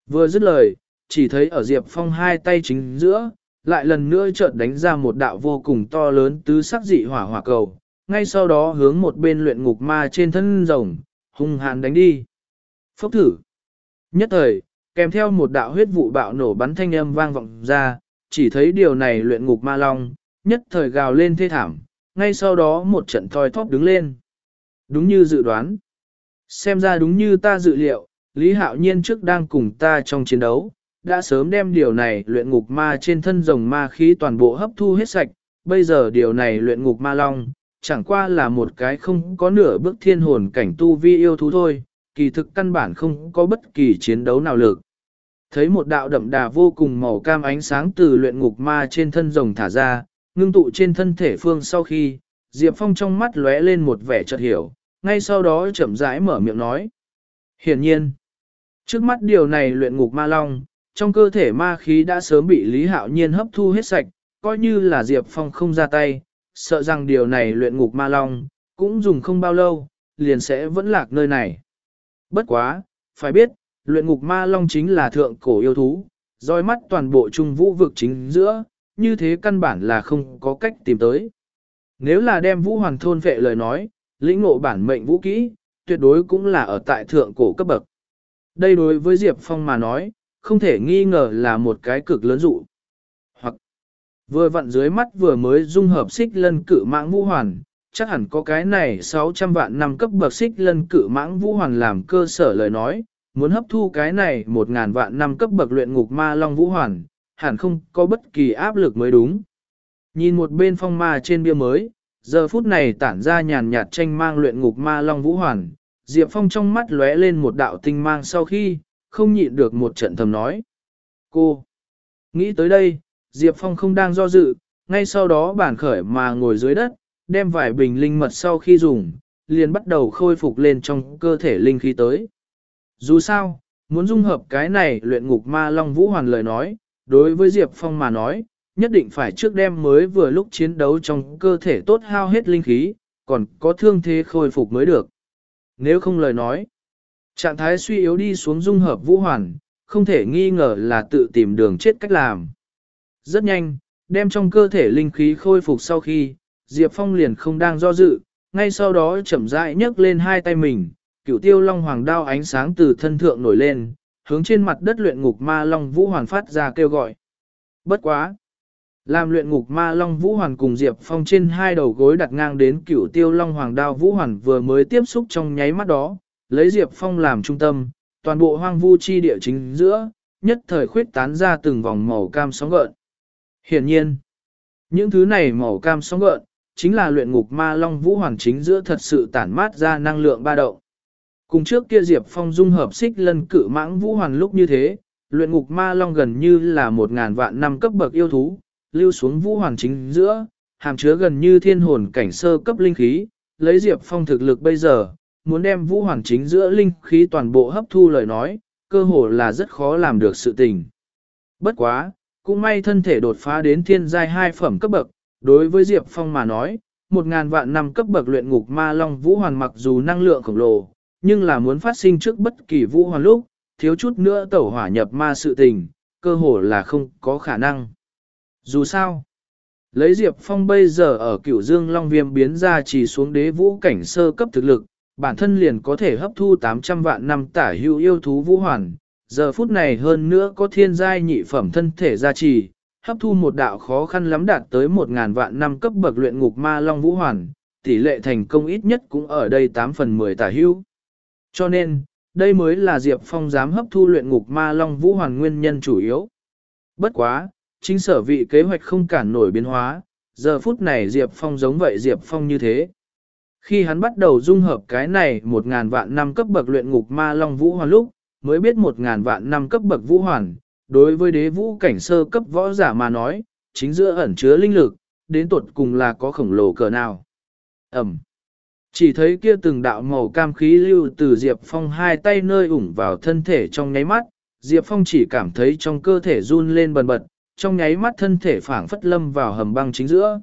Vừa dứt lời, chỉ thấy ở Diệp Phong hai tay chính giữa, lại lần nữa chợt đánh ra một đạo vô cùng to lớn tứ sắc dị hỏa hỏa cầu, ngay sau đó hướng một bên luyện ngục ma trên thân rồng, hung hãn đánh đi. Phốc thử. Nhất thời, kèm theo một đạo huyết vụ bạo nổ bắn thanh âm vang vọng ra, chỉ thấy điều này luyện ngục ma long, nhất thời gào lên thê thảm, ngay sau đó một trận thoi thóp đứng lên. Đúng như dự đoán. Xem ra đúng như ta dự liệu, Lý Hạo Nhiên trước đang cùng ta trong chiến đấu, đã sớm đem điều này luyện ngục ma trên thân rồng ma khí toàn bộ hấp thu hết sạch, bây giờ điều này luyện ngục ma long, chẳng qua là một cái không có nửa bước thiên hồn cảnh tu vi yêu thú thôi, kỳ thực căn bản không có bất kỳ chiến đấu nào lực. Thấy một đạo đậm đà vô cùng màu cam ánh sáng từ luyện ngục ma trên thân rồng thả ra, ngưng tụ trên thân thể phương sau khi, Diệp Phong trong mắt lóe lên một vẻ chợt hiểu, ngay sau đó chậm rãi mở miệng nói. Hiển nhiên, trước mắt điều này luyện ngục ma long, trong cơ thể ma khí đã sớm bị Lý Hạo Nhiên hấp thu hết sạch, coi như là Diệp Phong không ra tay, sợ rằng điều này luyện ngục ma long, cũng dùng không bao lâu, liền sẽ vẫn lạc nơi này. Bất quá, phải biết, luyện ngục ma long chính là thượng cổ yêu thú, roi mắt toàn bộ trung vũ vực chính giữa, như thế căn bản là không có cách tìm tới. Nếu là đem vũ hoàn thôn vệ lời nói, lĩnh ngộ bản mệnh vũ kỹ, tuyệt đối cũng là ở tại thượng cổ cấp bậc. Đây đối với Diệp Phong mà nói, không thể nghi ngờ là một cái cực lớn dụ. Hoặc vừa vặn dưới mắt vừa mới dung hợp xích lân cử mãng vũ hoàn, chắc hẳn có cái này 600 vạn năm cấp bậc xích lân cử mãng vũ hoàn làm cơ sở lời nói, muốn hấp thu cái này một ngàn vạn năm cấp bậc luyện ngục ma long vũ hoàn, hẳn không có bất kỳ áp lực mới đúng. Nhìn một bên phong ma trên bia mới, giờ phút này tản ra nhàn nhạt tranh mang luyện ngục ma long vũ hoàn, Diệp Phong trong mắt lóe lên một đạo tinh mang sau khi, không nhịn được một trận thầm nói. Cô! Nghĩ tới đây, Diệp Phong không đang do dự, ngay sau đó bản khởi mà ngồi dưới đất, đem vài bình linh mật sau khi dùng, liền bắt đầu khôi phục lên trong cơ thể linh khí tới. Dù sao, Muốn dung hợp cái này luyện ngục ma long vũ hoàn lời nói, đối với Diệp Phong mà nói, nhất định phải trước đêm mới vừa lúc chiến đấu trong cơ thể tốt hao hết linh khí, còn có thương thế khôi phục mới được. Nếu không lời nói, trạng thái suy yếu đi xuống dung hợp vũ hoàn, không thể nghi ngờ là tự tìm đường chết cách làm. Rất nhanh, đem trong cơ thể linh khí khôi phục sau khi, Diệp Phong liền không đang do dự, ngay sau đó chậm rãi nhấc lên hai tay mình, cửu tiêu long hoàng đao ánh sáng từ thân thượng nổi lên, hướng trên mặt đất luyện ngục ma long vũ hoàn phát ra kêu gọi. Bất quá! Làm luyện ngục ma long vũ hoàn cùng Diệp Phong trên hai đầu gối đặt ngang đến cửu tiêu long hoàng đao vũ hoàn vừa mới tiếp xúc trong nháy mắt đó, lấy Diệp Phong làm trung tâm, toàn bộ hoang vu chi địa chính giữa, nhất thời khuyết tán ra từng vòng màu cam sóng gợn. Hiển nhiên, những thứ này màu cam sóng gợn, chính là luyện ngục ma long vũ hoàn chính giữa thật sự tản mát ra năng lượng ba động. Cùng trước kia Diệp Phong dung hợp xích lân cử mãng vũ hoàn lúc như thế, luyện ngục ma long gần như là một ngàn vạn năm cấp bậc yêu thú, lưu xuống vũ hoàn chính giữa, hàm chứa gần như thiên hồn cảnh sơ cấp linh khí, lấy Diệp Phong thực lực bây giờ, muốn đem vũ hoàn chính giữa linh khí toàn bộ hấp thu lời nói, cơ hồ là rất khó làm được sự tình. Bất quá, cũng may thân thể đột phá đến thiên giai hai phẩm cấp bậc, đối với Diệp Phong mà nói, một ngàn vạn năm cấp bậc luyện ngục ma long vũ hoàn mặc dù năng lượng khổng lồ, nhưng là muốn phát sinh trước bất kỳ vũ hoàn lúc, thiếu chút nữa tẩu hỏa nhập ma sự tình, cơ hồ là không có khả năng. Dù sao, lấy Diệp Phong bây giờ ở cửu dương long viêm biến ra chỉ xuống đế vũ cảnh sơ cấp thực lực, bản thân liền có thể hấp thu 800 vạn năm tả hữu yêu thú vũ hoàn. Giờ phút này hơn nữa có thiên giai nhị phẩm thân thể gia trì, hấp thu một đạo khó khăn lắm đạt tới 1.000 vạn năm cấp bậc luyện ngục ma long vũ hoàn, tỷ lệ thành công ít nhất cũng ở đây 8 phần 10 tả hữu. Cho nên, đây mới là Diệp Phong dám hấp thu luyện ngục ma long vũ hoàn nguyên nhân chủ yếu. Bất quá, chính sở vị kế hoạch không cản nổi biến hóa, giờ phút này Diệp Phong giống vậy Diệp Phong như thế. Khi hắn bắt đầu dung hợp cái này một ngàn vạn năm cấp bậc luyện ngục ma long vũ hoàn lúc, mới biết một ngàn vạn năm cấp bậc vũ hoàn, đối với đế vũ cảnh sơ cấp võ giả mà nói, chính giữa ẩn chứa linh lực, đến tuột cùng là có khổng lồ cỡ nào. Ẩm. Chỉ thấy kia từng đạo màu cam khí lưu từ Diệp Phong hai tay nơi ủng vào thân thể trong nháy mắt, Diệp Phong chỉ cảm thấy trong cơ thể run lên bần bật, trong nháy mắt thân thể phảng phất lâm vào hầm băng chính giữa.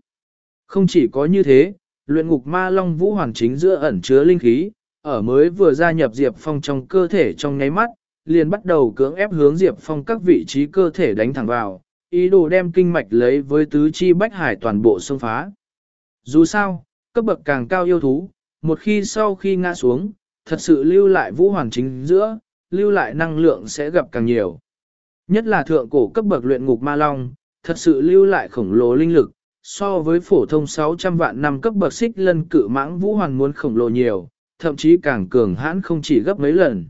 Không chỉ có như thế, luyện ngục ma long vũ hoàn chính giữa ẩn chứa linh khí, ở mới vừa gia nhập Diệp Phong trong cơ thể trong nháy mắt, liền bắt đầu cưỡng ép hướng Diệp Phong các vị trí cơ thể đánh thẳng vào, ý đồ đem kinh mạch lấy với tứ chi bách hải toàn bộ xông phá. Dù sao, cấp bậc càng cao yêu thú, một khi sau khi ngã xuống, thật sự lưu lại vũ hoàn chính giữa, lưu lại năng lượng sẽ gặp càng nhiều. Nhất là thượng cổ cấp bậc luyện ngục ma long, thật sự lưu lại khổng lồ linh lực, so với phổ thông 600 vạn năm cấp bậc xích lân cự mãng vũ hoàn muốn khổng lồ nhiều, thậm chí càng cường hãn không chỉ gấp mấy lần.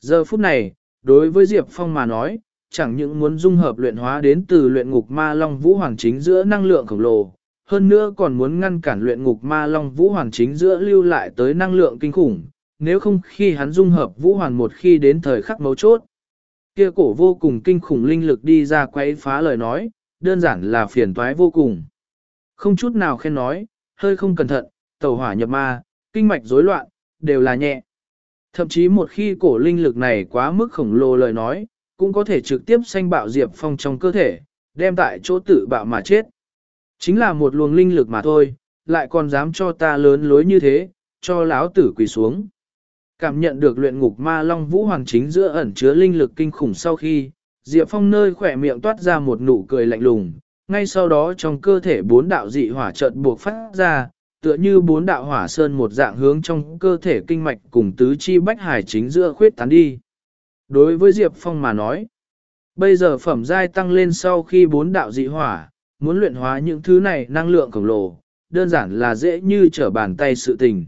Giờ phút này, đối với Diệp Phong mà nói, chẳng những muốn dung hợp luyện hóa đến từ luyện ngục ma long vũ hoàn chính giữa năng lượng khổng lồ, hơn nữa còn muốn ngăn cản luyện ngục ma long vũ hoàn chính giữa lưu lại tới năng lượng kinh khủng, nếu không khi hắn dung hợp vũ hoàn một khi đến thời khắc mấu chốt. Kia cổ vô cùng kinh khủng linh lực đi ra quấy phá lời nói, đơn giản là phiền toái vô cùng. Không chút nào khen nói, hơi không cẩn thận, tẩu hỏa nhập ma, kinh mạch rối loạn, đều là nhẹ. Thậm chí một khi cổ linh lực này quá mức khổng lồ lời nói, cũng có thể trực tiếp sanh bạo Diệp Phong trong cơ thể, đem tại chỗ tự bạo mà chết. Chính là một luồng linh lực mà thôi, lại còn dám cho ta lớn lối như thế, cho lão tử quỳ xuống. Cảm nhận được luyện ngục ma long vũ hoàng chính giữa ẩn chứa linh lực kinh khủng sau khi, Diệp Phong nơi khỏe miệng toát ra một nụ cười lạnh lùng, ngay sau đó trong cơ thể bốn đạo dị hỏa chợt buộc phát ra, tựa như bốn đạo hỏa sơn một dạng hướng trong cơ thể kinh mạch cùng tứ chi bách hải chính giữa khuyết tán đi. Đối với Diệp Phong mà nói, bây giờ phẩm giai tăng lên sau khi bốn đạo dị hỏa, muốn luyện hóa những thứ này năng lượng khổng lồ, đơn giản là dễ như trở bàn tay sự tình.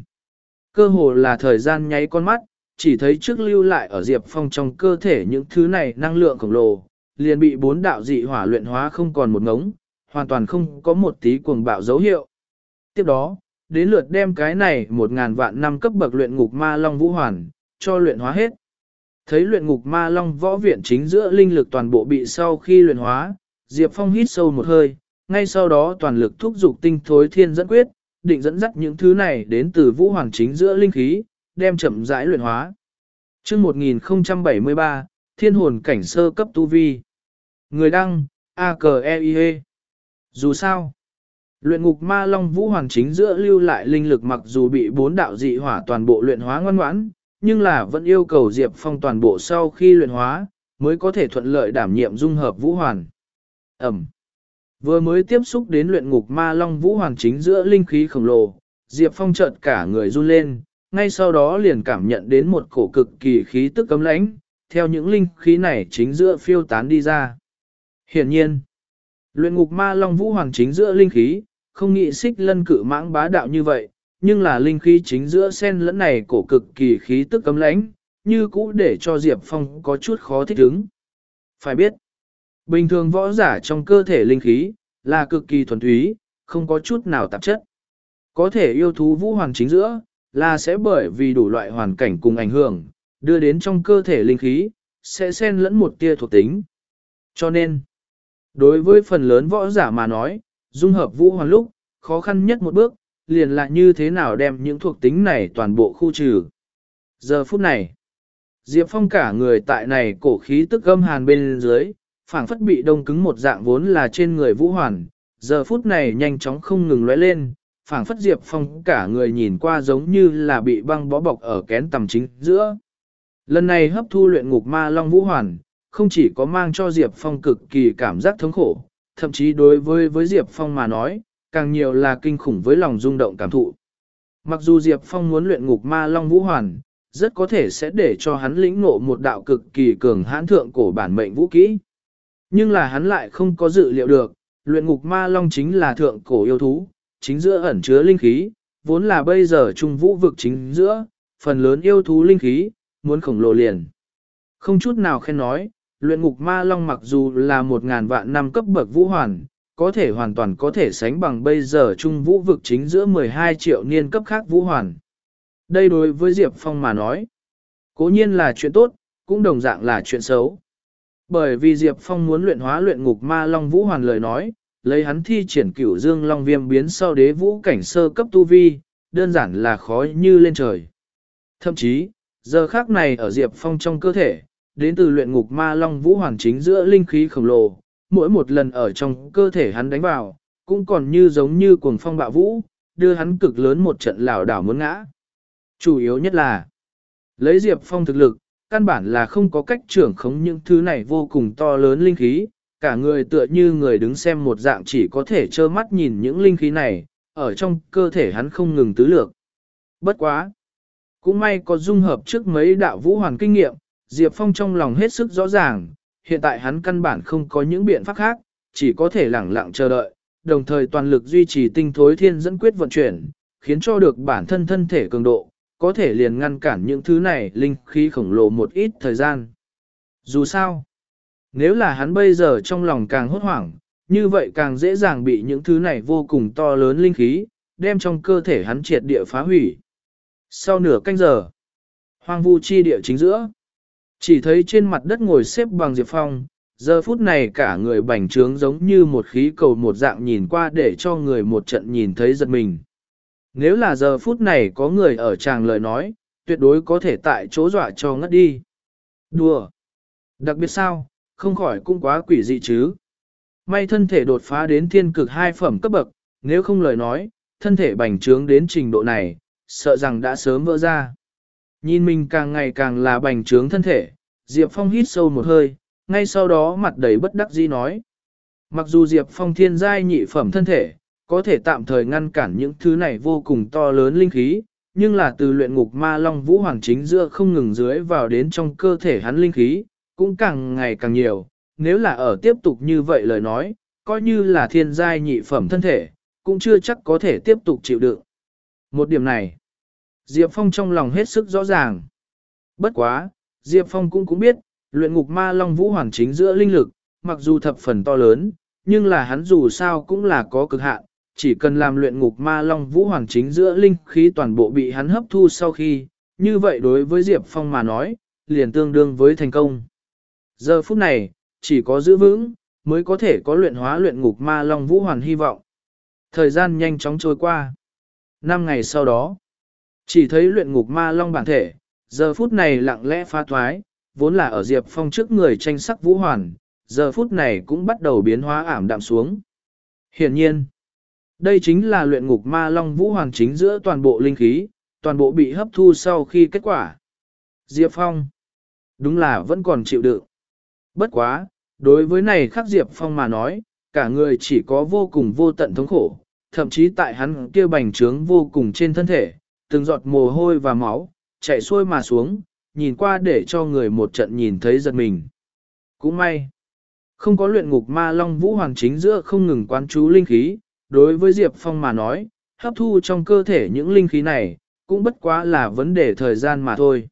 Cơ hồ là thời gian nháy con mắt, chỉ thấy trước lưu lại ở Diệp Phong trong cơ thể những thứ này năng lượng khổng lồ, liền bị bốn đạo dị hỏa luyện hóa không còn một ngống, hoàn toàn không có một tí cuồng bạo dấu hiệu. Tiếp đó, đến lượt đem cái này một ngàn vạn năm cấp bậc luyện ngục ma long vũ hoàn, cho luyện hóa hết. Thấy luyện ngục ma long võ viện chính giữa linh lực toàn bộ bị sau khi luyện hóa, Diệp Phong hít sâu một hơi, ngay sau đó toàn lực thúc dục tinh thối thiên dẫn quyết, định dẫn dắt những thứ này đến từ vũ hoàng chính giữa linh khí, đem chậm rãi luyện hóa. chương 1073, Thiên hồn cảnh sơ cấp tu vi. Người đăng, a k e i -E. Dù sao, luyện ngục ma long vũ hoàng chính giữa lưu lại linh lực mặc dù bị bốn đạo dị hỏa toàn bộ luyện hóa ngoan ngoãn, nhưng là vẫn yêu cầu Diệp Phong toàn bộ sau khi luyện hóa, mới có thể thuận lợi đảm nhiệm dung hợp vũ hoàn. Ẩm. Vừa mới tiếp xúc đến luyện ngục ma long vũ hoàn chính giữa linh khí khổng lồ, Diệp Phong chợt cả người run lên, ngay sau đó liền cảm nhận đến một cổ cực kỳ khí tức cấm lãnh, theo những linh khí này chính giữa phiêu tán đi ra. Hiển nhiên, luyện ngục ma long vũ hoàng chính giữa linh khí, không nghĩ xích lân cử mãng bá đạo như vậy, nhưng là linh khí chính giữa sen lẫn này cổ cực kỳ khí tức cấm lãnh, như cũ để cho Diệp Phong có chút khó thích ứng. Phải biết, bình thường võ giả trong cơ thể linh khí, là cực kỳ thuần túy, không có chút nào tạp chất. Có thể yêu thú vũ hoàng chính giữa, là sẽ bởi vì đủ loại hoàn cảnh cùng ảnh hưởng, đưa đến trong cơ thể linh khí, sẽ xen lẫn một tia thuộc tính. Cho nên, đối với phần lớn võ giả mà nói, dung hợp vũ hoàng lúc, khó khăn nhất một bước, liền là như thế nào đem những thuộc tính này toàn bộ khu trừ. Giờ phút này, Diệp Phong cả người tại này cổ khí tức âm hàn bên dưới, phảng phất bị đông cứng một dạng vốn là trên người vũ hoàn, giờ phút này nhanh chóng không ngừng lóe lên, phảng phất Diệp Phong cả người nhìn qua giống như là bị băng bó bọc ở kén tầm chính giữa. Lần này hấp thu luyện ngục ma long vũ hoàn, không chỉ có mang cho Diệp Phong cực kỳ cảm giác thống khổ, thậm chí đối với với Diệp Phong mà nói, càng nhiều là kinh khủng với lòng rung động cảm thụ. Mặc dù Diệp Phong muốn luyện ngục ma long vũ hoàn, rất có thể sẽ để cho hắn lĩnh ngộ một đạo cực kỳ cường hãn thượng cổ bản mệnh vũ kỹ. Nhưng là hắn lại không có dự liệu được, luyện ngục ma long chính là thượng cổ yêu thú, chính giữa ẩn chứa linh khí, vốn là bây giờ trung vũ vực chính giữa, phần lớn yêu thú linh khí, muốn khổng lồ liền. Không chút nào khen nói, luyện ngục ma long mặc dù là một ngàn vạn năm cấp bậc vũ hoàn, có thể hoàn toàn có thể sánh bằng bây giờ trung vũ vực chính giữa 12 triệu niên cấp khác vũ hoàn. Đây đối với Diệp Phong mà nói, cố nhiên là chuyện tốt, cũng đồng dạng là chuyện xấu. Bởi vì Diệp Phong muốn luyện hóa luyện ngục ma long vũ hoàn lời nói, lấy hắn thi triển cửu dương long viêm biến sau đế vũ cảnh sơ cấp tu vi, đơn giản là khó như lên trời. Thậm chí, giờ khác này ở Diệp Phong trong cơ thể, đến từ luyện ngục ma long vũ hoàn chính giữa linh khí khổng lồ, mỗi một lần ở trong cơ thể hắn đánh vào, cũng còn như giống như cuồng phong bạo vũ, đưa hắn cực lớn một trận lảo đảo muốn ngã. Chủ yếu nhất là, lấy Diệp Phong thực lực, căn bản là không có cách trưởng khống những thứ này vô cùng to lớn linh khí, cả người tựa như người đứng xem một dạng chỉ có thể trơ mắt nhìn những linh khí này, ở trong cơ thể hắn không ngừng tứ lược. Bất quá! Cũng may có dung hợp trước mấy đạo vũ hoàn kinh nghiệm, Diệp Phong trong lòng hết sức rõ ràng, hiện tại hắn căn bản không có những biện pháp khác, chỉ có thể lẳng lặng chờ đợi, đồng thời toàn lực duy trì tinh thối thiên dẫn quyết vận chuyển, khiến cho được bản thân thân thể cường độ, có thể liền ngăn cản những thứ này linh khí khổng lồ một ít thời gian. Dù sao, nếu là hắn bây giờ trong lòng càng hốt hoảng, như vậy càng dễ dàng bị những thứ này vô cùng to lớn linh khí, đem trong cơ thể hắn triệt địa phá hủy. Sau nửa canh giờ, hoang vu chi địa chính giữa, chỉ thấy trên mặt đất ngồi xếp bằng Diệp Phong, giờ phút này cả người bành trướng giống như một khí cầu một dạng nhìn qua để cho người một trận nhìn thấy giật mình. Nếu là giờ phút này có người ở tràng lời nói, tuyệt đối có thể tại chỗ dọa cho ngất đi. Đùa! Đặc biệt sao, không khỏi cũng quá quỷ dị chứ. May thân thể đột phá đến thiên cực hai phẩm cấp bậc, nếu không lời nói, thân thể bành trướng đến trình độ này, sợ rằng đã sớm vỡ ra. Nhìn mình càng ngày càng là bành trướng thân thể, Diệp Phong hít sâu một hơi, ngay sau đó mặt đầy bất đắc dĩ nói. Mặc dù Diệp Phong thiên giai nhị phẩm thân thể, có thể tạm thời ngăn cản những thứ này vô cùng to lớn linh khí, nhưng là từ luyện ngục ma long vũ hoàng chính giữa không ngừng dưới vào đến trong cơ thể hắn linh khí, cũng càng ngày càng nhiều, nếu là ở tiếp tục như vậy lời nói, coi như là thiên giai nhị phẩm thân thể, cũng chưa chắc có thể tiếp tục chịu đựng. Một điểm này, Diệp Phong trong lòng hết sức rõ ràng. Bất quá, Diệp Phong cũng cũng biết, luyện ngục ma long vũ hoàng chính giữa linh lực, mặc dù thập phần to lớn, nhưng là hắn dù sao cũng là có cực hạn, chỉ cần làm luyện ngục ma long vũ hoàng chính giữa linh khí toàn bộ bị hắn hấp thu sau khi, như vậy đối với Diệp Phong mà nói, liền tương đương với thành công. Giờ phút này, chỉ có giữ vững, mới có thể có luyện hóa luyện ngục ma long vũ hoàn hy vọng. Thời gian nhanh chóng trôi qua. Năm ngày sau đó, chỉ thấy luyện ngục ma long bản thể, giờ phút này lặng lẽ phá thoái, vốn là ở Diệp Phong trước người tranh sắc vũ hoàn, giờ phút này cũng bắt đầu biến hóa ảm đạm xuống. Hiển nhiên, đây chính là luyện ngục ma long vũ hoàng chính giữa toàn bộ linh khí, toàn bộ bị hấp thu sau khi kết quả. Diệp Phong, đúng là vẫn còn chịu đựng. Bất quá, đối với này khắc Diệp Phong mà nói, cả người chỉ có vô cùng vô tận thống khổ, thậm chí tại hắn kia bành trướng vô cùng trên thân thể, từng giọt mồ hôi và máu, chạy xuôi mà xuống, nhìn qua để cho người một trận nhìn thấy giật mình. Cũng may, không có luyện ngục ma long vũ hoàng chính giữa không ngừng quán chú linh khí, đối với Diệp Phong mà nói, hấp thu trong cơ thể những linh khí này, cũng bất quá là vấn đề thời gian mà thôi.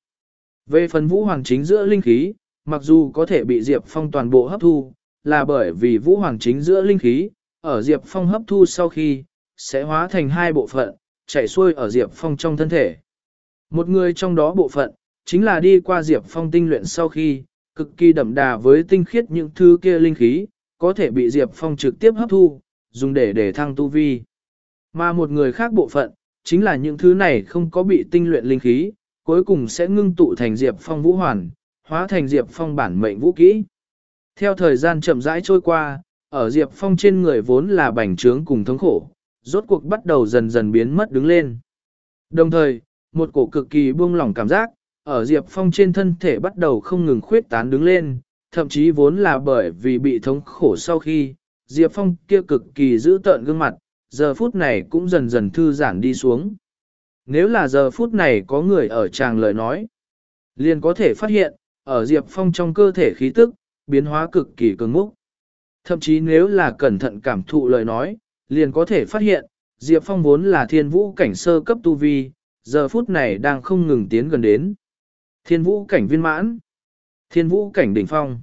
Về phần vũ hoàng chính giữa linh khí, mặc dù có thể bị Diệp Phong toàn bộ hấp thu, là bởi vì vũ hoàng chính giữa linh khí, ở Diệp Phong hấp thu sau khi, sẽ hóa thành hai bộ phận, chạy xuôi ở Diệp Phong trong thân thể. Một người trong đó bộ phận, chính là đi qua Diệp Phong tinh luyện sau khi, cực kỳ đậm đà với tinh khiết những thứ kia linh khí, có thể bị Diệp Phong trực tiếp hấp thu, dùng để để thăng tu vi. Mà một người khác bộ phận, chính là những thứ này không có bị tinh luyện linh khí, cuối cùng sẽ ngưng tụ thành Diệp Phong vũ hoàn, hóa thành Diệp Phong bản mệnh vũ kỹ. Theo thời gian chậm rãi trôi qua, ở Diệp Phong trên người vốn là bành trướng cùng thống khổ, rốt cuộc bắt đầu dần dần biến mất đứng lên. Đồng thời, một cổ cực kỳ buông lỏng cảm giác, ở Diệp Phong trên thân thể bắt đầu không ngừng khuyết tán đứng lên, thậm chí vốn là bởi vì bị thống khổ sau khi, Diệp Phong kia cực kỳ giữ tợn gương mặt, giờ phút này cũng dần dần thư giãn đi xuống. Nếu là giờ phút này có người ở tràng lời nói, liền có thể phát hiện, ở Diệp Phong trong cơ thể khí tức, biến hóa cực kỳ cường múc. Thậm chí nếu là cẩn thận cảm thụ lời nói, liền có thể phát hiện, Diệp Phong vốn là thiên vũ cảnh sơ cấp tu vi, giờ phút này đang không ngừng tiến gần đến. Thiên vũ cảnh viên mãn, thiên vũ cảnh đỉnh phong,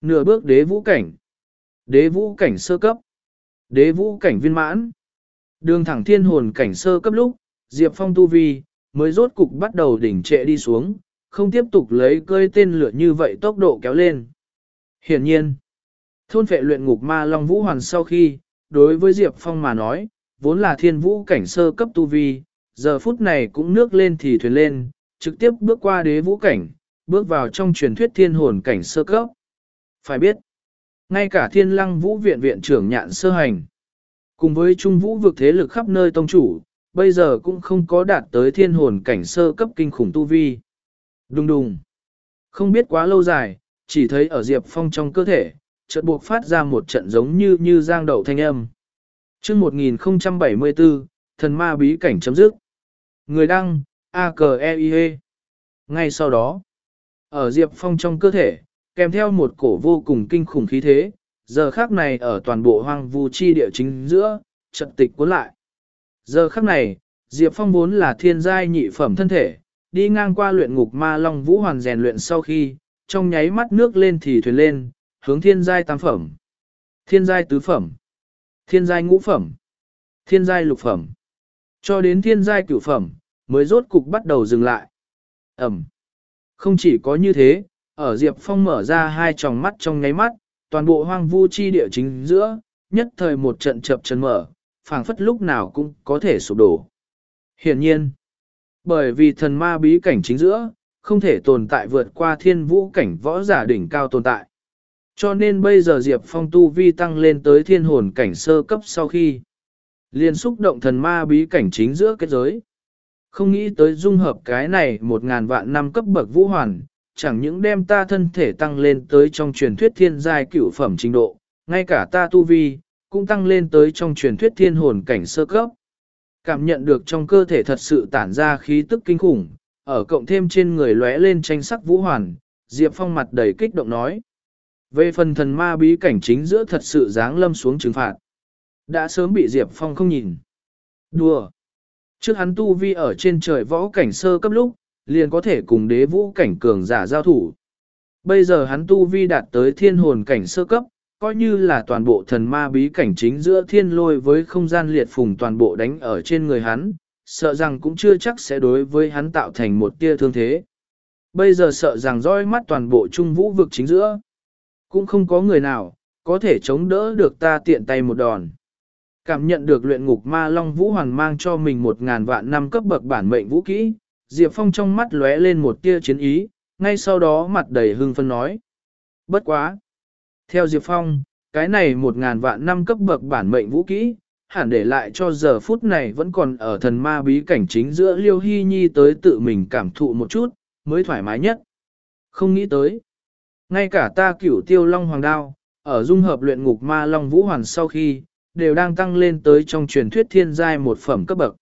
nửa bước đế vũ cảnh, đế vũ cảnh sơ cấp, đế vũ cảnh viên mãn, đường thẳng thiên hồn cảnh sơ cấp lúc, Diệp Phong tu vi, mới rốt cục bắt đầu đỉnh trệ đi xuống, không tiếp tục lấy cơi tên lửa như vậy tốc độ kéo lên. Hiển nhiên, thôn phệ luyện ngục ma Long Vũ Hoàn sau khi, đối với Diệp Phong mà nói, vốn là thiên vũ cảnh sơ cấp tu vi, giờ phút này cũng nước lên thì thuyền lên, trực tiếp bước qua đế vũ cảnh, bước vào trong truyền thuyết thiên hồn cảnh sơ cấp. Phải biết, ngay cả thiên lăng vũ viện viện trưởng nhạn sơ hành, cùng với trung vũ vực thế lực khắp nơi tông chủ, bây giờ cũng không có đạt tới thiên hồn cảnh sơ cấp kinh khủng tu vi. Đùng đùng. Không biết quá lâu dài, chỉ thấy ở Diệp Phong trong cơ thể, chợt buộc phát ra một trận giống như như giang đậu thanh âm. chương 1074, thần ma bí cảnh chấm dứt. Người đăng, a k e i -E. Ngay sau đó, ở Diệp Phong trong cơ thể, kèm theo một cổ vô cùng kinh khủng khí thế, giờ khác này ở toàn bộ hoang vu chi địa chính giữa, trận tịch cuốn lại. Giờ khắc này, Diệp Phong vốn là thiên giai nhị phẩm thân thể, đi ngang qua luyện ngục ma long vũ hoàn rèn luyện sau khi, trong nháy mắt nước lên thì thuyền lên, hướng thiên giai tam phẩm, thiên giai tứ phẩm, thiên giai ngũ phẩm, thiên giai lục phẩm, cho đến thiên giai cửu phẩm, mới rốt cục bắt đầu dừng lại. Ẩm. Không chỉ có như thế, ở Diệp Phong mở ra hai tròng mắt trong nháy mắt, toàn bộ hoang vu chi địa chính giữa, nhất thời một trận chập chân mở, phảng phất lúc nào cũng có thể sụp đổ. Hiển nhiên, bởi vì thần ma bí cảnh chính giữa, không thể tồn tại vượt qua thiên vũ cảnh võ giả đỉnh cao tồn tại. Cho nên bây giờ Diệp Phong tu vi tăng lên tới thiên hồn cảnh sơ cấp sau khi liền xúc động thần ma bí cảnh chính giữa kết giới. Không nghĩ tới dung hợp cái này một ngàn vạn năm cấp bậc vũ hoàn, chẳng những đem ta thân thể tăng lên tới trong truyền thuyết thiên giai cửu phẩm trình độ, ngay cả ta tu vi, cũng tăng lên tới trong truyền thuyết thiên hồn cảnh sơ cấp. Cảm nhận được trong cơ thể thật sự tản ra khí tức kinh khủng, ở cộng thêm trên người lóe lên tranh sắc vũ hoàn, Diệp Phong mặt đầy kích động nói. Về phần thần ma bí cảnh chính giữa thật sự dáng lâm xuống trừng phạt. Đã sớm bị Diệp Phong không nhìn. Đùa! Trước hắn tu vi ở trên trời võ cảnh sơ cấp lúc, liền có thể cùng đế vũ cảnh cường giả giao thủ. Bây giờ hắn tu vi đạt tới thiên hồn cảnh sơ cấp, coi như là toàn bộ thần ma bí cảnh chính giữa thiên lôi với không gian liệt phùng toàn bộ đánh ở trên người hắn, sợ rằng cũng chưa chắc sẽ đối với hắn tạo thành một tia thương thế. Bây giờ sợ rằng roi mắt toàn bộ trung vũ vực chính giữa, cũng không có người nào, có thể chống đỡ được ta tiện tay một đòn. Cảm nhận được luyện ngục ma long vũ hoàng mang cho mình một ngàn vạn năm cấp bậc bản mệnh vũ kỹ, Diệp Phong trong mắt lóe lên một tia chiến ý, ngay sau đó mặt đầy hưng phân nói. Bất quá! Theo Diệp Phong, cái này một ngàn vạn năm cấp bậc bản mệnh vũ kỹ, hẳn để lại cho giờ phút này vẫn còn ở thần ma bí cảnh chính giữa Liêu Hy Nhi tới tự mình cảm thụ một chút, mới thoải mái nhất. Không nghĩ tới. Ngay cả ta cửu tiêu long hoàng đao, ở dung hợp luyện ngục ma long vũ hoàn sau khi, đều đang tăng lên tới trong truyền thuyết thiên giai một phẩm cấp bậc.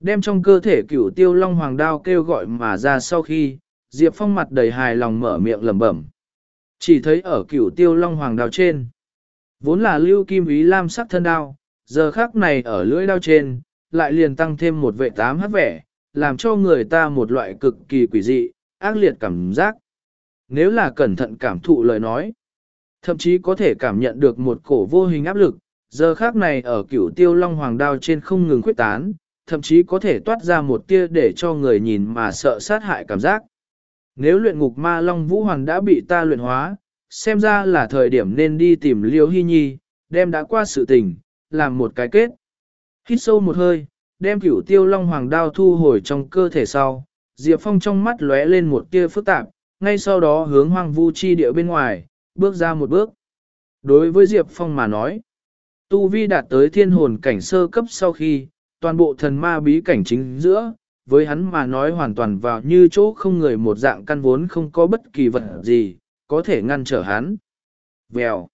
Đem trong cơ thể cửu tiêu long hoàng đao kêu gọi mà ra sau khi, Diệp Phong mặt đầy hài lòng mở miệng lẩm bẩm. Chỉ thấy ở cửu tiêu long hoàng đao trên, vốn là lưu kim ý lam sắc thân đao, giờ khác này ở lưỡi đao trên, lại liền tăng thêm một vệ tám hát vẻ, làm cho người ta một loại cực kỳ quỷ dị, ác liệt cảm giác. Nếu là cẩn thận cảm thụ lời nói, thậm chí có thể cảm nhận được một cổ vô hình áp lực, giờ khác này ở cửu tiêu long hoàng đao trên không ngừng khuyết tán, thậm chí có thể toát ra một tia để cho người nhìn mà sợ sát hại cảm giác. Nếu luyện ngục ma long vũ hoàng đã bị ta luyện hóa, xem ra là thời điểm nên đi tìm liêu hy nhi, đem đã qua sự tình, làm một cái kết. Hít sâu một hơi, đem cửu tiêu long hoàng đao thu hồi trong cơ thể sau, Diệp Phong trong mắt lóe lên một tia phức tạp, ngay sau đó hướng hoang vu chi địa bên ngoài, bước ra một bước. Đối với Diệp Phong mà nói, Tu Vi đạt tới thiên hồn cảnh sơ cấp sau khi, toàn bộ thần ma bí cảnh chính giữa, với hắn mà nói hoàn toàn vào như chỗ không người một dạng căn vốn không có bất kỳ vật gì, có thể ngăn trở hắn. Vèo.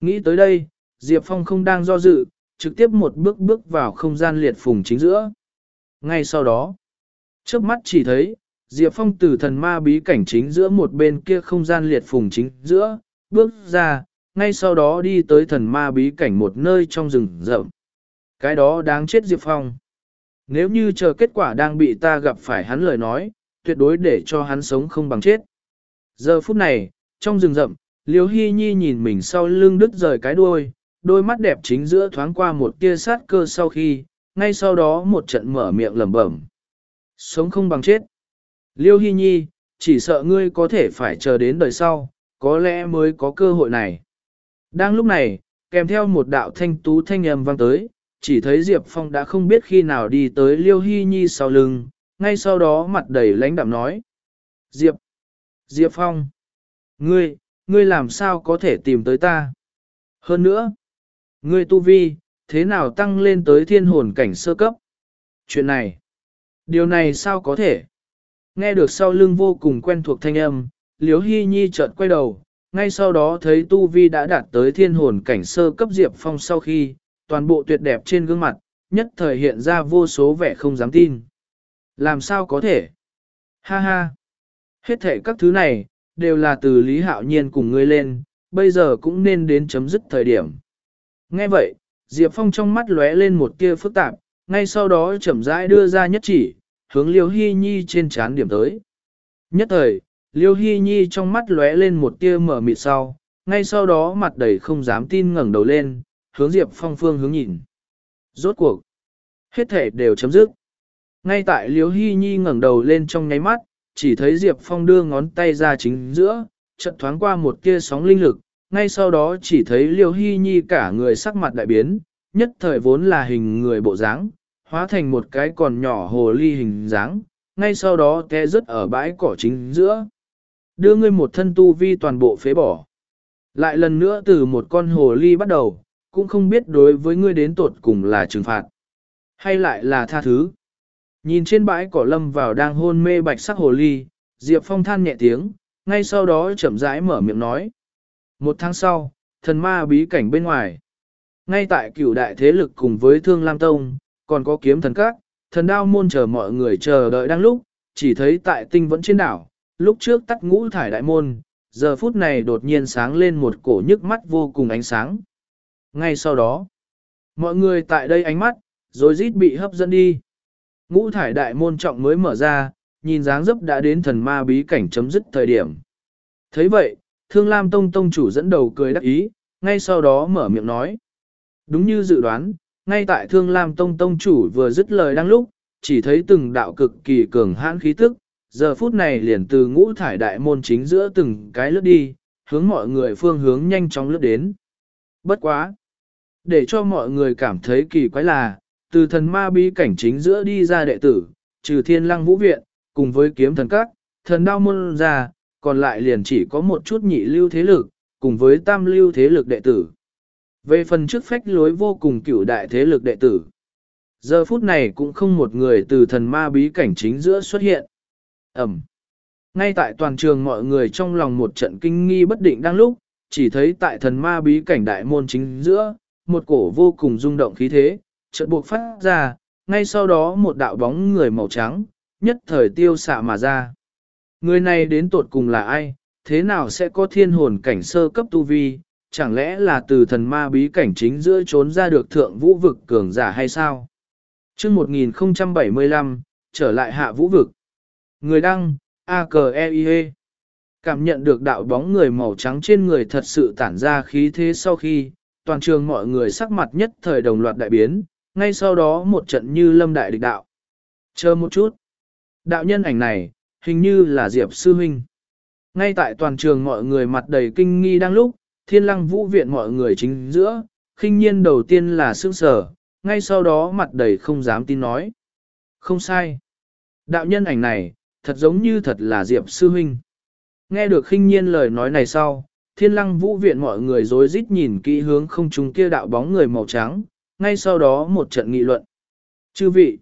Nghĩ tới đây, Diệp Phong không đang do dự, trực tiếp một bước bước vào không gian liệt phùng chính giữa. Ngay sau đó, trước mắt chỉ thấy, Diệp Phong từ thần ma bí cảnh chính giữa một bên kia không gian liệt phùng chính giữa, bước ra, ngay sau đó đi tới thần ma bí cảnh một nơi trong rừng rậm. Cái đó đáng chết Diệp Phong. Nếu như chờ kết quả đang bị ta gặp phải hắn lời nói, tuyệt đối để cho hắn sống không bằng chết. Giờ phút này, trong rừng rậm, Liêu Hy Nhi nhìn mình sau lưng đứt rời cái đuôi, đôi mắt đẹp chính giữa thoáng qua một tia sát cơ sau khi, ngay sau đó một trận mở miệng lẩm bẩm. Sống không bằng chết. Liêu Hy Nhi, chỉ sợ ngươi có thể phải chờ đến đời sau, có lẽ mới có cơ hội này. Đang lúc này, kèm theo một đạo thanh tú thanh âm vang tới, chỉ thấy Diệp Phong đã không biết khi nào đi tới Liêu Hy Nhi sau lưng, ngay sau đó mặt đầy lãnh đạm nói. Diệp! Diệp Phong! Ngươi, ngươi làm sao có thể tìm tới ta? Hơn nữa, ngươi tu vi, thế nào tăng lên tới thiên hồn cảnh sơ cấp? Chuyện này, điều này sao có thể? Nghe được sau lưng vô cùng quen thuộc thanh âm, Liêu Hy Nhi chợt quay đầu, ngay sau đó thấy Tu Vi đã đạt tới thiên hồn cảnh sơ cấp Diệp Phong sau khi, toàn bộ tuyệt đẹp trên gương mặt, nhất thời hiện ra vô số vẻ không dám tin. Làm sao có thể? Ha ha! Hết thể các thứ này, đều là từ Lý Hạo Nhiên cùng ngươi lên, bây giờ cũng nên đến chấm dứt thời điểm. Nghe vậy, Diệp Phong trong mắt lóe lên một tia phức tạp, ngay sau đó chậm rãi đưa ra nhất chỉ, hướng Liêu Hy Nhi trên trán điểm tới. Nhất thời, Liêu Hy Nhi trong mắt lóe lên một tia mở mịt sau, ngay sau đó mặt đầy không dám tin ngẩng đầu lên, hướng Diệp Phong phương hướng nhìn. Rốt cuộc, hết thể đều chấm dứt. Ngay tại Liêu Hy Nhi ngẩng đầu lên trong nháy mắt, chỉ thấy Diệp Phong đưa ngón tay ra chính giữa, chợt thoáng qua một tia sóng linh lực, ngay sau đó chỉ thấy Liêu Hy Nhi cả người sắc mặt đại biến, nhất thời vốn là hình người bộ dáng, hóa thành một cái còn nhỏ hồ ly hình dáng, ngay sau đó té rớt ở bãi cỏ chính giữa. Đưa ngươi một thân tu vi toàn bộ phế bỏ. Lại lần nữa từ một con hồ ly bắt đầu, cũng không biết đối với ngươi đến tột cùng là trừng phạt. Hay lại là tha thứ. Nhìn trên bãi cỏ lâm vào đang hôn mê bạch sắc hồ ly, Diệp Phong than nhẹ tiếng, ngay sau đó chậm rãi mở miệng nói. Một tháng sau, thần ma bí cảnh bên ngoài. Ngay tại cửu đại thế lực cùng với Thương Lam Tông, còn có kiếm thần các, thần đao môn chờ mọi người chờ đợi đang lúc, chỉ thấy tại tinh vẫn trên đảo, lúc trước tắt ngũ thải đại môn, giờ phút này đột nhiên sáng lên một cổ nhức mắt vô cùng ánh sáng. Ngay sau đó, mọi người tại đây ánh mắt, rồi rít bị hấp dẫn đi. Ngũ thải đại môn trọng mới mở ra, nhìn dáng dấp đã đến thần ma bí cảnh chấm dứt thời điểm. thấy vậy, Thương Lam Tông Tông chủ dẫn đầu cười đắc ý, ngay sau đó mở miệng nói. Đúng như dự đoán, ngay tại Thương Lam Tông Tông chủ vừa dứt lời đang lúc, chỉ thấy từng đạo cực kỳ cường hãn khí tức, giờ phút này liền từ ngũ thải đại môn chính giữa từng cái lướt đi, hướng mọi người phương hướng nhanh chóng lướt đến. Bất quá! Để cho mọi người cảm thấy kỳ quái là, từ thần ma bí cảnh chính giữa đi ra đệ tử, trừ thiên lăng vũ viện, cùng với kiếm thần các, thần đao môn ra, còn lại liền chỉ có một chút nhị lưu thế lực, cùng với tam lưu thế lực đệ tử. Về phần trước phách lối vô cùng cửu đại thế lực đệ tử. Giờ phút này cũng không một người từ thần ma bí cảnh chính giữa xuất hiện. Ẩm. Ngay tại toàn trường mọi người trong lòng một trận kinh nghi bất định đang lúc, chỉ thấy tại thần ma bí cảnh đại môn chính giữa, một cổ vô cùng rung động khí thế, chợt buộc phát ra, ngay sau đó một đạo bóng người màu trắng, nhất thời tiêu xạ mà ra. Người này đến tột cùng là ai, thế nào sẽ có thiên hồn cảnh sơ cấp tu vi, chẳng lẽ là từ thần ma bí cảnh chính giữa trốn ra được thượng vũ vực cường giả hay sao? chương 1075, trở lại hạ vũ vực. Người đăng, a k e i -E. Cảm nhận được đạo bóng người màu trắng trên người thật sự tản ra khí thế sau khi, toàn trường mọi người sắc mặt nhất thời đồng loạt đại biến, ngay sau đó một trận như lâm đại địch đạo. Chờ một chút. Đạo nhân ảnh này, hình như là Diệp Sư Huynh. Ngay tại toàn trường mọi người mặt đầy kinh nghi đang lúc, thiên lăng vũ viện mọi người chính giữa, khinh nhiên đầu tiên là sương sở, ngay sau đó mặt đầy không dám tin nói. Không sai. Đạo nhân ảnh này, thật giống như thật là Diệp Sư Huynh. Nghe được khinh nhiên lời nói này sau, thiên lăng vũ viện mọi người rối rít nhìn kỹ hướng không trung kia đạo bóng người màu trắng, ngay sau đó một trận nghị luận. Chư vị,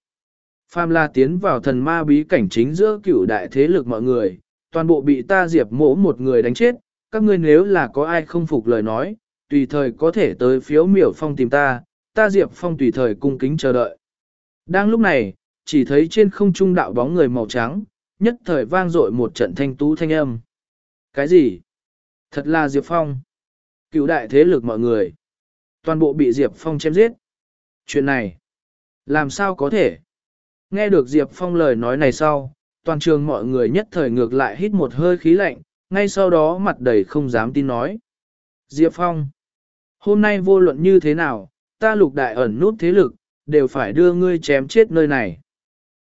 Phàm La tiến vào thần ma bí cảnh chính giữa cửu đại thế lực mọi người, toàn bộ bị ta diệp mỗ một người đánh chết, các ngươi nếu là có ai không phục lời nói, tùy thời có thể tới phiếu miểu phong tìm ta, ta diệp phong tùy thời cung kính chờ đợi. Đang lúc này, chỉ thấy trên không trung đạo bóng người màu trắng, nhất thời vang dội một trận thanh tú thanh âm. Cái gì? Thật là Diệp Phong. Cựu đại thế lực mọi người. Toàn bộ bị Diệp Phong chém giết. Chuyện này. Làm sao có thể? Nghe được Diệp Phong lời nói này sau, toàn trường mọi người nhất thời ngược lại hít một hơi khí lạnh, ngay sau đó mặt đầy không dám tin nói. Diệp Phong. Hôm nay vô luận như thế nào, ta lục đại ẩn nút thế lực, đều phải đưa ngươi chém chết nơi này.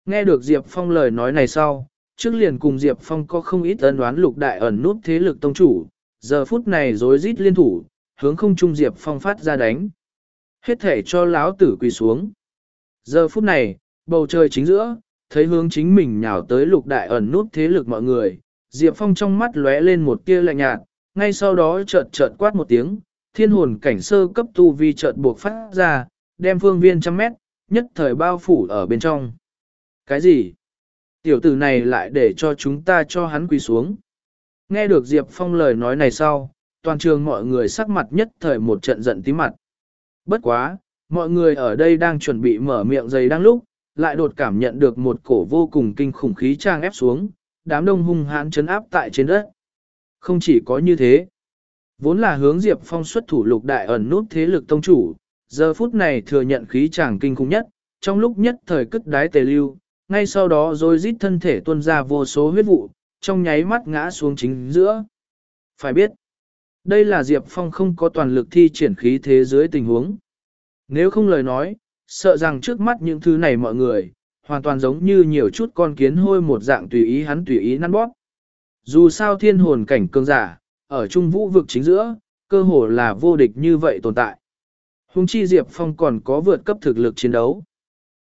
Nghe được Diệp Phong lời nói này sau, trước liền cùng Diệp Phong có không ít ân đoán lục đại ẩn nút thế lực tông chủ, giờ phút này rối rít liên thủ, hướng không trung Diệp Phong phát ra đánh. Hết thể cho lão tử quỳ xuống. Giờ phút này, bầu trời chính giữa, thấy hướng chính mình nhào tới lục đại ẩn nút thế lực mọi người, Diệp Phong trong mắt lóe lên một tia lạnh nhạt, ngay sau đó chợt chợt quát một tiếng, thiên hồn cảnh sơ cấp tu vi chợt buộc phát ra, đem phương viên trăm mét, nhất thời bao phủ ở bên trong. Cái gì? Tiểu tử này lại để cho chúng ta cho hắn quỳ xuống. Nghe được Diệp Phong lời nói này sau, toàn trường mọi người sắc mặt nhất thời một trận giận tí mặt. Bất quá, mọi người ở đây đang chuẩn bị mở miệng giày đang lúc, lại đột cảm nhận được một cổ vô cùng kinh khủng khí trang ép xuống, đám đông hung hãn chấn áp tại trên đất. Không chỉ có như thế, vốn là hướng Diệp Phong xuất thủ lục đại ẩn nút thế lực tông chủ, giờ phút này thừa nhận khí tràng kinh khủng nhất, trong lúc nhất thời cất đái tề lưu, ngay sau đó rồi rít thân thể tuôn ra vô số huyết vụ, trong nháy mắt ngã xuống chính giữa. Phải biết, đây là Diệp Phong không có toàn lực thi triển khí thế dưới tình huống. Nếu không lời nói, sợ rằng trước mắt những thứ này mọi người, hoàn toàn giống như nhiều chút con kiến hôi một dạng tùy ý hắn tùy ý năn bóp. Dù sao thiên hồn cảnh cường giả, ở trung vũ vực chính giữa, cơ hồ là vô địch như vậy tồn tại. Hùng chi Diệp Phong còn có vượt cấp thực lực chiến đấu.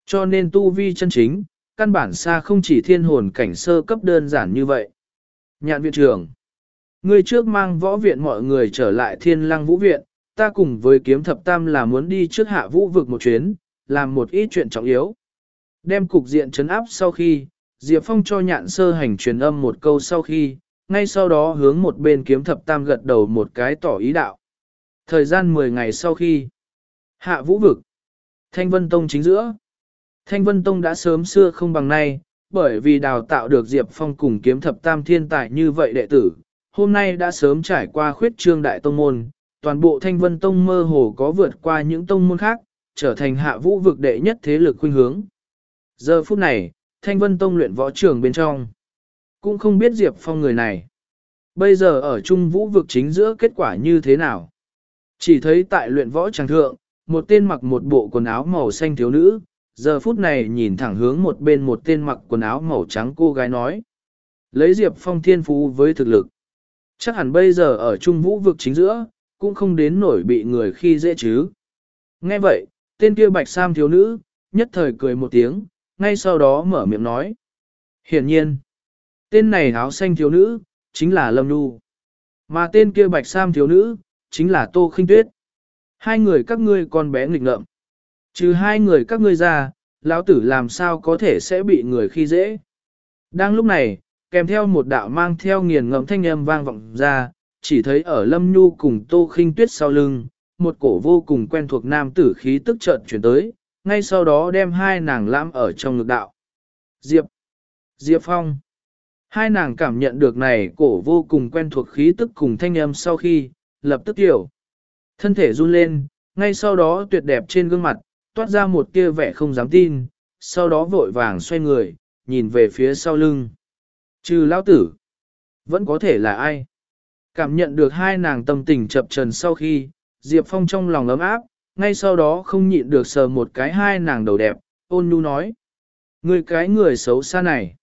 Cho nên tu vi chân chính, căn bản xa không chỉ thiên hồn cảnh sơ cấp đơn giản như vậy. Nhạn viện trưởng, người trước mang võ viện mọi người trở lại thiên lăng vũ viện, ta cùng với kiếm thập tam là muốn đi trước hạ vũ vực một chuyến, làm một ít chuyện trọng yếu. Đem cục diện chấn áp sau khi, Diệp Phong cho nhạn sơ hành truyền âm một câu sau khi, ngay sau đó hướng một bên kiếm thập tam gật đầu một cái tỏ ý đạo. Thời gian 10 ngày sau khi, hạ vũ vực, Thanh Vân Tông chính giữa, Thanh Vân Tông đã sớm xưa không bằng nay, bởi vì đào tạo được Diệp Phong cùng kiếm thập tam thiên tài như vậy đệ tử, hôm nay đã sớm trải qua khuyết trương đại tông môn, toàn bộ Thanh Vân Tông mơ hồ có vượt qua những tông môn khác, trở thành hạ vũ vực đệ nhất thế lực khuynh hướng. Giờ phút này, Thanh Vân Tông luyện võ trường bên trong, cũng không biết Diệp Phong người này. Bây giờ ở Trung Vũ vực chính giữa kết quả như thế nào? Chỉ thấy tại luyện võ tràng thượng, một tên mặc một bộ quần áo màu xanh thiếu nữ, giờ phút này nhìn thẳng hướng một bên một tên mặc quần áo màu trắng cô gái nói. Lấy Diệp Phong thiên phú với thực lực. Chắc hẳn bây giờ ở Trung Vũ vực chính giữa, cũng không đến nổi bị người khi dễ chứ. Nghe vậy, tên kia bạch sam thiếu nữ, nhất thời cười một tiếng, ngay sau đó mở miệng nói. Hiển nhiên, tên này áo xanh thiếu nữ, chính là Lâm Nhu. Mà tên kia bạch sam thiếu nữ, chính là Tô Khinh Tuyết. Hai người các ngươi con bé nghịch ngợm. Trừ hai người các ngươi ra, lão tử làm sao có thể sẽ bị người khi dễ. Đang lúc này, kèm theo một đạo mang theo nghiền ngẫm thanh âm vang vọng ra, chỉ thấy ở Lâm Nhu cùng Tô Khinh Tuyết sau lưng, một cổ vô cùng quen thuộc nam tử khí tức chợt chuyển tới, ngay sau đó đem hai nàng lãm ở trong ngực đạo. Diệp! Diệp Phong! Hai nàng cảm nhận được này cổ vô cùng quen thuộc khí tức cùng thanh âm sau khi, lập tức hiểu. Thân thể run lên, ngay sau đó tuyệt đẹp trên gương mặt, toát ra một kia vẻ không dám tin, sau đó vội vàng xoay người, nhìn về phía sau lưng. Trừ lão tử, vẫn có thể là ai? Cảm nhận được hai nàng tâm tình chập trần sau khi, Diệp Phong trong lòng ấm áp, ngay sau đó không nhịn được sờ một cái hai nàng đầu đẹp, ôn nhu nói. Người cái người xấu xa này.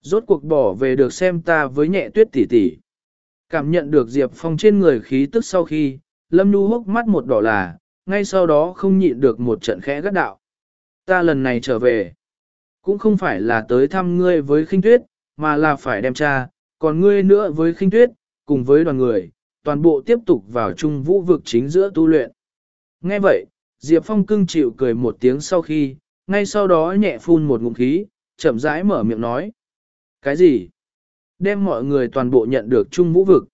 Rốt cuộc bỏ về được xem ta với nhẹ tuyết tỷ tỷ. Cảm nhận được Diệp Phong trên người khí tức sau khi, Lâm Nhu hốc mắt một đỏ là, ngay sau đó không nhịn được một trận khẽ gắt đạo. Ta lần này trở về, cũng không phải là tới thăm ngươi với khinh tuyết, mà là phải đem cha, còn ngươi nữa với khinh tuyết, cùng với đoàn người, toàn bộ tiếp tục vào chung vũ vực chính giữa tu luyện. Nghe vậy, Diệp Phong cưng chịu cười một tiếng sau khi, ngay sau đó nhẹ phun một ngụm khí, chậm rãi mở miệng nói. Cái gì? Đem mọi người toàn bộ nhận được chung vũ vực.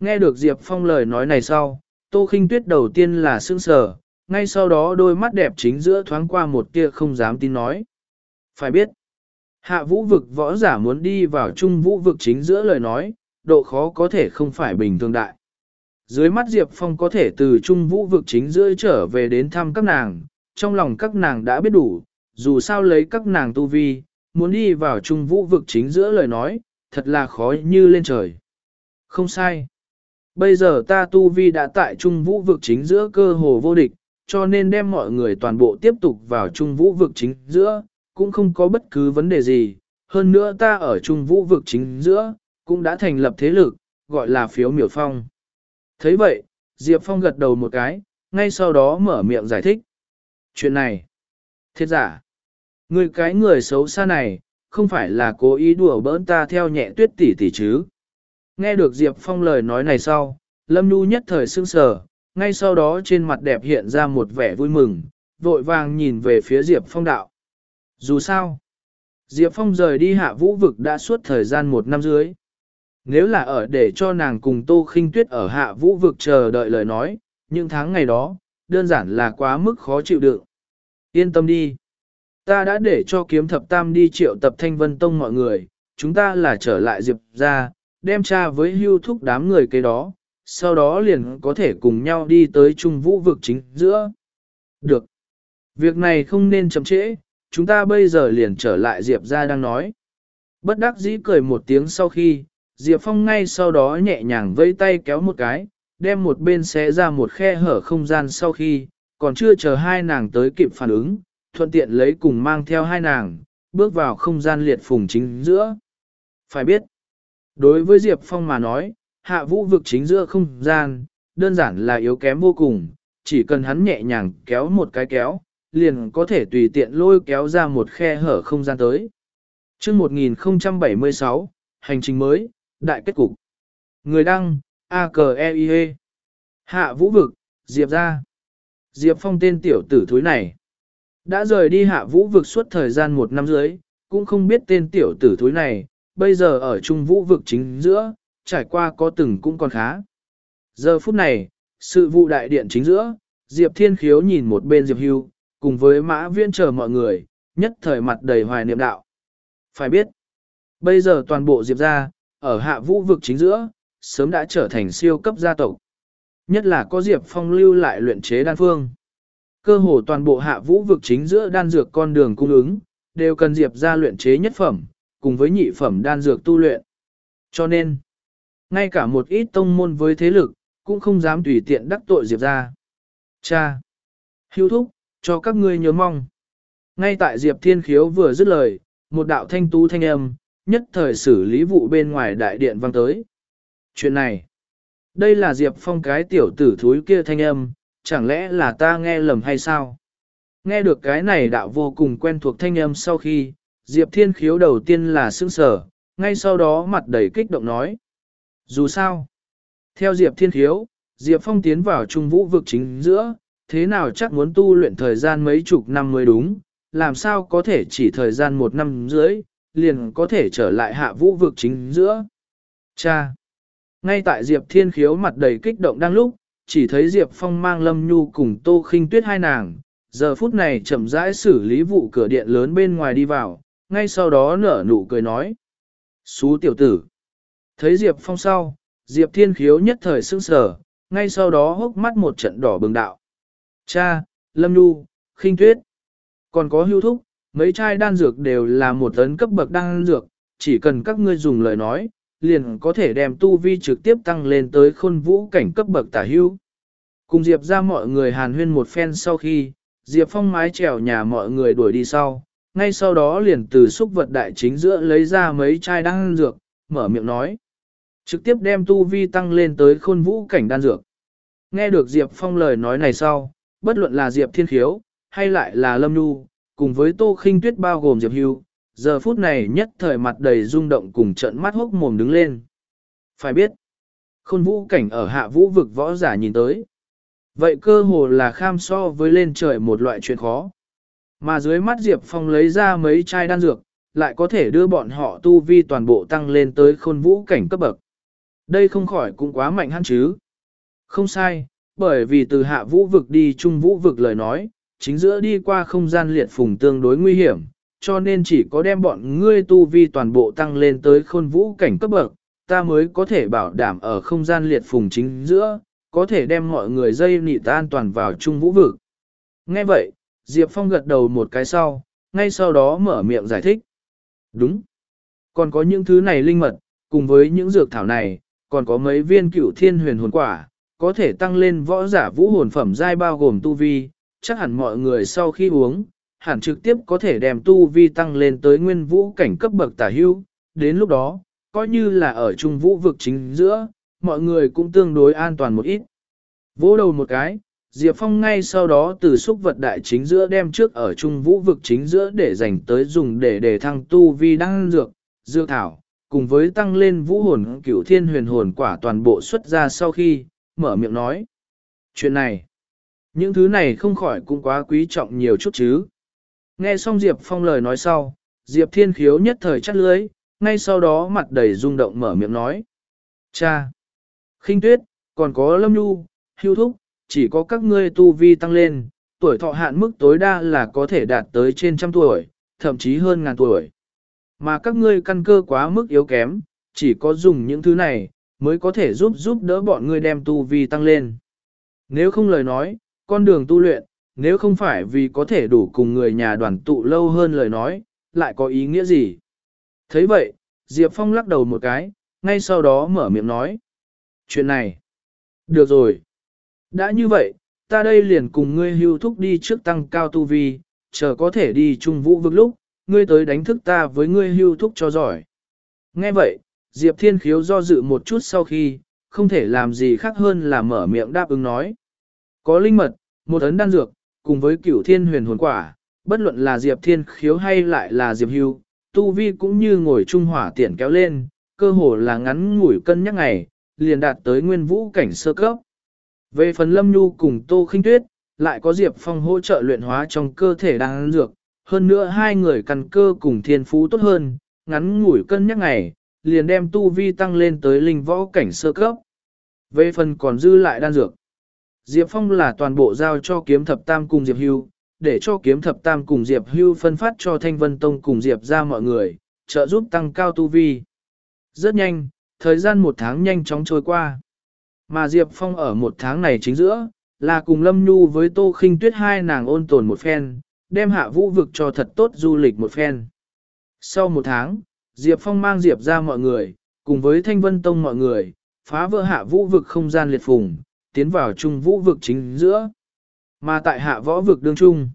Nghe được Diệp Phong lời nói này sau, Tô Khinh Tuyết đầu tiên là sững sờ, ngay sau đó đôi mắt đẹp chính giữa thoáng qua một tia không dám tin nói. Phải biết, hạ vũ vực võ giả muốn đi vào trung vũ vực chính giữa lời nói, độ khó có thể không phải bình thường đại. Dưới mắt Diệp Phong có thể từ trung vũ vực chính giữa trở về đến thăm các nàng, trong lòng các nàng đã biết đủ, dù sao lấy các nàng tu vi, muốn đi vào trung vũ vực chính giữa lời nói, thật là khó như lên trời. Không sai. Bây giờ ta tu vi đã tại trung vũ vực chính giữa cơ hồ vô địch, cho nên đem mọi người toàn bộ tiếp tục vào trung vũ vực chính giữa, cũng không có bất cứ vấn đề gì. Hơn nữa ta ở trung vũ vực chính giữa, cũng đã thành lập thế lực, gọi là phiếu miểu phong. thấy vậy, Diệp Phong gật đầu một cái, ngay sau đó mở miệng giải thích. Chuyện này, thiệt giả, người cái người xấu xa này, không phải là cố ý đùa bỡn ta theo nhẹ tuyết tỷ tỷ chứ. Nghe được Diệp Phong lời nói này sau, Lâm Nhu nhất thời sưng sờ, ngay sau đó trên mặt đẹp hiện ra một vẻ vui mừng, vội vàng nhìn về phía Diệp Phong đạo. Dù sao, Diệp Phong rời đi hạ vũ vực đã suốt thời gian một năm dưới. Nếu là ở để cho nàng cùng Tô Khinh Tuyết ở hạ vũ vực chờ đợi lời nói, những tháng ngày đó, đơn giản là quá mức khó chịu đựng. Yên tâm đi. Ta đã để cho kiếm thập tam đi triệu tập thanh vân tông mọi người, chúng ta là trở lại Diệp ra, đem cha với hưu thúc đám người kế đó, sau đó liền có thể cùng nhau đi tới trung vũ vực chính giữa. Được. Việc này không nên chậm trễ, chúng ta bây giờ liền trở lại Diệp ra đang nói. Bất đắc dĩ cười một tiếng sau khi, Diệp Phong ngay sau đó nhẹ nhàng vẫy tay kéo một cái, đem một bên xé ra một khe hở không gian sau khi, còn chưa chờ hai nàng tới kịp phản ứng, thuận tiện lấy cùng mang theo hai nàng, bước vào không gian liệt phùng chính giữa. Phải biết, đối với Diệp Phong mà nói, hạ vũ vực chính giữa không gian, đơn giản là yếu kém vô cùng, chỉ cần hắn nhẹ nhàng kéo một cái kéo, liền có thể tùy tiện lôi kéo ra một khe hở không gian tới. chương 1076, hành trình mới, đại kết cục. Người đăng, a k e i -E. Hạ vũ vực, Diệp ra. Diệp Phong tên tiểu tử thúi này. Đã rời đi hạ vũ vực suốt thời gian một năm dưới, cũng không biết tên tiểu tử thúi này, bây giờ ở trung vũ vực chính giữa, trải qua có từng cũng còn khá. Giờ phút này, sự vụ đại điện chính giữa, Diệp Thiên Khiếu nhìn một bên Diệp Hưu, cùng với mã viên chờ mọi người, nhất thời mặt đầy hoài niệm đạo. Phải biết, bây giờ toàn bộ Diệp ra, ở hạ vũ vực chính giữa, sớm đã trở thành siêu cấp gia tộc. Nhất là có Diệp Phong lưu lại luyện chế đan phương. Cơ hồ toàn bộ hạ vũ vực chính giữa đan dược con đường cung ứng, đều cần Diệp ra luyện chế nhất phẩm, cùng với nhị phẩm đan dược tu luyện. Cho nên, ngay cả một ít tông môn với thế lực, cũng không dám tùy tiện đắc tội Diệp ra. Cha! Hưu thúc, cho các ngươi nhớ mong. Ngay tại Diệp Thiên Khiếu vừa dứt lời, một đạo thanh tú thanh âm, nhất thời xử lý vụ bên ngoài đại điện vang tới. Chuyện này, đây là Diệp Phong cái tiểu tử thúi kia thanh âm, chẳng lẽ là ta nghe lầm hay sao? Nghe được cái này đạo vô cùng quen thuộc thanh âm sau khi, Diệp Thiên Khiếu đầu tiên là sững sở, ngay sau đó mặt đầy kích động nói. Dù sao, theo Diệp Thiên Khiếu, Diệp Phong tiến vào trung vũ vực chính giữa, thế nào chắc muốn tu luyện thời gian mấy chục năm mới đúng, làm sao có thể chỉ thời gian một năm rưỡi, liền có thể trở lại hạ vũ vực chính giữa. Cha! Ngay tại Diệp Thiên Khiếu mặt đầy kích động đang lúc, chỉ thấy Diệp Phong mang Lâm Nhu cùng Tô khinh Tuyết hai nàng, giờ phút này chậm rãi xử lý vụ cửa điện lớn bên ngoài đi vào, ngay sau đó nở nụ cười nói. Xú tiểu tử! Thấy Diệp Phong sau, Diệp Thiên Khiếu nhất thời sững sờ, ngay sau đó hốc mắt một trận đỏ bừng đạo. Cha, Lâm Nhu, khinh Tuyết, còn có hưu thúc, mấy chai đan dược đều là một tấn cấp bậc đan dược, chỉ cần các ngươi dùng lời nói, liền có thể đem tu vi trực tiếp tăng lên tới khôn vũ cảnh cấp bậc tả hưu. Cùng Diệp ra mọi người hàn huyên một phen sau khi, Diệp Phong mái trèo nhà mọi người đuổi đi sau, ngay sau đó liền từ xúc vật đại chính giữa lấy ra mấy chai đan dược, mở miệng nói. Trực tiếp đem tu vi tăng lên tới khôn vũ cảnh đan dược. Nghe được Diệp Phong lời nói này sau, bất luận là Diệp Thiên Khiếu, hay lại là Lâm Nhu, cùng với Tô Khinh Tuyết bao gồm Diệp Hưu, giờ phút này nhất thời mặt đầy rung động cùng trận mắt hốc mồm đứng lên. Phải biết, khôn vũ cảnh ở hạ vũ vực võ giả nhìn tới. Vậy cơ hồ là kham so với lên trời một loại chuyện khó. Mà dưới mắt Diệp Phong lấy ra mấy chai đan dược, lại có thể đưa bọn họ tu vi toàn bộ tăng lên tới khôn vũ cảnh cấp bậc. Đây không khỏi cũng quá mạnh hắn chứ. Không sai, bởi vì từ hạ vũ vực đi trung vũ vực lời nói, chính giữa đi qua không gian liệt phùng tương đối nguy hiểm, cho nên chỉ có đem bọn ngươi tu vi toàn bộ tăng lên tới khôn vũ cảnh cấp bậc, ta mới có thể bảo đảm ở không gian liệt phùng chính giữa, có thể đem mọi người dây nị an toàn vào trung vũ vực. Nghe vậy, Diệp Phong gật đầu một cái sau, ngay sau đó mở miệng giải thích. Đúng. Còn có những thứ này linh mật, cùng với những dược thảo này, còn có mấy viên cửu thiên huyền hồn quả, có thể tăng lên võ giả vũ hồn phẩm giai bao gồm tu vi, chắc hẳn mọi người sau khi uống, hẳn trực tiếp có thể đem tu vi tăng lên tới nguyên vũ cảnh cấp bậc tả hưu, đến lúc đó, coi như là ở trung vũ vực chính giữa, mọi người cũng tương đối an toàn một ít. Vỗ đầu một cái, Diệp Phong ngay sau đó từ xúc vật đại chính giữa đem trước ở trung vũ vực chính giữa để dành tới dùng để để thăng tu vi đăng dược, dược thảo, cùng với tăng lên vũ hồn cửu thiên huyền hồn quả toàn bộ xuất ra sau khi, mở miệng nói. Chuyện này, những thứ này không khỏi cũng quá quý trọng nhiều chút chứ. Nghe xong Diệp Phong lời nói sau, Diệp Thiên Khiếu nhất thời chắt lưới, ngay sau đó mặt đầy rung động mở miệng nói. Cha! khinh tuyết, còn có lâm nhu, hưu thúc, chỉ có các ngươi tu vi tăng lên, tuổi thọ hạn mức tối đa là có thể đạt tới trên trăm tuổi, thậm chí hơn ngàn tuổi. Mà các ngươi căn cơ quá mức yếu kém, chỉ có dùng những thứ này, mới có thể giúp giúp đỡ bọn ngươi đem tu vi tăng lên. Nếu không lời nói, con đường tu luyện, nếu không phải vì có thể đủ cùng người nhà đoàn tụ lâu hơn lời nói, lại có ý nghĩa gì? thấy vậy, Diệp Phong lắc đầu một cái, ngay sau đó mở miệng nói. Chuyện này, được rồi. Đã như vậy, ta đây liền cùng ngươi hưu thúc đi trước tăng cao tu vi, chờ có thể đi trung vũ vực lúc, ngươi tới đánh thức ta với ngươi hưu thúc cho giỏi. Nghe vậy, Diệp Thiên Khiếu do dự một chút sau khi, không thể làm gì khác hơn là mở miệng đáp ứng nói. Có linh mật, một ấn đan dược, cùng với cửu thiên huyền hồn quả, bất luận là Diệp Thiên Khiếu hay lại là Diệp Hưu, tu vi cũng như ngồi trung hỏa tiện kéo lên, cơ hồ là ngắn ngủi cân nhắc ngày, liền đạt tới nguyên vũ cảnh sơ cấp. Về phần Lâm Nhu cùng Tô Khinh Tuyết, lại có Diệp Phong hỗ trợ luyện hóa trong cơ thể đang dược, hơn nữa hai người căn cơ cùng thiên phú tốt hơn, ngắn ngủi cân nhắc ngày, liền đem tu vi tăng lên tới linh võ cảnh sơ cấp. Về phần còn dư lại đan dược. Diệp Phong là toàn bộ giao cho kiếm thập tam cùng Diệp Hưu, để cho kiếm thập tam cùng Diệp Hưu phân phát cho Thanh Vân Tông cùng Diệp ra mọi người, trợ giúp tăng cao tu vi. Rất nhanh, thời gian một tháng nhanh chóng trôi qua. Mà Diệp Phong ở một tháng này chính giữa, là cùng Lâm Nhu với Tô Khinh Tuyết hai nàng ôn tồn một phen, đem hạ vũ vực cho thật tốt du lịch một phen. Sau một tháng, Diệp Phong mang Diệp ra mọi người, cùng với Thanh Vân Tông mọi người, phá vỡ hạ vũ vực không gian liệt phùng, tiến vào trung vũ vực chính giữa. Mà tại hạ võ vực đương trung,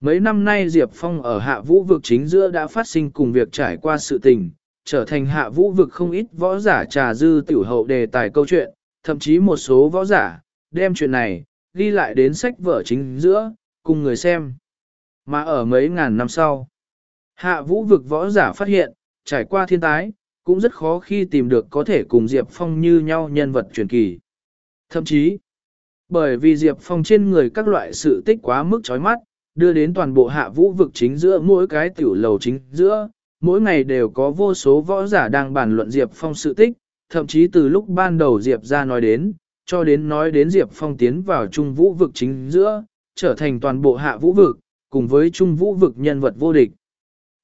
mấy năm nay Diệp Phong ở hạ vũ vực chính giữa đã phát sinh cùng việc trải qua sự tình, trở thành hạ vũ vực không ít võ giả trà dư tiểu hậu đề tài câu chuyện, thậm chí một số võ giả, đem chuyện này, ghi lại đến sách vở chính giữa, cùng người xem. Mà ở mấy ngàn năm sau, Hạ vũ vực võ giả phát hiện, trải qua thiên tái, cũng rất khó khi tìm được có thể cùng Diệp Phong như nhau nhân vật truyền kỳ. Thậm chí, bởi vì Diệp Phong trên người các loại sự tích quá mức chói mắt, đưa đến toàn bộ hạ vũ vực chính giữa mỗi cái tiểu lầu chính giữa, mỗi ngày đều có vô số võ giả đang bàn luận Diệp Phong sự tích, thậm chí từ lúc ban đầu Diệp ra nói đến, cho đến nói đến Diệp Phong tiến vào trung vũ vực chính giữa, trở thành toàn bộ hạ vũ vực, cùng với trung vũ vực nhân vật vô địch.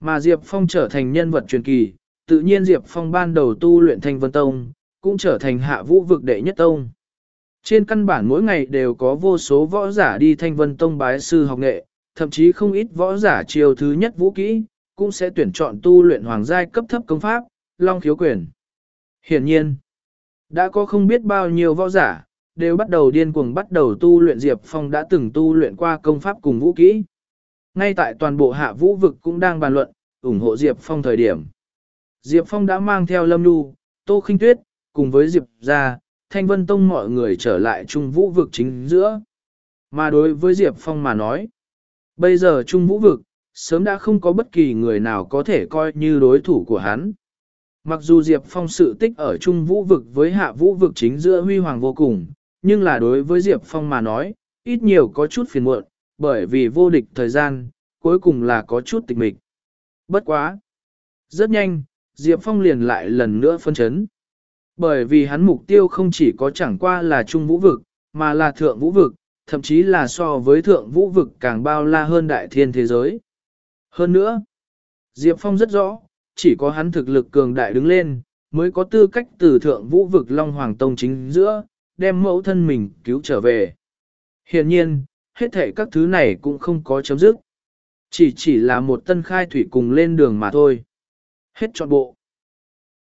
Mà Diệp Phong trở thành nhân vật truyền kỳ, tự nhiên Diệp Phong ban đầu tu luyện thành vân tông, cũng trở thành hạ vũ vực đệ nhất tông. Trên căn bản mỗi ngày đều có vô số võ giả đi thanh vân tông bái sư học nghệ, thậm chí không ít võ giả chiều thứ nhất vũ kỹ, cũng sẽ tuyển chọn tu luyện hoàng giai cấp thấp công pháp, long khiếu quyền. Hiển nhiên, đã có không biết bao nhiêu võ giả, đều bắt đầu điên cuồng bắt đầu tu luyện Diệp Phong đã từng tu luyện qua công pháp cùng vũ kỹ. Ngay tại toàn bộ hạ vũ vực cũng đang bàn luận, ủng hộ Diệp Phong thời điểm. Diệp Phong đã mang theo Lâm Nhu, Tô Khinh Tuyết, cùng với Diệp ra, Thanh Vân Tông mọi người trở lại Trung Vũ vực chính giữa. Mà đối với Diệp Phong mà nói, bây giờ Trung Vũ vực, sớm đã không có bất kỳ người nào có thể coi như đối thủ của hắn. Mặc dù Diệp Phong sự tích ở Trung Vũ vực với Hạ Vũ vực chính giữa huy hoàng vô cùng, nhưng là đối với Diệp Phong mà nói, ít nhiều có chút phiền muộn, bởi vì vô địch thời gian, cuối cùng là có chút tịch mịch. Bất quá! Rất nhanh, Diệp Phong liền lại lần nữa phân chấn. Bởi vì hắn mục tiêu không chỉ có chẳng qua là trung vũ vực, mà là thượng vũ vực, thậm chí là so với thượng vũ vực càng bao la hơn đại thiên thế giới. Hơn nữa, Diệp Phong rất rõ, chỉ có hắn thực lực cường đại đứng lên, mới có tư cách từ thượng vũ vực Long Hoàng Tông chính giữa, đem mẫu thân mình cứu trở về. Hiện nhiên, hết thể các thứ này cũng không có chấm dứt. Chỉ chỉ là một tân khai thủy cùng lên đường mà thôi. Hết trọn bộ.